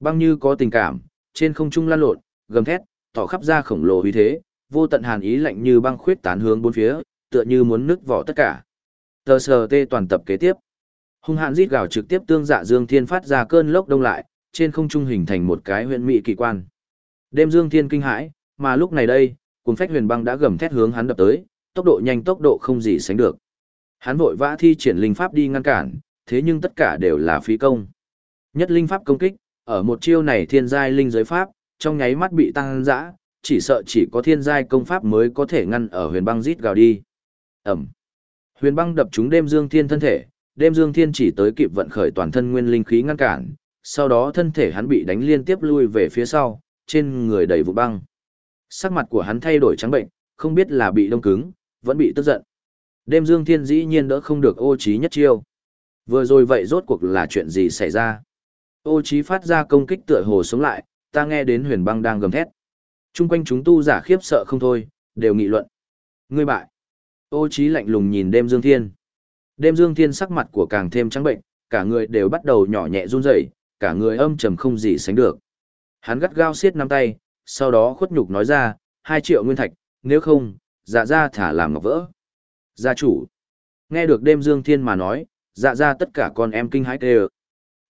Băng như có tình cảm, trên không trung lan lộn, gầm thét, tỏ khắp ra khổng lồ uy thế, vô tận hàn ý lạnh như băng khuyết tán hướng bốn phía, tựa như muốn nứt vỏ tất cả. Tờ sờ tê toàn tập kế tiếp. Hung hãn rít gào trực tiếp tương dạ Dương Thiên phát ra cơn lốc đông lại, trên không trung hình thành một cái huyện mị kỳ quan. Đêm Dương Thiên kinh hãi, mà lúc này đây, cuốn phách huyền băng đã gầm thét hướng hắn đập tới, tốc độ nhanh tốc độ không gì sánh được. Hắn vội vã thi triển linh pháp đi ngăn cản, thế nhưng tất cả đều là phí công. Nhất linh pháp công kích, ở một chiêu này thiên giai linh giới pháp, trong nháy mắt bị tăng dã, chỉ sợ chỉ có thiên giai công pháp mới có thể ngăn ở huyền băng rít gào đi. Ẩm. Huyền băng đập trúng đêm dương thiên thân thể, đêm dương thiên chỉ tới kịp vận khởi toàn thân nguyên linh khí ngăn cản, sau đó thân thể hắn bị đánh liên tiếp lui về phía sau, trên người đầy vụ băng. Sắc mặt của hắn thay đổi trắng bệnh, không biết là bị đông cứng, vẫn bị tức giận. Đêm Dương Thiên dĩ nhiên đỡ không được ô trí nhất chiêu. Vừa rồi vậy rốt cuộc là chuyện gì xảy ra? Ô trí phát ra công kích tựa hồ sống lại, ta nghe đến huyền băng đang gầm thét. Trung quanh chúng tu giả khiếp sợ không thôi, đều nghị luận. Ngươi bại. Ô trí lạnh lùng nhìn đêm Dương Thiên. Đêm Dương Thiên sắc mặt của càng thêm trắng bệnh, cả người đều bắt đầu nhỏ nhẹ run rẩy, cả người âm trầm không gì sánh được. Hắn gắt gao siết nắm tay, sau đó khuất nhục nói ra, hai triệu nguyên thạch, nếu không, dạ ra thả làm ngọc vỡ. Gia chủ. Nghe được đêm Dương Thiên mà nói, dạ ra tất cả con em kinh hãi kêu.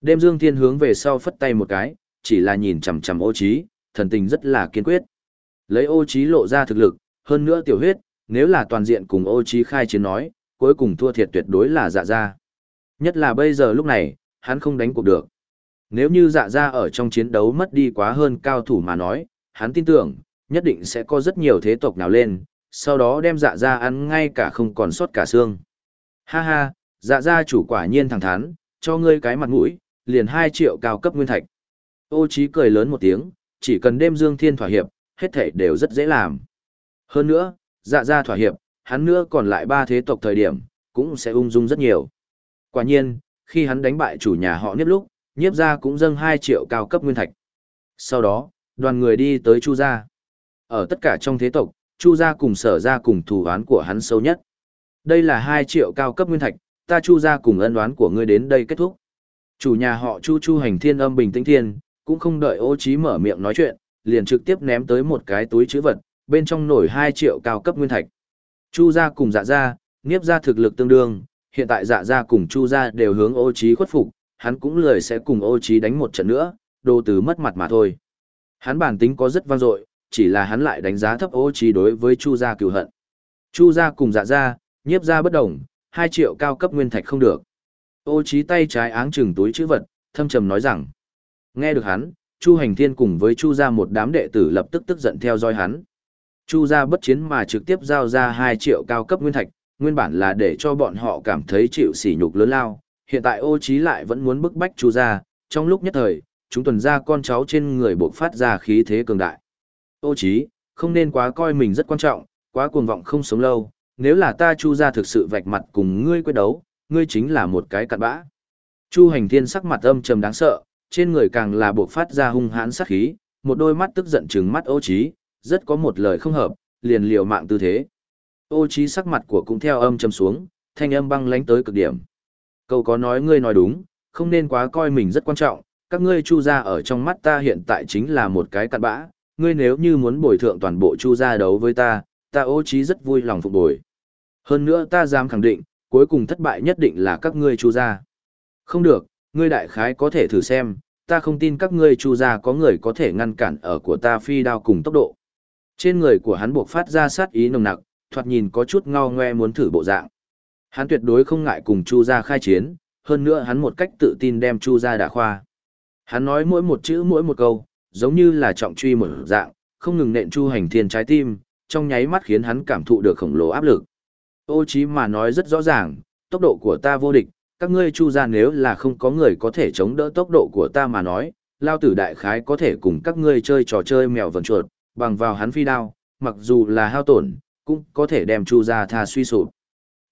Đêm Dương Thiên hướng về sau phất tay một cái, chỉ là nhìn chằm chằm ô trí, thần tình rất là kiên quyết. Lấy ô trí lộ ra thực lực, hơn nữa tiểu huyết, nếu là toàn diện cùng ô trí khai chiến nói, cuối cùng thua thiệt tuyệt đối là dạ ra. Nhất là bây giờ lúc này, hắn không đánh cuộc được. Nếu như dạ ra ở trong chiến đấu mất đi quá hơn cao thủ mà nói, hắn tin tưởng, nhất định sẽ có rất nhiều thế tộc nào lên, sau đó đem dạ ra ăn ngay cả không còn sót cả xương. Ha ha, dạ ra chủ quả nhiên thẳng thắn, cho ngươi cái mặt mũi, liền 2 triệu cao cấp nguyên thạch. Ô Chí cười lớn một tiếng, chỉ cần đêm dương thiên thỏa hiệp, hết thảy đều rất dễ làm. Hơn nữa, dạ ra thỏa hiệp, hắn nữa còn lại ba thế tộc thời điểm, cũng sẽ ung dung rất nhiều. Quả nhiên, khi hắn đánh bại chủ nhà họ Niếp lúc, Nhiếp gia cũng dâng 2 triệu cao cấp nguyên thạch. Sau đó, đoàn người đi tới Chu gia. Ở tất cả trong thế tộc, Chu gia cùng Sở gia cùng thủ án của hắn sâu nhất. Đây là 2 triệu cao cấp nguyên thạch, ta Chu gia cùng ân đoán của ngươi đến đây kết thúc. Chủ nhà họ Chu Chu hành thiên âm bình tĩnh thiên, cũng không đợi ô Chí mở miệng nói chuyện, liền trực tiếp ném tới một cái túi chữ vật, bên trong nổi 2 triệu cao cấp nguyên thạch. Chu gia cùng dạ gia, Niếp gia thực lực tương đương, hiện tại dạ gia cùng Chu gia đều hướng ô Chí khuất phục, hắn cũng lười sẽ cùng ô trí đánh một trận nữa, đồ từ mất mặt mà thôi. Hắn bản tính có rất vang dội, chỉ là hắn lại đánh giá thấp ô trí đối với Chu gia cừu hận. Chu gia cùng dạ gia, Nhiếp gia bất đồng, 2 triệu cao cấp nguyên thạch không được. Ô trí tay trái áng chừng túi chữ vật, thâm trầm nói rằng. Nghe được hắn, Chu Hành Thiên cùng với Chu gia một đám đệ tử lập tức tức giận theo dõi hắn. Chu gia bất chiến mà trực tiếp giao ra 2 triệu cao cấp nguyên thạch, nguyên bản là để cho bọn họ cảm thấy chịu sỉ nhục lớn lao, hiện tại ô trí lại vẫn muốn bức bách Chu gia, trong lúc nhất thời, chúng tuần ra con cháu trên người buộc phát ra khí thế cường đại. Ô trí, không nên quá coi mình rất quan trọng, quá cuồng vọng không sống lâu, nếu là ta Chu gia thực sự vạch mặt cùng ngươi quyết đấu, ngươi chính là một cái cặn bã. Chu hành thiên sắc mặt âm trầm đáng sợ, trên người càng là buộc phát ra hung hãn sát khí, một đôi mắt tức giận trừng mắt ô trí, rất có một lời không hợp, liền liều mạng tư thế. Ô trí sắc mặt của cũng theo âm trầm xuống, thanh âm băng lãnh tới cực điểm. Câu có nói ngươi nói đúng, không nên quá coi mình rất quan trọng, các ngươi chu gia ở trong mắt ta hiện tại chính là một cái cặn bã, ngươi nếu như muốn bồi thượng toàn bộ chu gia đấu với ta, ta ô trí rất vui lòng phục bồi. Hơn nữa ta dám khẳng định, cuối cùng thất bại nhất định là các ngươi chu gia. Không được, ngươi đại khái có thể thử xem, ta không tin các ngươi chu gia có người có thể ngăn cản ở của ta phi đao cùng tốc độ. Trên người của hắn buộc phát ra sát ý nồng nặc, thoạt nhìn có chút ngao ngoe muốn thử bộ dạng. Hắn tuyệt đối không ngại cùng chu gia khai chiến, hơn nữa hắn một cách tự tin đem chu gia đả khoa. Hắn nói mỗi một chữ mỗi một câu, giống như là trọng truy một dạng, không ngừng nện chu hành thiên trái tim, trong nháy mắt khiến hắn cảm thụ được khổng lồ áp lực. Ô chí mà nói rất rõ ràng, tốc độ của ta vô địch, các ngươi chu gia nếu là không có người có thể chống đỡ tốc độ của ta mà nói, lao tử đại khái có thể cùng các ngươi chơi trò chơi mèo vần chuột, bằng vào hắn phi đao, mặc dù là hao tổn, cũng có thể đem chu gia tha suy sụp.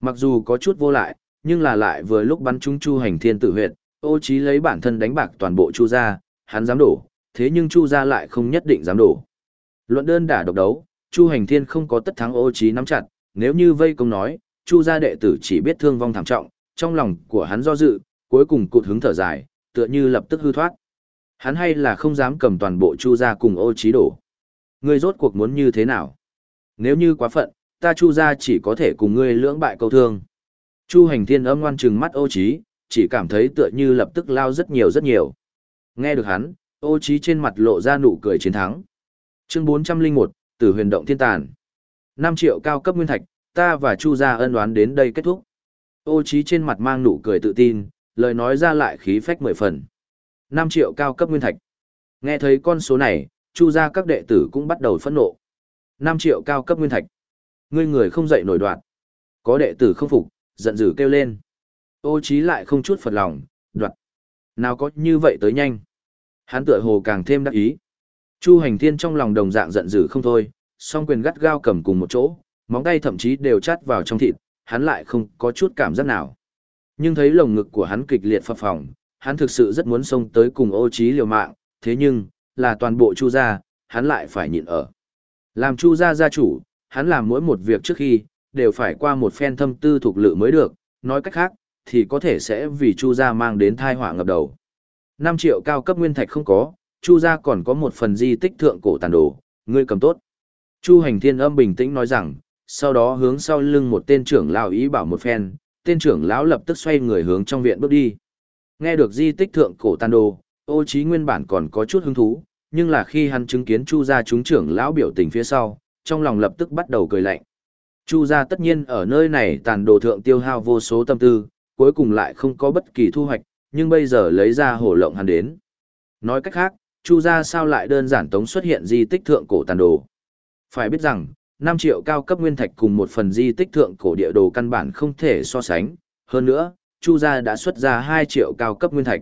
Mặc dù có chút vô lại, nhưng là lại vừa lúc bắn trúng chu hành thiên tử huyệt, ô chí lấy bản thân đánh bạc toàn bộ chu gia, hắn dám đổ, thế nhưng chu gia lại không nhất định dám đổ. Luận đơn đả độc đấu, chu hành thiên không có tất thắng ô chí nắm chặt, nếu như vây công nói, chu gia đệ tử chỉ biết thương vong thảm trọng, trong lòng của hắn do dự, cuối cùng cụt hứng thở dài, tựa như lập tức hư thoát. Hắn hay là không dám cầm toàn bộ chu gia cùng ô trí đổ. Ngươi rốt cuộc muốn như thế nào? Nếu như quá phận, ta chu gia chỉ có thể cùng ngươi lưỡng bại câu thương. Chu hành thiên âm ngoan trừng mắt ô trí, chỉ cảm thấy tựa như lập tức lao rất nhiều rất nhiều. Nghe được hắn, ô trí trên mặt lộ ra nụ cười chiến thắng. Chương 401, Tử huyền động thiên tàn. 5 triệu cao cấp nguyên thạch, ta và Chu gia ân oán đến đây kết thúc. Ô trí trên mặt mang nụ cười tự tin, lời nói ra lại khí phách mười phần. 5 triệu cao cấp nguyên thạch. Nghe thấy con số này, Chu gia các đệ tử cũng bắt đầu phẫn nộ. 5 triệu cao cấp nguyên thạch. Ngươi người không dậy nổi đoạn. Có đệ tử không phục, giận dữ kêu lên. Ô trí lại không chút phật lòng, đoạt. Nào có như vậy tới nhanh. Hắn tựa hồ càng thêm đắc ý. Chu hành thiên trong lòng đồng dạng giận dữ không thôi, song quyền gắt gao cầm cùng một chỗ, móng tay thậm chí đều chát vào trong thịt, hắn lại không có chút cảm giác nào. Nhưng thấy lồng ngực của hắn kịch liệt phập phồng, hắn thực sự rất muốn xông tới cùng ô trí liều mạng, thế nhưng, là toàn bộ chu gia, hắn lại phải nhịn ở. Làm chu gia gia chủ, hắn làm mỗi một việc trước khi, đều phải qua một phen thâm tư thuộc lự mới được, nói cách khác, thì có thể sẽ vì chu gia mang đến tai họa ngập đầu. 5 triệu cao cấp nguyên thạch không có, chu gia còn có một phần di tích thượng cổ tàn đồ, ngươi cầm tốt. Chu hành thiên âm bình tĩnh nói rằng, sau đó hướng sau lưng một tên trưởng lão ý bảo một phen, tên trưởng lão lập tức xoay người hướng trong viện bước đi. Nghe được di tích thượng cổ tàn đồ, ô trí nguyên bản còn có chút hứng thú, nhưng là khi hắn chứng kiến chu gia chúng trưởng lão biểu tình phía sau, trong lòng lập tức bắt đầu cười lạnh. Chu gia tất nhiên ở nơi này tàn đồ thượng tiêu hao vô số tâm tư, cuối cùng lại không có bất kỳ thu hoạch, nhưng bây giờ lấy ra hổ lộng hắn đến. Nói cách khác, Chu gia sao lại đơn giản tống xuất hiện di tích thượng cổ tàn đồ. Phải biết rằng, 5 triệu cao cấp nguyên thạch cùng một phần di tích thượng cổ địa đồ căn bản không thể so sánh. Hơn nữa, Chu gia đã xuất ra 2 triệu cao cấp nguyên thạch.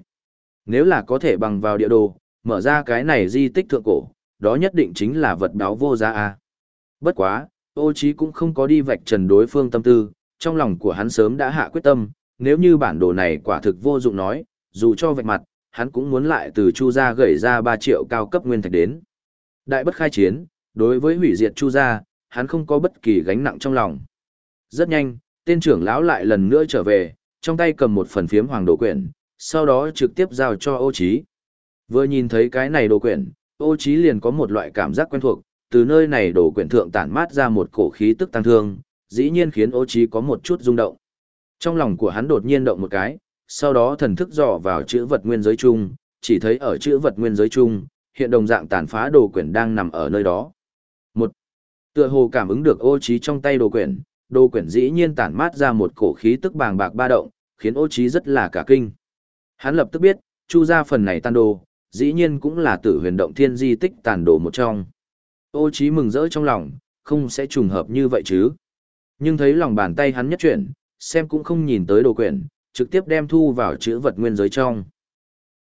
Nếu là có thể bằng vào địa đồ, mở ra cái này di tích thượng cổ, đó nhất định chính là vật đáo vô giá a. Bất quá, ô trí cũng không có đi vạch trần đối phương tâm tư, trong lòng của hắn sớm đã hạ quyết tâm, nếu như bản đồ này quả thực vô dụng nói, dù cho vạch mặt, hắn cũng muốn lại từ Chu gia gửi ra 3 triệu cao cấp nguyên thạch đến. Đại bất khai chiến, đối với hủy diệt Chu gia, hắn không có bất kỳ gánh nặng trong lòng. Rất nhanh, tên trưởng lão lại lần nữa trở về, trong tay cầm một phần phiếm hoàng đồ quyển, sau đó trực tiếp giao cho ô Chí. Vừa nhìn thấy cái này đồ quyển, ô Chí liền có một loại cảm giác quen thuộc, từ nơi này đồ quyển thượng tản mát ra một cổ khí tức tăng thương, dĩ nhiên khiến ô trí có một chút rung động. Trong lòng của hắn đột nhiên động một cái, sau đó thần thức dò vào chữ vật nguyên giới chung, chỉ thấy ở chữ vật nguyên giới chung, hiện đồng dạng tàn phá đồ quyển đang nằm ở nơi đó. Một, tựa hồ cảm ứng được ô trí trong tay đồ quyển, đồ quyển dĩ nhiên tản mát ra một cổ khí tức bàng bạc ba động, khiến ô trí rất là cả kinh. Hắn lập tức biết, chu ra phần này tan đồ, dĩ nhiên cũng là tử huyền động thiên di tích tàn đồ một trong. Ô chí mừng rỡ trong lòng, không sẽ trùng hợp như vậy chứ. Nhưng thấy lòng bàn tay hắn nhất chuyển, xem cũng không nhìn tới đồ quyển, trực tiếp đem thu vào chữ vật nguyên giới trong.